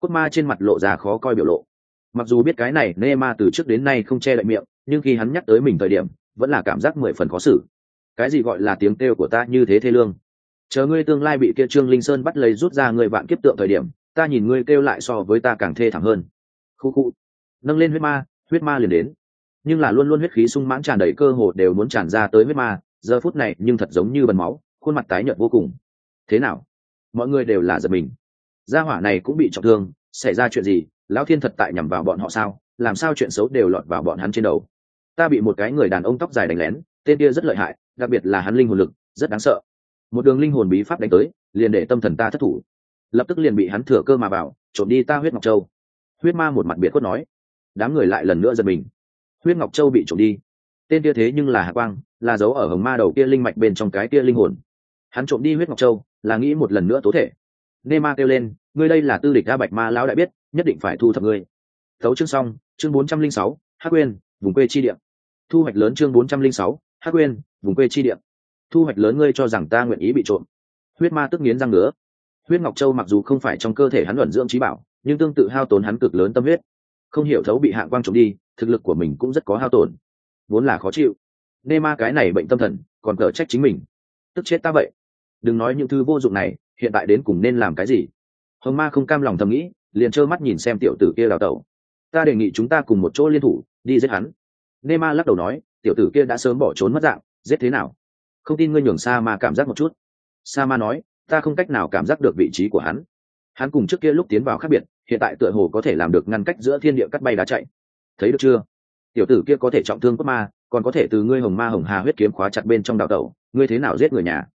cốt ma trên mặt lộ ra khó coi biểu lộ. Mặc dù biết cái này nê ma từ trước đến nay không che đậy miệng, nhưng khi hắn nhắc tới mình thời điểm, vẫn là cảm giác mười phần khó xử. Cái gì gọi là tiếng kêu của ta như thế thê lương? Chờ ngươi tương lai bị kia trương linh sơn bắt lấy rút ra người vạn kiếp tượng thời điểm, ta nhìn ngươi kêu lại so với ta càng thê thảm hơn. Khu khu. Nâng lên huyết ma huyết ma liền đến. Nhưng là luôn luôn huyết khí sung mãn tràn đầy cơ hồ đều muốn tràn ra tới huyết ma, giờ phút này nhưng thật giống như bần máu, khuôn mặt tái nhợt vô cùng. Thế nào? Mọi người đều là giật mình gia hỏa này cũng bị trọng thương, xảy ra chuyện gì? Lão thiên thật tại nhằm vào bọn họ sao? Làm sao chuyện xấu đều lọt vào bọn hắn trên đầu? Ta bị một cái người đàn ông tóc dài đánh lén, tên kia rất lợi hại, đặc biệt là hắn linh hồn lực, rất đáng sợ. Một đường linh hồn bí pháp đánh tới, liền để tâm thần ta thất thủ. Lập tức liền bị hắn thừa cơ mà vào trộm đi ta huyết ngọc châu. Huyết ma một mặt biệt cốt nói. Đám người lại lần nữa giật mình. Huyết ngọc châu bị trộm đi. Tên kia thế nhưng là hạ quang, là dấu ở hồng ma đầu kia linh mạch bên trong cái kia linh hồn. Hắn trộm đi huyết ngọc châu, là nghĩ một lần nữa tố thể nê ma kêu lên, ngươi đây là tư địch a bạch ma lão đại biết, nhất định phải thu thập ngươi. Thấu chương xong, chương bốn trăm linh sáu, hắc quên vùng quê chi điểm thu hoạch lớn chương bốn trăm linh sáu, hắc quên vùng quê chi điểm thu hoạch lớn ngươi cho rằng ta nguyện ý bị trộm. Huyết ma tức nghiến răng ngứa. Huyết ngọc châu mặc dù không phải trong cơ thể hắn luận dưỡng trí bảo, nhưng tương tự hao tốn hắn cực lớn tâm huyết. Không hiểu thấu bị hạng quang trộm đi, thực lực của mình cũng rất có hao tổn. Vốn là khó chịu. Nê ma cái này bệnh tâm thần, còn cờ trách chính mình. Tức chết ta vậy. Đừng nói những thứ vô dụng này hiện tại đến cùng nên làm cái gì? Hồng ma không cam lòng thầm nghĩ, liền trơ mắt nhìn xem tiểu tử kia đào tẩu. Ta đề nghị chúng ta cùng một chỗ liên thủ, đi giết hắn. Nê ma lắc đầu nói, tiểu tử kia đã sớm bỏ trốn mất dạng, giết thế nào? Không tin ngươi nhường sa ma cảm giác một chút. Sa ma nói, ta không cách nào cảm giác được vị trí của hắn. Hắn cùng trước kia lúc tiến vào khác biệt, hiện tại tựa hồ có thể làm được ngăn cách giữa thiên địa cắt bay đá chạy. Thấy được chưa? Tiểu tử kia có thể trọng thương cốt ma, còn có thể từ ngươi hồng ma hồng hà huyết kiếm khóa chặt bên trong đào tẩu, ngươi thế nào giết người nhà?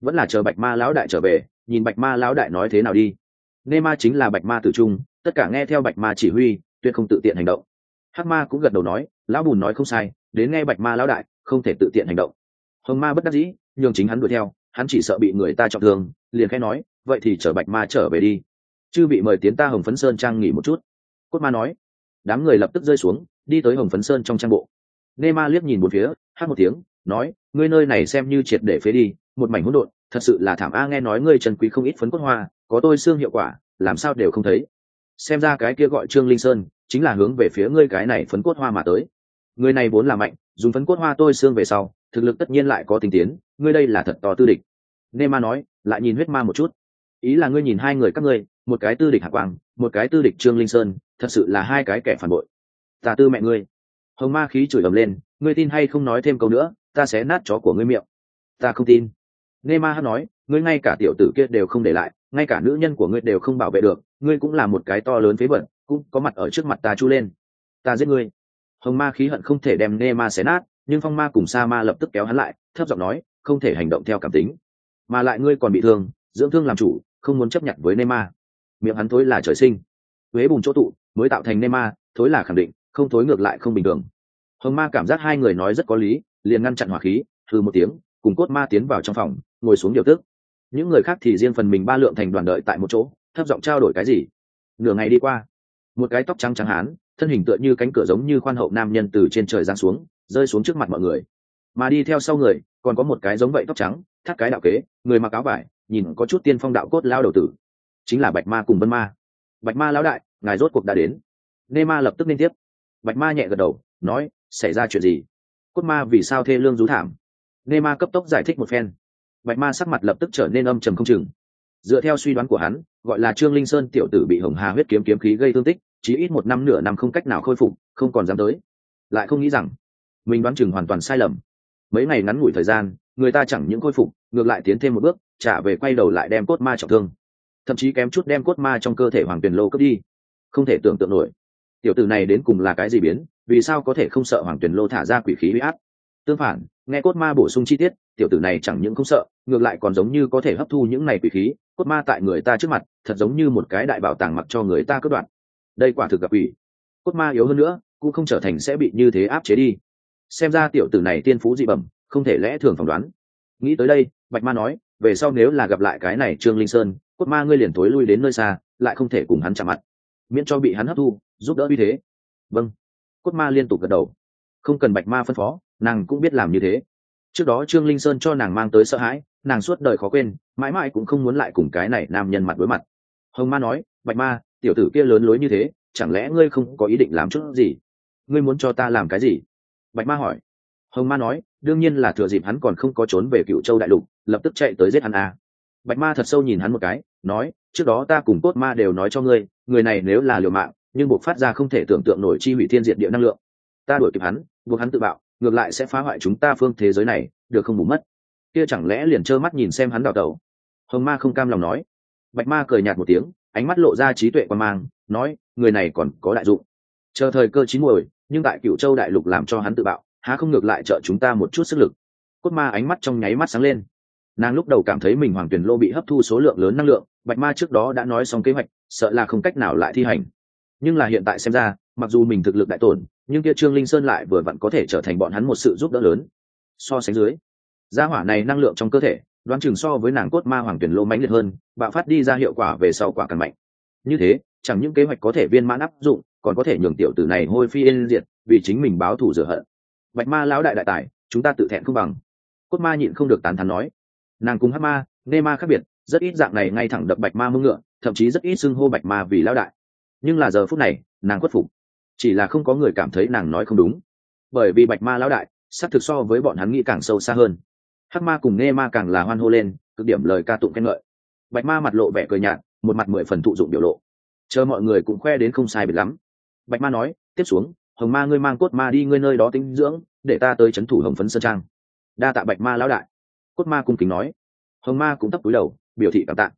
Vẫn là chờ bạch ma lão đại trở về, nhìn bạch ma lão đại nói thế nào đi. Nê ma chính là bạch ma tử trung, tất cả nghe theo bạch ma chỉ huy, tuyệt không tự tiện hành động. Hắc ma cũng gật đầu nói, lão bùn nói không sai, đến nghe bạch ma lão đại, không thể tự tiện hành động. Hồng ma bất đắc dĩ, nhường chính hắn đuổi theo, hắn chỉ sợ bị người ta trọng thương, liền khẽ nói, vậy thì chở bạch ma trở về đi. Chư bị mời tiến ta hồng phấn sơn trang nghỉ một chút. Cốt ma nói. Đám người lập tức rơi xuống, đi tới hồng phấn sơn trong trang bộ. Nê ma liếc nhìn một phía, hát một tiếng, nói, ngươi nơi này xem như triệt để phế đi một mảnh hỗn độn, thật sự là thảm a, nghe nói ngươi trần quý không ít phấn cốt hoa, có tôi xương hiệu quả, làm sao đều không thấy. Xem ra cái kia gọi trương linh sơn, chính là hướng về phía ngươi cái này phấn cốt hoa mà tới. Người này vốn là mạnh, dùng phấn cốt hoa tôi xương về sau, thực lực tất nhiên lại có tình tiến, ngươi đây là thật to tư địch. Nê ma nói, lại nhìn huyết ma một chút. Ý là ngươi nhìn hai người các ngươi, một cái tư địch hạc quang, một cái tư địch trương linh sơn, thật sự là hai cái kẻ phản bội. Ta tư mẹ ngươi. Hồng ma khí chửi ầm lên, ngươi tin hay không nói thêm câu nữa, ta sẽ nát chó của ngươi miệng. Ta không tin nê ma Hắc nói, ngươi ngay cả tiểu tử kia đều không để lại, ngay cả nữ nhân của ngươi đều không bảo vệ được, ngươi cũng là một cái to lớn phế vật, cũng có mặt ở trước mặt ta chu lên. Ta giết ngươi. Hồng ma khí hận không thể đem nê ma xé nát, nhưng phong ma cùng sa ma lập tức kéo hắn lại, thấp giọng nói, không thể hành động theo cảm tính. Mà lại ngươi còn bị thương, dưỡng thương làm chủ, không muốn chấp nhận với nê ma. Miệng hắn thối là trời sinh. Huế bùn chỗ tụ, mới tạo thành nê ma, thối là khẳng định, không thối ngược lại không bình thường. Hồng ma cảm giác hai người nói rất có lý, liền ngăn chặn hỏa khí, hừ một tiếng, cùng cốt ma tiến vào trong phòng ngồi xuống điều tức. Những người khác thì riêng phần mình ba lượng thành đoàn đợi tại một chỗ, thấp giọng trao đổi cái gì? Nửa ngày đi qua, một cái tóc trắng trắng hán, thân hình tựa như cánh cửa giống như khoan hậu nam nhân từ trên trời giáng xuống, rơi xuống trước mặt mọi người. Mà đi theo sau người, còn có một cái giống vậy tóc trắng, thắt cái đạo kế, người mặc áo vải, nhìn có chút tiên phong đạo cốt lao đầu tử. Chính là bạch ma cùng vân ma. Bạch ma lão đại, ngài rốt cuộc đã đến. Nê ma lập tức liên tiếp. Bạch ma nhẹ gật đầu, nói, xảy ra chuyện gì? Cốt ma vì sao thê lương rú thảm? Nê ma cấp tốc giải thích một phen bạch ma sắc mặt lập tức trở nên âm trầm không chừng. Dựa theo suy đoán của hắn, gọi là trương linh sơn tiểu tử bị hồng hà huyết kiếm kiếm khí gây thương tích chỉ ít một năm nửa năm không cách nào khôi phục, không còn dám tới. Lại không nghĩ rằng, mình đoán chừng hoàn toàn sai lầm. Mấy ngày ngắn ngủi thời gian, người ta chẳng những khôi phục, ngược lại tiến thêm một bước, trả về quay đầu lại đem cốt ma trọng thương. Thậm chí kém chút đem cốt ma trong cơ thể hoàng tuyền lô cướp đi. Không thể tưởng tượng nổi. Tiểu tử này đến cùng là cái gì biến, vì sao có thể không sợ hoàng tuyền lô thả ra quỷ khí huy áp? Tương phản nghe cốt ma bổ sung chi tiết, tiểu tử này chẳng những không sợ, ngược lại còn giống như có thể hấp thu những này quỷ khí, cốt ma tại người ta trước mặt, thật giống như một cái đại bảo tàng mặc cho người ta cướp đoạt. đây quả thực gặp quỷ. Cốt ma yếu hơn nữa, cũng không trở thành sẽ bị như thế áp chế đi. Xem ra tiểu tử này tiên phú dị bẩm, không thể lẽ thường phỏng đoán. Nghĩ tới đây, bạch ma nói, về sau nếu là gặp lại cái này trương linh sơn, cốt ma ngươi liền tối lui đến nơi xa, lại không thể cùng hắn chạm mặt. Miễn cho bị hắn hấp thu, giúp đỡ uy thế. Vâng. Cốt ma liên tục gật đầu. Không cần bạch ma phân phó nàng cũng biết làm như thế. Trước đó trương linh sơn cho nàng mang tới sợ hãi, nàng suốt đời khó quên, mãi mãi cũng không muốn lại cùng cái này nam nhân mặt đối mặt. Hồng ma nói, bạch ma, tiểu tử kia lớn lối như thế, chẳng lẽ ngươi không có ý định làm chút gì? Ngươi muốn cho ta làm cái gì? Bạch ma hỏi. Hồng ma nói, đương nhiên là thừa dịp hắn còn không có trốn về cựu châu đại lục, lập tức chạy tới giết hắn à. bạch ma thật sâu nhìn hắn một cái, nói, trước đó ta cùng cốt ma đều nói cho ngươi, người này nếu là liều mạng, nhưng buộc phát ra không thể tưởng tượng nổi chi hủy thiên diệt địa năng lượng. Ta đuổi kịp hắn, buộc hắn tự bạo ngược lại sẽ phá hoại chúng ta phương thế giới này, được không bù mất. Kia chẳng lẽ liền trơ mắt nhìn xem hắn đào tẩu? Hồng ma không cam lòng nói. Bạch ma cười nhạt một tiếng, ánh mắt lộ ra trí tuệ quan mang, nói, người này còn có đại dụng. Chờ thời cơ chín muồi, nhưng tại cựu châu đại lục làm cho hắn tự bạo, há không ngược lại trợ chúng ta một chút sức lực. Cốt ma ánh mắt trong nháy mắt sáng lên. Nàng lúc đầu cảm thấy mình hoàng tuyển lô bị hấp thu số lượng lớn năng lượng, bạch ma trước đó đã nói xong kế hoạch, sợ là không cách nào lại thi hành. Nhưng là hiện tại xem ra, mặc dù mình thực lực đại tổn nhưng kia trương linh sơn lại vừa vặn có thể trở thành bọn hắn một sự giúp đỡ lớn. So sánh dưới, gia hỏa này năng lượng trong cơ thể, đoán chừng so với nàng cốt ma hoàng tuyển lô mãnh liệt hơn, bạo phát đi ra hiệu quả về sau quả càng mạnh. Như thế, chẳng những kế hoạch có thể viên mãn áp dụng, còn có thể nhường tiểu tử này hôi phi yên diệt, vì chính mình báo thù rửa hận. Bạch ma lão đại đại tài, chúng ta tự thẹn không bằng. Cốt ma nhịn không được tán thắn nói. Nàng cùng hát ma, nê ma khác biệt, rất ít dạng này ngay thẳng đập bạch ma mưng ngựa, thậm chí rất ít xưng hô bạch ma vì lão đại. Nhưng là giờ phút này, nàng khuất phục chỉ là không có người cảm thấy nàng nói không đúng. Bởi vì bạch ma lão đại, xác thực so với bọn hắn nghĩ càng sâu xa hơn. Hắc ma cùng nê ma càng là hoan hô lên, cực điểm lời ca tụng khen ngợi. Bạch ma mặt lộ vẻ cười nhạt, một mặt mười phần thụ dụng biểu lộ. Chờ mọi người cũng khoe đến không sai biệt lắm. Bạch ma nói, tiếp xuống, hồng ma ngươi mang cốt ma đi ngươi nơi đó tinh dưỡng, để ta tới c h ấ n thủ hồng phấn sơn trang. Đa tạ bạch ma lão đại. Cốt ma cung kính nói. Hồng ma cũng thấp túi đầu, biểu thị cảm tạ.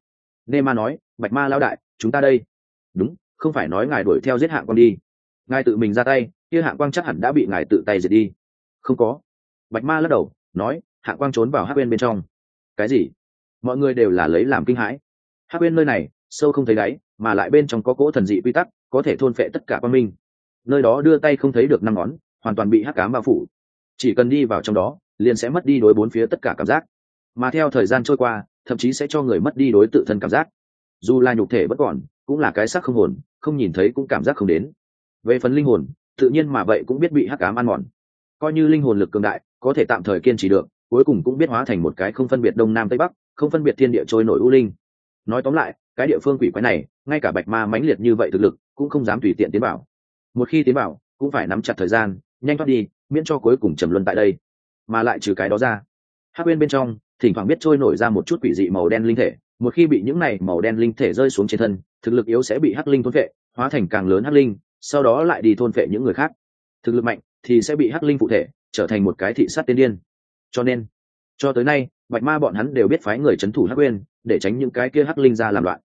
Nê ma nói, bạch ma lão đại, chúng ta đây. Đúng, không phải nói ngài đuổi theo giết hạng con đi ngài tự mình ra tay, kia hạng quang chắc hẳn đã bị ngài tự tay diệt đi. Không có. Bạch ma lắc đầu, nói, hạng quang trốn vào hát bên bên trong. Cái gì? Mọi người đều là lấy làm kinh hãi. Hát bên nơi này, sâu không thấy đáy, mà lại bên trong có cỗ thần dị quy tắc, có thể thôn phệ tất cả quan minh. Nơi đó đưa tay không thấy được năm ngón, hoàn toàn bị hắc cám bao phủ. Chỉ cần đi vào trong đó, liền sẽ mất đi đối bốn phía tất cả cảm giác. Mà theo thời gian trôi qua, thậm chí sẽ cho người mất đi đối tự thân cảm giác. Dù là nhục thể vẫn còn, cũng là cái xác không hồn, không nhìn thấy cũng cảm giác không đến về phần linh hồn, tự nhiên mà vậy cũng biết bị hắc cám ăn mòn. Coi như linh hồn lực cường đại, có thể tạm thời kiên trì được, cuối cùng cũng biết hóa thành một cái không phân biệt đông nam tây bắc, không phân biệt thiên địa trôi nổi u linh. Nói tóm lại, cái địa phương quỷ quái này, ngay cả bạch ma mãnh liệt như vậy thực lực, cũng không dám tùy tiện tiến bảo một khi tiến bảo cũng phải nắm chặt thời gian, nhanh thoát đi, miễn cho cuối cùng trầm luân tại đây. Mà lại trừ cái đó ra hát bên bên trong, thỉnh thoảng biết trôi nổi ra một chút quỷ dị màu đen linh thể. Một khi bị những này màu đen linh thể rơi xuống trên thân, thực lực yếu sẽ bị hắc linh thôn vệ hóa thành càng lớn hắc linh sau đó lại đi thôn phệ những người khác. Thực lực mạnh thì sẽ bị hắc linh phụ thể trở thành một cái thị sát tiên điên. Cho nên cho tới nay bạch ma bọn hắn đều biết phái người c h ấ n thủ hắc uyên để tránh những cái kia hắc linh ra làm loạn.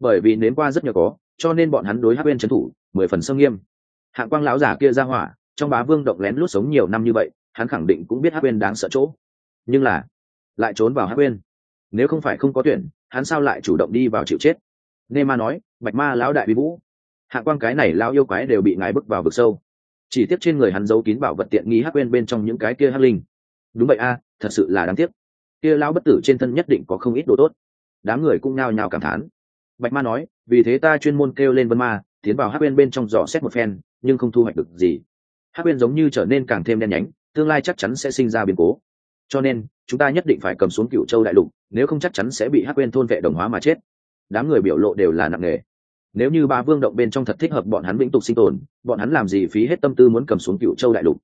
Bởi vì nếm qua rất nhiều có cho nên bọn hắn đối hắc uyên c h ấ n thủ mười phần sông nghiêm. Hạng quang lão giả kia ra hỏa trong bá vương động lén lút sống nhiều năm như vậy hắn khẳng định cũng biết hắc uyên đáng sợ chỗ. Nhưng là lại trốn vào hắc uyên, nếu không phải không có tuyển hắn sao lại chủ động đi vào chịu chết? Nê ma nói bạch ma lão đại bị vũ Hạ quang cái này lão yêu quái đều bị ngài bước vào vực sâu. Chỉ tiếp trên người hắn giấu kín bảo vật tiện nghi hắc quên bên trong những cái kia hắc linh. Đúng vậy a, thật sự là đáng tiếc. Kia lão bất tử trên thân nhất định có không ít đồ tốt. Đám người cũng nao nhào cảm thán. Bạch ma nói, vì thế ta chuyên môn kêu lên vân ma, tiến vào hắc quên bên trong dò xét một phen, nhưng không thu hoạch được gì. Hắc quên giống như trở nên càng thêm đen nhánh, tương lai chắc chắn sẽ sinh ra biến cố. Cho nên, chúng ta nhất định phải cầm xuống cựu châu đại lục, nếu không chắc chắn sẽ bị hắc quên thôn vệ đồng hóa mà chết. Đám người biểu lộ đều là nặng nề nếu như ba vương động bên trong thật thích hợp bọn hắn vĩnh tục sinh tồn, bọn hắn làm gì phí hết tâm tư muốn cầm xuống cựu châu đại lục?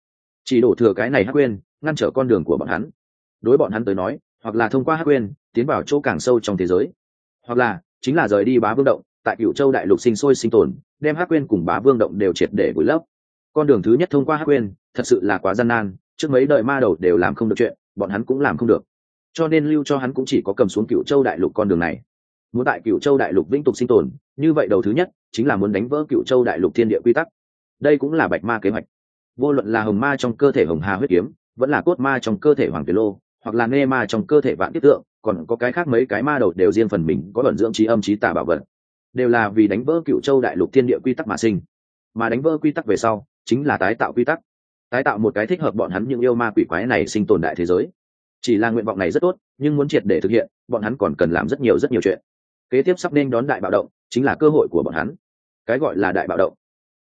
Chỉ đổ thừa cái này hát quên ngăn trở con đường của bọn hắn. Đối bọn hắn tới nói, hoặc là thông qua hát quên tiến vào chỗ càng sâu trong thế giới. Hoặc là, chính là rời đi bá vương động, tại cựu châu đại lục sinh sôi sinh tồn, đem hát quên cùng bá vương động đều triệt để vùi lấp. Con đường thứ nhất thông qua hát quên thật sự là quá gian nan, trước mấy đời ma đầu đều làm không được chuyện, bọn hắn cũng làm không được. Cho nên lưu cho hắn cũng chỉ có cầm xuống cựu châu đại lục con đường này muốn tại cựu châu đại lục vĩnh tục sinh tồn, như vậy đầu thứ nhất chính là muốn đánh vỡ cựu châu đại lục thiên địa quy tắc. Đây cũng là bạch ma kế hoạch. Vô luận là hồng ma trong cơ thể hồng hà huyết kiếm, vẫn là cốt ma trong cơ thể hoàng tuyệt lô, hoặc là nê ma trong cơ thể vạn tiết tượng, còn có cái khác mấy cái ma đầu đều riêng phần mình có luận dưỡng trí âm trí tà bảo vật. Đều là vì đánh vỡ cựu châu đại lục thiên địa quy tắc mà sinh. Mà đánh vỡ quy tắc về sau, chính là tái tạo quy tắc. Tái tạo một cái thích hợp bọn hắn những yêu ma quỷ quái này sinh tồn đại thế giới. Chỉ là nguyện vọng này rất tốt, nhưng muốn triệt để thực hiện, bọn hắn còn cần làm rất nhiều rất nhiều chuyện kế tiếp sắp nên đón đại bạo động, chính là cơ hội của bọn hắn. Cái gọi là đại bạo động,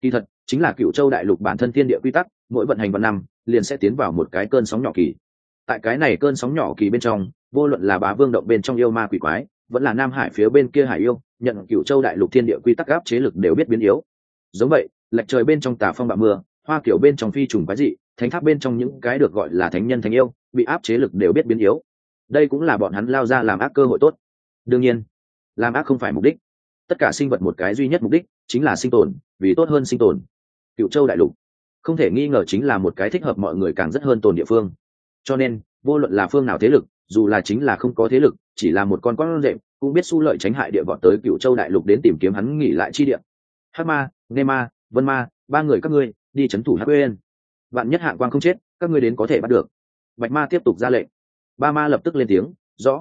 kỳ thật, chính là cựu châu đại lục bản thân thiên địa quy tắc, mỗi vận hành vào năm, liền sẽ tiến vào một cái cơn sóng nhỏ kỳ. Tại cái này cơn sóng nhỏ kỳ bên trong, vô luận là bá vương động bên trong yêu ma quỷ quái, vẫn là nam hải phía bên kia hải yêu, nhận cựu châu đại lục thiên địa quy tắc áp chế lực đều biết biến yếu. Giống vậy, lệch trời bên trong tà phong bạo mưa, hoa kiểu bên trong phi trùng quái dị, thánh tháp bên trong những cái được gọi là thánh nhân thánh yêu, bị áp chế lực đều biết biến yếu. Đây cũng là bọn hắn lao ra làm ác cơ hội tốt. Đương nhiên làm ác không phải mục đích. Tất cả sinh vật một cái duy nhất mục đích chính là sinh tồn, vì tốt hơn sinh tồn. Cựu châu đại lục không thể nghi ngờ chính là một cái thích hợp mọi người càng rất hơn tồn địa phương. Cho nên, vô luận là phương nào thế lực, dù là chính là không có thế lực, chỉ là một con con rệm cũng biết su lợi tránh hại địa vọt tới cựu châu đại lục đến tìm kiếm hắn nghỉ lại chi địa. Hát ma, nê ma, vân ma, ba người các ngươi, đi c h ấ n thủ hắc quên bạn nhất hạng quang không chết, các ngươi đến có thể bắt được. Bạch ma tiếp tục ra lệnh. Ba ma lập tức lên tiếng, rõ.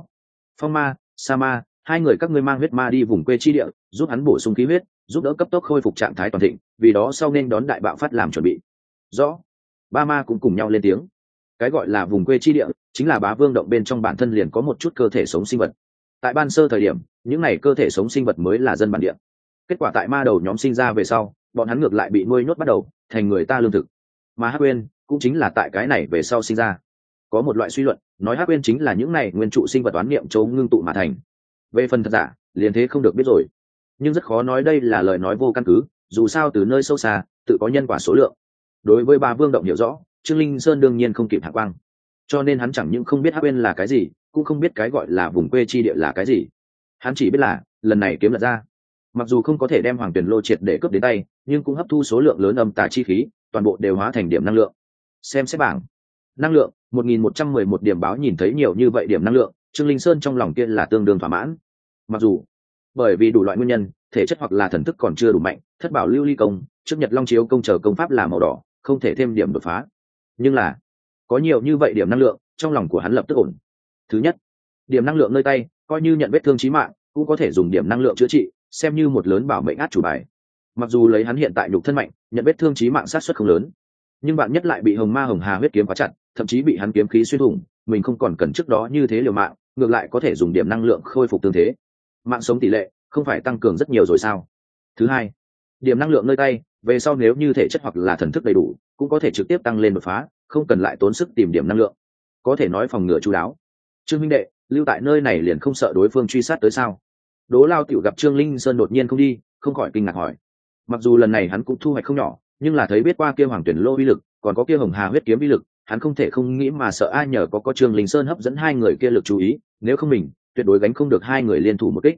Phong ma, sa ma hai người các ngươi mang huyết ma đi vùng quê chi địa, giúp hắn bổ sung khí huyết, giúp đỡ cấp tốc khôi phục trạng thái toàn thịnh, vì đó sau nên đón đại bạo phát làm chuẩn bị. Rõ. Ba ma cũng cùng nhau lên tiếng. Cái gọi là vùng quê chi địa, chính là bá vương động bên trong bản thân liền có một chút cơ thể sống sinh vật. Tại ban sơ thời điểm, những n à y cơ thể sống sinh vật mới là dân bản địa. Kết quả tại ma đầu nhóm sinh ra về sau, bọn hắn ngược lại bị nuôi nhốt bắt đầu, thành người ta lương thực. Mà hắc quên cũng chính là tại cái này về sau sinh ra. Có một loại suy luận, nói hắc quên chính là những này nguyên trụ sinh vật oán niệm châu ngưng tụ mà thành về phần thật giả, liền thế không được biết rồi. Nhưng rất khó nói đây là lời nói vô căn cứ, dù sao từ nơi sâu xa, tự có nhân quả số lượng. Đối với ba vương động hiểu rõ, trương linh sơn đương nhiên không kịp hạ quang. Cho nên hắn chẳng những không biết hắc bên là cái gì, cũng không biết cái gọi là vùng quê chi địa là cái gì. Hắn chỉ biết là, lần này kiếm lật ra. Mặc dù không có thể đem hoàng tuyển lô triệt để cướp đến tay, nhưng cũng hấp thu số lượng lớn âm tà chi khí, toàn bộ đều hóa thành điểm năng lượng. Xem xét bảng. Năng lượng 1.111 điểm báo nhìn thấy nhiều như vậy điểm năng lượng trương linh sơn trong lòng kia là tương đương thỏa mãn. Mặc dù, bởi vì đủ loại nguyên nhân, thể chất hoặc là thần thức còn chưa đủ mạnh, thất bảo lưu ly công, trước nhật long chiếu công chờ công pháp là màu đỏ, không thể thêm điểm đột phá. Nhưng là, có nhiều như vậy điểm năng lượng, trong lòng của hắn lập tức ổn. Thứ nhất, điểm năng lượng nơi tay, coi như nhận vết thương trí mạng, cũng có thể dùng điểm năng lượng chữa trị, xem như một lớn bảo mệnh át chủ bài. Mặc dù lấy hắn hiện tại nhục thân mạnh, nhận vết thương trí mạng sát xuất không lớn, nhưng bạn nhất lại bị hồng ma hồng hà huyết kiếm quá chặt, thậm chí bị hắn kiếm khí xuyên thủng, mình không còn cần trước đó như thế liều mạng ngược lại có thể dùng điểm năng lượng khôi phục tương thế. Mạng sống tỷ lệ không phải tăng cường rất nhiều rồi sao? Thứ hai, điểm năng lượng nơi tay, về sau nếu như thể chất hoặc là thần thức đầy đủ, cũng có thể trực tiếp tăng lên đột phá, không cần lại tốn sức tìm điểm năng lượng. Có thể nói phòng ngừa chú đáo. Trương minh đệ, lưu tại nơi này liền không sợ đối phương truy sát tới sao? Đố lao tiểu gặp trương linh sơn đột nhiên không đi, không khỏi kinh ngạc hỏi. Mặc dù lần này hắn cũng thu hoạch không nhỏ, nhưng là thấy biết qua kia hoàng tuyển lô uy lực, còn có kia hồng hà huyết kiếm uy lực hắn không thể không nghĩ mà sợ ai nhờ có có trương linh sơn hấp dẫn hai người kia lực chú ý, nếu không mình, tuyệt đối gánh không được hai người liên thủ một kích.